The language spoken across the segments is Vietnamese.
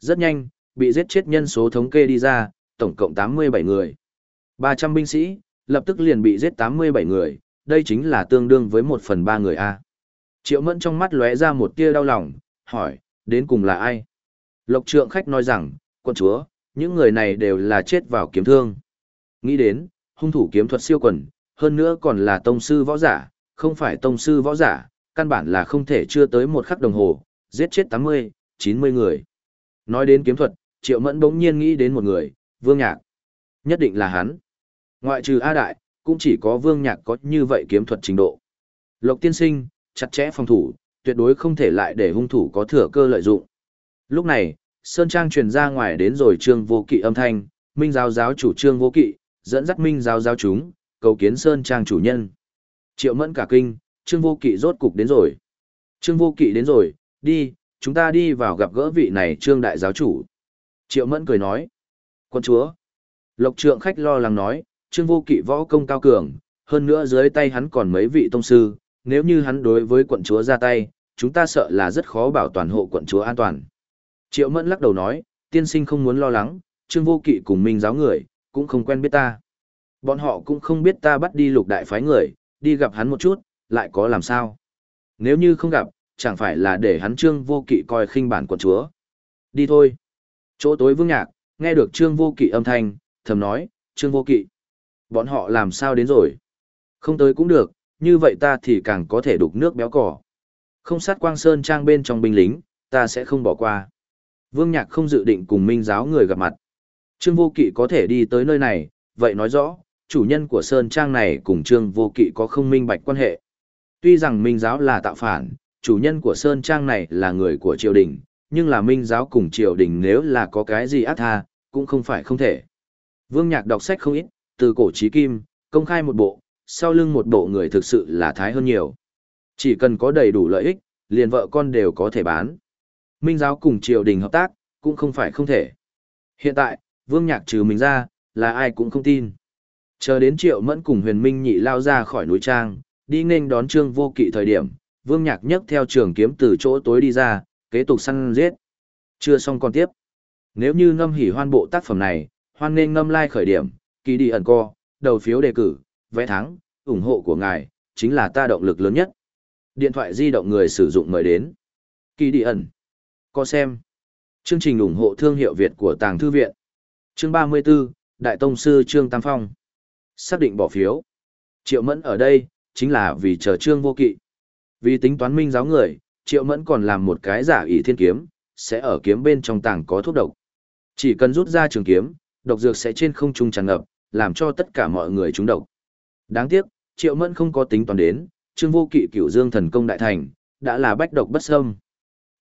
Rất nhanh, bị giết chết nhân số thống kê đi ra, tổng cộng 87 người. 300 binh sĩ, lập tức liền bị giết 87 người, đây chính là tương đương với 1 phần 3 người A. Triệu Mẫn trong mắt lóe ra một tia đau lòng, hỏi, đến cùng là ai? Lộc trượng khách nói rằng, quân chúa, những người này đều là chết vào kiếm thương. Nghĩ đến, hung thủ kiếm thuật siêu quần, hơn nữa còn là tông sư võ giả, không phải tông sư võ giả, căn bản là không thể chưa tới một khắc đồng hồ, giết chết 80, 90 người. Nói đến kiếm thuật, Triệu Mẫn bỗng nhiên nghĩ đến một người, Vương Nhạc. Nhất định là hắn. Ngoại trừ A Đại, cũng chỉ có Vương Nhạc có như vậy kiếm thuật trình độ. Lộc tiên sinh, chặt chẽ phòng thủ, tuyệt đối không thể lại để hung thủ có thừa cơ lợi dụng. Lúc này, Sơn Trang truyền ra ngoài đến rồi Trương Vô Kỵ âm thanh, Minh giáo giáo chủ Trương Vô Kỵ, dẫn dắt Minh giáo giáo chúng, cầu kiến Sơn Trang chủ nhân. Triệu Mẫn cả kinh, Trương Vô Kỵ rốt cục đến rồi. Trương Vô Kỵ đến rồi, đi, chúng ta đi vào gặp gỡ vị này Trương Đại giáo chủ. Triệu Mẫn cười nói, quân chúa. Lộc trượng khách lo lắng nói, Trương Vô Kỵ võ công cao cường, hơn nữa dưới tay hắn còn mấy vị tông sư, nếu như hắn đối với quận chúa ra tay, chúng ta sợ là rất khó bảo toàn hộ quận chúa an toàn. Triệu Mẫn lắc đầu nói, tiên sinh không muốn lo lắng, Trương Vô Kỵ cùng Minh giáo người, cũng không quen biết ta. Bọn họ cũng không biết ta bắt đi lục đại phái người, đi gặp hắn một chút, lại có làm sao. Nếu như không gặp, chẳng phải là để hắn Trương Vô Kỵ coi khinh bản quận chúa. Đi thôi. Chỗ tối vương nhạc, nghe được Trương Vô Kỵ âm thanh, thầm nói, Trương Vô Kỵ. Bọn họ làm sao đến rồi? Không tới cũng được, như vậy ta thì càng có thể đục nước béo cỏ. Không sát quang sơn trang bên trong binh lính, ta sẽ không bỏ qua. Vương Nhạc không dự định cùng minh giáo người gặp mặt. Trương Vô Kỵ có thể đi tới nơi này, vậy nói rõ, chủ nhân của Sơn Trang này cùng Trương Vô Kỵ có không minh bạch quan hệ. Tuy rằng minh giáo là tạo phản, chủ nhân của Sơn Trang này là người của triều đình, nhưng là minh giáo cùng triều đình nếu là có cái gì ác tha, cũng không phải không thể. Vương Nhạc đọc sách không ít, từ cổ chí kim, công khai một bộ, sau lưng một bộ người thực sự là thái hơn nhiều. Chỉ cần có đầy đủ lợi ích, liền vợ con đều có thể bán. Minh giáo cùng triều đình hợp tác, cũng không phải không thể. Hiện tại, Vương Nhạc trừ mình ra, là ai cũng không tin. Chờ đến triệu mẫn cùng huyền minh nhị lao ra khỏi núi trang, đi nên đón trương vô kỵ thời điểm, Vương Nhạc nhấc theo trường kiếm từ chỗ tối đi ra, kế tục săn giết. Chưa xong còn tiếp. Nếu như ngâm hỉ hoan bộ tác phẩm này, hoan nên ngâm lai like khởi điểm, kỳ đi ẩn co, đầu phiếu đề cử, vẽ thắng, ủng hộ của ngài, chính là ta động lực lớn nhất. Điện thoại di động người sử dụng mời đến. Kỳ đi ẩn. Co xem. Chương trình ủng hộ thương hiệu Việt của Tàng Thư Viện. Chương 34, Đại Tông Sư Trương Tam Phong. Xác định bỏ phiếu. Triệu Mẫn ở đây, chính là vì chờ Trương Vô Kỵ. Vì tính toán minh giáo người, Triệu Mẫn còn làm một cái giả ý thiên kiếm, sẽ ở kiếm bên trong tàng có thuốc độc. Chỉ cần rút ra trường kiếm, độc dược sẽ trên không trung tràn ngập, làm cho tất cả mọi người trúng độc. Đáng tiếc, Triệu Mẫn không có tính toán đến, Trương Vô Kỵ cửu dương thần công đại thành, đã là bách độc bất xâm.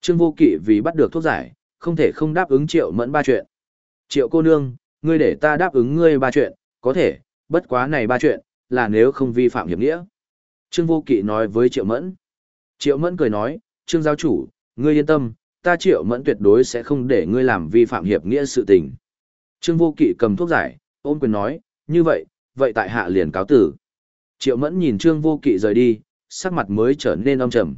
Trương Vô Kỵ vì bắt được thuốc giải, không thể không đáp ứng Triệu Mẫn ba chuyện. Triệu cô nương, ngươi để ta đáp ứng ngươi ba chuyện, có thể, bất quá này ba chuyện, là nếu không vi phạm hiệp nghĩa. Trương Vô Kỵ nói với Triệu Mẫn. Triệu Mẫn cười nói, Trương giáo chủ, ngươi yên tâm, ta Triệu Mẫn tuyệt đối sẽ không để ngươi làm vi phạm hiệp nghĩa sự tình. Trương Vô Kỵ cầm thuốc giải, ôm quyền nói, như vậy, vậy tại hạ liền cáo tử. Triệu Mẫn nhìn Trương Vô Kỵ rời đi, sắc mặt mới trở nên âm trầm.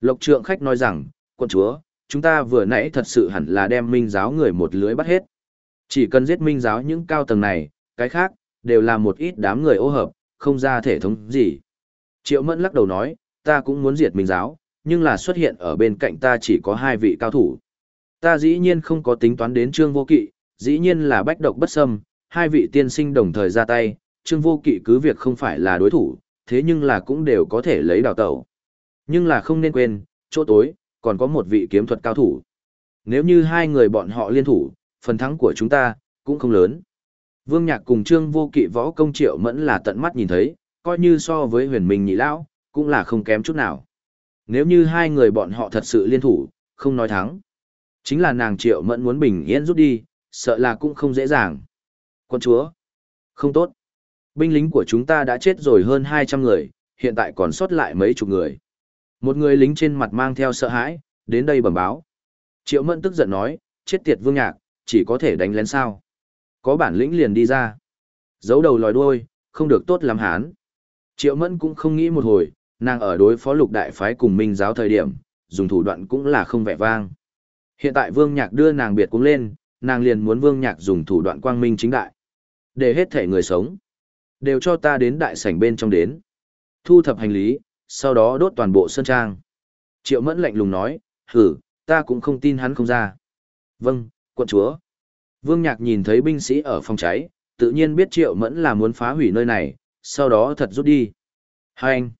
Lộc trượng khách nói rằng, quân chúa, chúng ta vừa nãy thật sự hẳn là đem minh giáo người một lưới bắt hết. Chỉ cần giết minh giáo những cao tầng này, cái khác, đều là một ít đám người ô hợp, không ra thể thống gì. Triệu Mẫn lắc đầu nói, ta cũng muốn diệt minh giáo, nhưng là xuất hiện ở bên cạnh ta chỉ có hai vị cao thủ. Ta dĩ nhiên không có tính toán đến Trương Vô Kỵ, dĩ nhiên là bách độc bất xâm, hai vị tiên sinh đồng thời ra tay, Trương Vô Kỵ cứ việc không phải là đối thủ, thế nhưng là cũng đều có thể lấy đào tẩu. Nhưng là không nên quên, chỗ tối, còn có một vị kiếm thuật cao thủ. Nếu như hai người bọn họ liên thủ, phần thắng của chúng ta, cũng không lớn. Vương Nhạc cùng Trương Vô Kỵ võ công triệu mẫn là tận mắt nhìn thấy, coi như so với huyền minh nhị lão, cũng là không kém chút nào. Nếu như hai người bọn họ thật sự liên thủ, không nói thắng. Chính là nàng triệu mẫn muốn bình yên rút đi, sợ là cũng không dễ dàng. Quân chúa, không tốt. Binh lính của chúng ta đã chết rồi hơn 200 người, hiện tại còn sót lại mấy chục người. Một người lính trên mặt mang theo sợ hãi, đến đây bẩm báo. Triệu mẫn tức giận nói, chết tiệt vương nhạc, chỉ có thể đánh lén sao. Có bản lĩnh liền đi ra. Giấu đầu lòi đuôi, không được tốt làm hán. Triệu mẫn cũng không nghĩ một hồi, nàng ở đối phó lục đại phái cùng minh giáo thời điểm, dùng thủ đoạn cũng là không vẻ vang. Hiện tại Vương Nhạc đưa nàng biệt cũng lên, nàng liền muốn Vương Nhạc dùng thủ đoạn quang minh chính đại. Để hết thể người sống. Đều cho ta đến đại sảnh bên trong đến. Thu thập hành lý, sau đó đốt toàn bộ sân trang. Triệu Mẫn lạnh lùng nói, hử, ta cũng không tin hắn không ra. Vâng, quận chúa. Vương Nhạc nhìn thấy binh sĩ ở phòng cháy, tự nhiên biết Triệu Mẫn là muốn phá hủy nơi này, sau đó thật rút đi. Hai anh,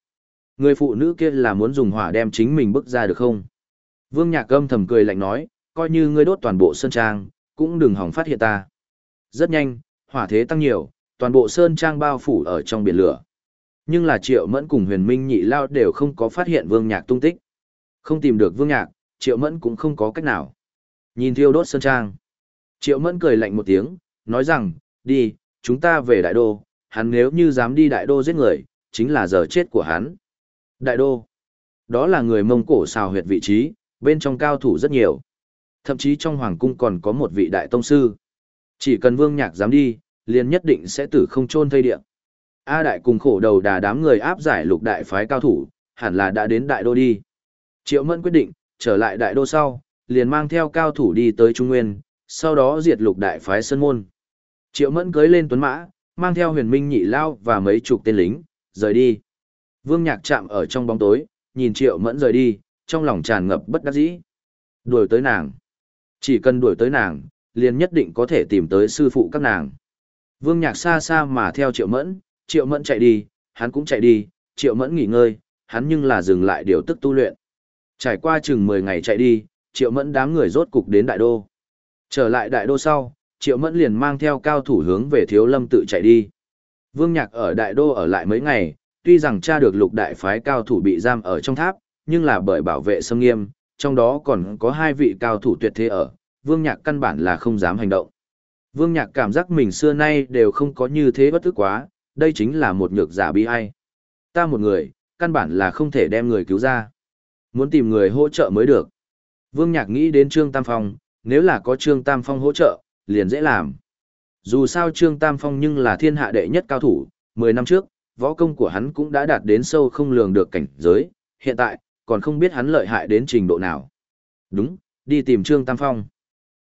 người phụ nữ kia là muốn dùng hỏa đem chính mình bức ra được không? Vương Nhạc âm thầm cười lạnh nói, coi như ngươi đốt toàn bộ sơn trang, cũng đừng hỏng phát hiện ta. Rất nhanh, hỏa thế tăng nhiều, toàn bộ sơn trang bao phủ ở trong biển lửa. Nhưng là Triệu Mẫn cùng Huyền Minh Nhị Lao đều không có phát hiện Vương Nhạc tung tích. Không tìm được Vương Nhạc, Triệu Mẫn cũng không có cách nào. Nhìn thiêu đốt sơn trang. Triệu Mẫn cười lạnh một tiếng, nói rằng, đi, chúng ta về đại đô, hắn nếu như dám đi đại đô giết người, chính là giờ chết của hắn. Đại đô, đó là người Mông Cổ xào huyệt vị trí, bên trong cao thủ rất nhiều. Thậm chí trong hoàng cung còn có một vị đại tông sư. Chỉ cần vương nhạc dám đi, liền nhất định sẽ tử không chôn thây địa. A đại cùng khổ đầu đà đám người áp giải lục đại phái cao thủ, hẳn là đã đến đại đô đi. Triệu Mẫn quyết định, trở lại đại đô sau, liền mang theo cao thủ đi tới Trung Nguyên, sau đó diệt lục đại phái Sơn Môn. Triệu Mẫn cưới lên tuấn mã, mang theo huyền minh nhị lao và mấy chục tên lính, rời đi. Vương Nhạc chạm ở trong bóng tối, nhìn Triệu Mẫn rời đi, trong lòng tràn ngập bất đắc dĩ. Đuổi tới nàng. Chỉ cần đuổi tới nàng, liền nhất định có thể tìm tới sư phụ các nàng. Vương Nhạc xa xa mà theo Triệu Mẫn, Triệu Mẫn chạy đi, hắn cũng chạy đi, Triệu Mẫn nghỉ ngơi, hắn nhưng là dừng lại điều tức tu luyện. Trải qua chừng 10 ngày chạy đi, Triệu Mẫn đám người rốt cục đến Đại Đô. Trở lại Đại Đô sau, Triệu Mẫn liền mang theo cao thủ hướng về Thiếu Lâm tự chạy đi. Vương Nhạc ở Đại Đô ở lại mấy ngày, tuy rằng cha được lục đại phái cao thủ bị giam ở trong tháp, nhưng là bởi bảo vệ sâm nghiêm, trong đó còn có hai vị cao thủ tuyệt thế ở, Vương Nhạc căn bản là không dám hành động. Vương Nhạc cảm giác mình xưa nay đều không có như thế bất tức quá, đây chính là một nhược giả bi ai. Ta một người, căn bản là không thể đem người cứu ra. Muốn tìm người hỗ trợ mới được. Vương Nhạc nghĩ đến Trương Tam Phong, nếu là có Trương Tam Phong hỗ trợ, liền dễ làm. Dù sao Trương Tam Phong nhưng là thiên hạ đệ nhất cao thủ, 10 năm trước, võ công của hắn cũng đã đạt đến sâu không lường được cảnh giới, hiện tại, còn không biết hắn lợi hại đến trình độ nào. Đúng, đi tìm Trương Tam Phong.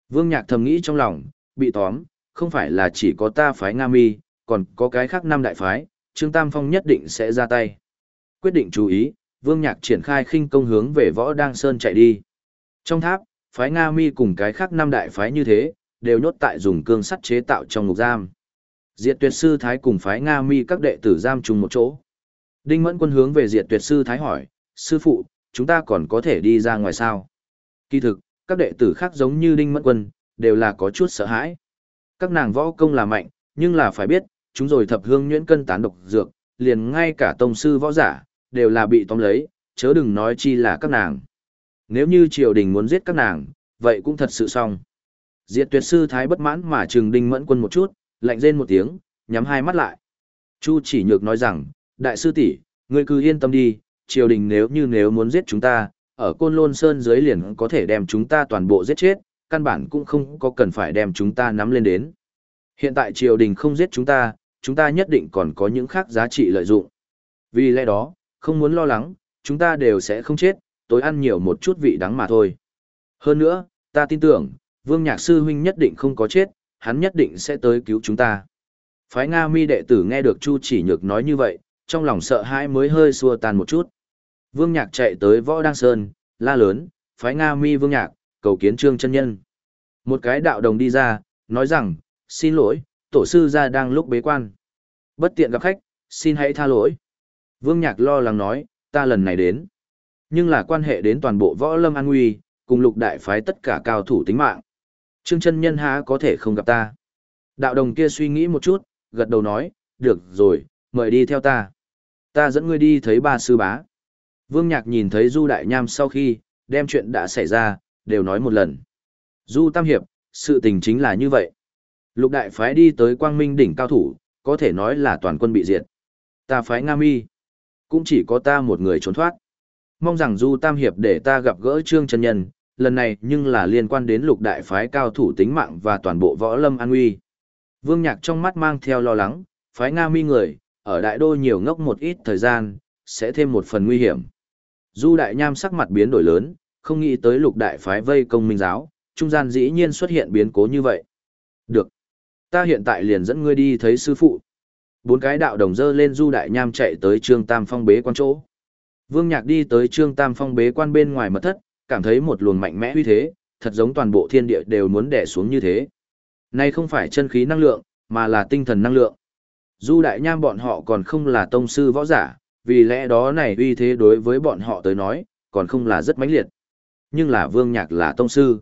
Vương Nhạc thầm nghĩ trong lòng, bị tóm, không phải là chỉ có ta phái Nga Mi, còn có cái khác năm đại phái, Trương Tam Phong nhất định sẽ ra tay. Quyết định chú ý, Vương Nhạc triển khai khinh công hướng về Võ Đăng Sơn chạy đi. Trong tháp, phái Nga Mi cùng cái khác năm đại phái như thế, đều nhốt tại dùng cương sắt chế tạo trong ngục giam. Diệt Tuyệt sư Thái cùng phái Nga Mi các đệ tử giam chung một chỗ. Đinh Mẫn Quân hướng về Diệt Tuyệt sư Thái hỏi, sư phụ, chúng ta còn có thể đi ra ngoài sao? Kỳ thực, các đệ tử khác giống như Đinh Mẫn Quân, đều là có chút sợ hãi. Các nàng võ công là mạnh, nhưng là phải biết, chúng rồi thập hương nhuyễn cân tán độc dược, liền ngay cả tông sư võ giả, đều là bị tóm lấy, chớ đừng nói chi là các nàng. Nếu như triều đình muốn giết các nàng, vậy cũng thật sự xong. Diệt tuyệt sư thái bất mãn mà trừng đinh mẫn quân một chút, lạnh rên một tiếng, nhắm hai mắt lại. Chu chỉ nhược nói rằng, đại sư tỷ, ngươi cứ yên tâm đi, triều đình nếu như nếu muốn giết chúng ta, ở côn lôn sơn dưới liền có thể đem chúng ta toàn bộ giết chết, căn bản cũng không có cần phải đem chúng ta nắm lên đến. Hiện tại triều đình không giết chúng ta, chúng ta nhất định còn có những khác giá trị lợi dụng. Vì lẽ đó, không muốn lo lắng, chúng ta đều sẽ không chết, tối ăn nhiều một chút vị đắng mà thôi. Hơn nữa, ta tin tưởng, Vương Nhạc Sư Huynh nhất định không có chết, hắn nhất định sẽ tới cứu chúng ta. Phái Nga mi đệ tử nghe được Chu chỉ nhược nói như vậy, trong lòng sợ hãi mới hơi xua tan một chút. Vương Nhạc chạy tới Võ Đăng Sơn, la lớn, phái Nga mi Vương Nhạc, cầu kiến trương chân nhân. Một cái đạo đồng đi ra, nói rằng, xin lỗi, tổ sư ra đang lúc bế quan. Bất tiện gặp khách, xin hãy tha lỗi. Vương Nhạc lo lắng nói, ta lần này đến. Nhưng là quan hệ đến toàn bộ võ lâm an nguy, cùng lục đại phái tất cả cao thủ tính mạng. Trương chân nhân há có thể không gặp ta. Đạo đồng kia suy nghĩ một chút, gật đầu nói, được rồi, mời đi theo ta. Ta dẫn ngươi đi thấy ba sư bá. Vương Nhạc nhìn thấy Du Đại Nham sau khi, đem chuyện đã xảy ra, đều nói một lần. Du Tam Hiệp, sự tình chính là như vậy. Lục đại phái đi tới quang minh đỉnh cao thủ, có thể nói là toàn quân bị diệt. Ta phái Nga Mi, cũng chỉ có ta một người trốn thoát. Mong rằng Du Tam Hiệp để ta gặp gỡ Trương Trần Nhân, lần này nhưng là liên quan đến lục đại phái cao thủ tính mạng và toàn bộ võ lâm an nguy. Vương Nhạc trong mắt mang theo lo lắng, phái Nga Mi người, ở đại đô nhiều ngốc một ít thời gian, sẽ thêm một phần nguy hiểm. Du Đại Nham sắc mặt biến đổi lớn, không nghĩ tới lục đại phái vây công minh giáo, trung gian dĩ nhiên xuất hiện biến cố như vậy. Được. Ta hiện tại liền dẫn ngươi đi thấy sư phụ. Bốn cái đạo đồng dơ lên du đại nham chạy tới Trương Tam Phong bế quan chỗ. Vương Nhạc đi tới Trương Tam Phong bế quan bên ngoài mật thất, cảm thấy một luồng mạnh mẽ uy thế, thật giống toàn bộ thiên địa đều muốn đè xuống như thế. Này không phải chân khí năng lượng, mà là tinh thần năng lượng. Du đại nham bọn họ còn không là tông sư võ giả, vì lẽ đó này uy thế đối với bọn họ tới nói, còn không là rất mãnh liệt. Nhưng là Vương Nhạc là tông sư.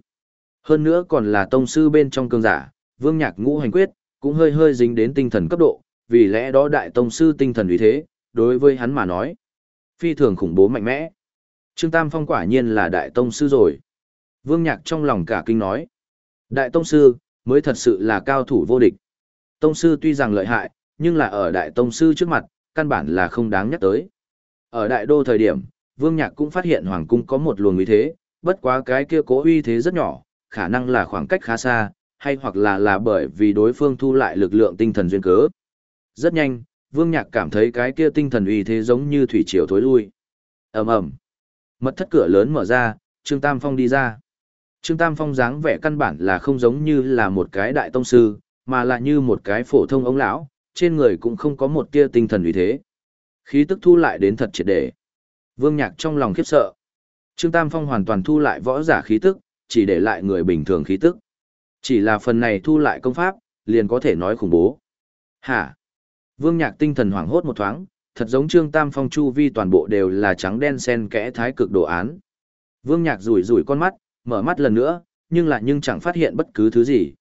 Hơn nữa còn là tông sư bên trong cường giả, Vương Nhạc ngũ hành quyết, cũng hơi hơi dính đến tinh thần cấp độ, vì lẽ đó đại tông sư tinh thần uy thế, đối với hắn mà nói, phi thường khủng bố mạnh mẽ. Trương Tam Phong quả nhiên là đại tông sư rồi. Vương Nhạc trong lòng cả kinh nói, đại tông sư, mới thật sự là cao thủ vô địch. Tông sư tuy rằng lợi hại, nhưng là ở đại tông sư trước mặt, căn bản là không đáng nhắc tới. Ở đại đô thời điểm, Vương Nhạc cũng phát hiện Hoàng Cung có một luồng uy thế, bất quá cái kia cố uy thế rất nhỏ, khả năng là khoảng cách khá xa, hay hoặc là là bởi vì đối phương thu lại lực lượng tinh thần duyên cớ. Rất nhanh, Vương Nhạc cảm thấy cái kia tinh thần uy thế giống như thủy triều thối lui. ầm ầm, Mật thất cửa lớn mở ra, Trương Tam Phong đi ra. Trương Tam Phong dáng vẻ căn bản là không giống như là một cái đại tông sư, mà là như một cái phổ thông ông lão, trên người cũng không có một tia tinh thần uy thế. Khí tức thu lại đến thật triệt để. Vương Nhạc trong lòng khiếp sợ. Trương Tam Phong hoàn toàn thu lại võ giả khí tức, chỉ để lại người bình thường khí tức. Chỉ là phần này thu lại công pháp, liền có thể nói khủng bố. Hả? Vương Nhạc tinh thần hoảng hốt một thoáng, thật giống Trương Tam Phong chu vi toàn bộ đều là trắng đen xen kẽ thái cực đồ án. Vương Nhạc rủi rủi con mắt, mở mắt lần nữa, nhưng lại nhưng chẳng phát hiện bất cứ thứ gì.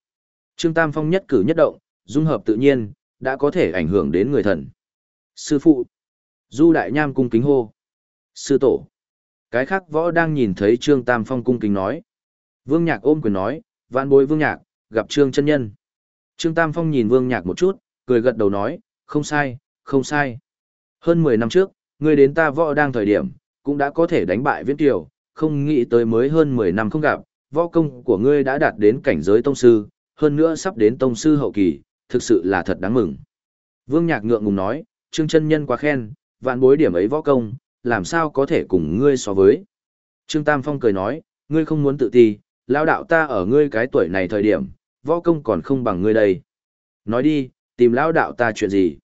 Trương Tam Phong nhất cử nhất động, dung hợp tự nhiên, đã có thể ảnh hưởng đến người thần. Sư phụ. Du Đại Nham cung kính hô. Sư tổ. Cái khác võ đang nhìn thấy Trương Tam Phong cung kính nói. Vương Nhạc ôm quyền nói, vạn bối Vương Nhạc, gặp Trương chân nhân. Trương Tam Phong nhìn Vương Nhạc một chút, cười gật đầu nói, không sai, không sai. Hơn 10 năm trước, ngươi đến ta võ đang thời điểm, cũng đã có thể đánh bại viễn tiểu, không nghĩ tới mới hơn 10 năm không gặp, võ công của ngươi đã đạt đến cảnh giới tông sư, hơn nữa sắp đến tông sư hậu kỳ, thực sự là thật đáng mừng. Vương Nhạc ngượng ngùng nói, Trương chân nhân quá khen, vạn bối điểm ấy võ công, làm sao có thể cùng ngươi so với. Trương Tam Phong cười nói, ngươi không muốn tự ti, lao đạo ta ở ngươi cái tuổi này thời điểm, võ công còn không bằng ngươi đây. Nói đi, tìm lao đạo ta chuyện gì?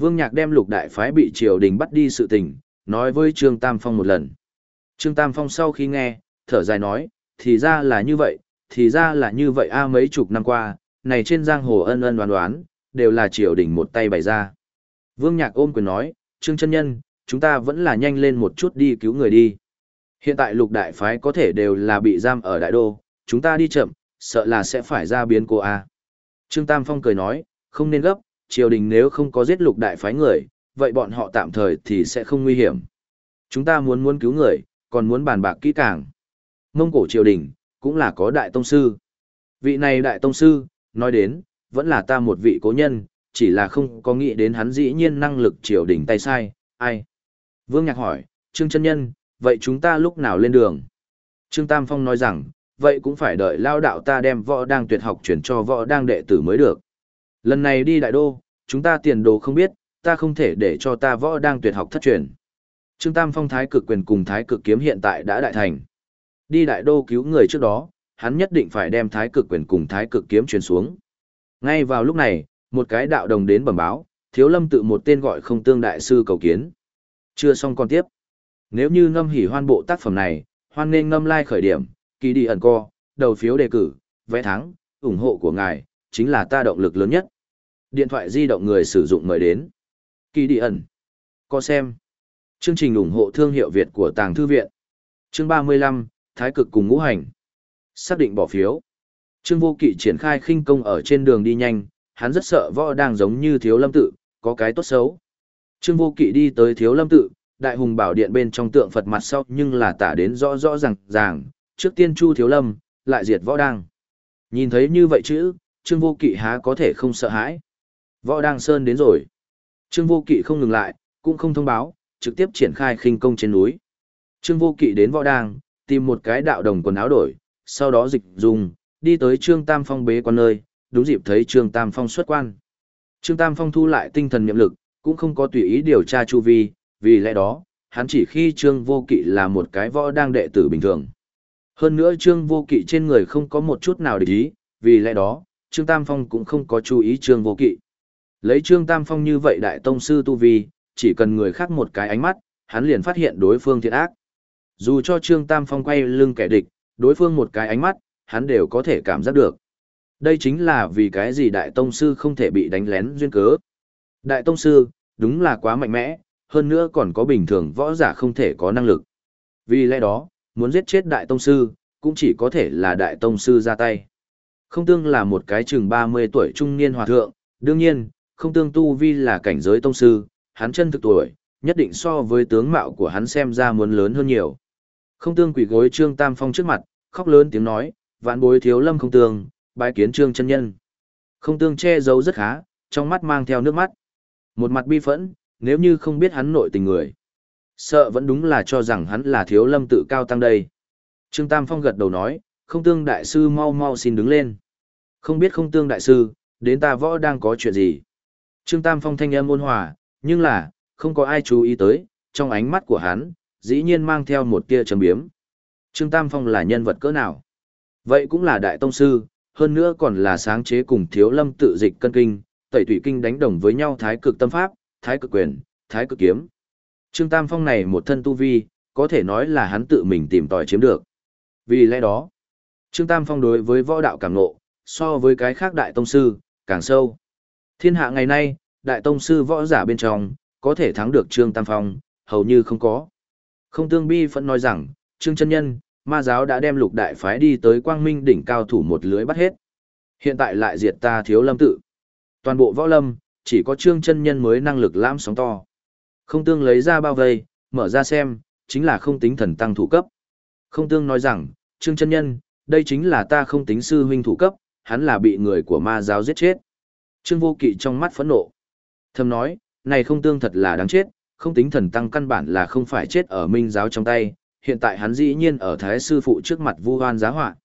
Vương Nhạc đem lục đại phái bị triều đình bắt đi sự tình, nói với Trương Tam Phong một lần. Trương Tam Phong sau khi nghe, thở dài nói, thì ra là như vậy, thì ra là như vậy a mấy chục năm qua, này trên giang hồ ân ân đoán đoán, đều là triều đình một tay bày ra. Vương Nhạc ôm quyền nói, Trương chân nhân, chúng ta vẫn là nhanh lên một chút đi cứu người đi. Hiện tại lục đại phái có thể đều là bị giam ở đại đô, chúng ta đi chậm, sợ là sẽ phải ra biến cô a. Trương Tam Phong cười nói, không nên gấp, triều đình nếu không có giết lục đại phái người, vậy bọn họ tạm thời thì sẽ không nguy hiểm. Chúng ta muốn muốn cứu người, còn muốn bàn bạc kỹ càng. Mông cổ triều đình, cũng là có đại tông sư. Vị này đại tông sư, nói đến, vẫn là ta một vị cố nhân, chỉ là không có nghĩ đến hắn dĩ nhiên năng lực triều đình tay sai, ai. Vương Nhạc hỏi, Trương chân Nhân, vậy chúng ta lúc nào lên đường? Trương Tam Phong nói rằng, vậy cũng phải đợi lao đạo ta đem võ đang tuyệt học chuyển cho võ đang đệ tử mới được. Lần này đi đại đô, chúng ta tiền đồ không biết, ta không thể để cho ta võ đang tuyệt học thất truyền. Trương Tam Phong thái cực quyền cùng thái cực kiếm hiện tại đã đại thành. Đi đại đô cứu người trước đó, hắn nhất định phải đem thái cực quyền cùng thái cực kiếm truyền xuống. Ngay vào lúc này, một cái đạo đồng đến bẩm báo, thiếu lâm tự một tên gọi không tương đại sư cầu kiến. Chưa xong còn tiếp. Nếu như ngâm hỉ hoan bộ tác phẩm này, hoan nên ngâm lai like khởi điểm, kỳ đi ẩn co, đầu phiếu đề cử, vẽ thắng, ủng hộ của ngài, chính là ta động lực lớn nhất. Điện thoại di động người sử dụng mời đến. Kỳ đi ẩn. Có xem. Chương trình ủng hộ thương hiệu Việt của Tàng Thư Viện. Chương 35, Thái cực cùng ngũ hành. Xác định bỏ phiếu. Trương Vô Kỵ triển khai khinh công ở trên đường đi nhanh, hắn rất sợ võ đang giống như thiếu lâm tự, có cái tốt xấu. Trương Vô Kỵ đi tới thiếu lâm tự, đại hùng bảo điện bên trong tượng Phật mặt sau nhưng là tả đến rõ rõ ràng ràng, trước tiên chu thiếu lâm, lại diệt võ đang. Nhìn thấy như vậy chứ, Trương Vô Kỵ há có thể không sợ hãi. Võ đang sơn đến rồi. Trương Vô Kỵ không ngừng lại, cũng không thông báo, trực tiếp triển khai khinh công trên núi. Trương Vô Kỵ đến võ đang, tìm một cái đạo đồng quần áo đổi, sau đó dịch dùng, đi tới Trương Tam Phong bế quan nơi, đúng dịp thấy Trương Tam Phong xuất quan. Trương Tam Phong thu lại tinh thần nhiệm lực, cũng không có tùy ý điều tra chu vi, vì lẽ đó, hắn chỉ khi Trương Vô Kỵ là một cái võ đang đệ tử bình thường. Hơn nữa Trương Vô Kỵ trên người không có một chút nào để ý, vì lẽ đó, Trương Tam Phong cũng không có chú ý Trương Vô Kỵ. Lấy Trương Tam Phong như vậy đại tông sư tu vi, chỉ cần người khác một cái ánh mắt, hắn liền phát hiện đối phương thiện ác. Dù cho Trương Tam Phong quay lưng kẻ địch, đối phương một cái ánh mắt, hắn đều có thể cảm giác được. Đây chính là vì cái gì đại tông sư không thể bị đánh lén duyên cớ. Đại tông sư, đúng là quá mạnh mẽ, hơn nữa còn có bình thường võ giả không thể có năng lực. Vì lẽ đó, muốn giết chết đại tông sư, cũng chỉ có thể là đại tông sư ra tay. Không tương là một cái chừng 30 tuổi trung niên hòa thượng, đương nhiên, không tương tu vi là cảnh giới tông sư, hắn chân thực tuổi, nhất định so với tướng mạo của hắn xem ra muốn lớn hơn nhiều. Không tương quỷ gối Trương Tam Phong trước mặt, khóc lớn tiếng nói, vạn bối thiếu lâm không tương, bái kiến Trương chân nhân. Không tương che giấu rất khá, trong mắt mang theo nước mắt. Một mặt bi phẫn, nếu như không biết hắn nội tình người. Sợ vẫn đúng là cho rằng hắn là thiếu lâm tự cao tăng đây. Trương Tam Phong gật đầu nói, không tương đại sư mau mau xin đứng lên. Không biết không tương đại sư, đến ta võ đang có chuyện gì. Trương Tam Phong thanh âm ôn hòa, nhưng là, không có ai chú ý tới, trong ánh mắt của hắn, dĩ nhiên mang theo một tia trầm biếm. Trương Tam Phong là nhân vật cỡ nào? Vậy cũng là đại tông sư, hơn nữa còn là sáng chế cùng thiếu lâm tự dịch cân kinh, tẩy thủy kinh đánh đồng với nhau thái cực tâm pháp, thái cực quyền, thái cực kiếm. Trương Tam Phong này một thân tu vi, có thể nói là hắn tự mình tìm tòi chiếm được. Vì lẽ đó, Trương Tam Phong đối với võ đạo cảm ngộ, so với cái khác đại tông sư, càng sâu. Thiên hạ ngày nay, đại tông sư võ giả bên trong, có thể thắng được Trương Tam Phong, hầu như không có. Không tương bi vẫn nói rằng, Trương chân Nhân, ma giáo đã đem lục đại phái đi tới quang minh đỉnh cao thủ một lưới bắt hết. Hiện tại lại diệt ta thiếu lâm tự. Toàn bộ võ lâm, chỉ có Trương chân Nhân mới năng lực lãm sóng to. Không tương lấy ra bao vây, mở ra xem, chính là không tính thần tăng thủ cấp. Không tương nói rằng, Trương chân Nhân, đây chính là ta không tính sư huynh thủ cấp, hắn là bị người của ma giáo giết chết. Trương vô kỵ trong mắt phẫn nộ. Thầm nói, này không tương thật là đáng chết, không tính thần tăng căn bản là không phải chết ở minh giáo trong tay, hiện tại hắn dĩ nhiên ở thái sư phụ trước mặt vu hoan giá họa.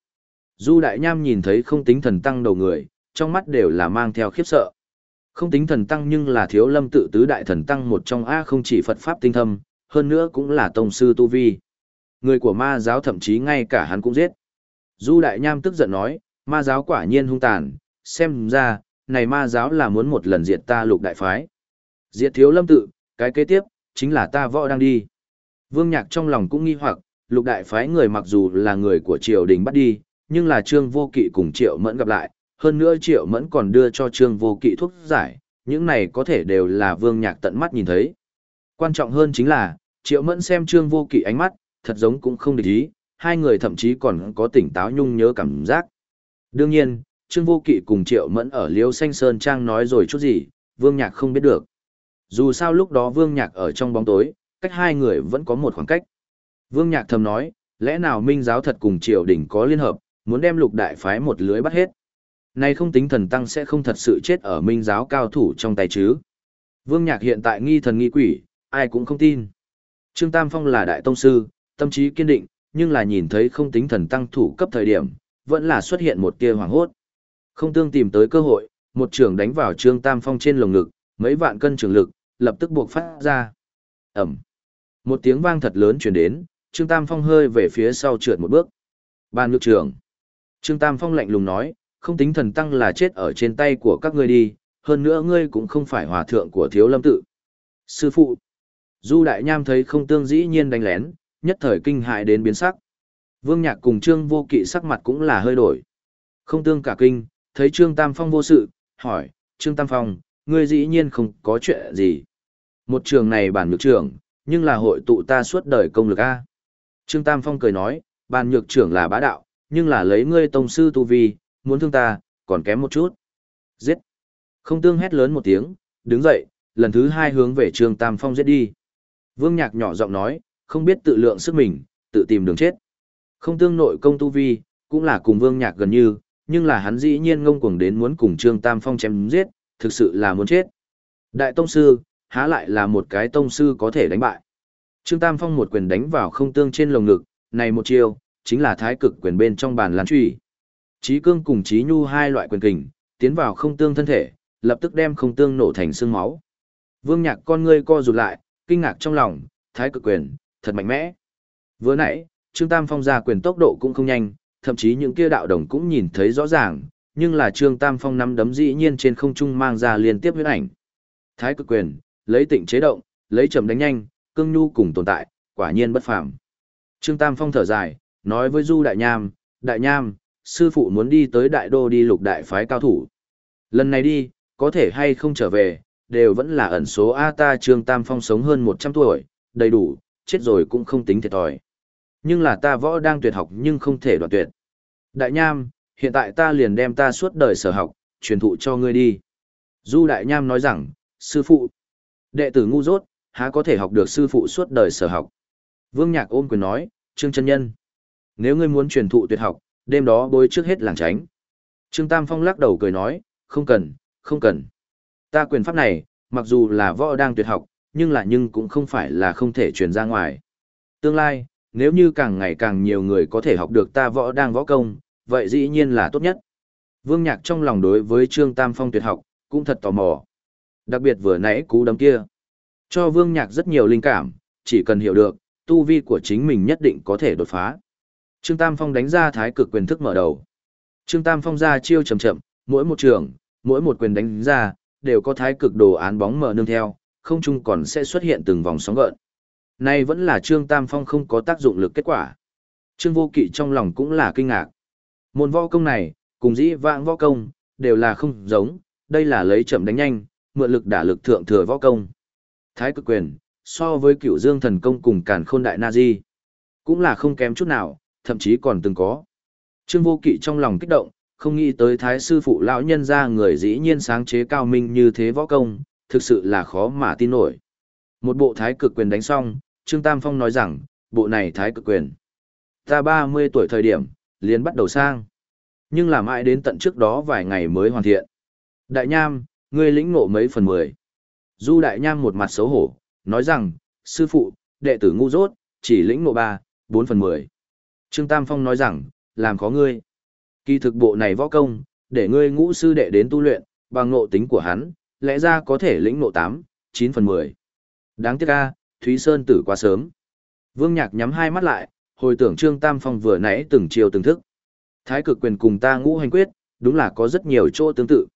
Du đại nham nhìn thấy không tính thần tăng đầu người, trong mắt đều là mang theo khiếp sợ. Không tính thần tăng nhưng là thiếu lâm tự tứ đại thần tăng một trong A không chỉ Phật Pháp tinh thâm, hơn nữa cũng là tông sư tu vi. Người của ma giáo thậm chí ngay cả hắn cũng giết. Du đại nham tức giận nói, ma giáo quả nhiên hung tàn, xem ra, này ma giáo là muốn một lần diệt ta lục đại phái. Diệt thiếu lâm tự, cái kế tiếp, chính là ta võ đang đi. Vương Nhạc trong lòng cũng nghi hoặc, lục đại phái người mặc dù là người của triều đình bắt đi, nhưng là Trương Vô Kỵ cùng Triệu Mẫn gặp lại, hơn nữa Triệu Mẫn còn đưa cho Trương Vô Kỵ thuốc giải, những này có thể đều là Vương Nhạc tận mắt nhìn thấy. Quan trọng hơn chính là, Triệu Mẫn xem Trương Vô Kỵ ánh mắt, thật giống cũng không để ý, hai người thậm chí còn có tỉnh táo nhung nhớ cảm giác. Đương nhiên, Trương Vô Kỵ cùng Triệu Mẫn ở Liêu Xanh Sơn Trang nói rồi chút gì, Vương Nhạc không biết được. Dù sao lúc đó Vương Nhạc ở trong bóng tối, cách hai người vẫn có một khoảng cách. Vương Nhạc thầm nói, lẽ nào Minh giáo thật cùng triều đình có liên hợp, muốn đem lục đại phái một lưới bắt hết. Này không tính thần tăng sẽ không thật sự chết ở Minh giáo cao thủ trong tay chứ. Vương Nhạc hiện tại nghi thần nghi quỷ, ai cũng không tin. Trương Tam Phong là đại tông sư, tâm trí kiên định, nhưng là nhìn thấy không tính thần tăng thủ cấp thời điểm, vẫn là xuất hiện một tia hoàng hốt. Không tương tìm tới cơ hội, một trường đánh vào Trương Tam Phong trên lồng ngực, mấy vạn cân trường lực, lập tức buộc phát ra. Ẩm. Một tiếng vang thật lớn truyền đến, Trương Tam Phong hơi về phía sau trượt một bước. Ban nước trường. Trương Tam Phong lạnh lùng nói, không tính thần tăng là chết ở trên tay của các ngươi đi, hơn nữa ngươi cũng không phải hòa thượng của thiếu lâm tự. Sư phụ. Du Đại Nham thấy không tương dĩ nhiên đánh lén, nhất thời kinh hại đến biến sắc. Vương Nhạc cùng Trương Vô Kỵ sắc mặt cũng là hơi đổi. Không tương cả kinh, thấy Trương Tam Phong vô sự, hỏi, Trương Tam Phong, ngươi dĩ nhiên không có chuyện gì. Một trường này bản nhược trưởng, nhưng là hội tụ ta suốt đời công lực A. Trương Tam Phong cười nói, bản nhược trưởng là bá đạo, nhưng là lấy ngươi tông sư tu vi, muốn thương ta, còn kém một chút. Giết! Không tương hét lớn một tiếng, đứng dậy, lần thứ hai hướng về Trương Tam Phong giết đi. Vương Nhạc nhỏ giọng nói, không biết tự lượng sức mình, tự tìm đường chết. Không tương nội công tu vi, cũng là cùng Vương Nhạc gần như, nhưng là hắn dĩ nhiên ngông cuồng đến muốn cùng Trương Tam Phong chém giết, thực sự là muốn chết. Đại tông sư, há lại là một cái tông sư có thể đánh bại. Trương Tam Phong một quyền đánh vào không tương trên lồng ngực, này một chiêu, chính là thái cực quyền bên trong bàn lan truy. Chí cương cùng chí nhu hai loại quyền kình, tiến vào không tương thân thể, lập tức đem không tương nổ thành xương máu. Vương Nhạc con ngươi co rụt lại, kinh ngạc trong lòng, thái cực quyền, thật mạnh mẽ. Vừa nãy, Trương Tam Phong ra quyền tốc độ cũng không nhanh, thậm chí những kia đạo đồng cũng nhìn thấy rõ ràng, nhưng là Trương Tam Phong nắm đấm dĩ nhiên trên không trung mang ra liên tiếp huyết ảnh. Thái cực quyền, lấy tịnh chế động, lấy chậm đánh nhanh, cương nhu cùng tồn tại, quả nhiên bất phàm. Trương Tam Phong thở dài, nói với Du Đại Nham, Đại Nham, sư phụ muốn đi tới Đại Đô đi lục đại phái cao thủ. Lần này đi, có thể hay không trở về, đều vẫn là ẩn số A ta Trương Tam Phong sống hơn 100 tuổi, đầy đủ, chết rồi cũng không tính thiệt thòi. Nhưng là ta võ đang tuyệt học nhưng không thể đoạn tuyệt. Đại Nham, hiện tại ta liền đem ta suốt đời sở học, truyền thụ cho ngươi đi. Du Đại Nham nói rằng, sư phụ, đệ tử ngu dốt, há có thể học được sư phụ suốt đời sở học. Vương Nhạc ôm quyền nói, Trương chân nhân, nếu ngươi muốn truyền thụ tuyệt học, đêm đó bối trước hết làng tránh. Trương Tam Phong lắc đầu cười nói, không cần, không cần. Ta quyền pháp này, mặc dù là võ đang tuyệt học, nhưng là nhưng cũng không phải là không thể truyền ra ngoài. Tương lai, nếu như càng ngày càng nhiều người có thể học được ta võ đang võ công, vậy dĩ nhiên là tốt nhất. Vương Nhạc trong lòng đối với Trương Tam Phong tuyệt học, cũng thật tò mò. Đặc biệt vừa nãy cú đấm kia. Cho Vương Nhạc rất nhiều linh cảm, chỉ cần hiểu được, tu vi của chính mình nhất định có thể đột phá. Trương Tam Phong đánh ra thái cực quyền thức mở đầu. Trương Tam Phong ra chiêu chậm chậm, mỗi một trường, mỗi một quyền đánh ra, đều có thái cực đồ án bóng mở nương theo, không chung còn sẽ xuất hiện từng vòng sóng gợn. Nay vẫn là Trương Tam Phong không có tác dụng lực kết quả. Trương Vô Kỵ trong lòng cũng là kinh ngạc. Môn võ công này, cùng dĩ vãng võ công, đều là không giống, đây là lấy chậm đánh nhanh, mượn lực đả lực thượng thừa võ công. Thái cực quyền, so với cựu dương thần công cùng càn khôn đại na di, cũng là không kém chút nào, thậm chí còn từng có. Trương Vô Kỵ trong lòng kích động, không nghĩ tới thái sư phụ lão nhân ra người dĩ nhiên sáng chế cao minh như thế võ công, thực sự là khó mà tin nổi. Một bộ thái cực quyền đánh xong, Trương Tam Phong nói rằng, bộ này thái cực quyền. Ta 30 tuổi thời điểm, liền bắt đầu sang. Nhưng làm mãi đến tận trước đó vài ngày mới hoàn thiện. Đại Nham, ngươi lĩnh ngộ mấy phần mười. Du Đại Nham một mặt xấu hổ, nói rằng, sư phụ, đệ tử ngu dốt, chỉ lĩnh ngộ ba, bốn phần mười. Trương Tam Phong nói rằng, làm khó ngươi. Kỳ thực bộ này võ công, để ngươi ngũ sư đệ đến tu luyện, bằng ngộ tính của hắn, lẽ ra có thể lĩnh nộ tám, chín phần mười. Đáng tiếc ca Thúy Sơn tử quá sớm. Vương Nhạc nhắm hai mắt lại, hồi tưởng Trương Tam Phong vừa nãy từng chiều từng thức. Thái cực quyền cùng ta ngũ hành quyết, đúng là có rất nhiều chỗ tương tự.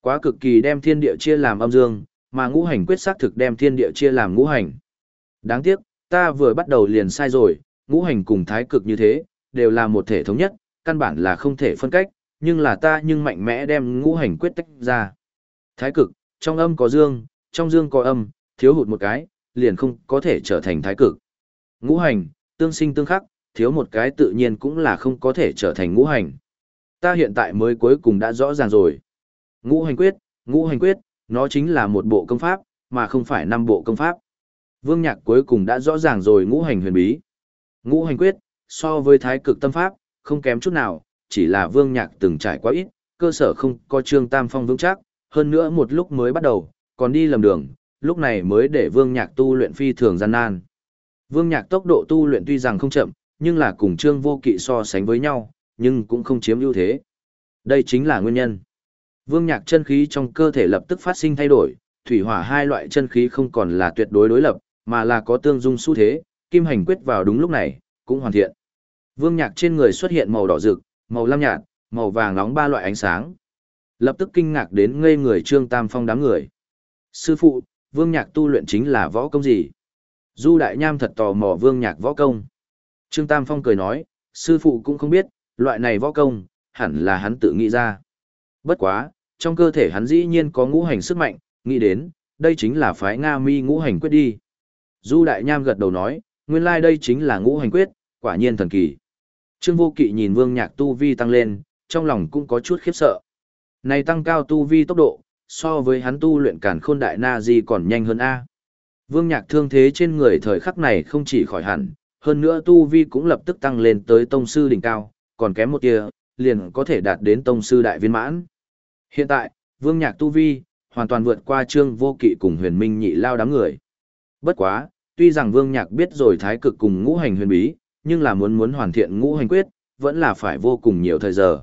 Quá cực kỳ đem thiên địa chia làm âm dương, mà ngũ hành quyết xác thực đem thiên địa chia làm ngũ hành. Đáng tiếc, ta vừa bắt đầu liền sai rồi, ngũ hành cùng thái cực như thế, đều là một thể thống nhất, căn bản là không thể phân cách, nhưng là ta nhưng mạnh mẽ đem ngũ hành quyết tách ra. Thái cực, trong âm có dương, trong dương có âm, thiếu hụt một cái, liền không có thể trở thành thái cực. Ngũ hành, tương sinh tương khắc, thiếu một cái tự nhiên cũng là không có thể trở thành ngũ hành. Ta hiện tại mới cuối cùng đã rõ ràng rồi. Ngũ hành quyết, ngũ hành quyết, nó chính là một bộ công pháp, mà không phải năm bộ công pháp. Vương Nhạc cuối cùng đã rõ ràng rồi ngũ hành huyền bí. Ngũ hành quyết, so với thái cực tâm pháp, không kém chút nào, chỉ là Vương Nhạc từng trải quá ít, cơ sở không có trương tam phong vững chắc, hơn nữa một lúc mới bắt đầu, còn đi lầm đường, lúc này mới để Vương Nhạc tu luyện phi thường gian nan. Vương Nhạc tốc độ tu luyện tuy rằng không chậm, nhưng là cùng Trương Vô Kỵ so sánh với nhau, nhưng cũng không chiếm ưu thế. Đây chính là nguyên nhân. Vương Nhạc chân khí trong cơ thể lập tức phát sinh thay đổi, thủy hỏa hai loại chân khí không còn là tuyệt đối đối lập, mà là có tương dung xu thế, kim hành quyết vào đúng lúc này, cũng hoàn thiện. Vương Nhạc trên người xuất hiện màu đỏ rực, màu lam nhạt, màu vàng nóng ba loại ánh sáng. Lập tức kinh ngạc đến ngây người Trương Tam Phong đám người. Sư phụ, Vương Nhạc tu luyện chính là võ công gì? Du Đại Nham thật tò mò Vương Nhạc võ công. Trương Tam Phong cười nói, sư phụ cũng không biết, loại này võ công, hẳn là hắn tự nghĩ ra. Bất quá, trong cơ thể hắn dĩ nhiên có ngũ hành sức mạnh, nghĩ đến, đây chính là phái Nga mi ngũ hành quyết đi. Du Đại Nham gật đầu nói, nguyên lai like đây chính là ngũ hành quyết, quả nhiên thần kỳ. Trương Vô Kỵ nhìn Vương Nhạc tu vi tăng lên, trong lòng cũng có chút khiếp sợ. Này tăng cao tu vi tốc độ, so với hắn tu luyện cản khôn đại na di còn nhanh hơn A. Vương Nhạc thương thế trên người thời khắc này không chỉ khỏi hẳn, hơn nữa tu vi cũng lập tức tăng lên tới tông sư đỉnh cao, còn kém một tia, liền có thể đạt đến tông sư đại viên mãn. Hiện tại, Vương Nhạc tu vi, hoàn toàn vượt qua Trương Vô Kỵ cùng Huyền Minh nhị lao đám người. Bất quá, tuy rằng Vương Nhạc biết rồi thái cực cùng ngũ hành huyền bí, nhưng là muốn muốn hoàn thiện ngũ hành quyết, vẫn là phải vô cùng nhiều thời giờ.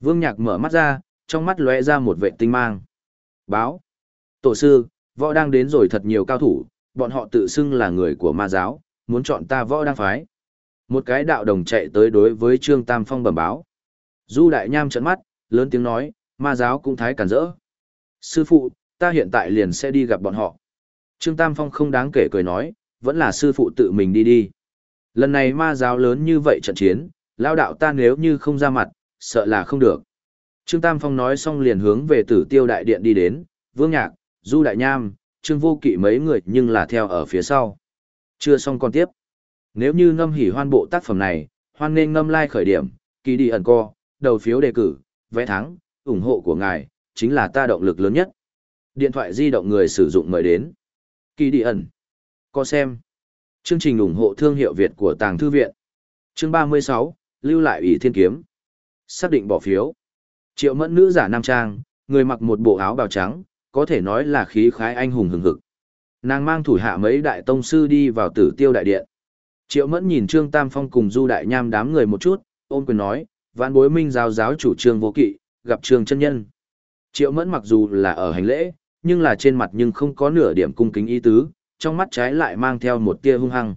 Vương Nhạc mở mắt ra, trong mắt lóe ra một vệ tinh mang. Báo. Tổ sư, võ đang đến rồi thật nhiều cao thủ, bọn họ tự xưng là người của ma giáo, muốn chọn ta võ đang phái. Một cái đạo đồng chạy tới đối với Trương Tam Phong bẩm báo. Du Đại Nham trợn mắt, lớn tiếng nói, ma giáo cũng thái cản rỡ. Sư phụ, ta hiện tại liền sẽ đi gặp bọn họ. Trương Tam Phong không đáng kể cười nói, vẫn là sư phụ tự mình đi đi. Lần này ma giáo lớn như vậy trận chiến, lao đạo ta nếu như không ra mặt, sợ là không được. Trương Tam Phong nói xong liền hướng về tử tiêu đại điện đi đến, Vương Nhạc, Du Đại Nham, Trương Vô Kỵ mấy người nhưng là theo ở phía sau. Chưa xong còn tiếp. Nếu như ngâm hỉ hoan bộ tác phẩm này, hoan nên ngâm lai like khởi điểm, kỳ đi ẩn co, đầu phiếu đề cử, vẽ thắng, ủng hộ của ngài, chính là ta động lực lớn nhất. Điện thoại di động người sử dụng mời đến. Kỳ đi ẩn. co xem. Chương trình ủng hộ thương hiệu Việt của Tàng Thư Viện. Chương 36, lưu lại ủy thiên kiếm. Xác định bỏ phiếu. Triệu mẫn nữ giả nam trang, người mặc một bộ áo bào trắng, có thể nói là khí khái anh hùng hừng hực. Nàng mang thủ hạ mấy đại tông sư đi vào tử tiêu đại điện. Triệu mẫn nhìn Trương Tam Phong cùng Du Đại Nham đám người một chút, ôm quyền nói, vạn bối minh giáo giáo chủ trương vô kỵ, gặp trương chân nhân. Triệu mẫn mặc dù là ở hành lễ, nhưng là trên mặt nhưng không có nửa điểm cung kính ý tứ, trong mắt trái lại mang theo một tia hung hăng.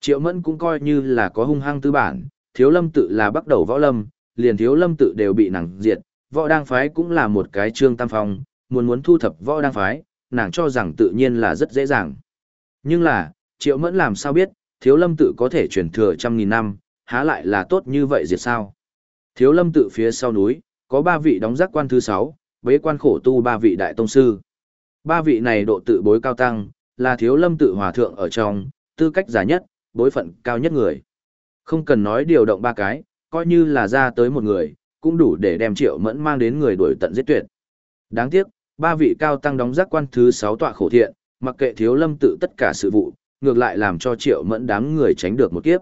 Triệu mẫn cũng coi như là có hung hăng tư bản, thiếu lâm tự là bắt đầu võ lâm, liền thiếu lâm tự đều bị nàng diệt, võ đang phái cũng là một cái trương tam phong, muốn muốn thu thập võ đang phái, nàng cho rằng tự nhiên là rất dễ dàng. Nhưng là, triệu mẫn làm sao biết, thiếu lâm tự có thể truyền thừa trăm nghìn năm, há lại là tốt như vậy diệt sao? Thiếu lâm tự phía sau núi, có ba vị đóng giác quan thứ sáu, bế quan khổ tu ba vị đại tông sư. Ba vị này độ tự bối cao tăng, là thiếu lâm tự hòa thượng ở trong, tư cách giả nhất, bối phận cao nhất người. Không cần nói điều động ba cái, coi như là ra tới một người, cũng đủ để đem triệu mẫn mang đến người đuổi tận giết tuyệt. Đáng tiếc, ba vị cao tăng đóng giác quan thứ sáu tọa khổ thiện, mặc kệ thiếu lâm tự tất cả sự vụ, ngược lại làm cho triệu mẫn đám người tránh được một kiếp.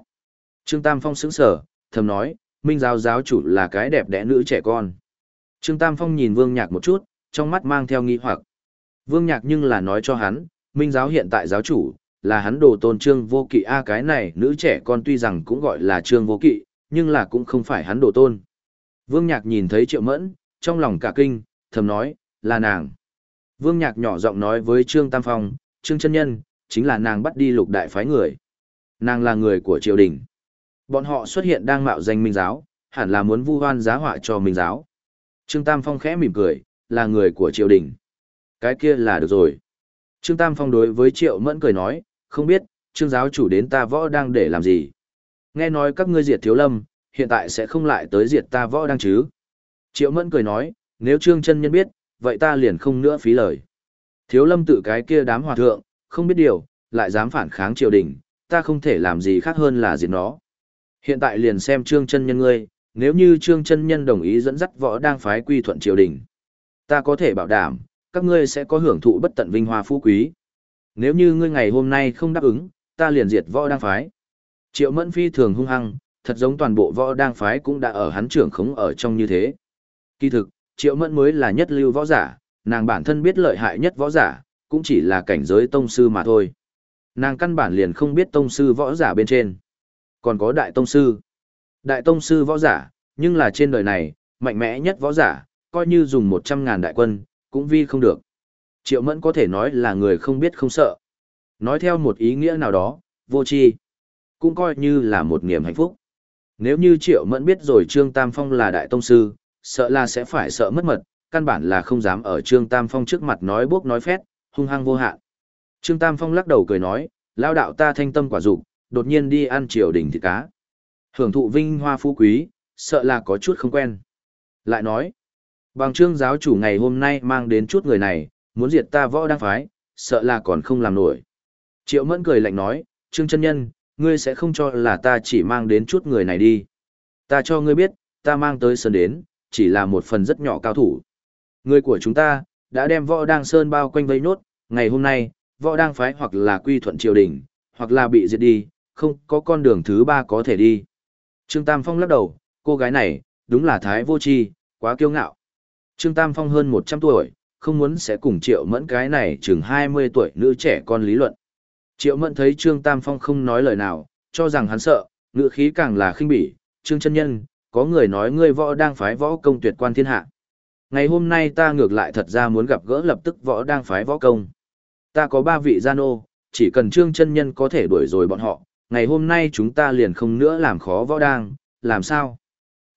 Trương Tam Phong sững sở, thầm nói, minh giáo giáo chủ là cái đẹp đẽ nữ trẻ con. Trương Tam Phong nhìn Vương Nhạc một chút, trong mắt mang theo nghi hoặc. Vương Nhạc nhưng là nói cho hắn, minh giáo hiện tại giáo chủ, là hắn đồ tôn trương vô kỵ a cái này nữ trẻ con tuy rằng cũng gọi là trương vô kỵ, nhưng là cũng không phải hắn đồ tôn. Vương Nhạc nhìn thấy triệu mẫn, trong lòng cả kinh, thầm nói, là nàng. Vương Nhạc nhỏ giọng nói với Trương Tam Phong, Trương chân Nhân, chính là nàng bắt đi lục đại phái người. Nàng là người của triều đình. Bọn họ xuất hiện đang mạo danh minh giáo, hẳn là muốn vu hoan giá họa cho minh giáo. Trương Tam Phong khẽ mỉm cười, là người của triều đình. Cái kia là được rồi. Trương Tam Phong đối với Triệu Mẫn cười nói, không biết, Trương giáo chủ đến ta võ đang để làm gì. Nghe nói các ngươi diệt thiếu lâm, hiện tại sẽ không lại tới diệt ta võ đang chứ. Triệu Mẫn cười nói, nếu Trương chân nhân biết, vậy ta liền không nữa phí lời. Thiếu lâm tự cái kia đám hòa thượng, không biết điều, lại dám phản kháng triều đình, ta không thể làm gì khác hơn là diệt nó. Hiện tại liền xem Trương chân nhân ngươi, nếu như Trương chân nhân đồng ý dẫn dắt võ đang phái quy thuận triều đình, ta có thể bảo đảm, các ngươi sẽ có hưởng thụ bất tận vinh hoa phú quý. Nếu như ngươi ngày hôm nay không đáp ứng, ta liền diệt võ đang phái. Triệu Mẫn phi thường hung hăng, thật giống toàn bộ võ đang phái cũng đã ở hắn trưởng khống ở trong như thế. Kỳ thực, Triệu Mẫn mới là nhất lưu võ giả, nàng bản thân biết lợi hại nhất võ giả, cũng chỉ là cảnh giới tông sư mà thôi. Nàng căn bản liền không biết tông sư võ giả bên trên. Còn có đại tông sư. Đại tông sư võ giả, nhưng là trên đời này, mạnh mẽ nhất võ giả, coi như dùng 100.000 đại quân, cũng vi không được. Triệu Mẫn có thể nói là người không biết không sợ. Nói theo một ý nghĩa nào đó, vô tri cũng coi như là một niềm hạnh phúc. Nếu như Triệu Mẫn biết rồi Trương Tam Phong là đại tông sư, sợ là sẽ phải sợ mất mật, căn bản là không dám ở Trương Tam Phong trước mặt nói bốc nói phét, hung hăng vô hạn. Trương Tam Phong lắc đầu cười nói, lao đạo ta thanh tâm quả dục, đột nhiên đi ăn triều đình thịt cá. Hưởng thụ vinh hoa phú quý, sợ là có chút không quen. Lại nói, bằng trương giáo chủ ngày hôm nay mang đến chút người này, muốn diệt ta võ đang phái, sợ là còn không làm nổi. Triệu mẫn cười lạnh nói, trương chân nhân, ngươi sẽ không cho là ta chỉ mang đến chút người này đi. Ta cho ngươi biết, ta mang tới sơn đến, chỉ là một phần rất nhỏ cao thủ. Người của chúng ta, đã đem võ đang sơn bao quanh vây nốt, ngày hôm nay, võ đang phái hoặc là quy thuận triều đình, hoặc là bị diệt đi, không có con đường thứ ba có thể đi. Trương Tam Phong lắc đầu, cô gái này, đúng là thái vô tri, quá kiêu ngạo. Trương Tam Phong hơn 100 tuổi, không muốn sẽ cùng Triệu Mẫn cái này chừng 20 tuổi nữ trẻ con lý luận. Triệu Mẫn thấy Trương Tam Phong không nói lời nào, cho rằng hắn sợ, ngựa khí càng là khinh bỉ. Trương chân nhân, có người nói ngươi võ đang phái võ công tuyệt quan thiên hạ. Ngày hôm nay ta ngược lại thật ra muốn gặp gỡ lập tức võ đang phái võ công. Ta có ba vị gian ô, chỉ cần Trương chân nhân có thể đuổi rồi bọn họ, ngày hôm nay chúng ta liền không nữa làm khó võ đang, làm sao?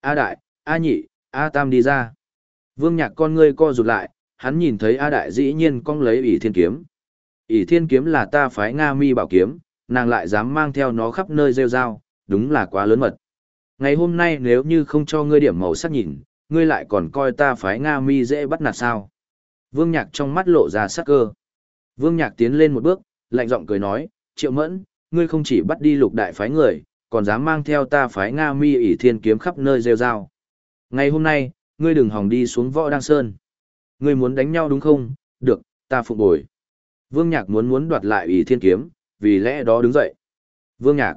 A đại, A nhị, A tam đi ra. Vương nhạc con ngươi co rụt lại, hắn nhìn thấy A đại dĩ nhiên cong lấy ỷ thiên kiếm ỷ thiên kiếm là ta phái Nga mi bảo kiếm, nàng lại dám mang theo nó khắp nơi rêu rao, đúng là quá lớn mật. Ngày hôm nay nếu như không cho ngươi điểm màu sắc nhìn, ngươi lại còn coi ta phái Nga mi dễ bắt nạt sao. Vương nhạc trong mắt lộ ra sắc cơ. Vương nhạc tiến lên một bước, lạnh giọng cười nói, triệu mẫn, ngươi không chỉ bắt đi lục đại phái người, còn dám mang theo ta phái Nga mi ỷ thiên kiếm khắp nơi rêu rao. Ngày hôm nay, ngươi đừng hòng đi xuống võ đăng sơn. Ngươi muốn đánh nhau đúng không? Được, ta phục bồi. Vương Nhạc muốn muốn đoạt lại ủy thiên kiếm, vì lẽ đó đứng dậy. Vương Nhạc.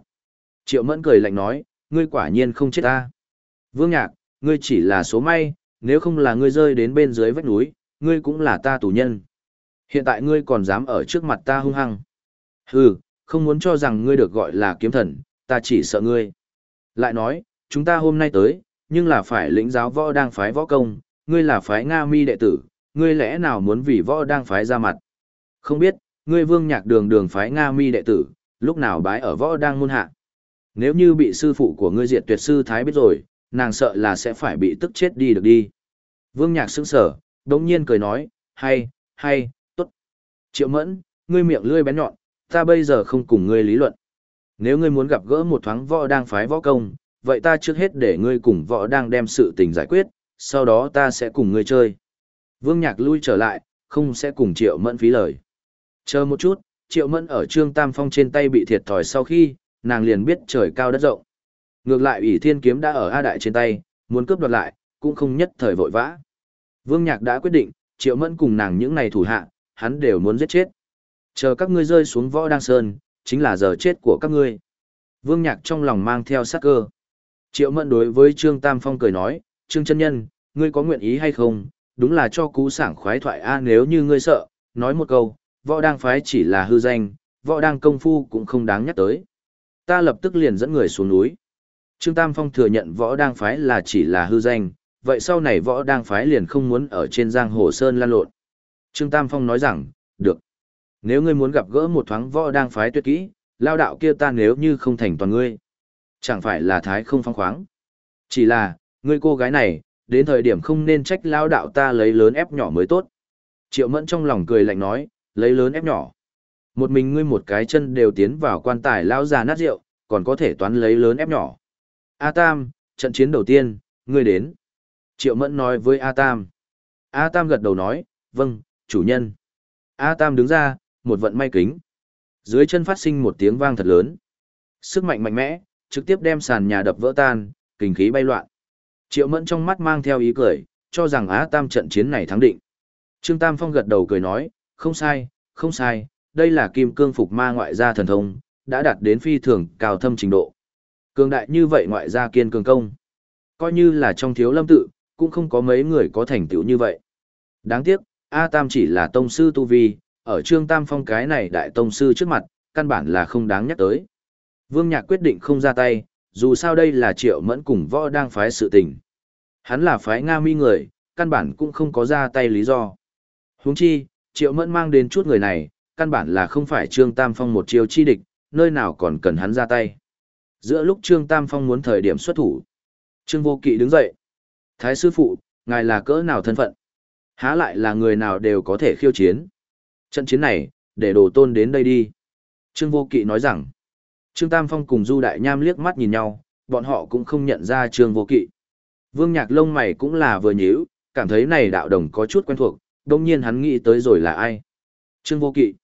Triệu Mẫn cười lạnh nói, ngươi quả nhiên không chết ta. Vương Nhạc, ngươi chỉ là số may, nếu không là ngươi rơi đến bên dưới vách núi, ngươi cũng là ta tù nhân. Hiện tại ngươi còn dám ở trước mặt ta hung hăng. Hừ, không muốn cho rằng ngươi được gọi là kiếm thần, ta chỉ sợ ngươi. Lại nói, chúng ta hôm nay tới, nhưng là phải lĩnh giáo võ đang phái võ công, ngươi là phái Nga mi đệ tử, ngươi lẽ nào muốn vì võ đang phái ra mặt. Không biết, ngươi vương nhạc đường đường phái Nga mi đệ tử, lúc nào bái ở võ đang môn hạ. Nếu như bị sư phụ của ngươi diệt tuyệt sư Thái biết rồi, nàng sợ là sẽ phải bị tức chết đi được đi. Vương nhạc sững sở, đống nhiên cười nói, hay, hay, tốt. Triệu mẫn, ngươi miệng lươi bén nhọn, ta bây giờ không cùng ngươi lý luận. Nếu ngươi muốn gặp gỡ một thoáng võ đang phái võ công, vậy ta trước hết để ngươi cùng võ đang đem sự tình giải quyết, sau đó ta sẽ cùng ngươi chơi. Vương Nhạc lui trở lại, không sẽ cùng Triệu Mẫn phí lời. Chờ một chút, Triệu Mẫn ở Trương Tam Phong trên tay bị thiệt thòi sau khi, nàng liền biết trời cao đất rộng. Ngược lại ủy thiên kiếm đã ở A Đại trên tay, muốn cướp đoạt lại, cũng không nhất thời vội vã. Vương Nhạc đã quyết định, Triệu Mẫn cùng nàng những này thủ hạ, hắn đều muốn giết chết. Chờ các ngươi rơi xuống võ đăng sơn, chính là giờ chết của các ngươi. Vương Nhạc trong lòng mang theo sát cơ. Triệu Mẫn đối với Trương Tam Phong cười nói, Trương chân nhân, ngươi có nguyện ý hay không, đúng là cho cú sảng khoái thoại a nếu như ngươi sợ, nói một câu, võ đang phái chỉ là hư danh, võ đang công phu cũng không đáng nhắc tới. Ta lập tức liền dẫn người xuống núi. Trương Tam Phong thừa nhận võ đang phái là chỉ là hư danh, vậy sau này võ đang phái liền không muốn ở trên giang hồ sơn lan lộn. Trương Tam Phong nói rằng, được. Nếu ngươi muốn gặp gỡ một thoáng võ đang phái tuyệt kỹ, lao đạo kia ta nếu như không thành toàn ngươi. Chẳng phải là thái không phong khoáng. Chỉ là, ngươi cô gái này, đến thời điểm không nên trách lao đạo ta lấy lớn ép nhỏ mới tốt. Triệu mẫn trong lòng cười lạnh nói, lấy lớn ép nhỏ. Một mình ngươi một cái chân đều tiến vào quan tài lao già nát rượu, còn có thể toán lấy lớn ép nhỏ. A Tam, trận chiến đầu tiên, ngươi đến. Triệu mẫn nói với A Tam. A Tam gật đầu nói, vâng, chủ nhân. A Tam đứng ra, một vận may kính. Dưới chân phát sinh một tiếng vang thật lớn. Sức mạnh mạnh mẽ, trực tiếp đem sàn nhà đập vỡ tan, kinh khí bay loạn. Triệu Mẫn trong mắt mang theo ý cười, cho rằng Á Tam trận chiến này thắng định. Trương Tam Phong gật đầu cười nói, không sai, không sai, đây là kim cương phục ma ngoại gia thần thông, đã đạt đến phi thường cao thâm trình độ. Cường đại như vậy ngoại gia kiên cường công. Coi như là trong thiếu lâm tự, cũng không có mấy người có thành tựu như vậy. Đáng tiếc, A Tam chỉ là tông sư tu vi, ở Trương Tam Phong cái này đại tông sư trước mặt, căn bản là không đáng nhắc tới. Vương Nhạc quyết định không ra tay, dù sao đây là triệu mẫn cùng võ đang phái sự tình. Hắn là phái Nga mi người, căn bản cũng không có ra tay lý do. Huống chi, triệu mẫn mang đến chút người này, căn bản là không phải Trương Tam Phong một chiêu chi địch, nơi nào còn cần hắn ra tay. Giữa lúc Trương Tam Phong muốn thời điểm xuất thủ, Trương Vô Kỵ đứng dậy. Thái sư phụ, ngài là cỡ nào thân phận? Há lại là người nào đều có thể khiêu chiến. Trận chiến này, để đồ tôn đến đây đi. Trương Vô Kỵ nói rằng, Trương Tam Phong cùng Du Đại Nham liếc mắt nhìn nhau, bọn họ cũng không nhận ra Trương Vô Kỵ. Vương Nhạc lông mày cũng là vừa nhíu, cảm thấy này đạo đồng có chút quen thuộc, đông nhiên hắn nghĩ tới rồi là ai. Trương Vô Kỵ.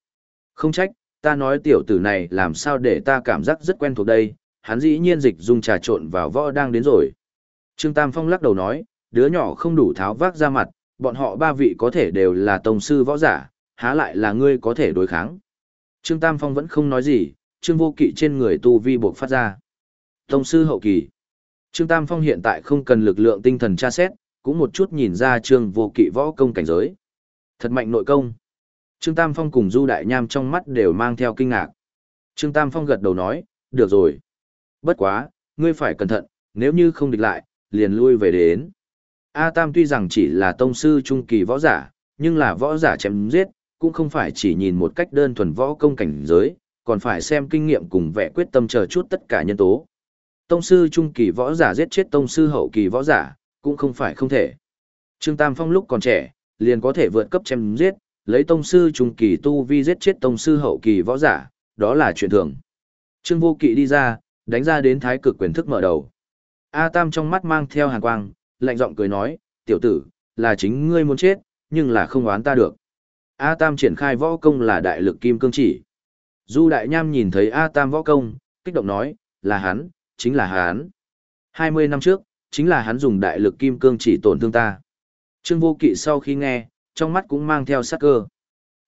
Không trách, ta nói tiểu tử này làm sao để ta cảm giác rất quen thuộc đây, hắn dĩ nhiên dịch dung trà trộn vào võ đang đến rồi. Trương Tam Phong lắc đầu nói, đứa nhỏ không đủ tháo vác ra mặt, bọn họ ba vị có thể đều là tông sư võ giả, há lại là ngươi có thể đối kháng. Trương Tam Phong vẫn không nói gì, Trương Vô Kỵ trên người tu vi buộc phát ra. Tông sư hậu kỳ. Trương Tam Phong hiện tại không cần lực lượng tinh thần tra xét, cũng một chút nhìn ra Trương Vô Kỵ võ công cảnh giới. Thật mạnh nội công. Trương Tam Phong cùng Du Đại Nham trong mắt đều mang theo kinh ngạc. Trương Tam Phong gật đầu nói, được rồi. Bất quá, ngươi phải cẩn thận, nếu như không địch lại, liền lui về đến. A Tam tuy rằng chỉ là tông sư trung kỳ võ giả, nhưng là võ giả chém giết, cũng không phải chỉ nhìn một cách đơn thuần võ công cảnh giới, còn phải xem kinh nghiệm cùng vẻ quyết tâm chờ chút tất cả nhân tố. Tông sư trung kỳ võ giả giết chết tông sư hậu kỳ võ giả, cũng không phải không thể. Trương Tam Phong lúc còn trẻ, liền có thể vượt cấp chém giết, lấy tông sư trung kỳ tu vi giết chết tông sư hậu kỳ võ giả, đó là chuyện thường. Trương Vô Kỵ đi ra, đánh ra đến thái cực quyền thức mở đầu. A Tam trong mắt mang theo hàn quang, lạnh giọng cười nói, tiểu tử, là chính ngươi muốn chết, nhưng là không oán ta được. A Tam triển khai võ công là đại lực kim cương chỉ. Du Đại Nham nhìn thấy A Tam võ công, kích động nói, là hắn, chính là hắn. 20 năm trước, chính là hắn dùng đại lực kim cương chỉ tổn thương ta. Trương Vô Kỵ sau khi nghe, trong mắt cũng mang theo sắc cơ.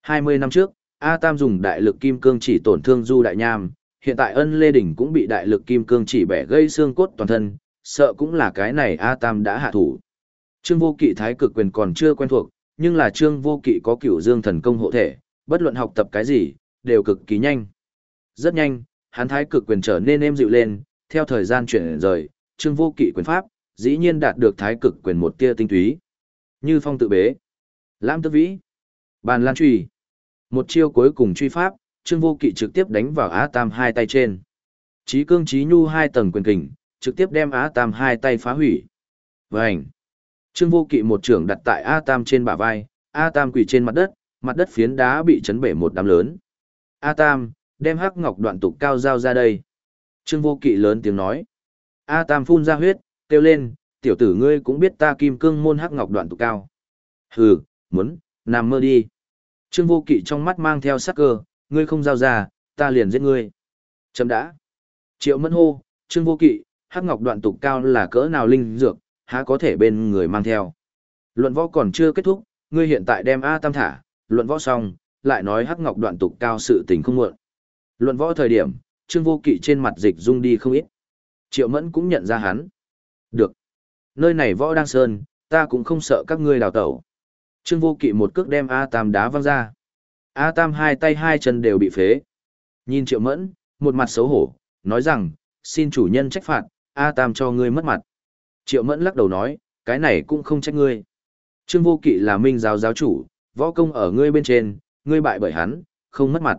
20 năm trước, A Tam dùng đại lực kim cương chỉ tổn thương Du Đại Nham, hiện tại ân Lê Đỉnh cũng bị đại lực kim cương chỉ bẻ gây xương cốt toàn thân, sợ cũng là cái này A Tam đã hạ thủ. Trương Vô Kỵ thái cực quyền còn chưa quen thuộc, nhưng là Trương Vô Kỵ có cửu dương thần công hộ thể, bất luận học tập cái gì, đều cực kỳ nhanh. Rất nhanh, hắn thái cực quyền trở nên êm dịu lên, theo thời gian chuyển rời, Trương Vô Kỵ quyền pháp, dĩ nhiên đạt được thái cực quyền một tia tinh túy. Như phong tự bế, lãm tức vĩ, bàn lan truy. Một chiêu cuối cùng truy pháp, Trương Vô Kỵ trực tiếp đánh vào Á Tam hai tay trên. Chí cương chí nhu hai tầng quyền kình, trực tiếp đem Á Tam hai tay phá hủy. Vành. Trương Vô Kỵ một trưởng đặt tại A Tam trên bả vai, A Tam quỳ trên mặt đất, mặt đất phiến đá bị chấn bể một đám lớn. A Tam, đem hắc ngọc đoạn tục cao giao ra đây. Trương Vô Kỵ lớn tiếng nói. A Tam phun ra huyết, kêu lên, tiểu tử ngươi cũng biết ta kim cương môn hắc ngọc đoạn tục cao. Hừ, muốn, nằm mơ đi. Trương Vô Kỵ trong mắt mang theo sắc cơ, ngươi không giao ra, ta liền giết ngươi. Chấm đã. Triệu Mẫn hô, Trương Vô Kỵ, hắc ngọc đoạn tục cao là cỡ nào linh dược, há có thể bên người mang theo. Luận võ còn chưa kết thúc, ngươi hiện tại đem A Tam thả, luận võ xong, lại nói hắc ngọc đoạn tục cao sự tình không muộn. Luận võ thời điểm, Trương Vô Kỵ trên mặt dịch rung đi không ít. Triệu Mẫn cũng nhận ra hắn. Được. Nơi này võ đang sơn, ta cũng không sợ các ngươi đào tẩu. Trương Vô Kỵ một cước đem A Tam đá văng ra. A Tam hai tay hai chân đều bị phế. Nhìn Triệu Mẫn, một mặt xấu hổ, nói rằng, xin chủ nhân trách phạt, A Tam cho ngươi mất mặt. Triệu Mẫn lắc đầu nói, cái này cũng không trách ngươi. Trương Vô Kỵ là minh giáo giáo chủ, võ công ở ngươi bên trên, ngươi bại bởi hắn, không mất mặt.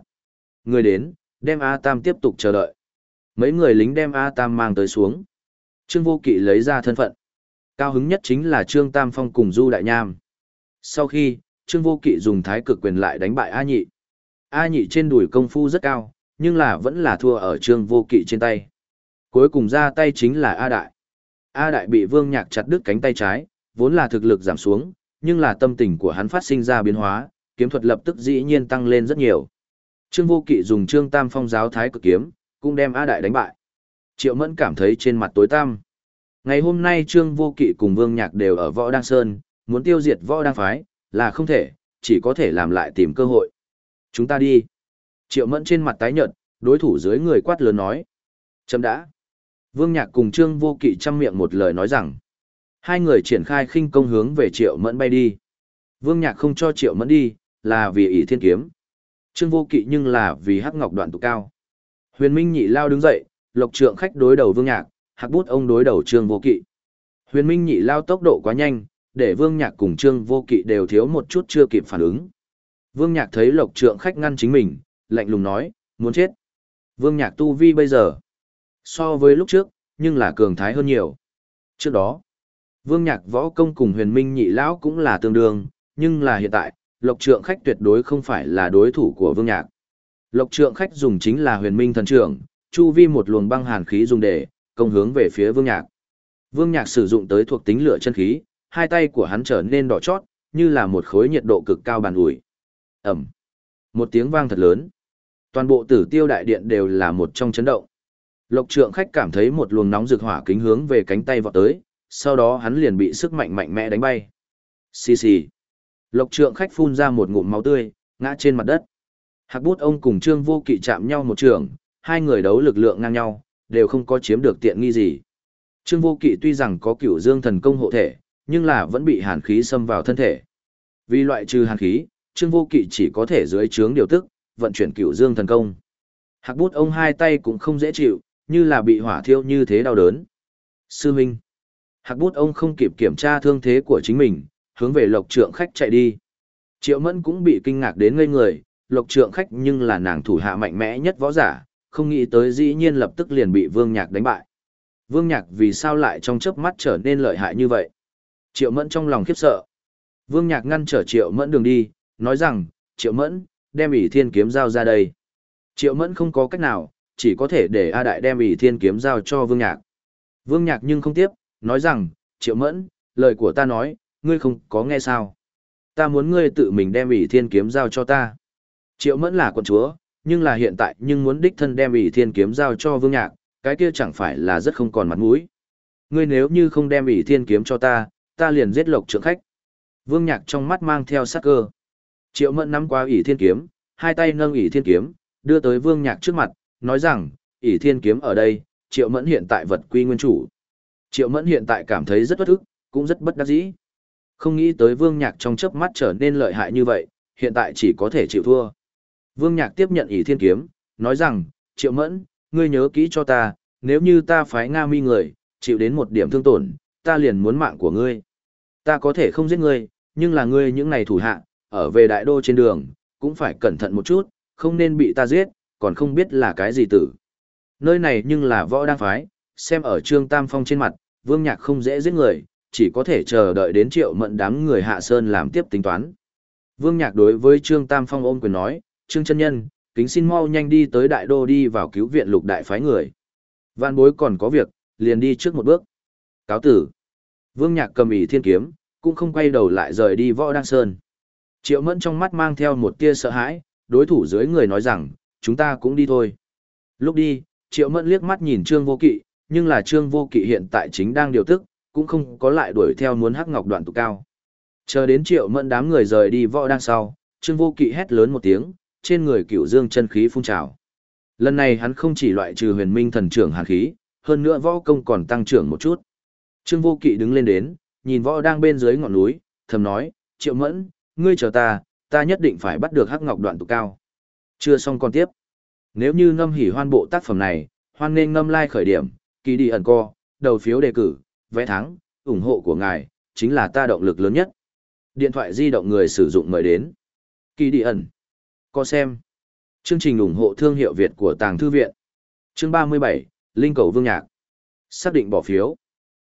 Ngươi đến, đem A Tam tiếp tục chờ đợi. Mấy người lính đem A Tam mang tới xuống. Trương Vô Kỵ lấy ra thân phận. Cao hứng nhất chính là Trương Tam Phong cùng Du Đại Nham. Sau khi, Trương Vô Kỵ dùng thái cực quyền lại đánh bại A Nhị. A Nhị trên đùi công phu rất cao, nhưng là vẫn là thua ở Trương Vô Kỵ trên tay. Cuối cùng ra tay chính là A Đại. A Đại bị Vương Nhạc chặt đứt cánh tay trái, vốn là thực lực giảm xuống, nhưng là tâm tình của hắn phát sinh ra biến hóa, kiếm thuật lập tức dĩ nhiên tăng lên rất nhiều. Trương Vô Kỵ dùng Trương Tam Phong giáo thái cực kiếm, cũng đem A Đại đánh bại. Triệu Mẫn cảm thấy trên mặt tối tăm. Ngày hôm nay Trương Vô Kỵ cùng Vương Nhạc đều ở Võ Đăng Sơn, muốn tiêu diệt Võ Đăng Phái, là không thể, chỉ có thể làm lại tìm cơ hội. Chúng ta đi. Triệu Mẫn trên mặt tái nhợt, đối thủ dưới người quát lớn nói. Chấm đã. Vương Nhạc cùng Trương Vô Kỵ chăm miệng một lời nói rằng. Hai người triển khai khinh công hướng về Triệu Mẫn bay đi. Vương Nhạc không cho Triệu Mẫn đi, là vì ỷ thiên kiếm. Trương Vô Kỵ nhưng là vì hắc ngọc đoạn tụ cao. Huyền Minh nhị lao đứng dậy, lộc trượng khách đối đầu Vương Nhạc, hạc bút ông đối đầu Trương Vô Kỵ. Huyền Minh nhị lao tốc độ quá nhanh, để Vương Nhạc cùng Trương Vô Kỵ đều thiếu một chút chưa kịp phản ứng. Vương Nhạc thấy lộc trượng khách ngăn chính mình, lạnh lùng nói, muốn chết. Vương Nhạc tu vi bây giờ, so với lúc trước, nhưng là cường thái hơn nhiều. Trước đó, Vương Nhạc võ công cùng huyền minh nhị lão cũng là tương đương, nhưng là hiện tại, lộc trượng khách tuyệt đối không phải là đối thủ của Vương Nhạc. Lộc trượng khách dùng chính là huyền minh thần trưởng, chu vi một luồng băng hàn khí dùng để công hướng về phía Vương Nhạc. Vương Nhạc sử dụng tới thuộc tính lửa chân khí, hai tay của hắn trở nên đỏ chót, như là một khối nhiệt độ cực cao bàn ủi. Ẩm. Một tiếng vang thật lớn. Toàn bộ tử tiêu đại điện đều là một trong chấn động. Lộc trượng khách cảm thấy một luồng nóng rực hỏa kính hướng về cánh tay vọt tới, sau đó hắn liền bị sức mạnh mạnh mẽ đánh bay. Xì xì. Lộc trượng khách phun ra một ngụm máu tươi, ngã trên mặt đất. Hạc bút ông cùng trương vô kỵ chạm nhau một trường, hai người đấu lực lượng ngang nhau, đều không có chiếm được tiện nghi gì. Trương vô kỵ tuy rằng có cửu dương thần công hộ thể, nhưng là vẫn bị hàn khí xâm vào thân thể. Vì loại trừ hàn khí, Trương Vô Kỵ chỉ có thể dưới trướng điều tức, vận chuyển cửu dương thần công. Hạc bút ông hai tay cũng không dễ chịu, như là bị hỏa thiêu như thế đau đớn. Sư Minh. Hạc bút ông không kịp kiểm tra thương thế của chính mình, hướng về lộc trượng khách chạy đi. Triệu Mẫn cũng bị kinh ngạc đến ngây người, lộc trượng khách nhưng là nàng thủ hạ mạnh mẽ nhất võ giả, không nghĩ tới dĩ nhiên lập tức liền bị Vương Nhạc đánh bại. Vương Nhạc vì sao lại trong chớp mắt trở nên lợi hại như vậy? Triệu Mẫn trong lòng khiếp sợ. Vương Nhạc ngăn trở Triệu Mẫn đường đi, nói rằng, Triệu Mẫn, đem ỷ thiên kiếm giao ra đây. Triệu Mẫn không có cách nào, chỉ có thể để A Đại đem ỷ thiên kiếm giao cho Vương Nhạc. Vương Nhạc nhưng không tiếp, nói rằng, Triệu Mẫn, lời của ta nói, ngươi không có nghe sao. Ta muốn ngươi tự mình đem ỷ thiên kiếm giao cho ta. Triệu Mẫn là quận chúa, nhưng là hiện tại nhưng muốn đích thân đem ỷ thiên kiếm giao cho Vương Nhạc, cái kia chẳng phải là rất không còn mặt mũi. Ngươi nếu như không đem ỷ thiên kiếm cho ta, ta liền giết lộc trưởng khách. Vương Nhạc trong mắt mang theo sát cơ. Triệu Mẫn nắm qua ỷ thiên kiếm, hai tay nâng ỷ thiên kiếm, đưa tới Vương Nhạc trước mặt, nói rằng, ỷ thiên kiếm ở đây, Triệu Mẫn hiện tại vật quy nguyên chủ. Triệu Mẫn hiện tại cảm thấy rất bất ức, cũng rất bất đắc dĩ. Không nghĩ tới Vương Nhạc trong chớp mắt trở nên lợi hại như vậy, hiện tại chỉ có thể chịu thua. Vương Nhạc tiếp nhận ỷ thiên kiếm, nói rằng, Triệu Mẫn, ngươi nhớ kỹ cho ta, nếu như ta phái Nga mi người, chịu đến một điểm thương tổn, ta liền muốn mạng của ngươi. Ta có thể không giết ngươi, nhưng là ngươi những ngày thủ hạ, ở về đại đô trên đường, cũng phải cẩn thận một chút, không nên bị ta giết, còn không biết là cái gì tử. Nơi này nhưng là võ đang phái, xem ở Trương Tam Phong trên mặt, Vương Nhạc không dễ giết người, chỉ có thể chờ đợi đến triệu mận đám người hạ sơn làm tiếp tính toán. Vương Nhạc đối với Trương Tam Phong ôm quyền nói, Trương chân Nhân, kính xin mau nhanh đi tới đại đô đi vào cứu viện lục đại phái người. Văn bối còn có việc, liền đi trước một bước. Cáo tử. Vương Nhạc cầm ý thiên kiếm, cũng không quay đầu lại rời đi võ đăng sơn. Triệu mẫn trong mắt mang theo một tia sợ hãi, đối thủ dưới người nói rằng, chúng ta cũng đi thôi. Lúc đi, triệu mẫn liếc mắt nhìn trương vô kỵ, nhưng là trương vô kỵ hiện tại chính đang điều tức, cũng không có lại đuổi theo muốn hắc ngọc đoạn tụ cao. Chờ đến triệu mẫn đám người rời đi võ đang sau, trương vô kỵ hét lớn một tiếng, trên người cựu dương chân khí phun trào. Lần này hắn không chỉ loại trừ huyền minh thần trưởng hàn khí, hơn nữa võ công còn tăng trưởng một chút. Trương vô kỵ đứng lên đến, nhìn võ đang bên dưới ngọn núi, thầm nói, triệu mẫn, ngươi chờ ta, ta nhất định phải bắt được hắc ngọc đoạn tụ cao. Chưa xong còn tiếp. Nếu như ngâm hỉ hoan bộ tác phẩm này, hoan nên ngâm lai like khởi điểm, kỳ đi ẩn co, đầu phiếu đề cử, vẽ thắng, ủng hộ của ngài, chính là ta động lực lớn nhất. Điện thoại di động người sử dụng mời đến. Kỳ đi ẩn. Có xem. Chương trình ủng hộ thương hiệu Việt của Tàng Thư Viện. Chương 37, Linh cầu Vương Nhạc. Xác định bỏ phiếu.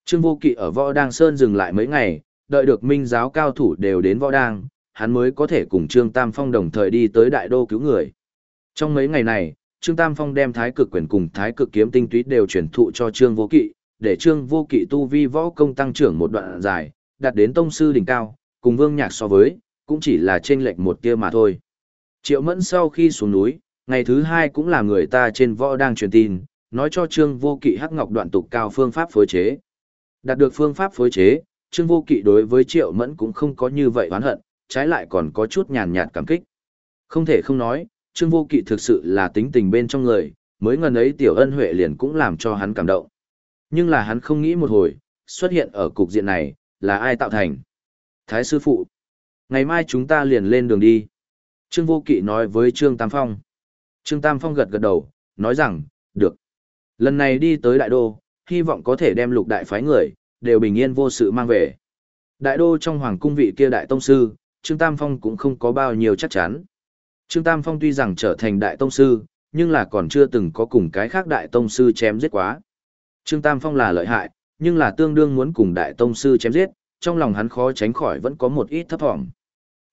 Trương Vô Kỵ ở Võ Đang Sơn dừng lại mấy ngày, đợi được minh giáo cao thủ đều đến Võ Đang, hắn mới có thể cùng Trương Tam Phong đồng thời đi tới Đại Đô cứu người. Trong mấy ngày này, Trương Tam Phong đem Thái Cực Quyền cùng Thái Cực Kiếm tinh túy đều truyền thụ cho Trương Vô Kỵ, để Trương Vô Kỵ tu vi võ công tăng trưởng một đoạn dài, đạt đến tông sư đỉnh cao, cùng Vương Nhạc so với, cũng chỉ là chênh lệch một tia mà thôi. Triệu Mẫn sau khi xuống núi, ngày thứ hai cũng là người ta trên võ đang truyền tin, nói cho Trương Vô Kỵ hắc ngọc đoạn tục cao phương pháp phối chế. Đạt được phương pháp phối chế, Trương Vô Kỵ đối với Triệu Mẫn cũng không có như vậy oán hận, trái lại còn có chút nhàn nhạt cảm kích. Không thể không nói, Trương Vô Kỵ thực sự là tính tình bên trong người, mới ngần ấy tiểu ân huệ liền cũng làm cho hắn cảm động. Nhưng là hắn không nghĩ một hồi, xuất hiện ở cục diện này, là ai tạo thành? Thái sư phụ. Ngày mai chúng ta liền lên đường đi. Trương Vô Kỵ nói với Trương Tam Phong. Trương Tam Phong gật gật đầu, nói rằng, được. Lần này đi tới Đại Đô, hy vọng có thể đem lục đại phái người, đều bình yên vô sự mang về. Đại Đô trong hoàng cung vị kia Đại Tông Sư, Trương Tam Phong cũng không có bao nhiêu chắc chắn. Trương Tam Phong tuy rằng trở thành Đại Tông Sư, nhưng là còn chưa từng có cùng cái khác Đại Tông Sư chém giết quá. Trương Tam Phong là lợi hại, nhưng là tương đương muốn cùng Đại Tông Sư chém giết, trong lòng hắn khó tránh khỏi vẫn có một ít thấp thỏm.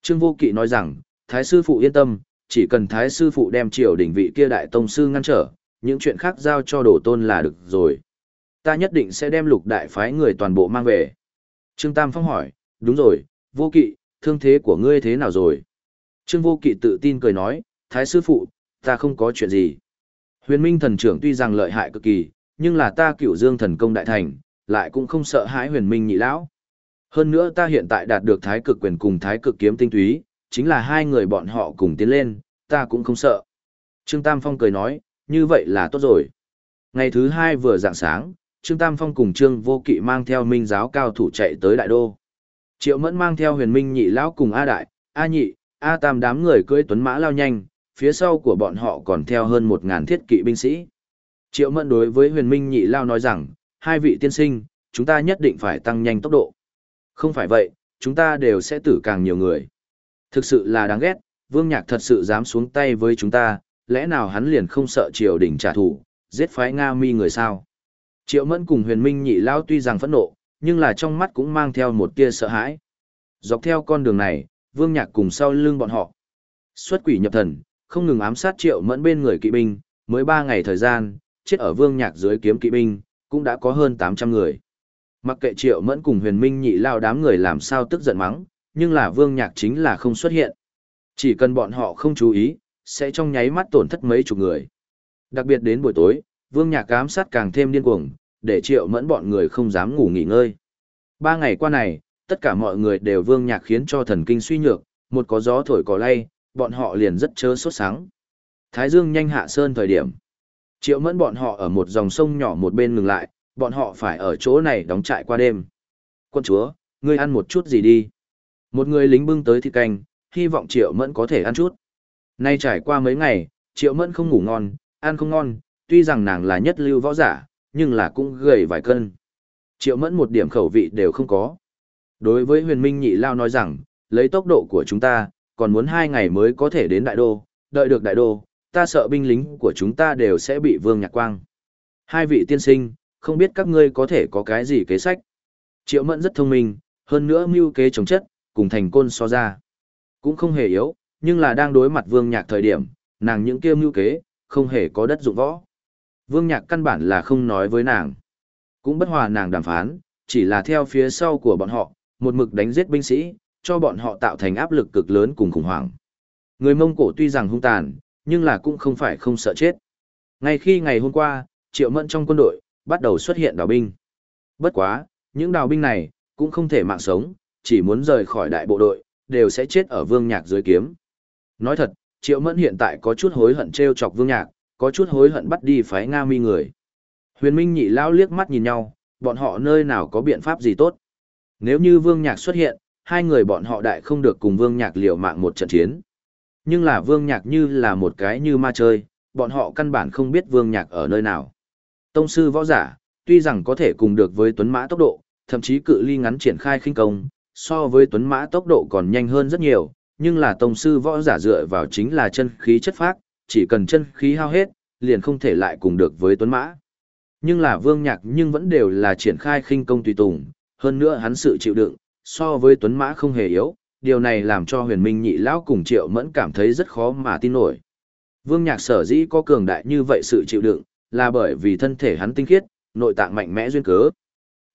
Trương Vô Kỵ nói rằng, Thái sư phụ yên tâm, chỉ cần Thái sư phụ đem triều đỉnh vị kia Đại Tông Sư ngăn trở, những chuyện khác giao cho đổ tôn là được rồi. Ta nhất định sẽ đem lục đại phái người toàn bộ mang về. Trương Tam Phong hỏi, đúng rồi, Vô Kỵ, thương thế của ngươi thế nào rồi? Trương Vô Kỵ tự tin cười nói, Thái sư phụ, ta không có chuyện gì. Huyền Minh thần trưởng tuy rằng lợi hại cực kỳ, nhưng là ta cựu dương thần công đại thành, lại cũng không sợ hãi huyền minh nhị lão. Hơn nữa ta hiện tại đạt được thái cực quyền cùng thái cực kiếm tinh túy, chính là hai người bọn họ cùng tiến lên, ta cũng không sợ. Trương Tam Phong cười nói, như vậy là tốt rồi. Ngày thứ hai vừa dạng sáng, Trương Tam Phong cùng Trương Vô Kỵ mang theo minh giáo cao thủ chạy tới Đại Đô. Triệu Mẫn mang theo huyền minh nhị lão cùng A Đại, A Nhị, A Tam đám người cưỡi tuấn mã lao nhanh, phía sau của bọn họ còn theo hơn một ngàn thiết kỵ binh sĩ. Triệu Mẫn đối với huyền minh nhị lao nói rằng, hai vị tiên sinh, chúng ta nhất định phải tăng nhanh tốc độ. Không phải vậy, chúng ta đều sẽ tử càng nhiều người. Thực sự là đáng ghét, Vương Nhạc thật sự dám xuống tay với chúng ta, lẽ nào hắn liền không sợ triều đình trả thù, giết phái Nga mi người sao? Triệu Mẫn cùng huyền minh nhị lao tuy rằng phẫn nộ, nhưng là trong mắt cũng mang theo một tia sợ hãi. Dọc theo con đường này, Vương Nhạc cùng sau lưng bọn họ. Xuất quỷ nhập thần, không ngừng ám sát Triệu Mẫn bên người kỵ binh, mới ba ngày thời gian, chết ở Vương Nhạc dưới kiếm kỵ binh, cũng đã có hơn 800 người. Mặc kệ Triệu Mẫn cùng huyền minh nhị lao đám người làm sao tức giận mắng, nhưng là Vương Nhạc chính là không xuất hiện. Chỉ cần bọn họ không chú ý, sẽ trong nháy mắt tổn thất mấy chục người. Đặc biệt đến buổi tối, Vương Nhạc ám sát càng thêm điên cuồng, để Triệu Mẫn bọn người không dám ngủ nghỉ ngơi. Ba ngày qua này, tất cả mọi người đều Vương Nhạc khiến cho thần kinh suy nhược, một có gió thổi cỏ lay, bọn họ liền rất chớ sốt sáng. Thái Dương nhanh hạ sơn thời điểm. Triệu Mẫn bọn họ ở một dòng sông nhỏ một bên ngừng lại, bọn họ phải ở chỗ này đóng trại qua đêm. Quân chúa, ngươi ăn một chút gì đi. Một người lính bưng tới thịt canh, hy vọng Triệu Mẫn có thể ăn chút. Nay trải qua mấy ngày, Triệu Mẫn không ngủ ngon, ăn không ngon, tuy rằng nàng là nhất lưu võ giả, nhưng là cũng gầy vài cân. Triệu Mẫn một điểm khẩu vị đều không có. Đối với huyền minh nhị lao nói rằng, lấy tốc độ của chúng ta, còn muốn hai ngày mới có thể đến đại đô, đợi được đại đô, ta sợ binh lính của chúng ta đều sẽ bị vương nhạc quang. Hai vị tiên sinh, không biết các ngươi có thể có cái gì kế sách. Triệu Mẫn rất thông minh, hơn nữa mưu kế chống chất, cùng thành côn so ra. Cũng không hề yếu, nhưng là đang đối mặt vương nhạc thời điểm, nàng những kia mưu kế, không hề có đất dụng võ. Vương nhạc căn bản là không nói với nàng. Cũng bất hòa nàng đàm phán, chỉ là theo phía sau của bọn họ, một mực đánh giết binh sĩ, cho bọn họ tạo thành áp lực cực lớn cùng khủng hoảng. Người Mông Cổ tuy rằng hung tàn, nhưng là cũng không phải không sợ chết. Ngay khi ngày hôm qua, Triệu Mẫn trong quân đội, bắt đầu xuất hiện đào binh. Bất quá, những đào binh này, cũng không thể mạng sống, chỉ muốn rời khỏi đại bộ đội, đều sẽ chết ở vương nhạc dưới kiếm. Nói thật, Triệu Mẫn hiện tại có chút hối hận treo chọc vương nhạc, có chút hối hận bắt đi phái Nga mi người. Huyền Minh nhị lao liếc mắt nhìn nhau, bọn họ nơi nào có biện pháp gì tốt. Nếu như vương nhạc xuất hiện, hai người bọn họ đại không được cùng vương nhạc liều mạng một trận chiến. Nhưng là vương nhạc như là một cái như ma chơi, bọn họ căn bản không biết vương nhạc ở nơi nào. Tông sư võ giả, tuy rằng có thể cùng được với tuấn mã tốc độ, thậm chí cự ly ngắn triển khai khinh công, so với tuấn mã tốc độ còn nhanh hơn rất nhiều, nhưng là tông sư võ giả dựa vào chính là chân khí chất phác, chỉ cần chân khí hao hết, liền không thể lại cùng được với tuấn mã. Nhưng là vương nhạc nhưng vẫn đều là triển khai khinh công tùy tùng, hơn nữa hắn sự chịu đựng, so với tuấn mã không hề yếu, điều này làm cho huyền minh nhị lão cùng triệu mẫn cảm thấy rất khó mà tin nổi. Vương nhạc sở dĩ có cường đại như vậy sự chịu đựng, là bởi vì thân thể hắn tinh khiết, nội tạng mạnh mẽ duyên cớ.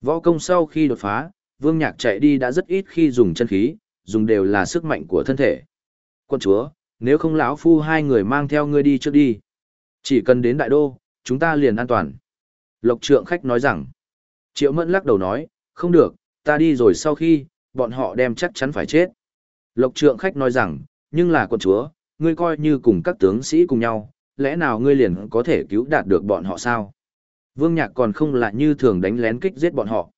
Võ công sau khi đột phá, vương nhạc chạy đi đã rất ít khi dùng chân khí, dùng đều là sức mạnh của thân thể. Quân chúa, nếu không lão phu hai người mang theo ngươi đi trước đi. Chỉ cần đến đại đô, chúng ta liền an toàn. Lộc trượng khách nói rằng, triệu mẫn lắc đầu nói, không được, ta đi rồi sau khi, bọn họ đem chắc chắn phải chết. Lộc trượng khách nói rằng, nhưng là quân chúa, ngươi coi như cùng các tướng sĩ cùng nhau, lẽ nào ngươi liền có thể cứu đạt được bọn họ sao? Vương Nhạc còn không là như thường đánh lén kích giết bọn họ.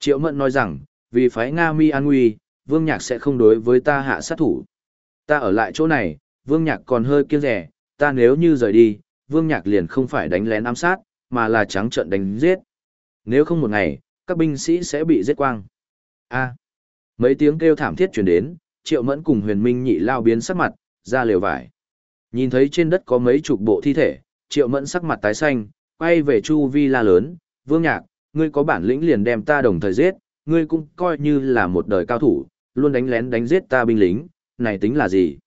Triệu Mẫn nói rằng, vì phái Nga Mi an nguy, Vương Nhạc sẽ không đối với ta hạ sát thủ. Ta ở lại chỗ này, Vương Nhạc còn hơi kiêng rẻ, ta nếu như rời đi, Vương Nhạc liền không phải đánh lén ám sát, mà là trắng trợn đánh giết. Nếu không một ngày, các binh sĩ sẽ bị giết quang. A. mấy tiếng kêu thảm thiết truyền đến, Triệu Mẫn cùng Huyền Minh nhị lao biến sắc mặt, ra lều vải. Nhìn thấy trên đất có mấy chục bộ thi thể, Triệu Mẫn sắc mặt tái xanh, quay về Chu Vi la lớn, "Vương Nhạc, ngươi có bản lĩnh liền đem ta đồng thời giết, ngươi cũng coi như là một đời cao thủ, luôn đánh lén đánh giết ta binh lính, này tính là gì?"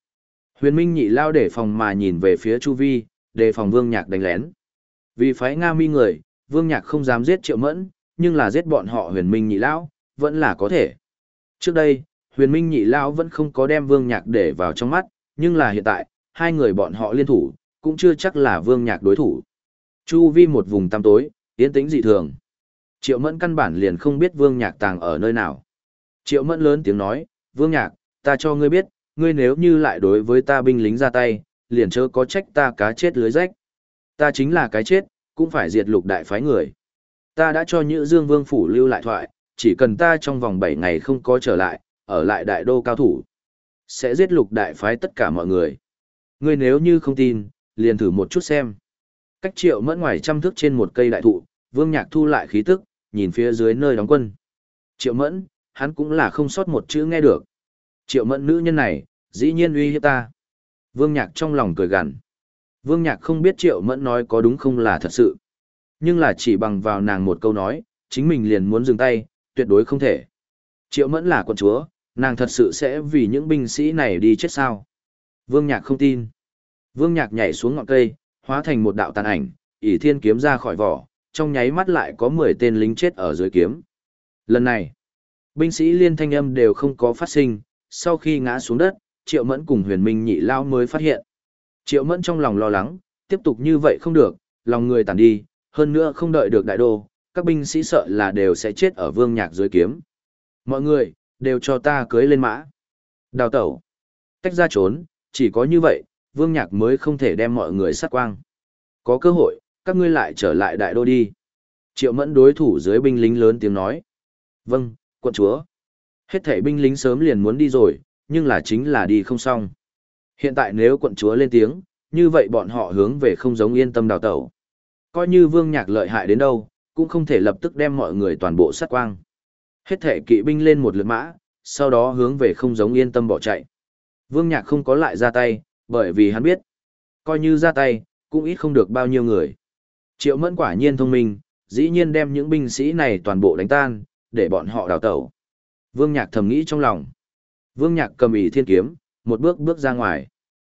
Huyền Minh nhị lao để phòng mà nhìn về phía Chu Vi, đề phòng Vương Nhạc đánh lén. Vì phái Nga mi người, Vương Nhạc không dám giết Triệu Mẫn, nhưng là giết bọn họ Huyền Minh nhị lao, vẫn là có thể. Trước đây, Huyền Minh nhị lao vẫn không có đem Vương Nhạc để vào trong mắt, nhưng là hiện tại, hai người bọn họ liên thủ, cũng chưa chắc là Vương Nhạc đối thủ. Chu vi một vùng tăm tối, yên tĩnh dị thường. Triệu Mẫn căn bản liền không biết Vương Nhạc tàng ở nơi nào. Triệu Mẫn lớn tiếng nói, Vương Nhạc, ta cho ngươi biết, ngươi nếu như lại đối với ta binh lính ra tay, liền chớ có trách ta cá chết lưới rách. Ta chính là cái chết, cũng phải diệt lục đại phái người. Ta đã cho Nhữ Dương Vương Phủ lưu lại thoại, chỉ cần ta trong vòng 7 ngày không có trở lại, ở lại đại đô cao thủ. Sẽ giết lục đại phái tất cả mọi người. Ngươi nếu như không tin, liền thử một chút xem. Cách triệu mẫn ngoài trăm thước trên một cây đại thụ, vương nhạc thu lại khí tức, nhìn phía dưới nơi đóng quân. Triệu mẫn, hắn cũng là không sót một chữ nghe được. Triệu mẫn nữ nhân này, dĩ nhiên uy hiếp ta. Vương Nhạc trong lòng cười gằn. Vương Nhạc không biết Triệu Mẫn nói có đúng không là thật sự. Nhưng là chỉ bằng vào nàng một câu nói, chính mình liền muốn dừng tay, tuyệt đối không thể. Triệu Mẫn là con chúa, nàng thật sự sẽ vì những binh sĩ này đi chết sao? Vương Nhạc không tin. Vương Nhạc nhảy xuống ngọn cây, hóa thành một đạo tàn ảnh, ỷ thiên kiếm ra khỏi vỏ, trong nháy mắt lại có 10 tên lính chết ở dưới kiếm. Lần này, binh sĩ liên thanh âm đều không có phát sinh, sau khi ngã xuống đất, Triệu Mẫn cùng huyền minh nhị lao mới phát hiện. Triệu Mẫn trong lòng lo lắng, tiếp tục như vậy không được, lòng người tàn đi, hơn nữa không đợi được đại đô, các binh sĩ sợ là đều sẽ chết ở vương nhạc dưới kiếm. Mọi người, đều cho ta cưới lên mã. Đào tẩu. Tách ra trốn, chỉ có như vậy, vương nhạc mới không thể đem mọi người sát quang. Có cơ hội, các ngươi lại trở lại đại đô đi. Triệu mẫn đối thủ dưới binh lính lớn tiếng nói. Vâng, quận chúa. Hết thảy binh lính sớm liền muốn đi rồi, nhưng là chính là đi không xong. Hiện tại nếu quận chúa lên tiếng, như vậy bọn họ hướng về không giống yên tâm đào tẩu. Coi như vương nhạc lợi hại đến đâu, cũng không thể lập tức đem mọi người toàn bộ sát quang. Hết thể kỵ binh lên một lượt mã, sau đó hướng về không giống yên tâm bỏ chạy. Vương nhạc không có lại ra tay, bởi vì hắn biết, coi như ra tay, cũng ít không được bao nhiêu người. Triệu mẫn quả nhiên thông minh, dĩ nhiên đem những binh sĩ này toàn bộ đánh tan, để bọn họ đào tẩu. Vương nhạc thầm nghĩ trong lòng. Vương nhạc cầm ý thiên kiếm, một bước bước ra ngoài.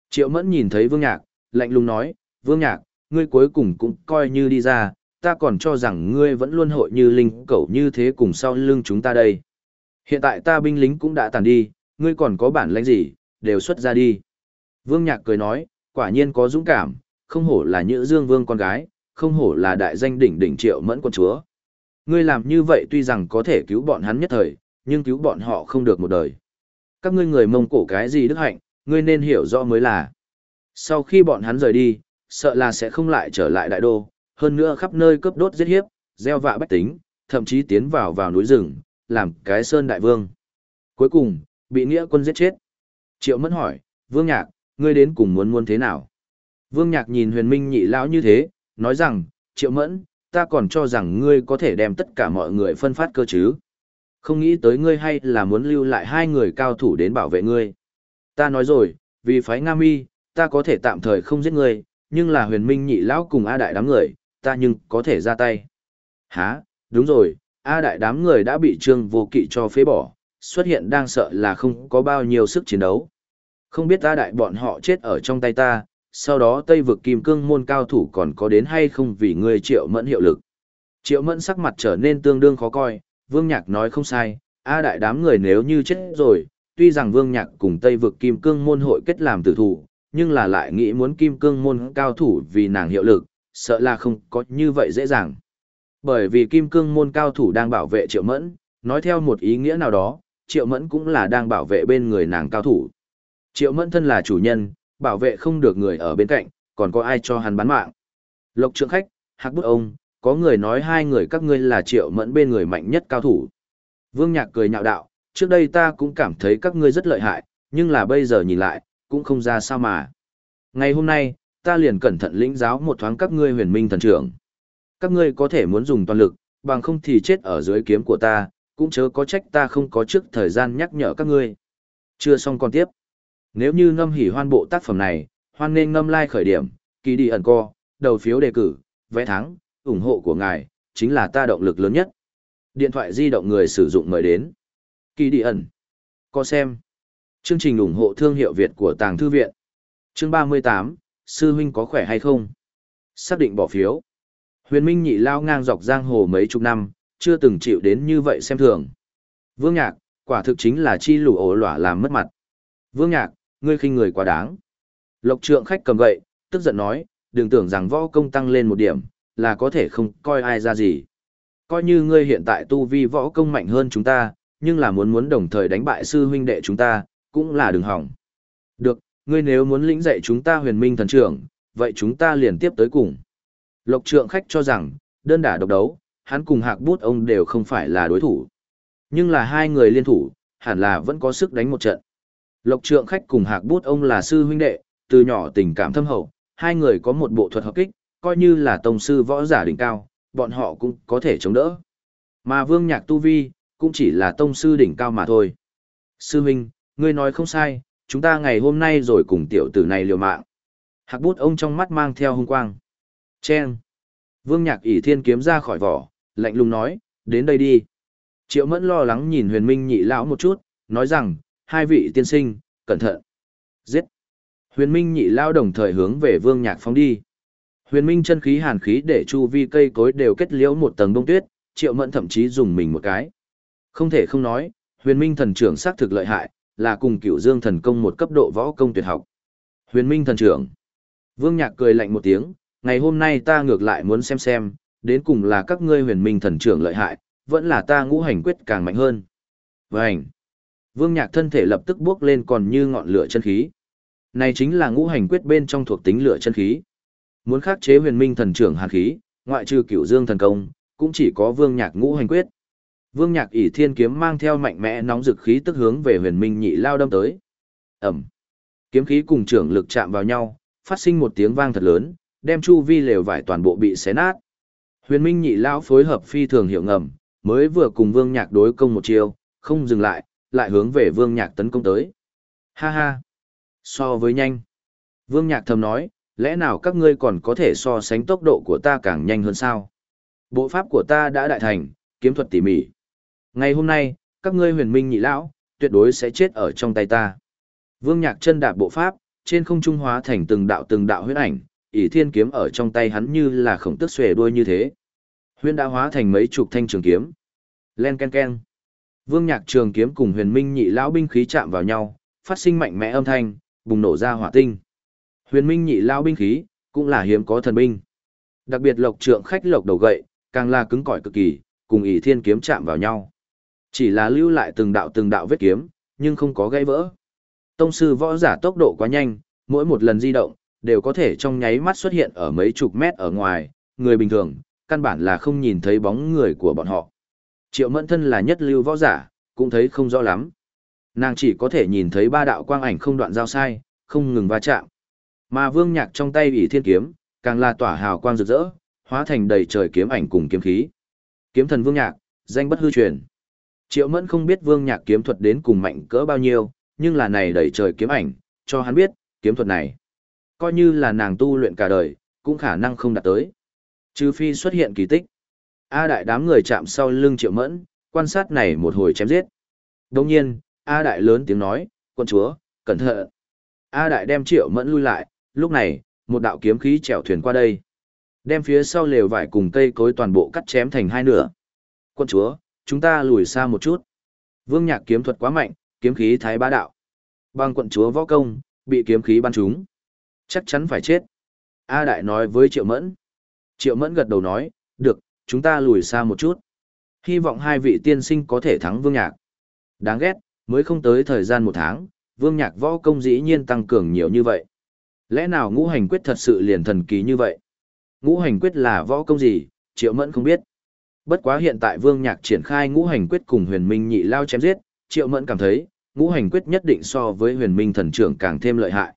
Triệu mẫn nhìn thấy vương nhạc, lạnh lùng nói, vương nhạc, ngươi cuối cùng cũng coi như đi ra, ta còn cho rằng ngươi vẫn luôn hội như linh cẩu như thế cùng sau lưng chúng ta đây. Hiện tại ta binh lính cũng đã tàn đi, ngươi còn có bản lãnh gì, đều xuất ra đi. Vương Nhạc cười nói, quả nhiên có dũng cảm, không hổ là Nhữ dương vương con gái, không hổ là đại danh đỉnh đỉnh triệu mẫn quân chúa. Ngươi làm như vậy tuy rằng có thể cứu bọn hắn nhất thời, nhưng cứu bọn họ không được một đời. Các ngươi người mông cổ cái gì đức hạnh, ngươi nên hiểu rõ mới là. Sau khi bọn hắn rời đi, sợ là sẽ không lại trở lại đại đô, hơn nữa khắp nơi cướp đốt giết hiếp, gieo vạ bách tính, thậm chí tiến vào vào núi rừng, làm cái sơn đại vương. Cuối cùng, bị nghĩa quân giết chết. Triệu Mẫn hỏi, Vương Nhạc, ngươi đến cùng muốn muốn thế nào? Vương Nhạc nhìn huyền minh nhị lão như thế, nói rằng, Triệu Mẫn, ta còn cho rằng ngươi có thể đem tất cả mọi người phân phát cơ chứ. Không nghĩ tới ngươi hay là muốn lưu lại hai người cao thủ đến bảo vệ ngươi. Ta nói rồi, vì phái Nga Mi, ta có thể tạm thời không giết ngươi, nhưng là huyền minh nhị lão cùng A đại đám người, ta nhưng có thể ra tay. Hả, đúng rồi, A đại đám người đã bị trương vô kỵ cho phế bỏ, xuất hiện đang sợ là không có bao nhiêu sức chiến đấu. Không biết A đại bọn họ chết ở trong tay ta, sau đó Tây vực kim cương môn cao thủ còn có đến hay không vì người triệu mẫn hiệu lực. Triệu mẫn sắc mặt trở nên tương đương khó coi, vương nhạc nói không sai, A đại đám người nếu như chết rồi, tuy rằng vương nhạc cùng Tây vực kim cương môn hội kết làm tử thủ, nhưng là lại nghĩ muốn kim cương môn cao thủ vì nàng hiệu lực, sợ là không có như vậy dễ dàng. Bởi vì kim cương môn cao thủ đang bảo vệ triệu mẫn, nói theo một ý nghĩa nào đó, triệu mẫn cũng là đang bảo vệ bên người nàng cao thủ. Triệu mẫn thân là chủ nhân, bảo vệ không được người ở bên cạnh, còn có ai cho hắn bán mạng. Lộc trượng khách, hạc bút ông, có người nói hai người các ngươi là triệu mẫn bên người mạnh nhất cao thủ. Vương Nhạc cười nhạo đạo, trước đây ta cũng cảm thấy các ngươi rất lợi hại, nhưng là bây giờ nhìn lại, cũng không ra sao mà. Ngày hôm nay, ta liền cẩn thận lĩnh giáo một thoáng các ngươi huyền minh thần trưởng. Các ngươi có thể muốn dùng toàn lực, bằng không thì chết ở dưới kiếm của ta, cũng chớ có trách ta không có trước thời gian nhắc nhở các ngươi. Chưa xong còn tiếp. Nếu như ngâm hỉ hoan bộ tác phẩm này, hoan nên ngâm like khởi điểm, kỳ đi ẩn co, đầu phiếu đề cử, vẽ thắng, ủng hộ của ngài, chính là ta động lực lớn nhất. Điện thoại di động người sử dụng mời đến. Kỳ đi ẩn. Co xem. Chương trình ủng hộ thương hiệu Việt của Tàng Thư Viện. Chương 38, Sư huynh có khỏe hay không? Xác định bỏ phiếu. Huyền Minh nhị lao ngang dọc giang hồ mấy chục năm, chưa từng chịu đến như vậy xem thường. Vương Nhạc, quả thực chính là chi lũ ổ lỏa làm mất mặt. Vương Nhạc, ngươi khinh người quá đáng. Lộc trượng khách cầm gậy, tức giận nói, đừng tưởng rằng võ công tăng lên một điểm, là có thể không coi ai ra gì. Coi như ngươi hiện tại tu vi võ công mạnh hơn chúng ta, nhưng là muốn muốn đồng thời đánh bại sư huynh đệ chúng ta, cũng là đừng hỏng. Được, ngươi nếu muốn lĩnh dạy chúng ta huyền minh thần trưởng, vậy chúng ta liền tiếp tới cùng. Lộc trượng khách cho rằng, đơn đả độc đấu, hắn cùng hạc bút ông đều không phải là đối thủ. Nhưng là hai người liên thủ, hẳn là vẫn có sức đánh một trận. Lộc trượng khách cùng hạc bút ông là sư huynh đệ, từ nhỏ tình cảm thâm hậu, hai người có một bộ thuật hợp kích, coi như là tông sư võ giả đỉnh cao, bọn họ cũng có thể chống đỡ. Mà vương nhạc tu vi, cũng chỉ là tông sư đỉnh cao mà thôi. Sư huynh, ngươi nói không sai, chúng ta ngày hôm nay rồi cùng tiểu tử này liều mạng. Hạc bút ông trong mắt mang theo hung quang. Chen. Vương Nhạc ỷ thiên kiếm ra khỏi vỏ, lạnh lùng nói, đến đây đi. Triệu Mẫn lo lắng nhìn huyền minh nhị lão một chút, nói rằng, hai vị tiên sinh, cẩn thận. Giết. Huyền minh nhị lao đồng thời hướng về Vương Nhạc phóng đi. Huyền minh chân khí hàn khí để chu vi cây cối đều kết liễu một tầng bông tuyết, Triệu Mẫn thậm chí dùng mình một cái. Không thể không nói, huyền minh thần trưởng xác thực lợi hại, là cùng cửu dương thần công một cấp độ võ công tuyệt học. Huyền minh thần trưởng. Vương Nhạc cười lạnh một tiếng, ngày hôm nay ta ngược lại muốn xem xem, đến cùng là các ngươi huyền minh thần trưởng lợi hại, vẫn là ta ngũ hành quyết càng mạnh hơn. Vânh! Vương Nhạc thân thể lập tức bước lên còn như ngọn lửa chân khí. Này chính là ngũ hành quyết bên trong thuộc tính lửa chân khí. Muốn khắc chế huyền minh thần trưởng hàn khí, ngoại trừ cửu dương thần công, cũng chỉ có Vương Nhạc ngũ hành quyết. Vương Nhạc ỷ thiên kiếm mang theo mạnh mẽ nóng dực khí tức hướng về huyền minh nhị lao đâm tới. Ẩm! Kiếm khí cùng trưởng lực chạm vào nhau, phát sinh một tiếng vang thật lớn, đem chu vi lều vải toàn bộ bị xé nát. Huyền Minh nhị lao phối hợp phi thường hiểu ngầm, mới vừa cùng Vương Nhạc đối công một chiêu, không dừng lại, lại hướng về Vương Nhạc tấn công tới. Ha ha! So với nhanh. Vương Nhạc thầm nói, lẽ nào các ngươi còn có thể so sánh tốc độ của ta càng nhanh hơn sao? Bộ pháp của ta đã đại thành, kiếm thuật tỉ mỉ. Ngày hôm nay, các ngươi huyền minh nhị lão, tuyệt đối sẽ chết ở trong tay ta. Vương Nhạc chân đạp bộ pháp, trên không trung hóa thành từng đạo từng đạo huyết ảnh, ỷ thiên kiếm ở trong tay hắn như là khổng tức xuề đuôi như thế. Huyên đã hóa thành mấy chục thanh trường kiếm. Len ken ken. Vương nhạc trường kiếm cùng huyền minh nhị lão binh khí chạm vào nhau, phát sinh mạnh mẽ âm thanh, bùng nổ ra hỏa tinh. Huyền minh nhị lão binh khí, cũng là hiếm có thần binh. Đặc biệt lộc trượng khách lộc đầu gậy, càng là cứng cỏi cực kỳ, cùng ỷ thiên kiếm chạm vào nhau. Chỉ là lưu lại từng đạo từng đạo vết kiếm, nhưng không có gãy vỡ. Tông sư võ giả tốc độ quá nhanh, mỗi một lần di động, đều có thể trong nháy mắt xuất hiện ở mấy chục mét ở ngoài, người bình thường, căn bản là không nhìn thấy bóng người của bọn họ. Triệu mẫn thân là nhất lưu võ giả, cũng thấy không rõ lắm. Nàng chỉ có thể nhìn thấy ba đạo quang ảnh không đoạn giao sai, không ngừng va chạm. Mà vương nhạc trong tay ủy thiên kiếm, càng là tỏa hào quang rực rỡ, hóa thành đầy trời kiếm ảnh cùng kiếm khí. Kiếm thần vương nhạc, danh bất hư truyền. Triệu mẫn không biết vương nhạc kiếm thuật đến cùng mạnh cỡ bao nhiêu, nhưng là này đầy trời kiếm ảnh, cho hắn biết, kiếm thuật này. Coi như là nàng tu luyện cả đời, cũng khả năng không đạt tới. Trừ phi xuất hiện kỳ tích. A đại đám người chạm sau lưng triệu mẫn, quan sát này một hồi chém giết. Đồng nhiên, A đại lớn tiếng nói, quân chúa, cẩn thận. A đại đem triệu mẫn lui lại, lúc này, một đạo kiếm khí chèo thuyền qua đây. Đem phía sau lều vải cùng cây cối toàn bộ cắt chém thành hai nửa. Quân chúa, chúng ta lùi xa một chút. Vương nhạc kiếm thuật quá mạnh, kiếm khí thái bá đạo. Bằng quận chúa võ công, bị kiếm khí bắn trúng. Chắc chắn phải chết. A Đại nói với Triệu Mẫn. Triệu Mẫn gật đầu nói, được, chúng ta lùi xa một chút. Hy vọng hai vị tiên sinh có thể thắng Vương Nhạc. Đáng ghét, mới không tới thời gian một tháng, Vương Nhạc võ công dĩ nhiên tăng cường nhiều như vậy. Lẽ nào ngũ hành quyết thật sự liền thần kỳ như vậy? Ngũ hành quyết là võ công gì, Triệu Mẫn không biết. Bất quá hiện tại Vương Nhạc triển khai ngũ hành quyết cùng huyền minh nhị lao chém giết, Triệu Mẫn cảm thấy, ngũ hành quyết nhất định so với huyền minh thần trưởng càng thêm lợi hại.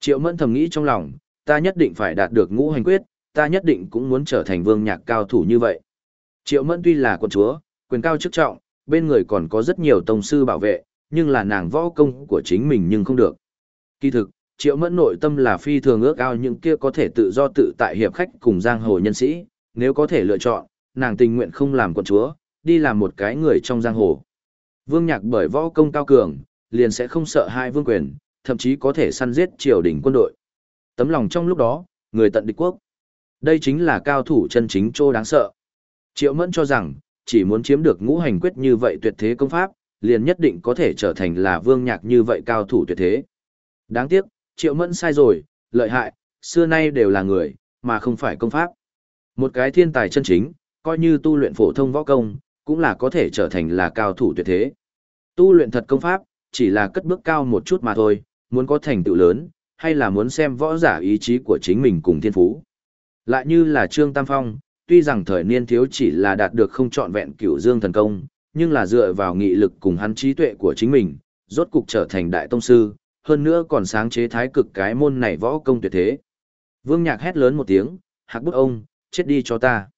Triệu Mẫn thầm nghĩ trong lòng, ta nhất định phải đạt được ngũ hành quyết, ta nhất định cũng muốn trở thành vương nhạc cao thủ như vậy. Triệu Mẫn tuy là quân chúa, quyền cao chức trọng, bên người còn có rất nhiều tông sư bảo vệ, nhưng là nàng võ công của chính mình nhưng không được. Kỳ thực, Triệu Mẫn nội tâm là phi thường ước ao những kia có thể tự do tự tại hiệp khách cùng giang hồ nhân sĩ, nếu có thể lựa chọn, nàng tình nguyện không làm quân chúa, đi làm một cái người trong giang hồ. Vương Nhạc bởi võ công cao cường, liền sẽ không sợ hai vương quyền, thậm chí có thể săn giết triều đình quân đội. Tấm lòng trong lúc đó, người tận địch quốc. Đây chính là cao thủ chân chính trô đáng sợ. Triệu Mẫn cho rằng, chỉ muốn chiếm được ngũ hành quyết như vậy tuyệt thế công pháp, liền nhất định có thể trở thành là vương nhạc như vậy cao thủ tuyệt thế. Đáng tiếc, Triệu Mẫn sai rồi, lợi hại, xưa nay đều là người, mà không phải công pháp. Một cái thiên tài chân chính, coi như tu luyện phổ thông võ công, cũng là có thể trở thành là cao thủ tuyệt thế. Tu luyện thật công pháp, chỉ là cất bước cao một chút mà thôi, muốn có thành tựu lớn, hay là muốn xem võ giả ý chí của chính mình cùng thiên phú. Lại như là Trương Tam Phong, tuy rằng thời niên thiếu chỉ là đạt được không trọn vẹn cửu dương thần công, nhưng là dựa vào nghị lực cùng hắn trí tuệ của chính mình, rốt cục trở thành đại tông sư, hơn nữa còn sáng chế thái cực cái môn này võ công tuyệt thế. Vương Nhạc hét lớn một tiếng, hạc bút ông, chết đi cho ta.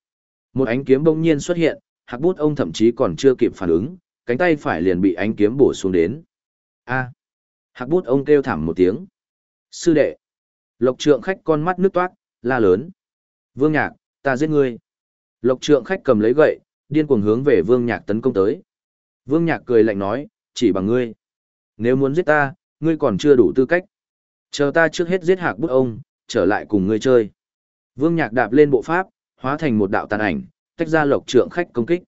Một ánh kiếm bỗng nhiên xuất hiện, hạc bút ông thậm chí còn chưa kịp phản ứng, cánh tay phải liền bị ánh kiếm bổ xuống đến. A. Hạc bút ông kêu thảm một tiếng. Sư đệ. Lộc trượng khách con mắt nước toát, la lớn. Vương nhạc, ta giết ngươi. Lộc trượng khách cầm lấy gậy, điên cuồng hướng về vương nhạc tấn công tới. Vương nhạc cười lạnh nói, chỉ bằng ngươi. Nếu muốn giết ta, ngươi còn chưa đủ tư cách. Chờ ta trước hết giết hạc bút ông, trở lại cùng ngươi chơi. Vương nhạc đạp lên bộ pháp, hóa thành một đạo tàn ảnh, tách ra lộc trượng khách công kích.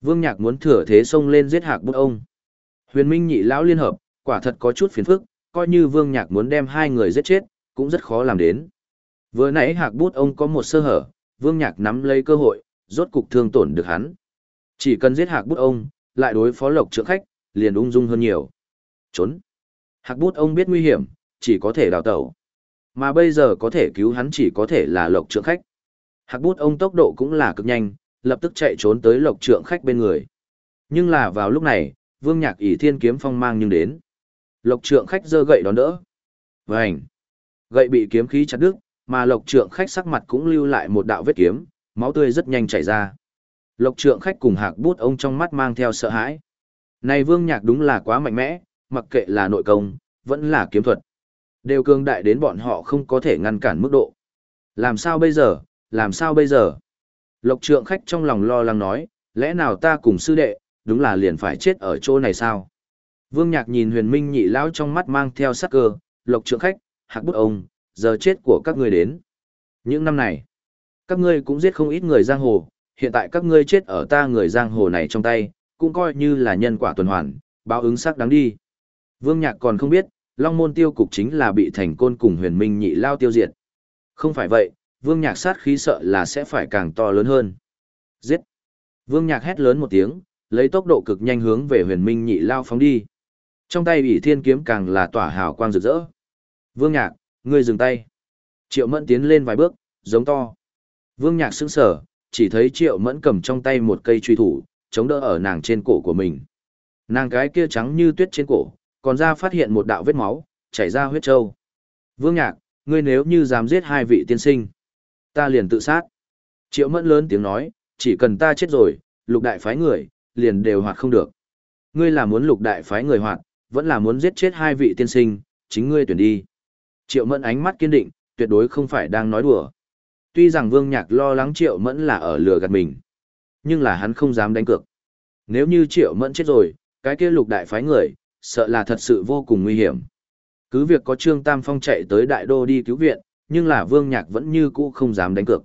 Vương nhạc muốn thừa thế xông lên giết hạc bút ông. Huyền Minh nhị lão liên hợp, quả thật có chút phiền phức, coi như Vương Nhạc muốn đem hai người giết chết, cũng rất khó làm đến. Vừa nãy hạc bút ông có một sơ hở, Vương Nhạc nắm lấy cơ hội, rốt cục thương tổn được hắn. Chỉ cần giết hạc bút ông, lại đối phó lộc trượng khách, liền ung dung hơn nhiều. Trốn. Hạc bút ông biết nguy hiểm, chỉ có thể đào tẩu. Mà bây giờ có thể cứu hắn chỉ có thể là lộc trượng khách. Hạc bút ông tốc độ cũng là cực nhanh, lập tức chạy trốn tới lộc trượng khách bên người. Nhưng là vào lúc này, vương nhạc ỷ thiên kiếm phong mang nhưng đến. Lộc trượng khách giơ gậy đón đỡ. Vành. Gậy bị kiếm khí chặt đứt, mà lộc trượng khách sắc mặt cũng lưu lại một đạo vết kiếm, máu tươi rất nhanh chảy ra. Lộc trượng khách cùng hạc bút ông trong mắt mang theo sợ hãi. Này vương nhạc đúng là quá mạnh mẽ, mặc kệ là nội công, vẫn là kiếm thuật. Đều cường đại đến bọn họ không có thể ngăn cản mức độ. Làm sao bây giờ, làm sao bây giờ? Lộc trượng khách trong lòng lo lắng nói, lẽ nào ta cùng sư đệ, đúng là liền phải chết ở chỗ này sao? Vương Nhạc nhìn huyền minh nhị lão trong mắt mang theo sắc cơ, lộc trượng khách, hạc bút ông, giờ chết của các ngươi đến. Những năm này, các ngươi cũng giết không ít người giang hồ, hiện tại các ngươi chết ở ta người giang hồ này trong tay, cũng coi như là nhân quả tuần hoàn, báo ứng sắc đáng đi. Vương Nhạc còn không biết, Long Môn tiêu cục chính là bị thành côn cùng huyền minh nhị lao tiêu diệt. Không phải vậy, Vương Nhạc sát khí sợ là sẽ phải càng to lớn hơn. Giết! Vương Nhạc hét lớn một tiếng, lấy tốc độ cực nhanh hướng về huyền minh nhị lao phóng đi. Trong tay ủy thiên kiếm càng là tỏa hào quang rực rỡ. Vương Nhạc, ngươi dừng tay. Triệu Mẫn tiến lên vài bước, giống to. Vương Nhạc sững sờ, chỉ thấy Triệu Mẫn cầm trong tay một cây truy thủ, chống đỡ ở nàng trên cổ của mình. Nàng cái kia trắng như tuyết trên cổ, còn ra phát hiện một đạo vết máu, chảy ra huyết trâu. Vương Nhạc, ngươi nếu như dám giết hai vị tiên sinh, ta liền tự sát. Triệu Mẫn lớn tiếng nói, chỉ cần ta chết rồi, lục đại phái người, liền đều hoạt không được. Ngươi là muốn lục đại phái người hoạt, vẫn là muốn giết chết hai vị tiên sinh, chính ngươi tuyển đi. Triệu Mẫn ánh mắt kiên định, tuyệt đối không phải đang nói đùa. Tuy rằng Vương Nhạc lo lắng Triệu Mẫn là ở lừa gạt mình, nhưng là hắn không dám đánh cược. Nếu như Triệu Mẫn chết rồi, cái kia lục đại phái người, sợ là thật sự vô cùng nguy hiểm. Cứ việc có Trương Tam Phong chạy tới đại đô đi cứu viện, nhưng là Vương Nhạc vẫn như cũ không dám đánh cược.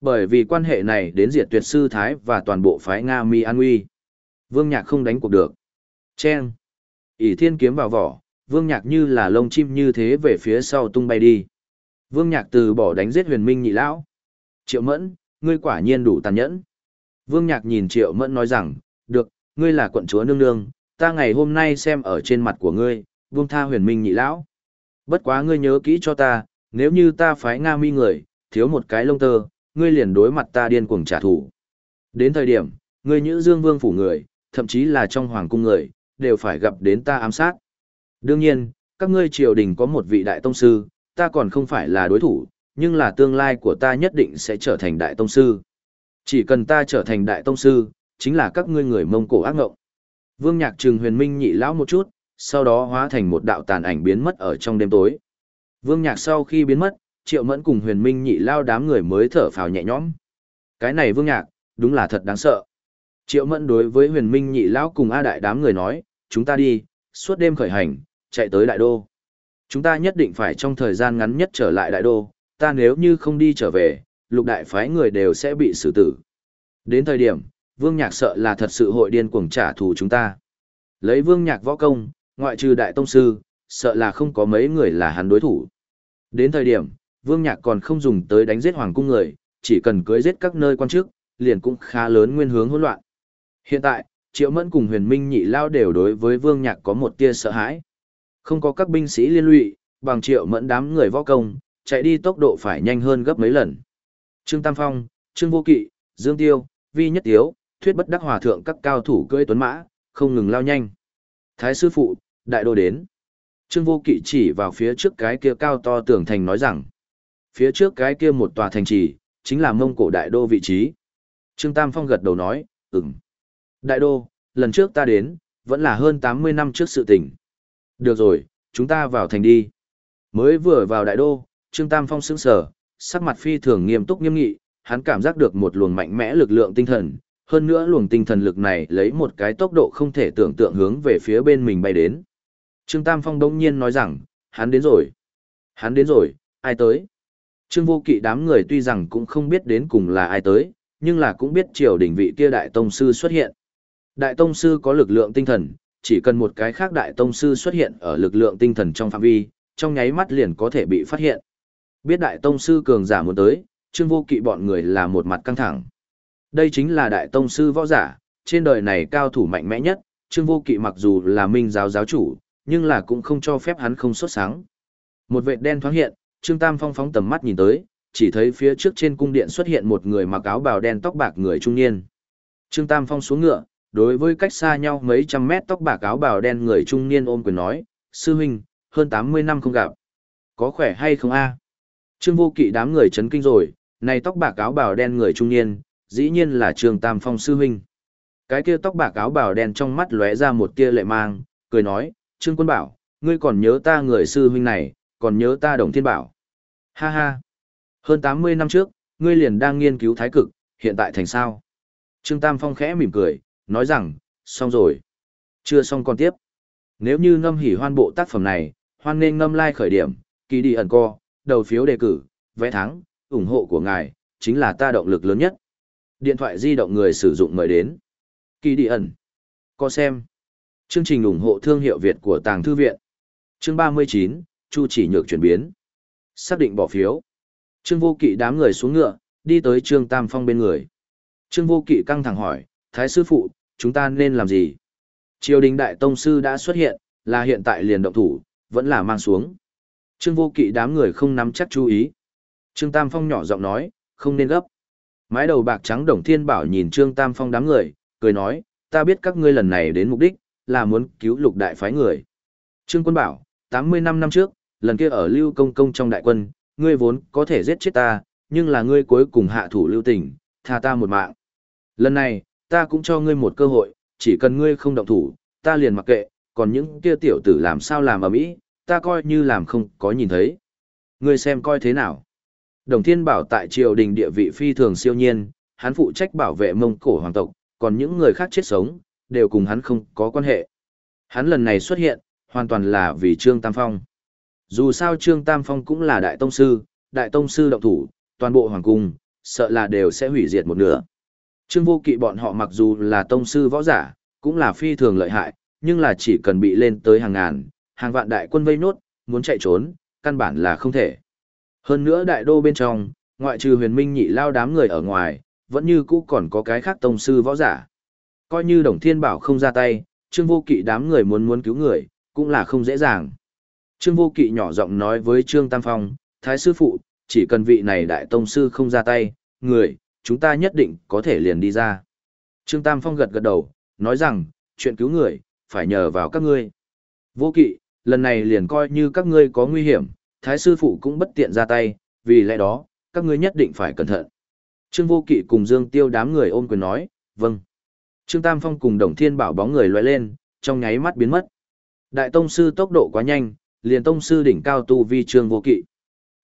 Bởi vì quan hệ này đến diệt tuyệt sư Thái và toàn bộ phái Nga Mi An Uy. Vương Nhạc không đánh cuộc được. Chen. ỷ thiên kiếm vào vỏ, Vương Nhạc như là lông chim như thế về phía sau tung bay đi. Vương Nhạc từ bỏ đánh giết huyền minh nhị lão. Triệu Mẫn, ngươi quả nhiên đủ tàn nhẫn. Vương Nhạc nhìn Triệu Mẫn nói rằng, được, ngươi là quận chúa nương nương, ta ngày hôm nay xem ở trên mặt của ngươi, vương tha huyền minh nhị lão. Bất quá ngươi nhớ kỹ cho ta, nếu như ta phái Nga mi người, thiếu một cái lông tơ, ngươi liền đối mặt ta điên cuồng trả thù. Đến thời điểm, ngươi nhữ dương vương phủ người, thậm chí là trong hoàng cung người, đều phải gặp đến ta ám sát. Đương nhiên, các ngươi triều đình có một vị đại tông sư, ta còn không phải là đối thủ, nhưng là tương lai của ta nhất định sẽ trở thành đại tông sư. Chỉ cần ta trở thành đại tông sư, chính là các ngươi người mông cổ ác ngộng. Vương Nhạc Trừng Huyền Minh nhị lão một chút, sau đó hóa thành một đạo tàn ảnh biến mất ở trong đêm tối. Vương Nhạc sau khi biến mất, Triệu Mẫn cùng Huyền Minh nhị lao đám người mới thở phào nhẹ nhõm. Cái này Vương Nhạc, đúng là thật đáng sợ. Triệu Mẫn đối với Huyền Minh nhị lão cùng A đại đám người nói, chúng ta đi, suốt đêm khởi hành, chạy tới đại đô. Chúng ta nhất định phải trong thời gian ngắn nhất trở lại đại đô, ta nếu như không đi trở về, lục đại phái người đều sẽ bị xử tử. Đến thời điểm, Vương Nhạc sợ là thật sự hội điên cuồng trả thù chúng ta. Lấy Vương Nhạc võ công, ngoại trừ đại tông sư, sợ là không có mấy người là hắn đối thủ. Đến thời điểm, Vương Nhạc còn không dùng tới đánh giết hoàng cung người, chỉ cần cưới giết các nơi quan chức, liền cũng khá lớn nguyên hướng hỗn loạn. Hiện tại, Triệu Mẫn cùng Huyền Minh nhị lao đều đối với Vương Nhạc có một tia sợ hãi. Không có các binh sĩ liên lụy, bằng Triệu Mẫn đám người võ công, chạy đi tốc độ phải nhanh hơn gấp mấy lần. Trương Tam Phong, Trương Vô Kỵ, Dương Tiêu, Vi Nhất Tiếu, thuyết bất đắc hòa thượng các cao thủ cưỡi tuấn mã, không ngừng lao nhanh. Thái sư phụ, đại đô đến. Trương Vô Kỵ chỉ vào phía trước cái kia cao to tường thành nói rằng, phía trước cái kia một tòa thành trì, chính là mông cổ đại đô vị trí. Trương Tam Phong gật đầu nói, ừm. Đại đô, lần trước ta đến, vẫn là hơn 80 năm trước sự tình. Được rồi, chúng ta vào thành đi. Mới vừa vào đại đô, Trương Tam Phong sững sờ, sắc mặt phi thường nghiêm túc nghiêm nghị, hắn cảm giác được một luồng mạnh mẽ lực lượng tinh thần, hơn nữa luồng tinh thần lực này lấy một cái tốc độ không thể tưởng tượng hướng về phía bên mình bay đến. Trương Tam Phong đông nhiên nói rằng, hắn đến rồi. Hắn đến rồi, ai tới? Trương Vô Kỵ đám người tuy rằng cũng không biết đến cùng là ai tới, nhưng là cũng biết triều đình vị kia đại tông sư xuất hiện. Đại tông sư có lực lượng tinh thần, chỉ cần một cái khác đại tông sư xuất hiện ở lực lượng tinh thần trong phạm vi, trong nháy mắt liền có thể bị phát hiện. Biết đại tông sư cường giả muốn tới, Trương Vô Kỵ bọn người là một mặt căng thẳng. Đây chính là đại tông sư võ giả, trên đời này cao thủ mạnh mẽ nhất, Trương Vô Kỵ mặc dù là minh giáo giáo chủ, nhưng là cũng không cho phép hắn không xuất sáng. Một vệt đen thoáng hiện, Trương Tam Phong phóng tầm mắt nhìn tới, chỉ thấy phía trước trên cung điện xuất hiện một người mặc áo bào đen tóc bạc người trung niên. Trương Tam Phong xuống ngựa, đối với cách xa nhau mấy trăm mét tóc bạc áo bào đen người trung niên ôm quyền nói, sư huynh, hơn 80 năm không gặp. Có khỏe hay không a? Trương vô kỵ đám người chấn kinh rồi, này tóc bạc áo bào đen người trung niên, dĩ nhiên là Trương Tam Phong sư huynh. Cái kia tóc bạc áo bào đen trong mắt lóe ra một tia lệ mang, cười nói, Trương Quân Bảo, ngươi còn nhớ ta người sư huynh này, còn nhớ ta Đồng Thiên Bảo. Ha ha. Hơn 80 năm trước, ngươi liền đang nghiên cứu thái cực, hiện tại thành sao? Trương Tam Phong khẽ mỉm cười, nói rằng, xong rồi. Chưa xong còn tiếp. Nếu như ngâm hỉ hoan bộ tác phẩm này, hoan nên ngâm lai like khởi điểm, kỳ đi ẩn co, đầu phiếu đề cử, vẽ thắng, ủng hộ của ngài, chính là ta động lực lớn nhất. Điện thoại di động người sử dụng mời đến. Kỳ đi ẩn. Co xem. Chương trình ủng hộ thương hiệu Việt của Tàng Thư Viện. Chương 39, Chu chỉ nhược chuyển biến. Xác định bỏ phiếu. Trương Vô Kỵ đám người xuống ngựa, đi tới Trương Tam Phong bên người. Trương Vô Kỵ căng thẳng hỏi, Thái sư phụ, chúng ta nên làm gì? Triều đình đại tông sư đã xuất hiện, là hiện tại liền động thủ, vẫn là mang xuống. Trương Vô Kỵ đám người không nắm chắc chú ý. Trương Tam Phong nhỏ giọng nói, không nên gấp. Mái đầu bạc trắng Đồng Thiên Bảo nhìn Trương Tam Phong đám người, cười nói, ta biết các ngươi lần này đến mục đích, là muốn cứu lục đại phái người. Trương Quân bảo, 85 năm trước, lần kia ở Lưu Công Công trong đại quân, ngươi vốn có thể giết chết ta, nhưng là ngươi cuối cùng hạ thủ lưu tình, tha ta một mạng. Lần này, ta cũng cho ngươi một cơ hội, chỉ cần ngươi không động thủ, ta liền mặc kệ, còn những kia tiểu tử làm sao làm ở mỹ, ta coi như làm không có nhìn thấy. Ngươi xem coi thế nào. Đồng Thiên Bảo tại triều đình địa vị phi thường siêu nhiên, hắn phụ trách bảo vệ Mông Cổ hoàng tộc, còn những người khác chết sống, đều cùng hắn không có quan hệ. Hắn lần này xuất hiện, hoàn toàn là vì Trương Tam Phong. Dù sao Trương Tam Phong cũng là đại tông sư, đại tông sư động thủ, toàn bộ hoàng cung, sợ là đều sẽ hủy diệt một nửa. Trương vô kỵ bọn họ mặc dù là tông sư võ giả, cũng là phi thường lợi hại, nhưng là chỉ cần bị lên tới hàng ngàn, hàng vạn đại quân vây nốt, muốn chạy trốn, căn bản là không thể. Hơn nữa đại đô bên trong, ngoại trừ huyền minh nhị lao đám người ở ngoài, vẫn như cũ còn có cái khác tông sư võ giả. Coi như đồng thiên bảo không ra tay, trương vô kỵ đám người muốn muốn cứu người, cũng là không dễ dàng. Trương vô kỵ nhỏ giọng nói với trương tam phong, thái sư phụ, chỉ cần vị này đại tông sư không ra tay, người, chúng ta nhất định có thể liền đi ra. Trương Tam Phong gật gật đầu, nói rằng, chuyện cứu người, phải nhờ vào các ngươi. Vô kỵ, lần này liền coi như các ngươi có nguy hiểm, thái sư phụ cũng bất tiện ra tay, vì lẽ đó, các ngươi nhất định phải cẩn thận. Trương Vô Kỵ cùng Dương Tiêu đám người ôm quyền nói, vâng. Trương Tam Phong cùng Đồng Thiên bảo bóng người loại lên, trong nháy mắt biến mất. Đại Tông Sư tốc độ quá nhanh, liền Tông Sư đỉnh cao tu vi Trương Vô Kỵ.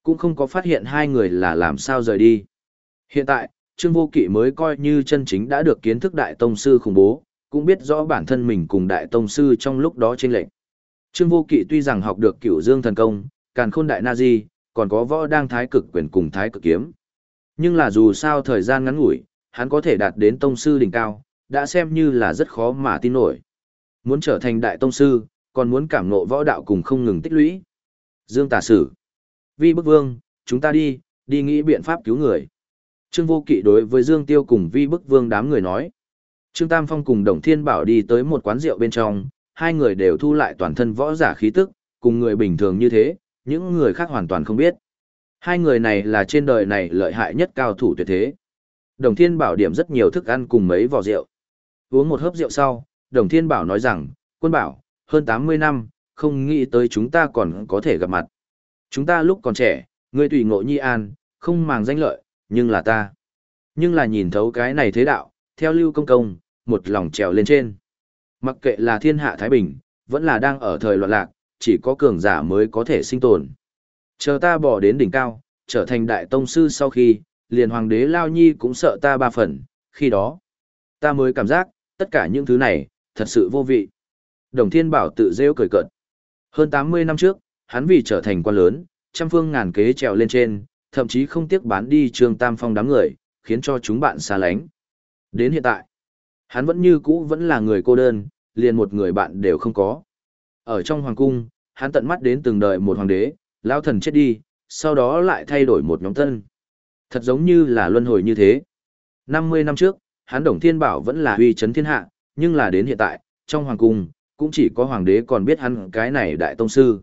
Cũng không có phát hiện hai người là làm sao rời đi. Hiện tại, Trương Vô Kỵ mới coi như chân chính đã được kiến thức Đại Tông Sư khủng bố, cũng biết rõ bản thân mình cùng Đại Tông Sư trong lúc đó trên lệnh. Trương Vô Kỵ tuy rằng học được cửu dương thần công, càn khôn đại nazi, còn có võ đang thái cực quyền cùng thái cực kiếm. Nhưng là dù sao thời gian ngắn ngủi, hắn có thể đạt đến tông sư đỉnh cao, đã xem như là rất khó mà tin nổi. Muốn trở thành đại tông sư, còn muốn cảm ngộ võ đạo cùng không ngừng tích lũy. Dương Tả Sử. Vi Bức Vương, chúng ta đi, đi nghĩ biện pháp cứu người. Trương Vô Kỵ đối với Dương Tiêu cùng Vi Bức Vương đám người nói. Trương Tam Phong cùng Đồng Thiên Bảo đi tới một quán rượu bên trong, hai người đều thu lại toàn thân võ giả khí tức, cùng người bình thường như thế, những người khác hoàn toàn không biết. Hai người này là trên đời này lợi hại nhất cao thủ tuyệt thế. Đồng Thiên Bảo điểm rất nhiều thức ăn cùng mấy vò rượu. Uống một hớp rượu sau, Đồng Thiên Bảo nói rằng, quân bảo, hơn 80 năm, không nghĩ tới chúng ta còn có thể gặp mặt. Chúng ta lúc còn trẻ, ngươi tùy ngộ nhi an, không màng danh lợi, nhưng là ta. Nhưng là nhìn thấu cái này thế đạo, theo lưu công công, một lòng trèo lên trên. Mặc kệ là thiên hạ Thái Bình, vẫn là đang ở thời loạn lạc, chỉ có cường giả mới có thể sinh tồn. Chờ ta bỏ đến đỉnh cao, trở thành đại tông sư sau khi, liền hoàng đế Lao Nhi cũng sợ ta ba phần, khi đó, ta mới cảm giác, tất cả những thứ này, thật sự vô vị. Đồng Thiên Bảo tự rêu cười cợt. Hơn 80 năm trước, hắn vì trở thành quan lớn, trăm phương ngàn kế trèo lên trên, thậm chí không tiếc bán đi Trương Tam Phong đám người, khiến cho chúng bạn xa lánh. Đến hiện tại, hắn vẫn như cũ vẫn là người cô đơn, liền một người bạn đều không có. Ở trong hoàng cung, hắn tận mắt đến từng đời một hoàng đế, lao thần chết đi, sau đó lại thay đổi một nhóm thân Thật giống như là luân hồi như thế. 50 năm trước, hắn Đồng Thiên Bảo vẫn là uy chấn thiên hạ, nhưng là đến hiện tại, trong hoàng cung, cũng chỉ có hoàng đế còn biết hắn cái này đại tông sư.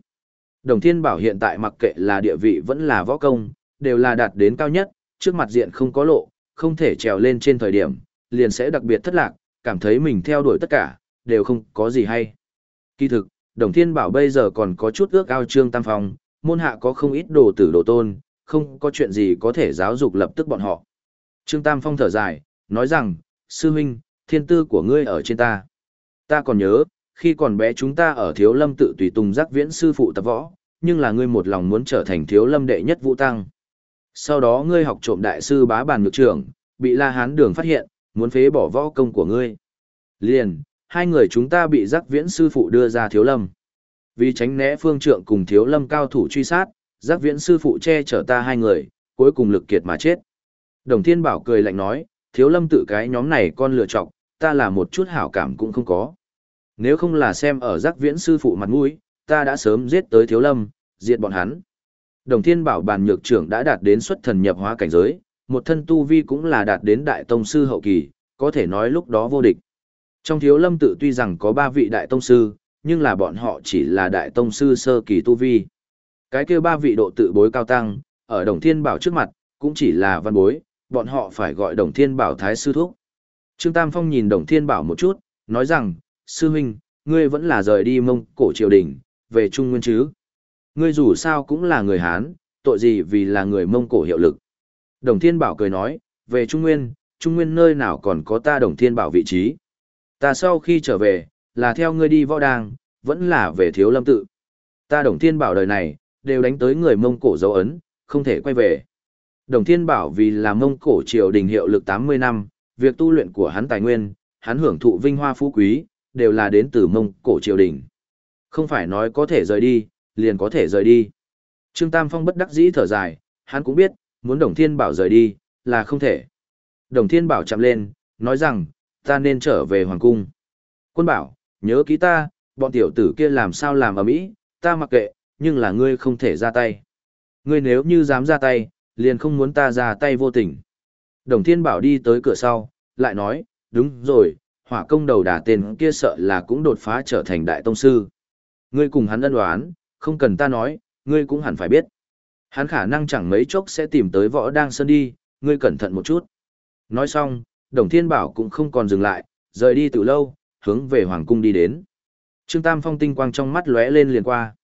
Đồng Thiên Bảo hiện tại mặc kệ là địa vị vẫn là võ công, đều là đạt đến cao nhất, trước mặt diện không có lộ, không thể trèo lên trên thời điểm, liền sẽ đặc biệt thất lạc, cảm thấy mình theo đuổi tất cả, đều không có gì hay. Kỳ thực, Đồng Thiên Bảo bây giờ còn có chút ước ao Trương Tam Phong, môn hạ có không ít đồ tử đồ tôn, không có chuyện gì có thể giáo dục lập tức bọn họ. Trương Tam Phong thở dài, nói rằng, sư huynh, thiên tư của ngươi ở trên ta. Ta còn nhớ, khi còn bé chúng ta ở thiếu lâm tự tùy tùng giác viễn sư phụ tập võ, nhưng là ngươi một lòng muốn trở thành thiếu lâm đệ nhất vũ tăng. Sau đó ngươi học trộm đại sư bá bàn nhược trưởng, bị la hán đường phát hiện, muốn phế bỏ võ công của ngươi. Liền, hai người chúng ta bị giác viễn sư phụ đưa ra thiếu lâm. Vì tránh né phương trượng cùng thiếu lâm cao thủ truy sát, giác viễn sư phụ che chở ta hai người, cuối cùng lực kiệt mà chết. Đồng thiên bảo cười lạnh nói, thiếu lâm tự cái nhóm này con lựa chọc, ta là một chút hảo cảm cũng không có. Nếu không là xem ở giác viễn sư phụ mặt mũi, ta đã sớm giết tới thiếu lâm, diệt bọn hắn. Đồng thiên bảo bàn nhược trưởng đã đạt đến xuất thần nhập hóa cảnh giới, một thân tu vi cũng là đạt đến đại tông sư hậu kỳ, có thể nói lúc đó vô địch. Trong thiếu lâm tự tuy rằng có ba vị đại tông sư, nhưng là bọn họ chỉ là đại tông sư sơ kỳ tu vi. Cái kia ba vị độ tự bối cao tăng, ở đồng thiên bảo trước mặt, cũng chỉ là văn bối, bọn họ phải gọi đồng thiên bảo thái sư thúc. Trương Tam Phong nhìn đồng thiên bảo một chút, nói rằng, sư huynh, ngươi vẫn là rời đi mông cổ triều đình, về Trung Nguyên chứ. Ngươi dù sao cũng là người Hán, tội gì vì là người mông cổ hiệu lực. Đồng Thiên Bảo cười nói, về Trung Nguyên, Trung Nguyên nơi nào còn có ta Đồng Thiên Bảo vị trí. Ta sau khi trở về, là theo ngươi đi võ đàng, vẫn là về thiếu lâm tự. Ta Đồng Thiên Bảo đời này, đều đánh tới người mông cổ dấu ấn, không thể quay về. Đồng Thiên Bảo vì là mông cổ triều đình hiệu lực 80 năm, việc tu luyện của hắn tài nguyên, hắn hưởng thụ vinh hoa phú quý, đều là đến từ mông cổ triều đình. Không phải nói có thể rời đi, liền có thể rời đi. Trương Tam Phong bất đắc dĩ thở dài, hắn cũng biết, muốn Đồng Thiên Bảo rời đi, là không thể. Đồng Thiên Bảo chạm lên, nói rằng, ta nên trở về Hoàng Cung. Quân bảo, nhớ ký ta, bọn tiểu tử kia làm sao làm ở mỹ, ta mặc kệ, nhưng là ngươi không thể ra tay. Ngươi nếu như dám ra tay, liền không muốn ta ra tay vô tình. Đồng Thiên Bảo đi tới cửa sau, lại nói, đúng rồi, hỏa công đầu đà tên kia sợ là cũng đột phá trở thành đại tông sư. Ngươi cùng hắn ân đoán, không cần ta nói, ngươi cũng hẳn phải biết. Hắn khả năng chẳng mấy chốc sẽ tìm tới võ đang sơn đi, ngươi cẩn thận một chút. Nói xong, Đồng Thiên Bảo cũng không còn dừng lại, rời đi từ lâu, hướng về Hoàng Cung đi đến. Trương Tam Phong tinh quang trong mắt lóe lên liền qua.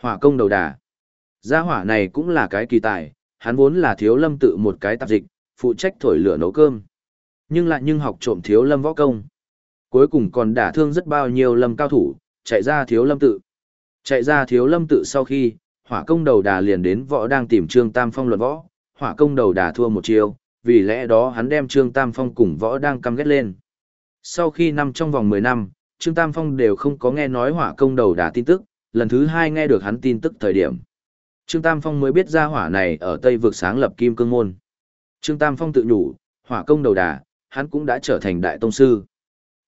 Hỏa công đầu đà. Gia hỏa này cũng là cái kỳ tài, hắn vốn là thiếu lâm tự một cái tạp dịch, phụ trách thổi lửa nấu cơm. Nhưng lại nhưng học trộm thiếu lâm võ công. Cuối cùng còn đả thương rất bao nhiêu lâm cao thủ, chạy ra thiếu lâm tự. Chạy ra thiếu lâm tự sau khi, hỏa công đầu đà liền đến võ đang tìm Trương Tam Phong luận võ, hỏa công đầu đà thua một chiêu, vì lẽ đó hắn đem Trương Tam Phong cùng võ đang căm ghét lên. Sau khi nằm trong vòng 10 năm, Trương Tam Phong đều không có nghe nói hỏa công đầu đà tin tức, lần thứ hai nghe được hắn tin tức thời điểm. Trương Tam Phong mới biết ra hỏa này ở Tây vực sáng lập Kim Cương Môn. Trương Tam Phong tự nhủ, hỏa công đầu đà, hắn cũng đã trở thành đại tông sư.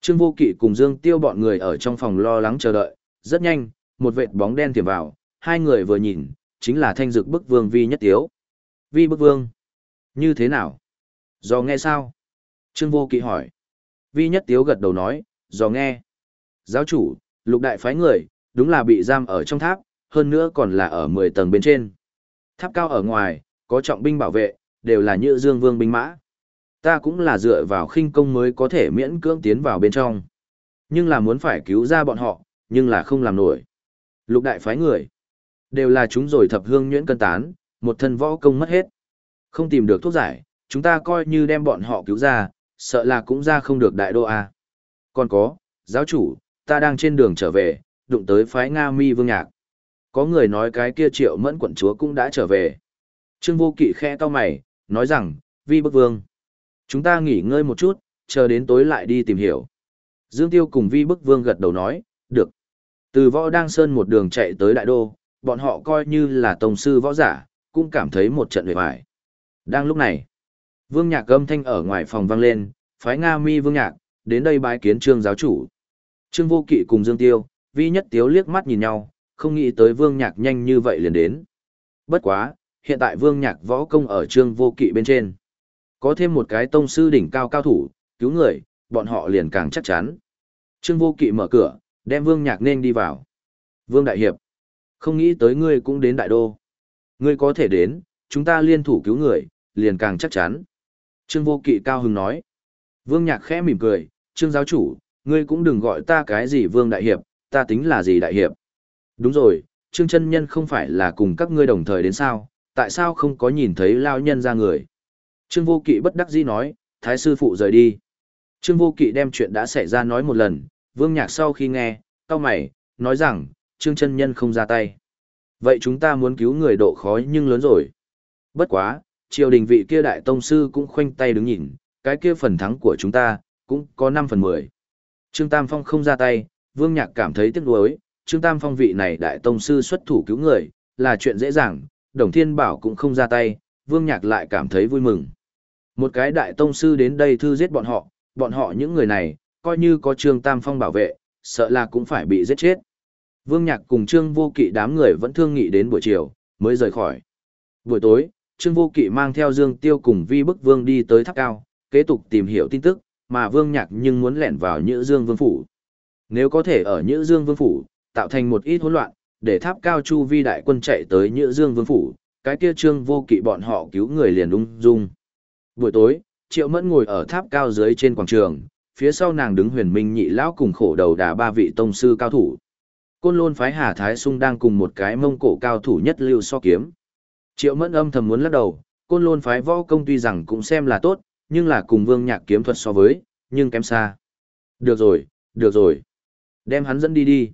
Trương Vô Kỵ cùng Dương Tiêu bọn người ở trong phòng lo lắng chờ đợi, rất nhanh, một vệt bóng đen tiềm vào, hai người vừa nhìn, chính là thanh dực bức vương vi nhất tiếu. Vi bức vương, như thế nào? Do nghe sao? Trương Vô Kỵ hỏi. Vi nhất tiếu gật đầu nói, do nghe. Giáo chủ, lục đại phái người, đúng là bị giam ở trong tháp, hơn nữa còn là ở 10 tầng bên trên. Tháp cao ở ngoài, có trọng binh bảo vệ, đều là như dương vương binh mã. Ta cũng là dựa vào khinh công mới có thể miễn cưỡng tiến vào bên trong. Nhưng là muốn phải cứu ra bọn họ, nhưng là không làm nổi. Lục đại phái người, đều là chúng rồi thập hương nhuyễn cân tán, một thân võ công mất hết. Không tìm được thuốc giải, chúng ta coi như đem bọn họ cứu ra, sợ là cũng ra không được đại đô A. À. Còn có, giáo chủ, ta đang trên đường trở về, đụng tới phái Nga mi vương nhạc. có người nói cái kia triệu mẫn quận chúa cũng đã trở về. Trương vô kỵ khe to mày, nói rằng, vi bức vương. Chúng ta nghỉ ngơi một chút, chờ đến tối lại đi tìm hiểu. Dương Tiêu cùng vi bức vương gật đầu nói, được. Từ võ đang sơn một đường chạy tới đại đô, bọn họ coi như là tổng sư võ giả, cũng cảm thấy một trận huyệt hoài. Đang lúc này, vương nhạc âm thanh ở ngoài phòng vang lên, phái Nga mi vương nhạc, đến đây bái kiến trương giáo chủ. Trương vô kỵ cùng Dương Tiêu, vi nhất tiếu liếc mắt nhìn nhau, không nghĩ tới vương nhạc nhanh như vậy liền đến. Bất quá, hiện tại vương nhạc võ công ở trương vô kỵ bên trên. Có thêm một cái tông sư đỉnh cao cao thủ, cứu người, bọn họ liền càng chắc chắn. Trương vô kỵ mở cửa, đem vương nhạc nên đi vào. Vương Đại Hiệp, không nghĩ tới ngươi cũng đến đại đô. Ngươi có thể đến, chúng ta liên thủ cứu người, liền càng chắc chắn. Trương vô kỵ cao hứng nói. Vương Nhạc khẽ mỉm cười, Trương giáo chủ, ngươi cũng đừng gọi ta cái gì Vương Đại Hiệp, ta tính là gì Đại Hiệp. Đúng rồi, Trương chân Nhân không phải là cùng các ngươi đồng thời đến sao, tại sao không có nhìn thấy lao nhân ra người. Trương vô kỵ bất đắc dĩ nói, Thái sư phụ rời đi. Trương vô kỵ đem chuyện đã xảy ra nói một lần, Vương Nhạc sau khi nghe, cao mày, nói rằng, Trương chân Nhân không ra tay. Vậy chúng ta muốn cứu người độ khó nhưng lớn rồi. Bất quá, triều đình vị kia đại tông sư cũng khoanh tay đứng nhìn, cái kia phần thắng của chúng ta, cũng có 5 phần 10. Trương Tam Phong không ra tay, Vương Nhạc cảm thấy tiếc nuối, Trương Tam Phong vị này đại tông sư xuất thủ cứu người, là chuyện dễ dàng, Đồng Thiên Bảo cũng không ra tay, Vương Nhạc lại cảm thấy vui mừng. Một cái đại tông sư đến đây thư giết bọn họ, bọn họ những người này, coi như có Trương Tam Phong bảo vệ, sợ là cũng phải bị giết chết. Vương Nhạc cùng Trương Vô Kỵ đám người vẫn thương nghị đến buổi chiều, mới rời khỏi. Buổi tối, Trương Vô Kỵ mang theo Dương Tiêu cùng Vi Bức Vương đi tới tháp cao, kế tục tìm hiểu tin tức, mà Vương Nhạc nhưng muốn lẻn vào Nhữ Dương Vương Phủ. Nếu có thể ở Nhữ Dương Vương Phủ, tạo thành một ít hỗn loạn, để tháp cao chu vi đại quân chạy tới Nhữ Dương Vương Phủ, cái kia Trương Vô Kỵ bọn họ cứu người liền ung dung. Buổi tối, Triệu Mẫn ngồi ở tháp cao dưới trên quảng trường, phía sau nàng đứng huyền minh nhị lão cùng khổ đầu đà ba vị tông sư cao thủ. Côn lôn phái Hà Thái Sung đang cùng một cái mông cổ cao thủ nhất lưu so kiếm. Triệu mẫn âm thầm muốn lắc đầu, côn lôn phái võ công tuy rằng cũng xem là tốt, nhưng là cùng vương nhạc kiếm thuật so với, nhưng kém xa. Được rồi, được rồi. Đem hắn dẫn đi đi.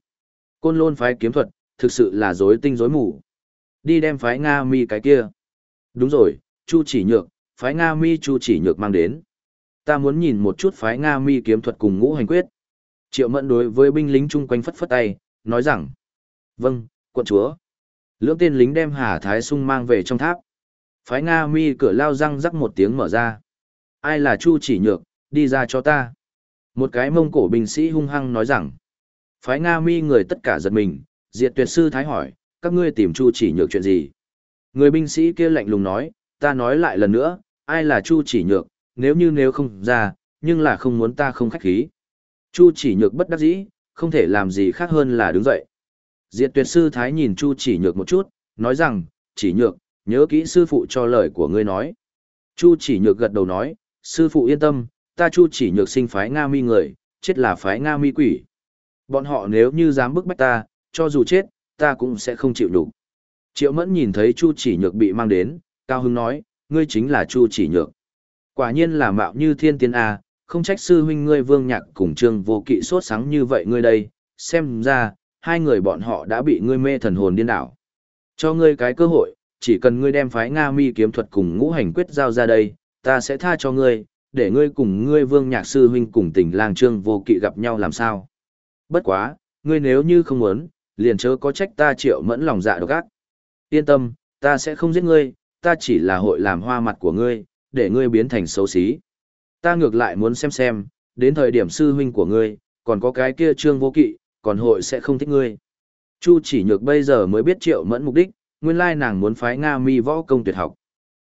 Côn lôn phái kiếm thuật, thực sự là rối tinh rối mù. Đi đem phái Nga mi cái kia. Đúng rồi, Chu chỉ nhược, phái Nga mi Chu chỉ nhược mang đến. Ta muốn nhìn một chút phái Nga mi kiếm thuật cùng ngũ hành quyết. Triệu mẫn đối với binh lính chung quanh phất phất tay, nói rằng, vâng, quận chúa. Lưỡng tên lính đem Hà Thái Sung mang về trong tháp. Phái Nga mi cửa lao răng rắc một tiếng mở ra. Ai là Chu chỉ nhược, đi ra cho ta. Một cái mông cổ binh sĩ hung hăng nói rằng, phái Nga mi người tất cả giật mình, diệt tuyệt sư thái hỏi, các ngươi tìm Chu chỉ nhược chuyện gì? Người binh sĩ kia lạnh lùng nói, ta nói lại lần nữa, ai là Chu chỉ nhược, nếu như nếu không ra, nhưng là không muốn ta không khách khí. Chu chỉ nhược bất đắc dĩ, không thể làm gì khác hơn là đứng dậy. Diệt tuyệt sư thái nhìn Chu chỉ nhược một chút, nói rằng, chỉ nhược, nhớ kỹ sư phụ cho lời của ngươi nói. Chu chỉ nhược gật đầu nói, sư phụ yên tâm, ta Chu chỉ nhược sinh phái Nga mi người, chết là phái Nga mi quỷ. Bọn họ nếu như dám bức bách ta, cho dù chết, ta cũng sẽ không chịu đủ. Triệu mẫn nhìn thấy Chu chỉ nhược bị mang đến, cao hưng nói, ngươi chính là Chu chỉ nhược. Quả nhiên là mạo như thiên tiên A, không trách sư huynh ngươi vương nhạc cùng trương vô kỵ sốt sáng như vậy ngươi đây, xem ra, hai người bọn họ đã bị ngươi mê thần hồn điên đảo. Cho ngươi cái cơ hội, chỉ cần ngươi đem phái Nga mi kiếm thuật cùng ngũ hành quyết giao ra đây, ta sẽ tha cho ngươi, để ngươi cùng ngươi vương nhạc sư huynh cùng tình lang trương vô kỵ gặp nhau làm sao. Bất quá, ngươi nếu như không muốn, liền chớ có trách ta triệu mẫn lòng dạ độc ác. Yên tâm, ta sẽ không giết ngươi, ta chỉ là hội làm hoa mặt của ngươi, để ngươi biến thành xấu xí. Ta ngược lại muốn xem xem, đến thời điểm sư huynh của ngươi, còn có cái kia trương vô kỵ, còn hội sẽ không thích ngươi. Chu chỉ nhược bây giờ mới biết triệu mẫn mục đích, nguyên lai nàng muốn phái Nga mi võ công tuyệt học.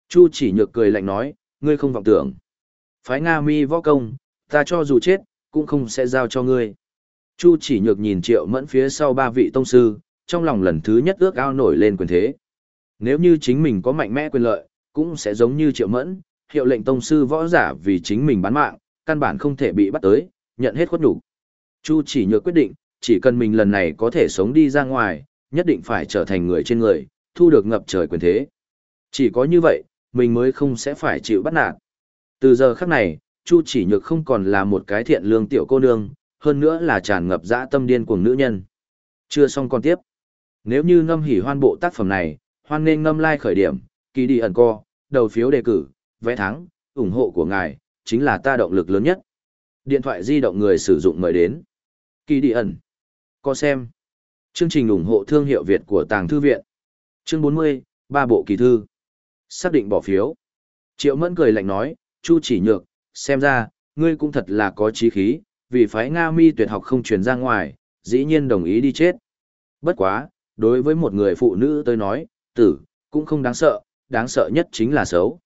Chu chỉ nhược cười lạnh nói, ngươi không vọng tưởng. Phái Nga mi võ công, ta cho dù chết, cũng không sẽ giao cho ngươi. Chu chỉ nhược nhìn triệu mẫn phía sau ba vị tông sư, trong lòng lần thứ nhất ước ao nổi lên quyền thế. Nếu như chính mình có mạnh mẽ quyền lợi, cũng sẽ giống như triệu mẫn, hiệu lệnh tông sư võ giả vì chính mình bán mạng, căn bản không thể bị bắt tới, nhận hết khuất đủ. Chu chỉ nhược quyết định, chỉ cần mình lần này có thể sống đi ra ngoài, nhất định phải trở thành người trên người, thu được ngập trời quyền thế. Chỉ có như vậy, mình mới không sẽ phải chịu bắt nạt. Từ giờ khắc này, Chu chỉ nhược không còn là một cái thiện lương tiểu cô nương, hơn nữa là tràn ngập dã tâm điên cuồng nữ nhân. Chưa xong còn tiếp. Nếu như ngâm hỉ hoan bộ tác phẩm này, hoan nên ngâm lai like khởi điểm, ký đi ẩn co, đầu phiếu đề cử, vé thắng, ủng hộ của ngài, chính là ta động lực lớn nhất. Điện thoại di động người sử dụng mời đến. Kỳ đi ẩn. Có xem. Chương trình ủng hộ thương hiệu Việt của Tàng Thư Viện. Chương 40, ba bộ kỳ thư. Xác định bỏ phiếu. Triệu Mẫn cười lạnh nói, Chu chỉ nhược, xem ra, ngươi cũng thật là có trí khí, vì phái Nga mi tuyệt học không truyền ra ngoài, dĩ nhiên đồng ý đi chết. Bất quá, đối với một người phụ nữ tôi nói, tử, cũng không đáng sợ, đáng sợ nhất chính là xấu.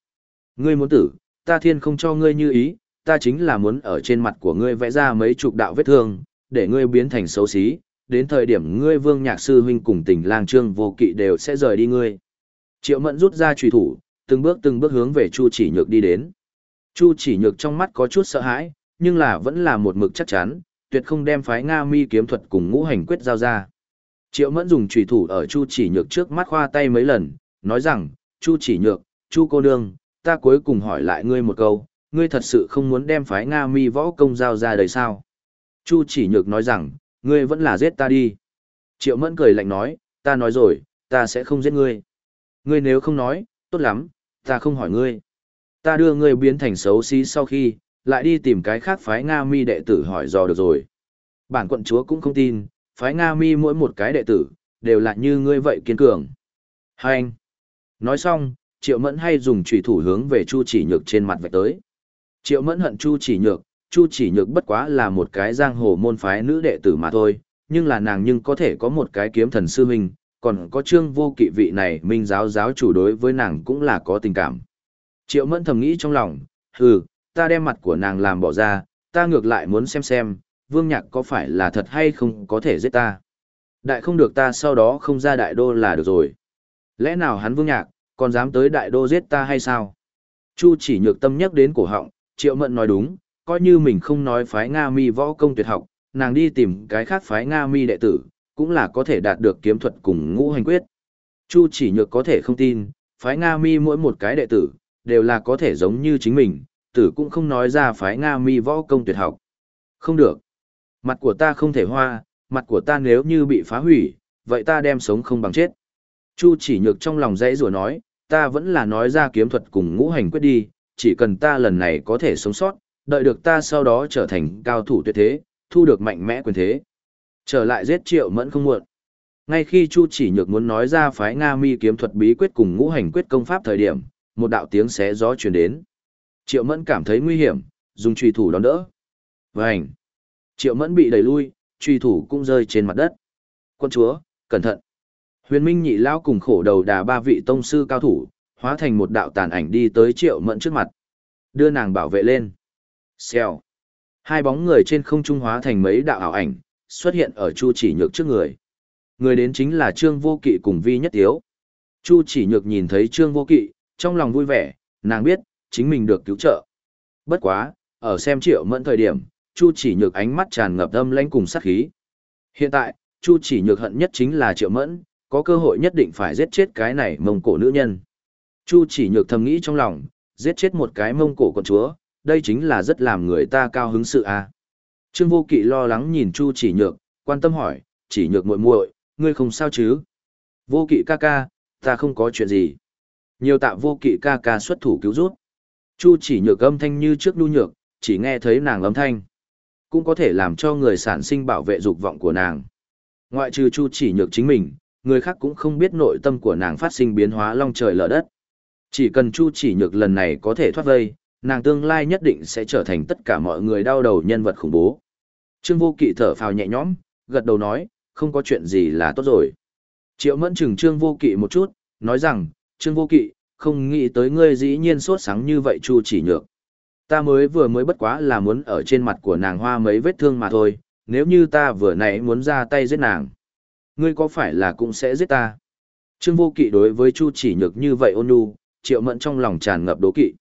Ngươi muốn tử, ta thiên không cho ngươi như ý, ta chính là muốn ở trên mặt của ngươi vẽ ra mấy chục đạo vết thương, để ngươi biến thành xấu xí, đến thời điểm ngươi vương nhạc sư huynh cùng tình lang trương vô kỵ đều sẽ rời đi ngươi. Triệu mẫn rút ra trùy thủ, từng bước từng bước hướng về Chu chỉ nhược đi đến. Chu chỉ nhược trong mắt có chút sợ hãi, nhưng là vẫn là một mực chắc chắn, tuyệt không đem phái Nga mi kiếm thuật cùng ngũ hành quyết giao ra. Triệu mẫn dùng trùy thủ ở Chu chỉ nhược trước mắt khoa tay mấy lần, nói rằng, Chu chỉ nhược, Chu cô nương, ta cuối cùng hỏi lại ngươi một câu, ngươi thật sự không muốn đem phái Nga mi võ công giao ra đời sao? Chu chỉ nhược nói rằng, ngươi vẫn là giết ta đi. Triệu mẫn cười lạnh nói, ta nói rồi, ta sẽ không giết ngươi. Ngươi nếu không nói, tốt lắm, ta không hỏi ngươi. Ta đưa ngươi biến thành xấu xí sau khi, lại đi tìm cái khác phái Nga mi đệ tử hỏi dò được rồi. Bản quận chúa cũng không tin, phái Nga mi mỗi một cái đệ tử, đều là như ngươi vậy kiên cường. Hai anh. Nói xong, triệu mẫn hay dùng trùy thủ hướng về chu chỉ nhược trên mặt vạch tới. Triệu mẫn hận chu chỉ nhược, chu chỉ nhược bất quá là một cái giang hồ môn phái nữ đệ tử mà thôi, nhưng là nàng nhưng có thể có một cái kiếm thần sư huynh, còn có trương vô kỵ vị này minh giáo giáo chủ đối với nàng cũng là có tình cảm. Triệu mẫn thầm nghĩ trong lòng, hừ, ta đem mặt của nàng làm bỏ ra, ta ngược lại muốn xem xem, vương nhạc có phải là thật hay không có thể giết ta. Đại không được ta sau đó không ra đại đô là được rồi. Lẽ nào hắn vương nhạc, còn dám tới đại đô giết ta hay sao? Chu chỉ nhược tâm nhắc đến cổ họng, triệu mẫn nói đúng, coi như mình không nói phái Nga mi võ công tuyệt học, nàng đi tìm cái khác phái Nga mi đệ tử, cũng là có thể đạt được kiếm thuật cùng ngũ hành quyết. Chu chỉ nhược có thể không tin, phái Nga mi mỗi một cái đệ tử, đều là có thể giống như chính mình, tử cũng không nói ra phái Nga mi võ công tuyệt học. Không được. Mặt của ta không thể hoa, mặt của ta nếu như bị phá hủy, vậy ta đem sống không bằng chết. Chu chỉ nhược trong lòng dãy rùa nói, ta vẫn là nói ra kiếm thuật cùng ngũ hành quyết đi, chỉ cần ta lần này có thể sống sót, đợi được ta sau đó trở thành cao thủ tuyệt thế, thu được mạnh mẽ quyền thế. Trở lại giết triệu mẫn không muộn. Ngay khi Chu chỉ nhược muốn nói ra phái Nga mi kiếm thuật bí quyết cùng ngũ hành quyết công pháp thời điểm, một đạo tiếng xé gió truyền đến. Triệu mẫn cảm thấy nguy hiểm, dùng truy thủ đón đỡ. Vành! Triệu mẫn bị đẩy lui, truy thủ cũng rơi trên mặt đất. Quân chúa, cẩn thận! Huyền Minh nhị lão cùng khổ đầu đà ba vị tông sư cao thủ, hóa thành một đạo tàn ảnh đi tới Triệu Mẫn trước mặt. Đưa nàng bảo vệ lên. Xèo. Hai bóng người trên không trung hóa thành mấy đạo ảo ảnh, xuất hiện ở Chu Chỉ Nhược trước người. Người đến chính là Trương Vô Kỵ cùng Vi Nhất Tiếu. Chu Chỉ Nhược nhìn thấy Trương Vô Kỵ, trong lòng vui vẻ, nàng biết, chính mình được cứu trợ. Bất quá, ở xem Triệu Mẫn thời điểm, Chu Chỉ Nhược ánh mắt tràn ngập âm lãnh cùng sát khí. Hiện tại, Chu Chỉ Nhược hận nhất chính là Triệu Mẫn, có cơ hội nhất định phải giết chết cái này mông cổ nữ nhân. Chu chỉ nhược thầm nghĩ trong lòng, giết chết một cái mông cổ con chúa, đây chính là rất làm người ta cao hứng sự a. À. Trương Vô Kỵ lo lắng nhìn Chu chỉ nhược, quan tâm hỏi, chỉ nhược muội muội, ngươi không sao chứ? Vô Kỵ ca ca, ta không có chuyện gì. Nhiều tạ Vô Kỵ ca ca xuất thủ cứu giúp. Chu chỉ nhược âm thanh như trước đu nhược, chỉ nghe thấy nàng âm thanh. Cũng có thể làm cho người sản sinh bảo vệ dục vọng của nàng. Ngoại trừ Chu chỉ nhược chính mình, người khác cũng không biết nội tâm của nàng phát sinh biến hóa long trời lở đất. Chỉ cần Chu chỉ nhược lần này có thể thoát vây, nàng tương lai nhất định sẽ trở thành tất cả mọi người đau đầu nhân vật khủng bố. Trương Vô Kỵ thở phào nhẹ nhõm, gật đầu nói, không có chuyện gì là tốt rồi. Triệu Mẫn chừng Trương Vô Kỵ một chút, nói rằng, Trương Vô Kỵ, không nghĩ tới ngươi dĩ nhiên sốt sáng như vậy Chu chỉ nhược. Ta mới vừa mới bất quá là muốn ở trên mặt của nàng hoa mấy vết thương mà thôi, nếu như ta vừa nãy muốn ra tay giết nàng ngươi có phải là cũng sẽ giết ta? Trương Vô Kỵ đối với Chu Chỉ Nhược như vậy ôn nhu, Triệu Mẫn trong lòng tràn ngập đố kỵ.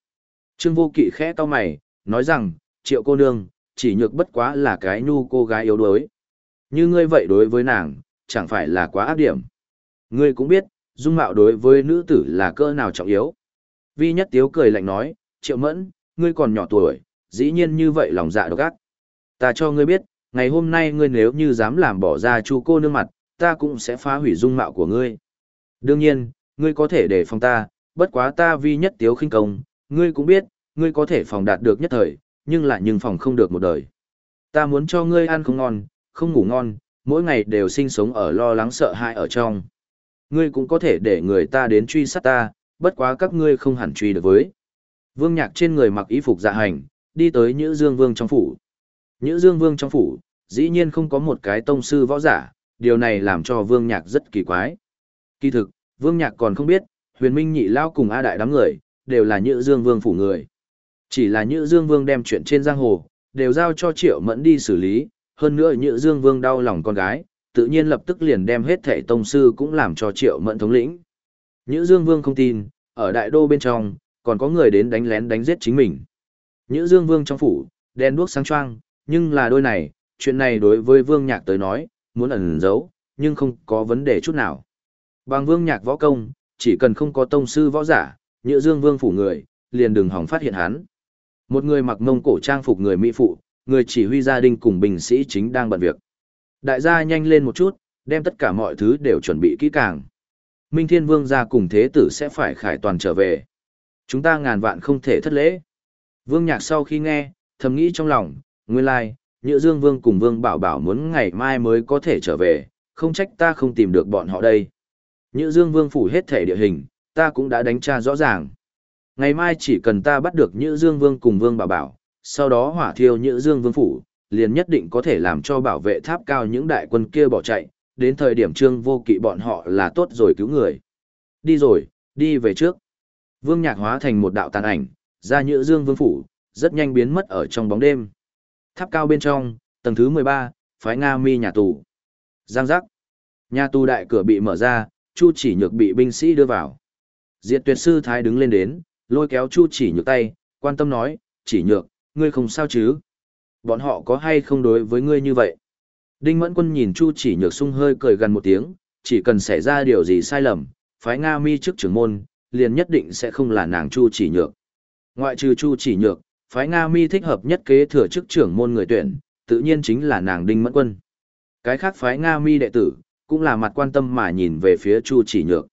Trương Vô Kỵ khẽ cau mày, nói rằng, Triệu cô nương, Chỉ Nhược bất quá là cái nhu cô gái yếu đuối. Như ngươi vậy đối với nàng, chẳng phải là quá ác điểm. Ngươi cũng biết, dung mạo đối với nữ tử là cỡ nào trọng yếu. Vi Nhất Tiếu cười lạnh nói, Triệu Mẫn, ngươi còn nhỏ tuổi, dĩ nhiên như vậy lòng dạ độc ác. Ta cho ngươi biết, ngày hôm nay ngươi nếu như dám làm bỏ ra chu cô nương mặt, ta cũng sẽ phá hủy dung mạo của ngươi. Đương nhiên, ngươi có thể để phòng ta, bất quá ta vi nhất tiếu khinh công, ngươi cũng biết, ngươi có thể phòng đạt được nhất thời, nhưng lại nhưng phòng không được một đời. Ta muốn cho ngươi ăn không ngon, không ngủ ngon, mỗi ngày đều sinh sống ở lo lắng sợ hãi ở trong. Ngươi cũng có thể để người ta đến truy sát ta, bất quá các ngươi không hẳn truy được với. Vương Nhạc trên người mặc y phục dạ hành, đi tới Nhữ Dương Vương trong phủ. Nhữ Dương Vương trong phủ, dĩ nhiên không có một cái tông sư võ giả, điều này làm cho Vương Nhạc rất kỳ quái. Kỳ thực, Vương Nhạc còn không biết, huyền minh nhị lao cùng A đại đám người, đều là Nhữ Dương Vương phủ người. Chỉ là Nhữ Dương Vương đem chuyện trên giang hồ, đều giao cho Triệu Mẫn đi xử lý, hơn nữa Nhữ Dương Vương đau lòng con gái, tự nhiên lập tức liền đem hết thẻ tông sư cũng làm cho Triệu Mẫn thống lĩnh. Nhữ Dương Vương không tin, ở đại đô bên trong, còn có người đến đánh lén đánh giết chính mình. Nhữ Dương Vương trong phủ, đen đuốc sáng choang, nhưng là đôi này, chuyện này đối với Vương Nhạc tới nói, muốn ẩn giấu, nhưng không có vấn đề chút nào. Bằng Vương Nhạc võ công, chỉ cần không có tông sư võ giả, nhựa Dương Vương phủ người, liền đừng hỏng phát hiện hắn. Một người mặc mông cổ trang phục người mỹ phụ, người chỉ huy gia đình cùng binh sĩ chính đang bận việc. Đại gia nhanh lên một chút, đem tất cả mọi thứ đều chuẩn bị kỹ càng. Minh Thiên Vương gia cùng thế tử sẽ phải khải toàn trở về. Chúng ta ngàn vạn không thể thất lễ. Vương Nhạc sau khi nghe, thầm nghĩ trong lòng, nguyên lai, Nhữ Dương Vương cùng Vương Bảo Bảo muốn ngày mai mới có thể trở về, không trách ta không tìm được bọn họ đây. Nhữ Dương Vương phủ hết thể địa hình, ta cũng đã đánh tra rõ ràng. Ngày mai chỉ cần ta bắt được Nhữ Dương Vương cùng Vương Bảo Bảo, sau đó hỏa thiêu Nhữ Dương Vương phủ, liền nhất định có thể làm cho bảo vệ tháp cao những đại quân kia bỏ chạy, đến thời điểm trương vô kỵ bọn họ là tốt rồi cứu người. Đi rồi, đi về trước. Vương Nhạc hóa thành một đạo tàn ảnh, ra Nhữ Dương Vương phủ, rất nhanh biến mất ở trong bóng đêm. Tháp cao bên trong, tầng thứ 13, phái Nga mi nhà tù. Giang giác. Nhà tù đại cửa bị mở ra, Chu chỉ nhược bị binh sĩ đưa vào. Diệt tuyệt sư thái đứng lên đến, lôi kéo Chu chỉ nhược tay, quan tâm nói, chỉ nhược, ngươi không sao chứ? Bọn họ có hay không đối với ngươi như vậy? Đinh Mẫn Quân nhìn Chu chỉ nhược sung hơi cười gần một tiếng, chỉ cần xảy ra điều gì sai lầm, phái Nga mi trước trưởng môn, liền nhất định sẽ không là nàng Chu chỉ nhược. Ngoại trừ Chu chỉ nhược, phái Nga mi thích hợp nhất kế thừa chức trưởng môn người tuyển, tự nhiên chính là nàng Đinh Mẫn Quân. Cái khác phái Nga mi đệ tử, cũng là mặt quan tâm mà nhìn về phía Chu chỉ nhược.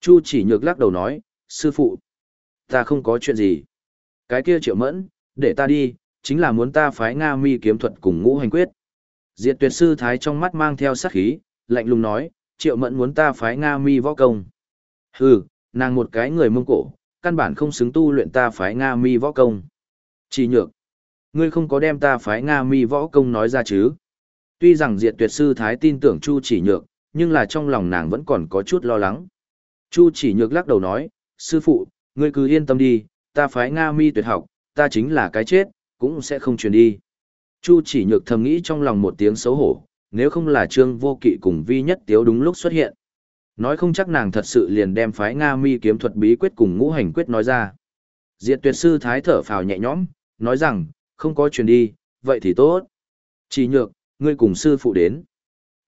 Chu chỉ nhược lắc đầu nói, sư phụ, ta không có chuyện gì. Cái kia triệu mẫn, để ta đi, chính là muốn ta phái Nga mi kiếm thuật cùng ngũ hành quyết. Diệt tuyệt sư thái trong mắt mang theo sát khí, lạnh lùng nói, triệu mẫn muốn ta phái Nga mi võ công. Hừ, nàng một cái người mông cổ, căn bản không xứng tu luyện ta phái Nga mi võ công. Chỉ nhược, ngươi không có đem ta phái Nga mi võ công nói ra chứ. Tuy rằng diệt tuyệt sư thái tin tưởng Chu chỉ nhược, nhưng là trong lòng nàng vẫn còn có chút lo lắng. Chu chỉ nhược lắc đầu nói, sư phụ, ngươi cứ yên tâm đi, ta phái Nga mi tuyệt học, ta chính là cái chết, cũng sẽ không truyền đi. Chu chỉ nhược thầm nghĩ trong lòng một tiếng xấu hổ, nếu không là trương vô kỵ cùng vi nhất tiếu đúng lúc xuất hiện. Nói không chắc nàng thật sự liền đem phái Nga mi kiếm thuật bí quyết cùng ngũ hành quyết nói ra. Diệt tuyệt sư thái thở phào nhẹ nhõm, nói rằng, không có truyền đi, vậy thì tốt. Chỉ nhược, ngươi cùng sư phụ đến.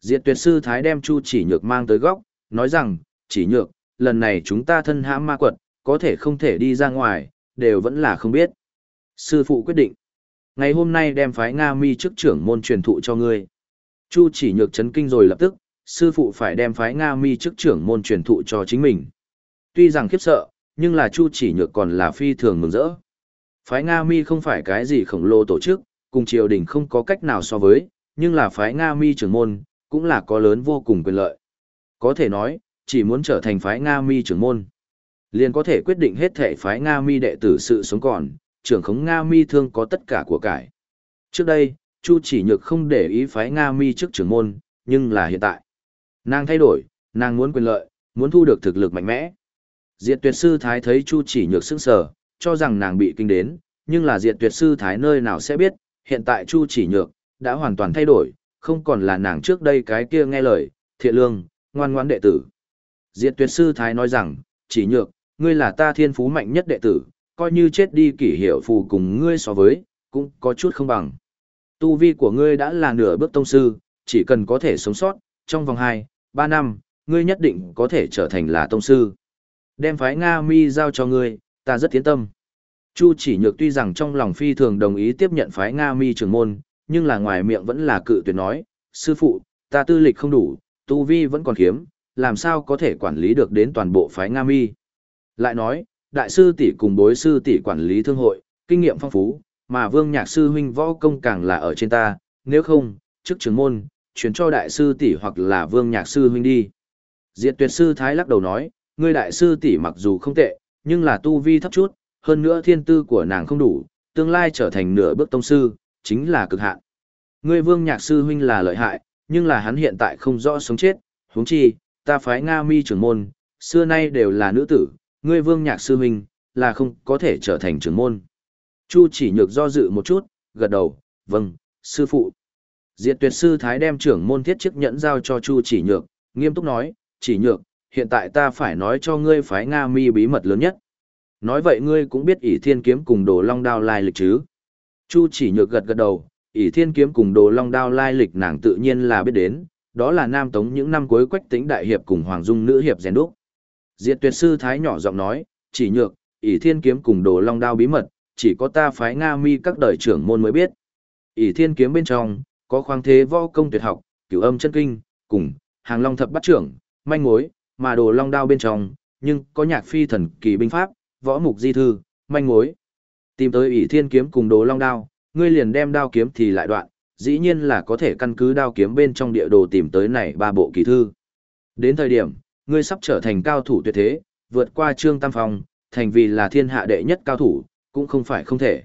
Diệt tuyệt sư thái đem chu chỉ nhược mang tới góc, nói rằng, chỉ nhược, lần này chúng ta thân hãm ma quật, có thể không thể đi ra ngoài, đều vẫn là không biết. Sư phụ quyết định. Ngày hôm nay đem phái Nga mi chức trưởng môn truyền thụ cho ngươi. Chu chỉ nhược chấn kinh rồi lập tức, sư phụ phải đem phái Nga mi chức trưởng môn truyền thụ cho chính mình. Tuy rằng khiếp sợ, nhưng là Chu chỉ nhược còn là phi thường mừng rỡ. Phái Nga mi không phải cái gì khổng lồ tổ chức, cùng triều đình không có cách nào so với, nhưng là phái Nga mi trưởng môn, cũng là có lớn vô cùng quyền lợi. Có thể nói, chỉ muốn trở thành phái Nga mi trưởng môn, liền có thể quyết định hết thể phái Nga mi đệ tử sự sống còn, trưởng khống Nga mi thương có tất cả của cải. Trước đây, Chu chỉ nhược không để ý phái Nga mi trước trưởng môn, nhưng là hiện tại. Nàng thay đổi, nàng muốn quyền lợi, muốn thu được thực lực mạnh mẽ. Diệt tuyệt sư thái thấy Chu chỉ nhược sững sờ, cho rằng nàng bị kinh đến, nhưng là diệt tuyệt sư thái nơi nào sẽ biết, hiện tại Chu chỉ nhược, đã hoàn toàn thay đổi, không còn là nàng trước đây cái kia nghe lời, thiện lương, ngoan ngoãn đệ tử. Diệt tuyệt sư thái nói rằng, chỉ nhược, ngươi là ta thiên phú mạnh nhất đệ tử, coi như chết đi kỷ hiệu phù cùng ngươi so với, cũng có chút không bằng. Tu vi của ngươi đã là nửa bước tông sư, chỉ cần có thể sống sót, trong vòng 2, 3 năm, ngươi nhất định có thể trở thành là tông sư. Đem phái Nga mi giao cho ngươi, ta rất tiến tâm. Chu chỉ nhược tuy rằng trong lòng phi thường đồng ý tiếp nhận phái Nga mi trưởng môn, nhưng là ngoài miệng vẫn là cự tuyệt nói, sư phụ, ta tư lịch không đủ, Tu Vi vẫn còn khiếm, làm sao có thể quản lý được đến toàn bộ phái Nga Mi. Lại nói, đại sư tỷ cùng bối sư tỷ quản lý thương hội, kinh nghiệm phong phú, mà vương nhạc sư huynh võ công càng là ở trên ta, nếu không, trước trưởng môn, chuyển cho đại sư tỷ hoặc là vương nhạc sư huynh đi. Diệt tuyệt sư thái lắc đầu nói, ngươi đại sư tỷ mặc dù không tệ, nhưng là tu vi thấp chút, hơn nữa thiên tư của nàng không đủ, tương lai trở thành nửa bước tông sư, chính là cực hạn. Ngươi vương nhạc sư huynh là lợi hại, nhưng là hắn hiện tại không rõ sống chết, huống chi, ta phái Nga mi trưởng môn, xưa nay đều là nữ tử, ngươi vương nhạc sư huynh, là không có thể trở thành trưởng môn. Chu chỉ nhược do dự một chút, gật đầu, vâng, sư phụ. Diệt tuyệt sư thái đem trưởng môn thiết chức nhẫn giao cho Chu chỉ nhược, nghiêm túc nói, chỉ nhược, hiện tại ta phải nói cho ngươi phái Nga mi bí mật lớn nhất. Nói vậy ngươi cũng biết ỷ thiên kiếm cùng đồ long đao lai lịch chứ. Chu chỉ nhược gật gật đầu, ỷ thiên kiếm cùng đồ long đao lai lịch nàng tự nhiên là biết đến, đó là nam tống những năm cuối quách tính đại hiệp cùng hoàng dung nữ hiệp rèn đúc. Diệt tuyệt sư thái nhỏ giọng nói, chỉ nhược, ỷ thiên kiếm cùng đồ long đao bí mật, chỉ có ta phái Nga mi các đời trưởng môn mới biết. ỷ thiên kiếm bên trong, có khoáng thế võ công tuyệt học, cửu âm chân kinh, cùng, hàng long thập bắt trưởng, manh mối, mà đồ long đao bên trong, nhưng có nhạc phi thần kỳ binh pháp, võ mục di thư, manh mối. Tìm tới ỷ thiên kiếm cùng đồ long đao, ngươi liền đem đao kiếm thì lại đoạn, dĩ nhiên là có thể căn cứ đao kiếm bên trong địa đồ tìm tới này ba bộ kỳ thư. Đến thời điểm, ngươi sắp trở thành cao thủ tuyệt thế, vượt qua trương tam phong, thành vì là thiên hạ đệ nhất cao thủ, cũng không phải không thể.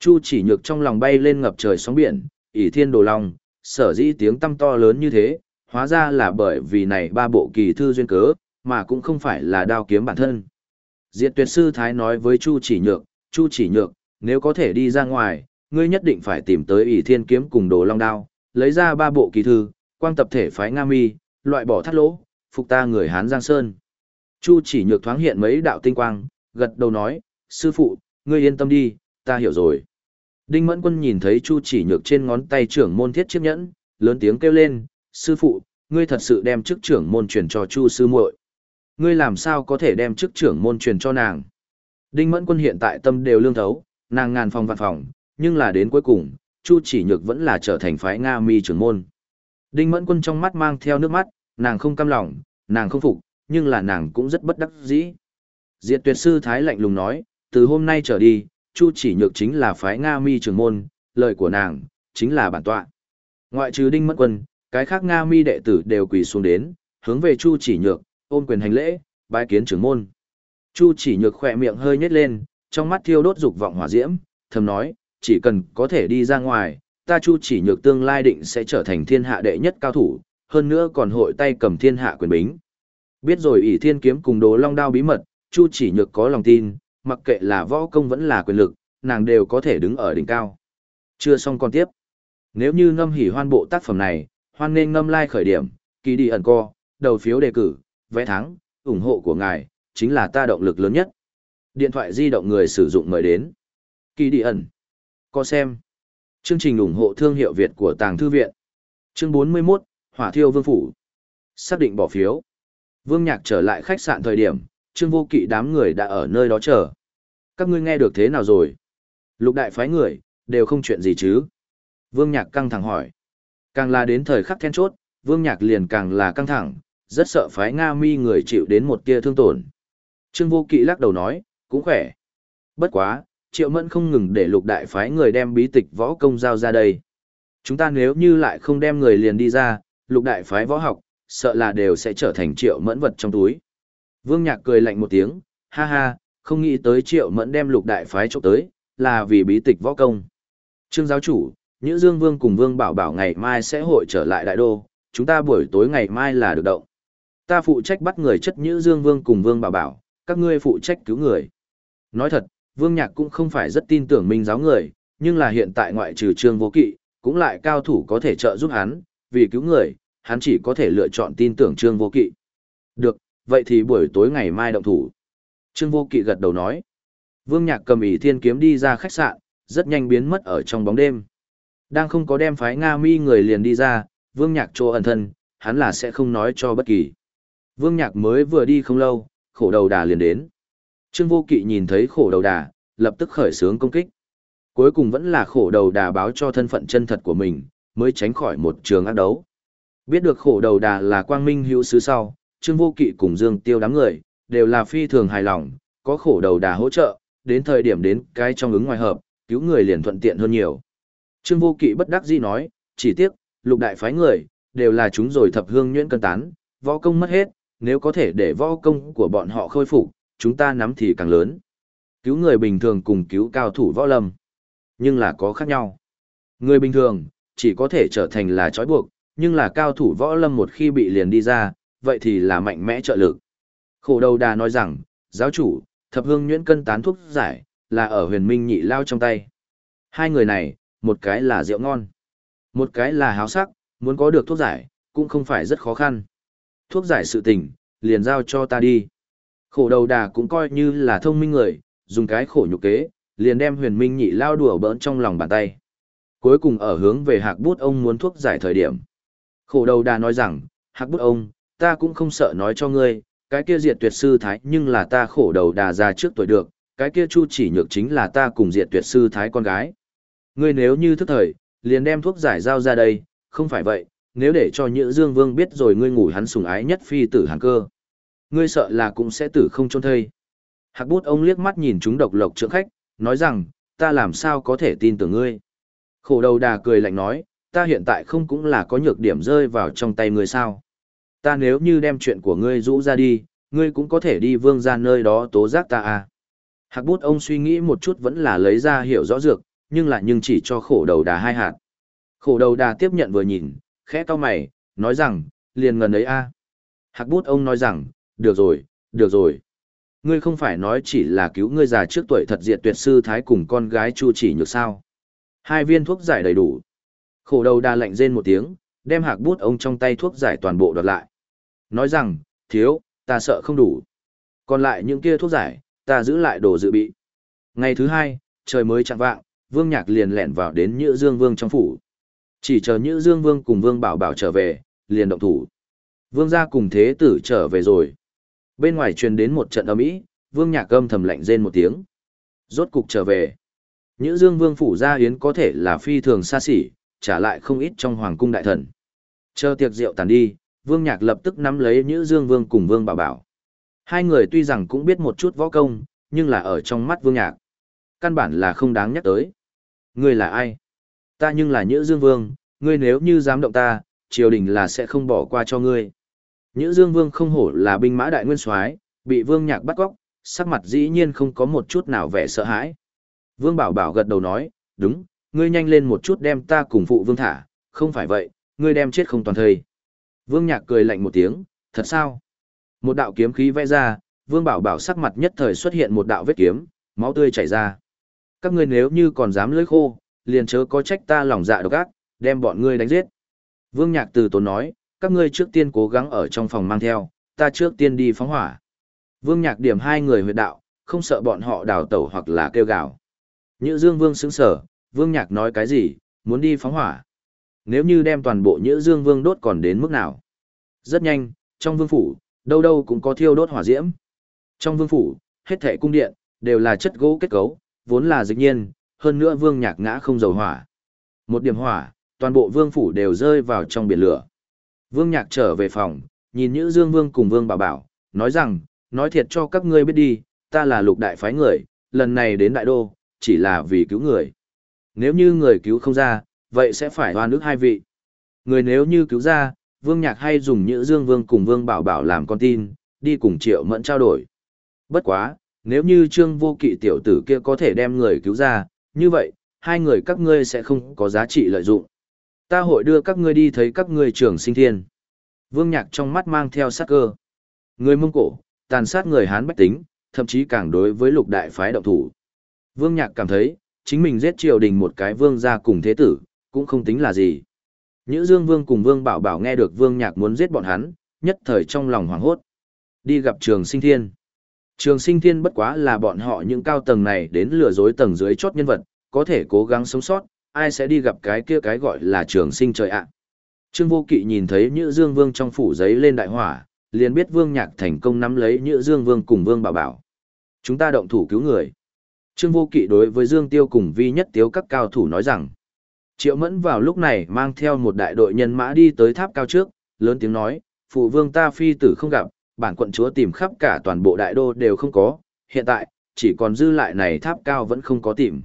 Chu chỉ nhược trong lòng bay lên ngập trời sóng biển, ỷ thiên đồ long, sở dĩ tiếng tăm to lớn như thế, hóa ra là bởi vì này ba bộ kỳ thư duyên cớ, mà cũng không phải là đao kiếm bản thân. Diệt tuyệt sư Thái nói với Chu chỉ nhược, Chu chỉ nhược, nếu có thể đi ra ngoài, ngươi nhất định phải tìm tới ỷ thiên kiếm cùng đồ long đao, lấy ra ba bộ kỳ thư, quang tập thể phái Nga mi, loại bỏ thắt lỗ, phục ta người Hán Giang Sơn. Chu chỉ nhược thoáng hiện mấy đạo tinh quang, gật đầu nói, sư phụ, ngươi yên tâm đi, ta hiểu rồi. Đinh Mẫn Quân nhìn thấy Chu chỉ nhược trên ngón tay trưởng môn thiết chiếc nhẫn, lớn tiếng kêu lên, sư phụ, ngươi thật sự đem chức trưởng môn truyền cho Chu sư muội. Ngươi làm sao có thể đem chức trưởng môn truyền cho nàng? Đinh Mẫn Quân hiện tại tâm đều lương thấu, nàng ngàn phòng vạn phòng, nhưng là đến cuối cùng, Chu chỉ nhược vẫn là trở thành phái Nga mi trưởng môn. Đinh Mẫn Quân trong mắt mang theo nước mắt, nàng không cam lòng, nàng không phục, nhưng là nàng cũng rất bất đắc dĩ. Diệt tuyệt sư Thái lạnh lùng nói, từ hôm nay trở đi, Chu chỉ nhược chính là phái Nga mi trưởng môn, lời của nàng, chính là bản tọa. Ngoại trừ Đinh Mẫn Quân, cái khác Nga mi đệ tử đều quỳ xuống đến, hướng về Chu chỉ nhược, ôm quyền hành lễ, bái kiến trưởng môn. Chu chỉ nhược khỏe miệng hơi nhếch lên, trong mắt thiêu đốt dục vọng hỏa diễm, thầm nói, chỉ cần có thể đi ra ngoài, ta Chu chỉ nhược tương lai định sẽ trở thành thiên hạ đệ nhất cao thủ, hơn nữa còn hội tay cầm thiên hạ quyền bính. Biết rồi ỷ thiên kiếm cùng đồ long đao bí mật, Chu chỉ nhược có lòng tin, mặc kệ là võ công vẫn là quyền lực, nàng đều có thể đứng ở đỉnh cao. Chưa xong còn tiếp. Nếu như ngâm hỉ hoan bộ tác phẩm này, hoan nên ngâm lai like khởi điểm, kỳ đi ẩn co, đầu phiếu đề cử, vẽ thắng, ủng hộ của ngài, chính là ta động lực lớn nhất. Điện thoại di động người sử dụng mời đến. Kỳ đi ẩn. co xem. Chương trình ủng hộ thương hiệu Việt của Tàng Thư Viện. Chương 41, Hỏa thiêu vương phủ. Xác định bỏ phiếu. Vương Nhạc trở lại khách sạn thời điểm, Trương Vô Kỵ đám người đã ở nơi đó chờ. Các ngươi nghe được thế nào rồi? Lục đại phái người, đều không chuyện gì chứ? Vương Nhạc căng thẳng hỏi. Càng là đến thời khắc then chốt, Vương Nhạc liền càng là căng thẳng, rất sợ phái Nga mi người chịu đến một tia thương tổn. Trương Vô Kỵ lắc đầu nói, cũng khỏe. Bất quá, Triệu Mẫn không ngừng để lục đại phái người đem bí tịch võ công giao ra đây. Chúng ta nếu như lại không đem người liền đi ra, lục đại phái võ học, sợ là đều sẽ trở thành Triệu Mẫn vật trong túi. Vương Nhạc cười lạnh một tiếng, ha ha, không nghĩ tới Triệu Mẫn đem lục đại phái chỗ tới, là vì bí tịch võ công. Trương giáo chủ, Nhữ Dương Vương cùng Vương Bảo Bảo ngày mai sẽ hội trở lại đại đô, chúng ta buổi tối ngày mai là được động. Ta phụ trách bắt người chất Nhữ Dương Vương cùng Vương Bảo Bảo, các ngươi phụ trách cứu người. Nói thật, Vương Nhạc cũng không phải rất tin tưởng minh giáo người, nhưng là hiện tại ngoại trừ Trương Vô Kỵ, cũng lại cao thủ có thể trợ giúp hắn, vì cứu người, hắn chỉ có thể lựa chọn tin tưởng Trương Vô Kỵ. Được, vậy thì buổi tối ngày mai động thủ. Trương Vô Kỵ gật đầu nói. Vương Nhạc cầm ỷ thiên kiếm đi ra khách sạn, rất nhanh biến mất ở trong bóng đêm. Đang không có đem phái Nga mi người liền đi ra, Vương Nhạc chỗ ẩn thân, hắn là sẽ không nói cho bất kỳ. Vương Nhạc mới vừa đi không lâu, khổ đầu đà liền đến. Trương Vô Kỵ nhìn thấy khổ đầu đà, lập tức khởi xướng công kích. Cuối cùng vẫn là khổ đầu đà báo cho thân phận chân thật của mình, mới tránh khỏi một trường ác đấu. Biết được khổ đầu đà là quang minh hữu sứ sau, Trương Vô Kỵ cùng Dương Tiêu đám người, đều là phi thường hài lòng, có khổ đầu đà hỗ trợ, đến thời điểm đến cái trong ứng ngoài hợp, cứu người liền thuận tiện hơn nhiều. Trương Vô Kỵ bất đắc dĩ nói, chỉ tiếc, lục đại phái người, đều là chúng rồi thập hương nhuyễn cân tán, võ công mất hết, nếu có thể để võ công của bọn họ khôi phục, chúng ta nắm thì càng lớn. Cứu người bình thường cùng cứu cao thủ võ lâm, nhưng là có khác nhau. Người bình thường, chỉ có thể trở thành là trói buộc, nhưng là cao thủ võ lâm một khi bị liền đi ra, vậy thì là mạnh mẽ trợ lực. Khổ đầu đà nói rằng, giáo chủ, thập hương nhuyễn cân tán thuốc giải, là ở huyền minh nhị lao trong tay. Hai người này, một cái là rượu ngon, một cái là háo sắc, muốn có được thuốc giải, cũng không phải rất khó khăn. Thuốc giải sự tình, liền giao cho ta đi. Khổ đầu đà cũng coi như là thông minh người, dùng cái khổ nhục kế, liền đem huyền minh nhị lao đùa bỡn trong lòng bàn tay. Cuối cùng ở hướng về hạc bút ông muốn thuốc giải thời điểm. Khổ đầu đà nói rằng, hạc bút ông, ta cũng không sợ nói cho ngươi, cái kia diệt tuyệt sư thái nhưng là ta khổ đầu đà ra trước tuổi được, cái kia chu chỉ nhược chính là ta cùng diệt tuyệt sư thái con gái. Ngươi nếu như thức thời, liền đem thuốc giải giao ra đây, không phải vậy, nếu để cho Nhữ Dương Vương biết rồi ngươi ngủ hắn sùng ái nhất phi tử hàng cơ. Ngươi sợ là cũng sẽ tử không trôn thây. Hạc bút ông liếc mắt nhìn chúng độc lộc trưởng khách, nói rằng, ta làm sao có thể tin tưởng ngươi. Khổ đầu đà cười lạnh nói, ta hiện tại không cũng là có nhược điểm rơi vào trong tay ngươi sao. Ta nếu như đem chuyện của ngươi rũ ra đi, ngươi cũng có thể đi vương ra nơi đó tố giác ta à. Hạc bút ông suy nghĩ một chút vẫn là lấy ra hiểu rõ dược, nhưng lại nhưng chỉ cho khổ đầu đà hai hạt. Khổ đầu đà tiếp nhận vừa nhìn, khẽ cau mày, nói rằng, liền ngần ấy a. Hạc bút ông nói rằng, được rồi, được rồi. Ngươi không phải nói chỉ là cứu ngươi già trước tuổi thật diệt tuyệt sư thái cùng con gái chu chỉ nhược sao. Hai viên thuốc giải đầy đủ. Khổ đầu đà lạnh rên một tiếng, đem hạc bút ông trong tay thuốc giải toàn bộ đoạt lại. Nói rằng, thiếu, ta sợ không đủ. Còn lại những kia thuốc giải, ta giữ lại đồ dự bị. Ngày thứ hai, trời mới chạng vạng, Vương Nhạc liền lẻn vào đến Nhữ Dương Vương trong phủ. Chỉ chờ Nhữ Dương Vương cùng Vương Bảo Bảo trở về, liền động thủ. Vương gia cùng thế tử trở về rồi. Bên ngoài truyền đến một trận âm ĩ, Vương Nhạc âm thầm lạnh rên một tiếng. Rốt cục trở về. Nhữ Dương Vương phủ gia yến có thể là phi thường xa xỉ, trả lại không ít trong hoàng cung đại thần. Chờ tiệc rượu tàn đi, Vương Nhạc lập tức nắm lấy Nhữ Dương Vương cùng Vương Bảo Bảo. Hai người tuy rằng cũng biết một chút võ công, nhưng là ở trong mắt Vương Nhạc. Căn bản là không đáng nhắc tới. Ngươi là ai? Ta nhưng là Nhữ Dương Vương, ngươi nếu như dám động ta, triều đình là sẽ không bỏ qua cho ngươi. Nhữ Dương Vương không hổ là binh mã đại nguyên soái, bị Vương Nhạc bắt góc, sắc mặt dĩ nhiên không có một chút nào vẻ sợ hãi. Vương Bảo Bảo gật đầu nói, đúng, ngươi nhanh lên một chút đem ta cùng phụ Vương thả, không phải vậy, ngươi đem chết không toàn thời. Vương Nhạc cười lạnh một tiếng, thật sao? Một đạo kiếm khí vẽ ra, Vương Bảo Bảo sắc mặt nhất thời xuất hiện một đạo vết kiếm, máu tươi chảy ra. Các ngươi nếu như còn dám lưỡi khô, liền chớ có trách ta lòng dạ độc ác, đem bọn ngươi đánh giết. Vương Nhạc từ tốn nói, các ngươi trước tiên cố gắng ở trong phòng mang theo, ta trước tiên đi phóng hỏa. Vương Nhạc điểm hai người huyệt đạo, không sợ bọn họ đào tẩu hoặc là kêu gào. Nhữ Dương Vương sững sở, Vương Nhạc nói cái gì, muốn đi phóng hỏa. Nếu như đem toàn bộ Nhữ Dương Vương đốt còn đến mức nào? Rất nhanh, trong vương phủ, đâu đâu cũng có thiêu đốt hỏa diễm. Trong vương phủ, hết thảy cung điện, đều là chất gỗ kết cấu, vốn là dịch nhiên, hơn nữa vương nhạc ngã không dầu hỏa. Một điểm hỏa, toàn bộ vương phủ đều rơi vào trong biển lửa. Vương nhạc trở về phòng, nhìn Nhữ Dương Vương cùng Vương Bảo Bảo, nói rằng, nói thiệt cho các ngươi biết đi, ta là lục đại phái người, lần này đến đại đô, chỉ là vì cứu người. Nếu như người cứu không ra, vậy sẽ phải hoa nước hai vị. Người nếu như cứu ra, Vương Nhạc hay dùng Nhữ Dương Vương cùng Vương Bảo Bảo làm con tin, đi cùng Triệu Mẫn trao đổi. Bất quá, nếu như Trương Vô Kỵ tiểu tử kia có thể đem người cứu ra, như vậy, hai người các ngươi sẽ không có giá trị lợi dụng. Ta hội đưa các ngươi đi thấy các ngươi trưởng sinh thiên. Vương Nhạc trong mắt mang theo sát cơ. Người Mông Cổ, tàn sát người Hán bách tính, thậm chí càng đối với lục đại phái động thủ. Vương Nhạc cảm thấy, chính mình giết triều đình một cái vương gia cùng thế tử, cũng không tính là gì. Nhữ Dương Vương cùng Vương Bảo Bảo nghe được Vương Nhạc muốn giết bọn hắn, nhất thời trong lòng hoảng hốt. Đi gặp trường sinh thiên. Trường sinh thiên bất quá là bọn họ những cao tầng này đến lừa dối tầng dưới chót nhân vật, có thể cố gắng sống sót, ai sẽ đi gặp cái kia cái gọi là trường sinh trời ạ. Trương Vô Kỵ nhìn thấy Nhữ Dương Vương trong phủ giấy lên đại hỏa, liền biết Vương Nhạc thành công nắm lấy Nhữ Dương Vương cùng Vương Bảo Bảo. Chúng ta động thủ cứu người. Trương Vô Kỵ đối với Dương Tiêu cùng Vi Nhất Tiếu các cao thủ nói rằng, Triệu Mẫn vào lúc này mang theo một đại đội nhân mã đi tới tháp cao trước, lớn tiếng nói, phụ vương ta phi tử không gặp, bản quận chúa tìm khắp cả toàn bộ đại đô đều không có, hiện tại, chỉ còn dư lại này tháp cao vẫn không có tìm.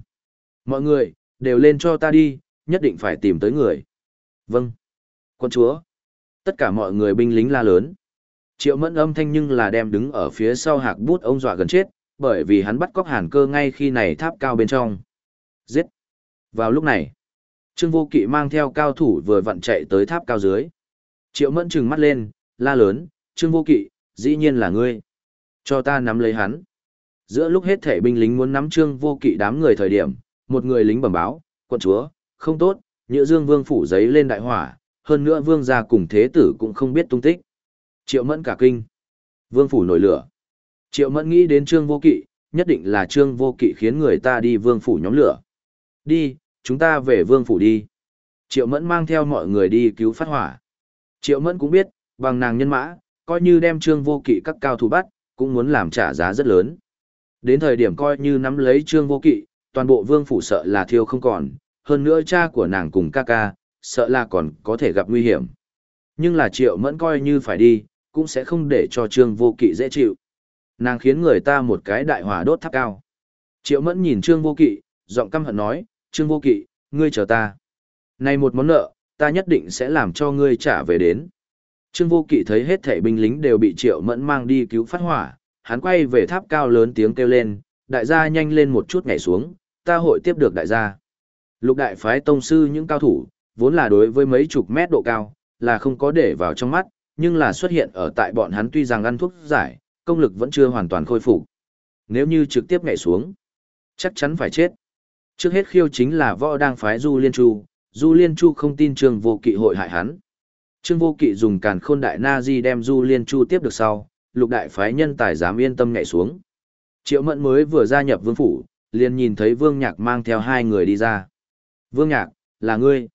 Mọi người, đều lên cho ta đi, nhất định phải tìm tới người. Vâng. Quân chúa. Tất cả mọi người binh lính la lớn. Triệu mẫn âm thanh nhưng là đem đứng ở phía sau hạc bút ông dọa gần chết, bởi vì hắn bắt cóc hàn cơ ngay khi này tháp cao bên trong. Giết. Vào lúc này, Trương Vô Kỵ mang theo cao thủ vừa vặn chạy tới tháp cao dưới. Triệu mẫn trừng mắt lên, la lớn, Trương Vô Kỵ, dĩ nhiên là ngươi. Cho ta nắm lấy hắn. Giữa lúc hết thể binh lính muốn nắm Trương Vô Kỵ đám người thời điểm, một người lính bẩm báo, quận chúa, không tốt, nhựa dương vương phủ giấy lên đại hỏa, hơn nữa vương gia cùng thế tử cũng không biết tung tích. Triệu mẫn cả kinh. Vương phủ nổi lửa. Triệu mẫn nghĩ đến trương vô kỵ, nhất định là trương vô kỵ khiến người ta đi vương phủ nhóm lửa. Đi, chúng ta về vương phủ đi. Triệu mẫn mang theo mọi người đi cứu phát hỏa. Triệu mẫn cũng biết, bằng nàng nhân mã, coi như đem trương vô kỵ các cao thủ bắt, cũng muốn làm trả giá rất lớn. Đến thời điểm coi như nắm lấy trương vô kỵ, toàn bộ vương phủ sợ là thiêu không còn, hơn nữa cha của nàng cùng ca ca, sợ là còn có thể gặp nguy hiểm. Nhưng là triệu mẫn coi như phải đi, cũng sẽ không để cho trương vô kỵ dễ chịu. Nàng khiến người ta một cái đại hỏa đốt tháp cao. Triệu mẫn nhìn trương vô kỵ, giọng căm hận nói, trương vô kỵ, ngươi chờ ta. Này một món nợ, ta nhất định sẽ làm cho ngươi trả về đến. Trương vô kỵ thấy hết thảy binh lính đều bị triệu mẫn mang đi cứu phát hỏa, hắn quay về tháp cao lớn tiếng kêu lên, đại gia nhanh lên một chút nhảy xuống, ta hội tiếp được đại gia. Lục đại phái tông sư những cao thủ, vốn là đối với mấy chục mét độ cao, là không có để vào trong mắt, nhưng là xuất hiện ở tại bọn hắn tuy rằng ăn thuốc giải, công lực vẫn chưa hoàn toàn khôi phục. Nếu như trực tiếp nhảy xuống, chắc chắn phải chết. Trước hết khiêu chính là võ đang phái Du Liên Chu, Du Liên Chu không tin Trương Vô Kỵ hội hại hắn. Trương Vô Kỵ dùng càn khôn đại na di đem Du Liên Chu tiếp được sau, lục đại phái nhân tài dám yên tâm nhảy xuống. Triệu Mẫn mới vừa gia nhập vương phủ, liền nhìn thấy Vương Nhạc mang theo hai người đi ra. Vương Nhạc, là ngươi.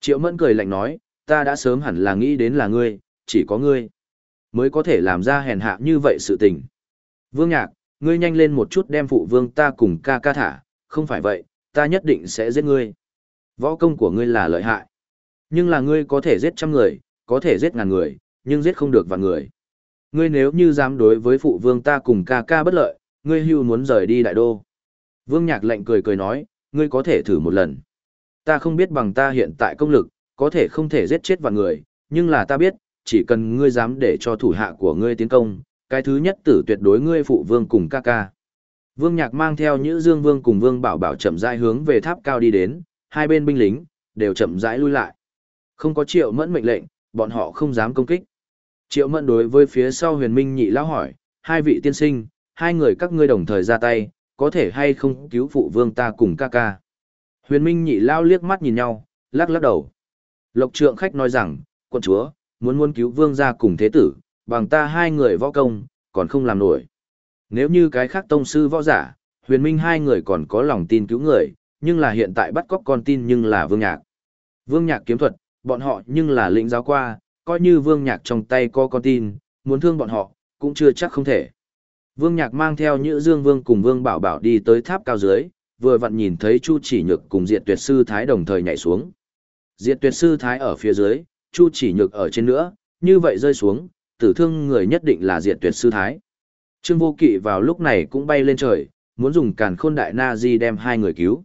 Triệu Mẫn cười lạnh nói, ta đã sớm hẳn là nghĩ đến là ngươi, chỉ có ngươi. Mới có thể làm ra hèn hạ như vậy sự tình. Vương Nhạc, ngươi nhanh lên một chút đem phụ vương ta cùng ca ca thả, không phải vậy, ta nhất định sẽ giết ngươi. Võ công của ngươi là lợi hại. Nhưng là ngươi có thể giết trăm người, có thể giết ngàn người, nhưng giết không được vạn người. Ngươi nếu như dám đối với phụ vương ta cùng ca ca bất lợi, ngươi hưu muốn rời đi đại đô. Vương Nhạc lạnh cười cười nói, ngươi có thể thử một lần. Ta không biết bằng ta hiện tại công lực, có thể không thể giết chết vạn người, nhưng là ta biết, chỉ cần ngươi dám để cho thủ hạ của ngươi tiến công, cái thứ nhất tử tuyệt đối ngươi phụ vương cùng ca ca. Vương Nhạc mang theo Nhữ Dương Vương cùng Vương Bảo Bảo chậm rãi hướng về tháp cao đi đến, hai bên binh lính đều chậm rãi lui lại. Không có Triệu Mẫn mệnh lệnh, bọn họ không dám công kích. Triệu Mẫn đối với phía sau Huyền Minh nhị lão hỏi, hai vị tiên sinh, hai người các ngươi đồng thời ra tay, có thể hay không cứu phụ vương ta cùng ca ca. Huyền Minh nhị lão liếc mắt nhìn nhau, lắc lắc đầu. Lộc trượng khách nói rằng, quân chúa, muốn muốn cứu vương gia cùng thế tử, bằng ta hai người võ công, còn không làm nổi. Nếu như cái khác tông sư võ giả, huyền minh hai người còn có lòng tin cứu người, nhưng là hiện tại bắt cóc con tin nhưng là vương nhạc. Vương nhạc kiếm thuật, bọn họ nhưng là lĩnh giáo qua, coi như vương nhạc trong tay có con tin, muốn thương bọn họ, cũng chưa chắc không thể. Vương nhạc mang theo Nhữ Dương Vương cùng Vương Bảo Bảo đi tới tháp cao dưới, vừa vặn nhìn thấy Chu Chỉ Nhược cùng Diệt Tuyệt Sư Thái đồng thời nhảy xuống. Diệt Tuyệt Sư Thái ở phía dưới, Chu Chỉ Nhược ở trên nữa, như vậy rơi xuống, tử thương người nhất định là Diệt Tuyệt Sư Thái. Trương Vô Kỵ vào lúc này cũng bay lên trời, muốn dùng Càn Khôn Đại Na Di đem hai người cứu.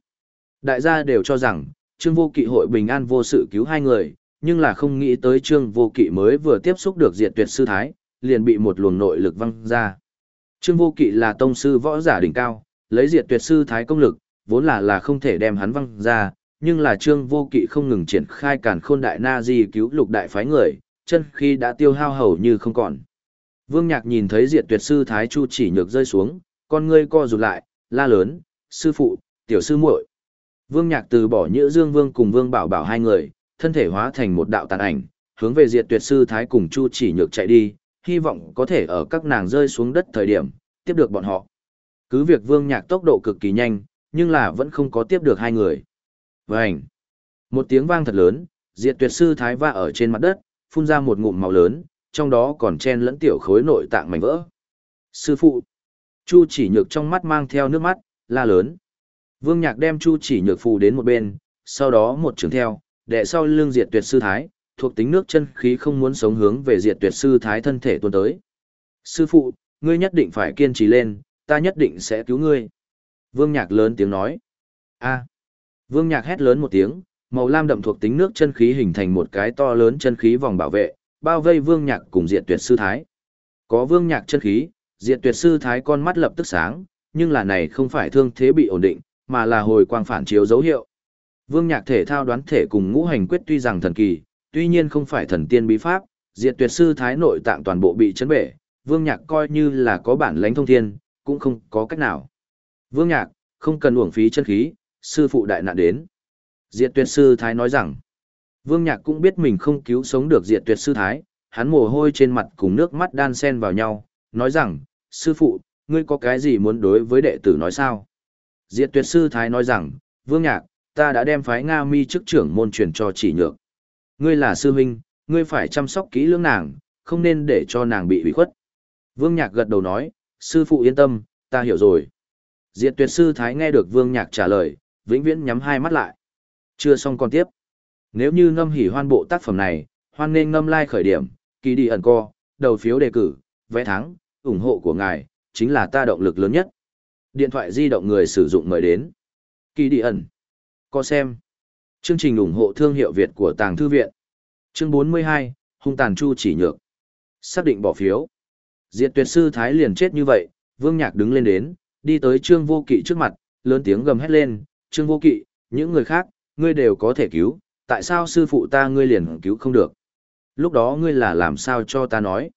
Đại gia đều cho rằng, Trương Vô Kỵ hội bình an vô sự cứu hai người, nhưng là không nghĩ tới Trương Vô Kỵ mới vừa tiếp xúc được Diệt Tuyệt Sư Thái, liền bị một luồng nội lực văng ra. Trương Vô Kỵ là tông sư võ giả đỉnh cao, lấy diệt tuyệt sư thái công lực, vốn là là không thể đem hắn văng ra, nhưng là Trương Vô Kỵ không ngừng triển khai càn khôn đại na di cứu lục đại phái người, chân khi đã tiêu hao hầu như không còn. Vương Nhạc nhìn thấy diệt tuyệt sư thái chu chỉ nhược rơi xuống, con ngươi co rụt lại, la lớn, sư phụ, tiểu sư muội. Vương Nhạc từ bỏ Nhữ Dương Vương cùng Vương Bảo Bảo hai người, thân thể hóa thành một đạo tàn ảnh, hướng về diệt tuyệt sư thái cùng chu chỉ nhược chạy đi, hy vọng có thể ở các nàng rơi xuống đất thời điểm, tiếp được bọn họ. Cứ việc vương nhạc tốc độ cực kỳ nhanh, nhưng là vẫn không có tiếp được hai người. Vành! Một tiếng vang thật lớn, diệt tuyệt sư thái va ở trên mặt đất, phun ra một ngụm màu lớn, trong đó còn chen lẫn tiểu khối nội tạng mảnh vỡ. Sư phụ! Chu chỉ nhược trong mắt mang theo nước mắt, la lớn. Vương nhạc đem chu chỉ nhược phù đến một bên, sau đó một trường theo, đệ sau lưng diệt tuyệt sư thái, thuộc tính nước chân khí không muốn sống hướng về diệt tuyệt sư thái thân thể tuôn tới. Sư phụ, ngươi nhất định phải kiên trì lên, ta nhất định sẽ cứu ngươi. Vương Nhạc lớn tiếng nói. A. Vương Nhạc hét lớn một tiếng, màu lam đậm thuộc tính nước chân khí hình thành một cái to lớn chân khí vòng bảo vệ, bao vây Vương Nhạc cùng Diệt Tuyệt sư thái. Có Vương Nhạc chân khí, Diệt Tuyệt sư thái con mắt lập tức sáng, nhưng là này không phải thương thế bị ổn định, mà là hồi quang phản chiếu dấu hiệu. Vương Nhạc thể thao đoán thể cùng ngũ hành quyết tuy rằng thần kỳ, tuy nhiên không phải thần tiên bí pháp, Diệt Tuyệt sư thái nội tạng toàn bộ bị chấn bể, Vương Nhạc coi như là có bản lãnh thông thiên, cũng không có cách nào. Vương Nhạc, không cần uổng phí chân khí, sư phụ đại nạn đến. Diệt tuyệt sư thái nói rằng, Vương Nhạc cũng biết mình không cứu sống được diệt tuyệt sư thái, hắn mồ hôi trên mặt cùng nước mắt đan xen vào nhau, nói rằng, sư phụ, ngươi có cái gì muốn đối với đệ tử nói sao? Diệt tuyệt sư thái nói rằng, Vương Nhạc, ta đã đem phái Nga mi chức trưởng môn truyền cho chỉ nhược. Ngươi là sư huynh, ngươi phải chăm sóc kỹ lưỡng nàng, không nên để cho nàng bị hủy khuất. Vương Nhạc gật đầu nói, sư phụ yên tâm, ta hiểu rồi. Diệt tuyệt sư thái nghe được Vương Nhạc trả lời, vĩnh viễn nhắm hai mắt lại. Chưa xong còn tiếp. Nếu như ngâm hỉ hoan bộ tác phẩm này, hoan nên ngâm lai like khởi điểm, kỳ đi ẩn co, đầu phiếu đề cử, vé thắng, ủng hộ của ngài, chính là ta động lực lớn nhất. Điện thoại di động người sử dụng mời đến. Kỳ đi ẩn. Có xem. Chương trình ủng hộ thương hiệu Việt của Tàng Thư Viện. Chương 42, hung tàn chu chỉ nhược. Xác định bỏ phiếu. Diệt tuyệt sư Thái liền chết như vậy, Vương Nhạc đứng lên đến, đi tới Trương Vô Kỵ trước mặt, lớn tiếng gầm hét lên, Trương Vô Kỵ, những người khác, ngươi đều có thể cứu, tại sao sư phụ ta ngươi liền cứu không được? Lúc đó ngươi là làm sao cho ta nói?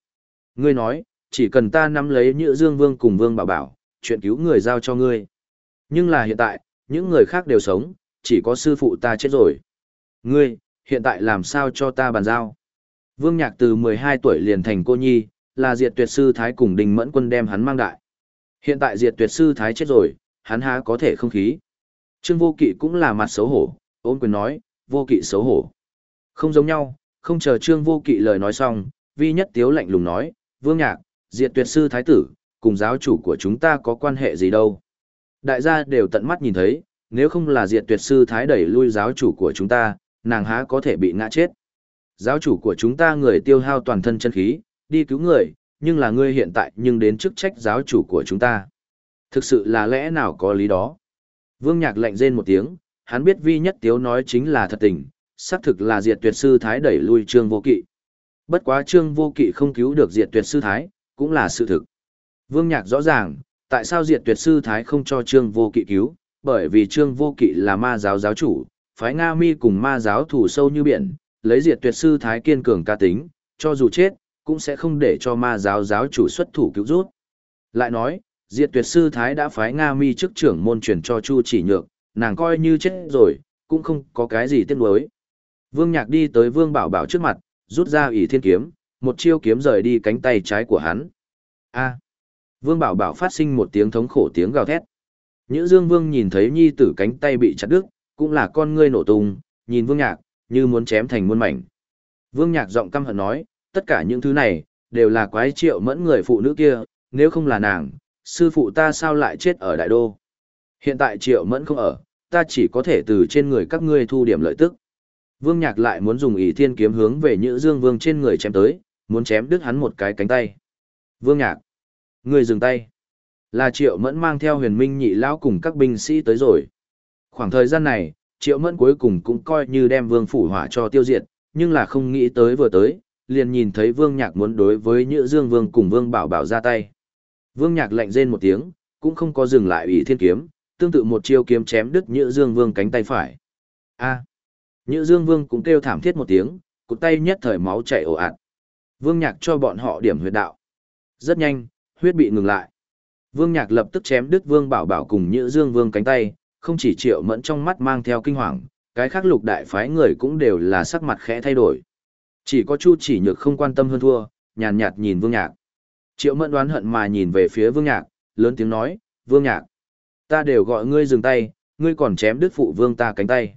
Ngươi nói, chỉ cần ta nắm lấy Nhữ Dương Vương cùng Vương Bảo Bảo, chuyện cứu người giao cho ngươi. Nhưng là hiện tại, những người khác đều sống, chỉ có sư phụ ta chết rồi. Ngươi, hiện tại làm sao cho ta bàn giao? Vương Nhạc từ 12 tuổi liền thành cô nhi, là diệt tuyệt sư Thái cùng đình mẫn quân đem hắn mang đại. Hiện tại diệt tuyệt sư Thái chết rồi, hắn há có thể không khí. Trương vô kỵ cũng là mặt xấu hổ, ôn quyền nói, vô kỵ xấu hổ. Không giống nhau, không chờ trương vô kỵ lời nói xong, vi nhất tiếu lạnh lùng nói, vương nhạc, diệt tuyệt sư thái tử, cùng giáo chủ của chúng ta có quan hệ gì đâu. Đại gia đều tận mắt nhìn thấy, nếu không là diệt tuyệt sư thái đẩy lui giáo chủ của chúng ta, nàng há có thể bị ngã chết. Giáo chủ của chúng ta người tiêu hao toàn thân chân khí, đi cứu người, nhưng là ngươi hiện tại nhưng đến chức trách giáo chủ của chúng ta. Thực sự là lẽ nào có lý đó. Vương Nhạc lạnh rên một tiếng, hắn biết vi nhất tiếu nói chính là thật tình, xác thực là diệt tuyệt sư thái đẩy lui trương vô kỵ. Bất quá trương vô kỵ không cứu được diệt tuyệt sư thái, cũng là sự thực. Vương Nhạc rõ ràng, tại sao diệt tuyệt sư thái không cho trương vô kỵ cứu, bởi vì trương vô kỵ là ma giáo giáo chủ, phái Nga mi cùng ma giáo thủ sâu như biển, lấy diệt tuyệt sư thái kiên cường ca tính, cho dù chết, cũng sẽ không để cho ma giáo giáo chủ xuất thủ cứu rút. Lại nói, diệt tuyệt sư thái đã phái Nga mi chức trưởng môn truyền cho Chu chỉ nhược, nàng coi như chết rồi, cũng không có cái gì tiếc nuối. Vương Nhạc đi tới Vương Bảo Bảo trước mặt, rút ra ỷ thiên kiếm, một chiêu kiếm rời đi cánh tay trái của hắn. A. Vương Bảo Bảo phát sinh một tiếng thống khổ tiếng gào thét. Nhữ Dương Vương nhìn thấy nhi tử cánh tay bị chặt đứt, cũng là con ngươi nổ tung, nhìn Vương Nhạc, như muốn chém thành muôn mảnh. Vương Nhạc giọng căm hận nói, tất cả những thứ này, đều là quái triệu mẫn người phụ nữ kia, nếu không là nàng, sư phụ ta sao lại chết ở đại đô. Hiện tại triệu mẫn không ở, ta chỉ có thể từ trên người các ngươi thu điểm lợi tức. Vương Nhạc lại muốn dùng ý thiên kiếm hướng về Nhữ Dương Vương trên người chém tới, muốn chém đứt hắn một cái cánh tay. Vương Nhạc, người dừng tay. Là Triệu Mẫn mang theo huyền minh nhị lão cùng các binh sĩ tới rồi. Khoảng thời gian này, Triệu Mẫn cuối cùng cũng coi như đem Vương Phủ Hỏa cho tiêu diệt, nhưng là không nghĩ tới vừa tới, liền nhìn thấy Vương Nhạc muốn đối với Nhữ Dương Vương cùng Vương Bảo Bảo ra tay. Vương Nhạc lạnh rên một tiếng, cũng không có dừng lại ủy thiên kiếm, tương tự một chiêu kiếm chém đứt Nhữ Dương Vương cánh tay phải. A. Nhữ Dương Vương cũng kêu thảm thiết một tiếng, cụt tay nhất thời máu chảy ồ ạt. Vương Nhạc cho bọn họ điểm huyết đạo. Rất nhanh, huyết bị ngừng lại. Vương Nhạc lập tức chém đứt Vương Bảo Bảo cùng Nhữ Dương Vương cánh tay, không chỉ Triệu Mẫn trong mắt mang theo kinh hoàng, cái khác lục đại phái người cũng đều là sắc mặt khẽ thay đổi. Chỉ có Chu Chỉ Nhược không quan tâm hơn thua, nhàn nhạt nhìn Vương Nhạc. Triệu Mẫn đoán hận mà nhìn về phía Vương Nhạc, lớn tiếng nói, Vương Nhạc, ta đều gọi ngươi dừng tay, ngươi còn chém đứt phụ vương ta cánh tay.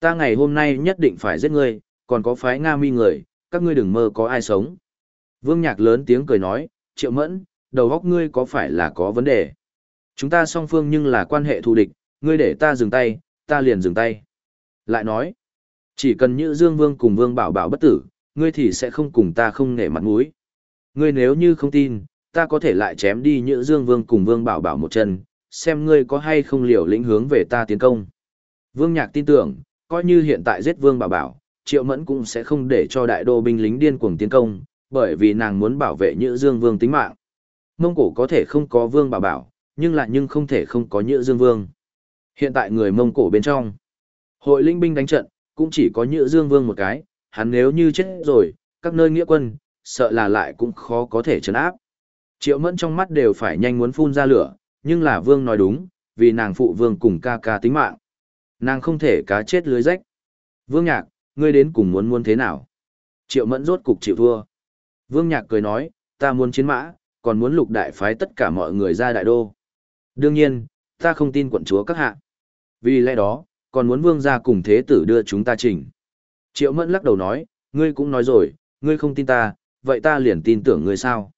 Ta ngày hôm nay nhất định phải giết ngươi, còn có phái Nga mi người, các ngươi đừng mơ có ai sống. Vương Nhạc lớn tiếng cười nói, Triệu Mẫn, đầu óc ngươi có phải là có vấn đề? Chúng ta song phương nhưng là quan hệ thù địch, ngươi để ta dừng tay, ta liền dừng tay. Lại nói, chỉ cần Nhữ Dương Vương cùng Vương Bảo Bảo bất tử, ngươi thì sẽ không cùng ta không nể mặt mũi. Ngươi nếu như không tin, ta có thể lại chém đi Nhữ Dương Vương cùng Vương Bảo Bảo một chân, xem ngươi có hay không liều lĩnh hướng về ta tiến công. Vương Nhạc tin tưởng, coi như hiện tại giết Vương Bảo Bảo, Triệu Mẫn cũng sẽ không để cho đại đô binh lính điên cuồng tiến công, bởi vì nàng muốn bảo vệ Nhữ Dương Vương tính mạng. Mông Cổ có thể không có Vương Bảo Bảo, nhưng lại nhưng không thể không có Nhữ Dương Vương. Hiện tại người Mông Cổ bên trong, hội linh binh đánh trận, cũng chỉ có Nhữ Dương Vương một cái, hắn nếu như chết rồi, các nơi nghĩa quân, sợ là lại cũng khó có thể trấn áp. Triệu Mẫn trong mắt đều phải nhanh muốn phun ra lửa, nhưng là Vương nói đúng, vì nàng phụ Vương cùng ca ca tính mạng. Nàng không thể cá chết lưới rách. Vương Nhạc, ngươi đến cùng muốn muốn thế nào? Triệu Mẫn rốt cục chịu thua. Vương Nhạc cười nói, ta muốn chiến mã, còn muốn lục đại phái tất cả mọi người ra đại đô. Đương nhiên, ta không tin quận chúa các hạ. Vì lẽ đó, còn muốn vương gia cùng thế tử đưa chúng ta chỉnh. Triệu Mẫn lắc đầu nói, ngươi cũng nói rồi, ngươi không tin ta, vậy ta liền tin tưởng ngươi sao?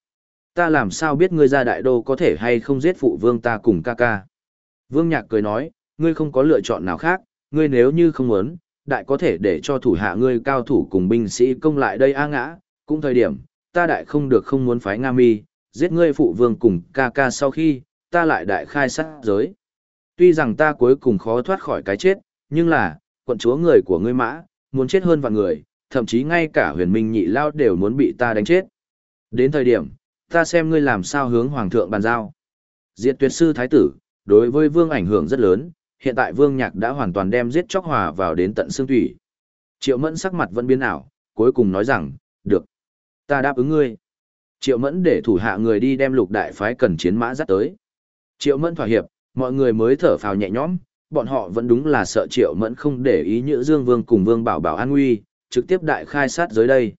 Ta làm sao biết ngươi ra đại đô có thể hay không giết phụ vương ta cùng ca ca? Vương Nhạc cười nói, ngươi không có lựa chọn nào khác, ngươi nếu như không muốn, đại có thể để cho thủ hạ ngươi cao thủ cùng binh sĩ công lại đây a ngã, cũng thời điểm, ta đại không được không muốn phái Nga mi, giết ngươi phụ vương cùng ca ca sau khi, ta lại đại khai sát giới. Tuy rằng ta cuối cùng khó thoát khỏi cái chết, nhưng là, quận chúa người của ngươi mã, muốn chết hơn vạn người, thậm chí ngay cả huyền minh nhị lao đều muốn bị ta đánh chết. Đến thời điểm, ta xem ngươi làm sao hướng hoàng thượng bàn giao. Diệt tuyệt sư thái tử, đối với vương ảnh hưởng rất lớn, hiện tại vương nhạc đã hoàn toàn đem giết chóc hòa vào đến tận xương thủy. Triệu mẫn sắc mặt vẫn biến ảo, cuối cùng nói rằng, được. Ta đáp ứng ngươi. Triệu mẫn để thủ hạ người đi đem lục đại phái cần chiến mã dắt tới. Triệu mẫn thỏa hiệp, mọi người mới thở phào nhẹ nhõm, bọn họ vẫn đúng là sợ triệu mẫn không để ý nhữ dương vương cùng vương bảo bảo an nguy, trực tiếp đại khai sát dưới đây.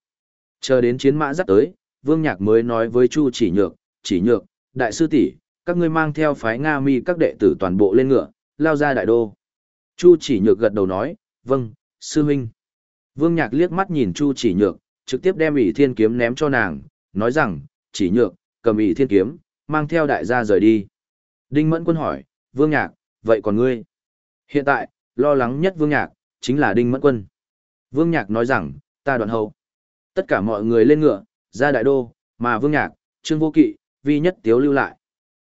Chờ đến chiến mã dắt tới, vương nhạc mới nói với Chu chỉ nhược, chỉ nhược, đại sư tỷ các ngươi mang theo phái Nga mi các đệ tử toàn bộ lên ngựa, lao ra đại đô. Chu chỉ nhược gật đầu nói, vâng, sư huynh. Vương nhạc liếc mắt nhìn Chu chỉ nhược, trực tiếp đem ỷ thiên kiếm ném cho nàng, nói rằng, chỉ nhược, cầm ý thiên kiếm, mang theo đại gia rời đi. Đinh Mẫn Quân hỏi, Vương Nhạc, vậy còn ngươi? Hiện tại, lo lắng nhất Vương Nhạc, chính là Đinh Mẫn Quân. Vương Nhạc nói rằng, ta đoạn hậu. Tất cả mọi người lên ngựa, ra đại đô, mà Vương Nhạc, Trương Vô Kỵ, Vi Nhất Tiếu lưu lại.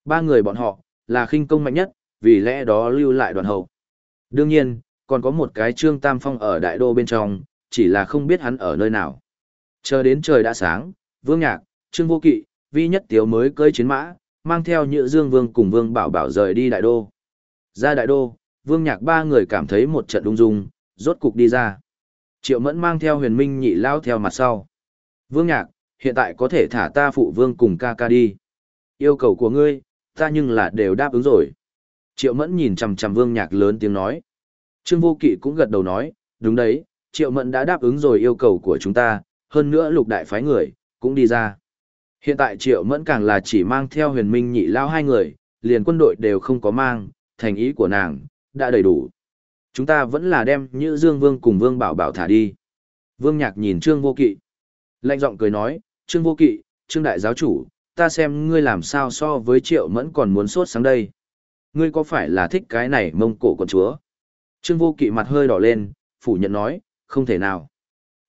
Ba người bọn họ, là khinh công mạnh nhất, vì lẽ đó lưu lại đoạn hậu. Đương nhiên, còn có một cái Trương Tam Phong ở đại đô bên trong, chỉ là không biết hắn ở nơi nào. Chờ đến trời đã sáng, Vương Nhạc, Trương Vô Kỵ, Vi Nhất Tiếu mới cưỡi chiến mã, mang theo Nhữ Dương Vương cùng Vương Bảo Bảo rời đi đại đô. Ra đại đô, Vương Nhạc ba người cảm thấy một trận đung dung, rốt cục đi ra. Triệu Mẫn mang theo huyền minh nhị lao theo mặt sau. Vương Nhạc, hiện tại có thể thả ta phụ vương cùng ca ca đi. Yêu cầu của ngươi, ta nhưng là đều đáp ứng rồi. Triệu Mẫn nhìn chằm chằm Vương Nhạc lớn tiếng nói. Trương Vô Kỵ cũng gật đầu nói, đúng đấy, Triệu Mẫn đã đáp ứng rồi yêu cầu của chúng ta, hơn nữa lục đại phái người, cũng đi ra. Hiện tại Triệu Mẫn càng là chỉ mang theo huyền minh nhị lao hai người, liền quân đội đều không có mang, thành ý của nàng, đã đầy đủ. Chúng ta vẫn là đem như Dương Vương cùng Vương Bảo Bảo thả đi. Vương Nhạc nhìn Trương Vô Kỵ. Lạnh giọng cười nói, Trương Vô Kỵ, Trương Đại Giáo Chủ, ta xem ngươi làm sao so với Triệu Mẫn còn muốn sốt sáng đây. Ngươi có phải là thích cái này mông cổ con chúa? Trương Vô Kỵ mặt hơi đỏ lên, phủ nhận nói, không thể nào.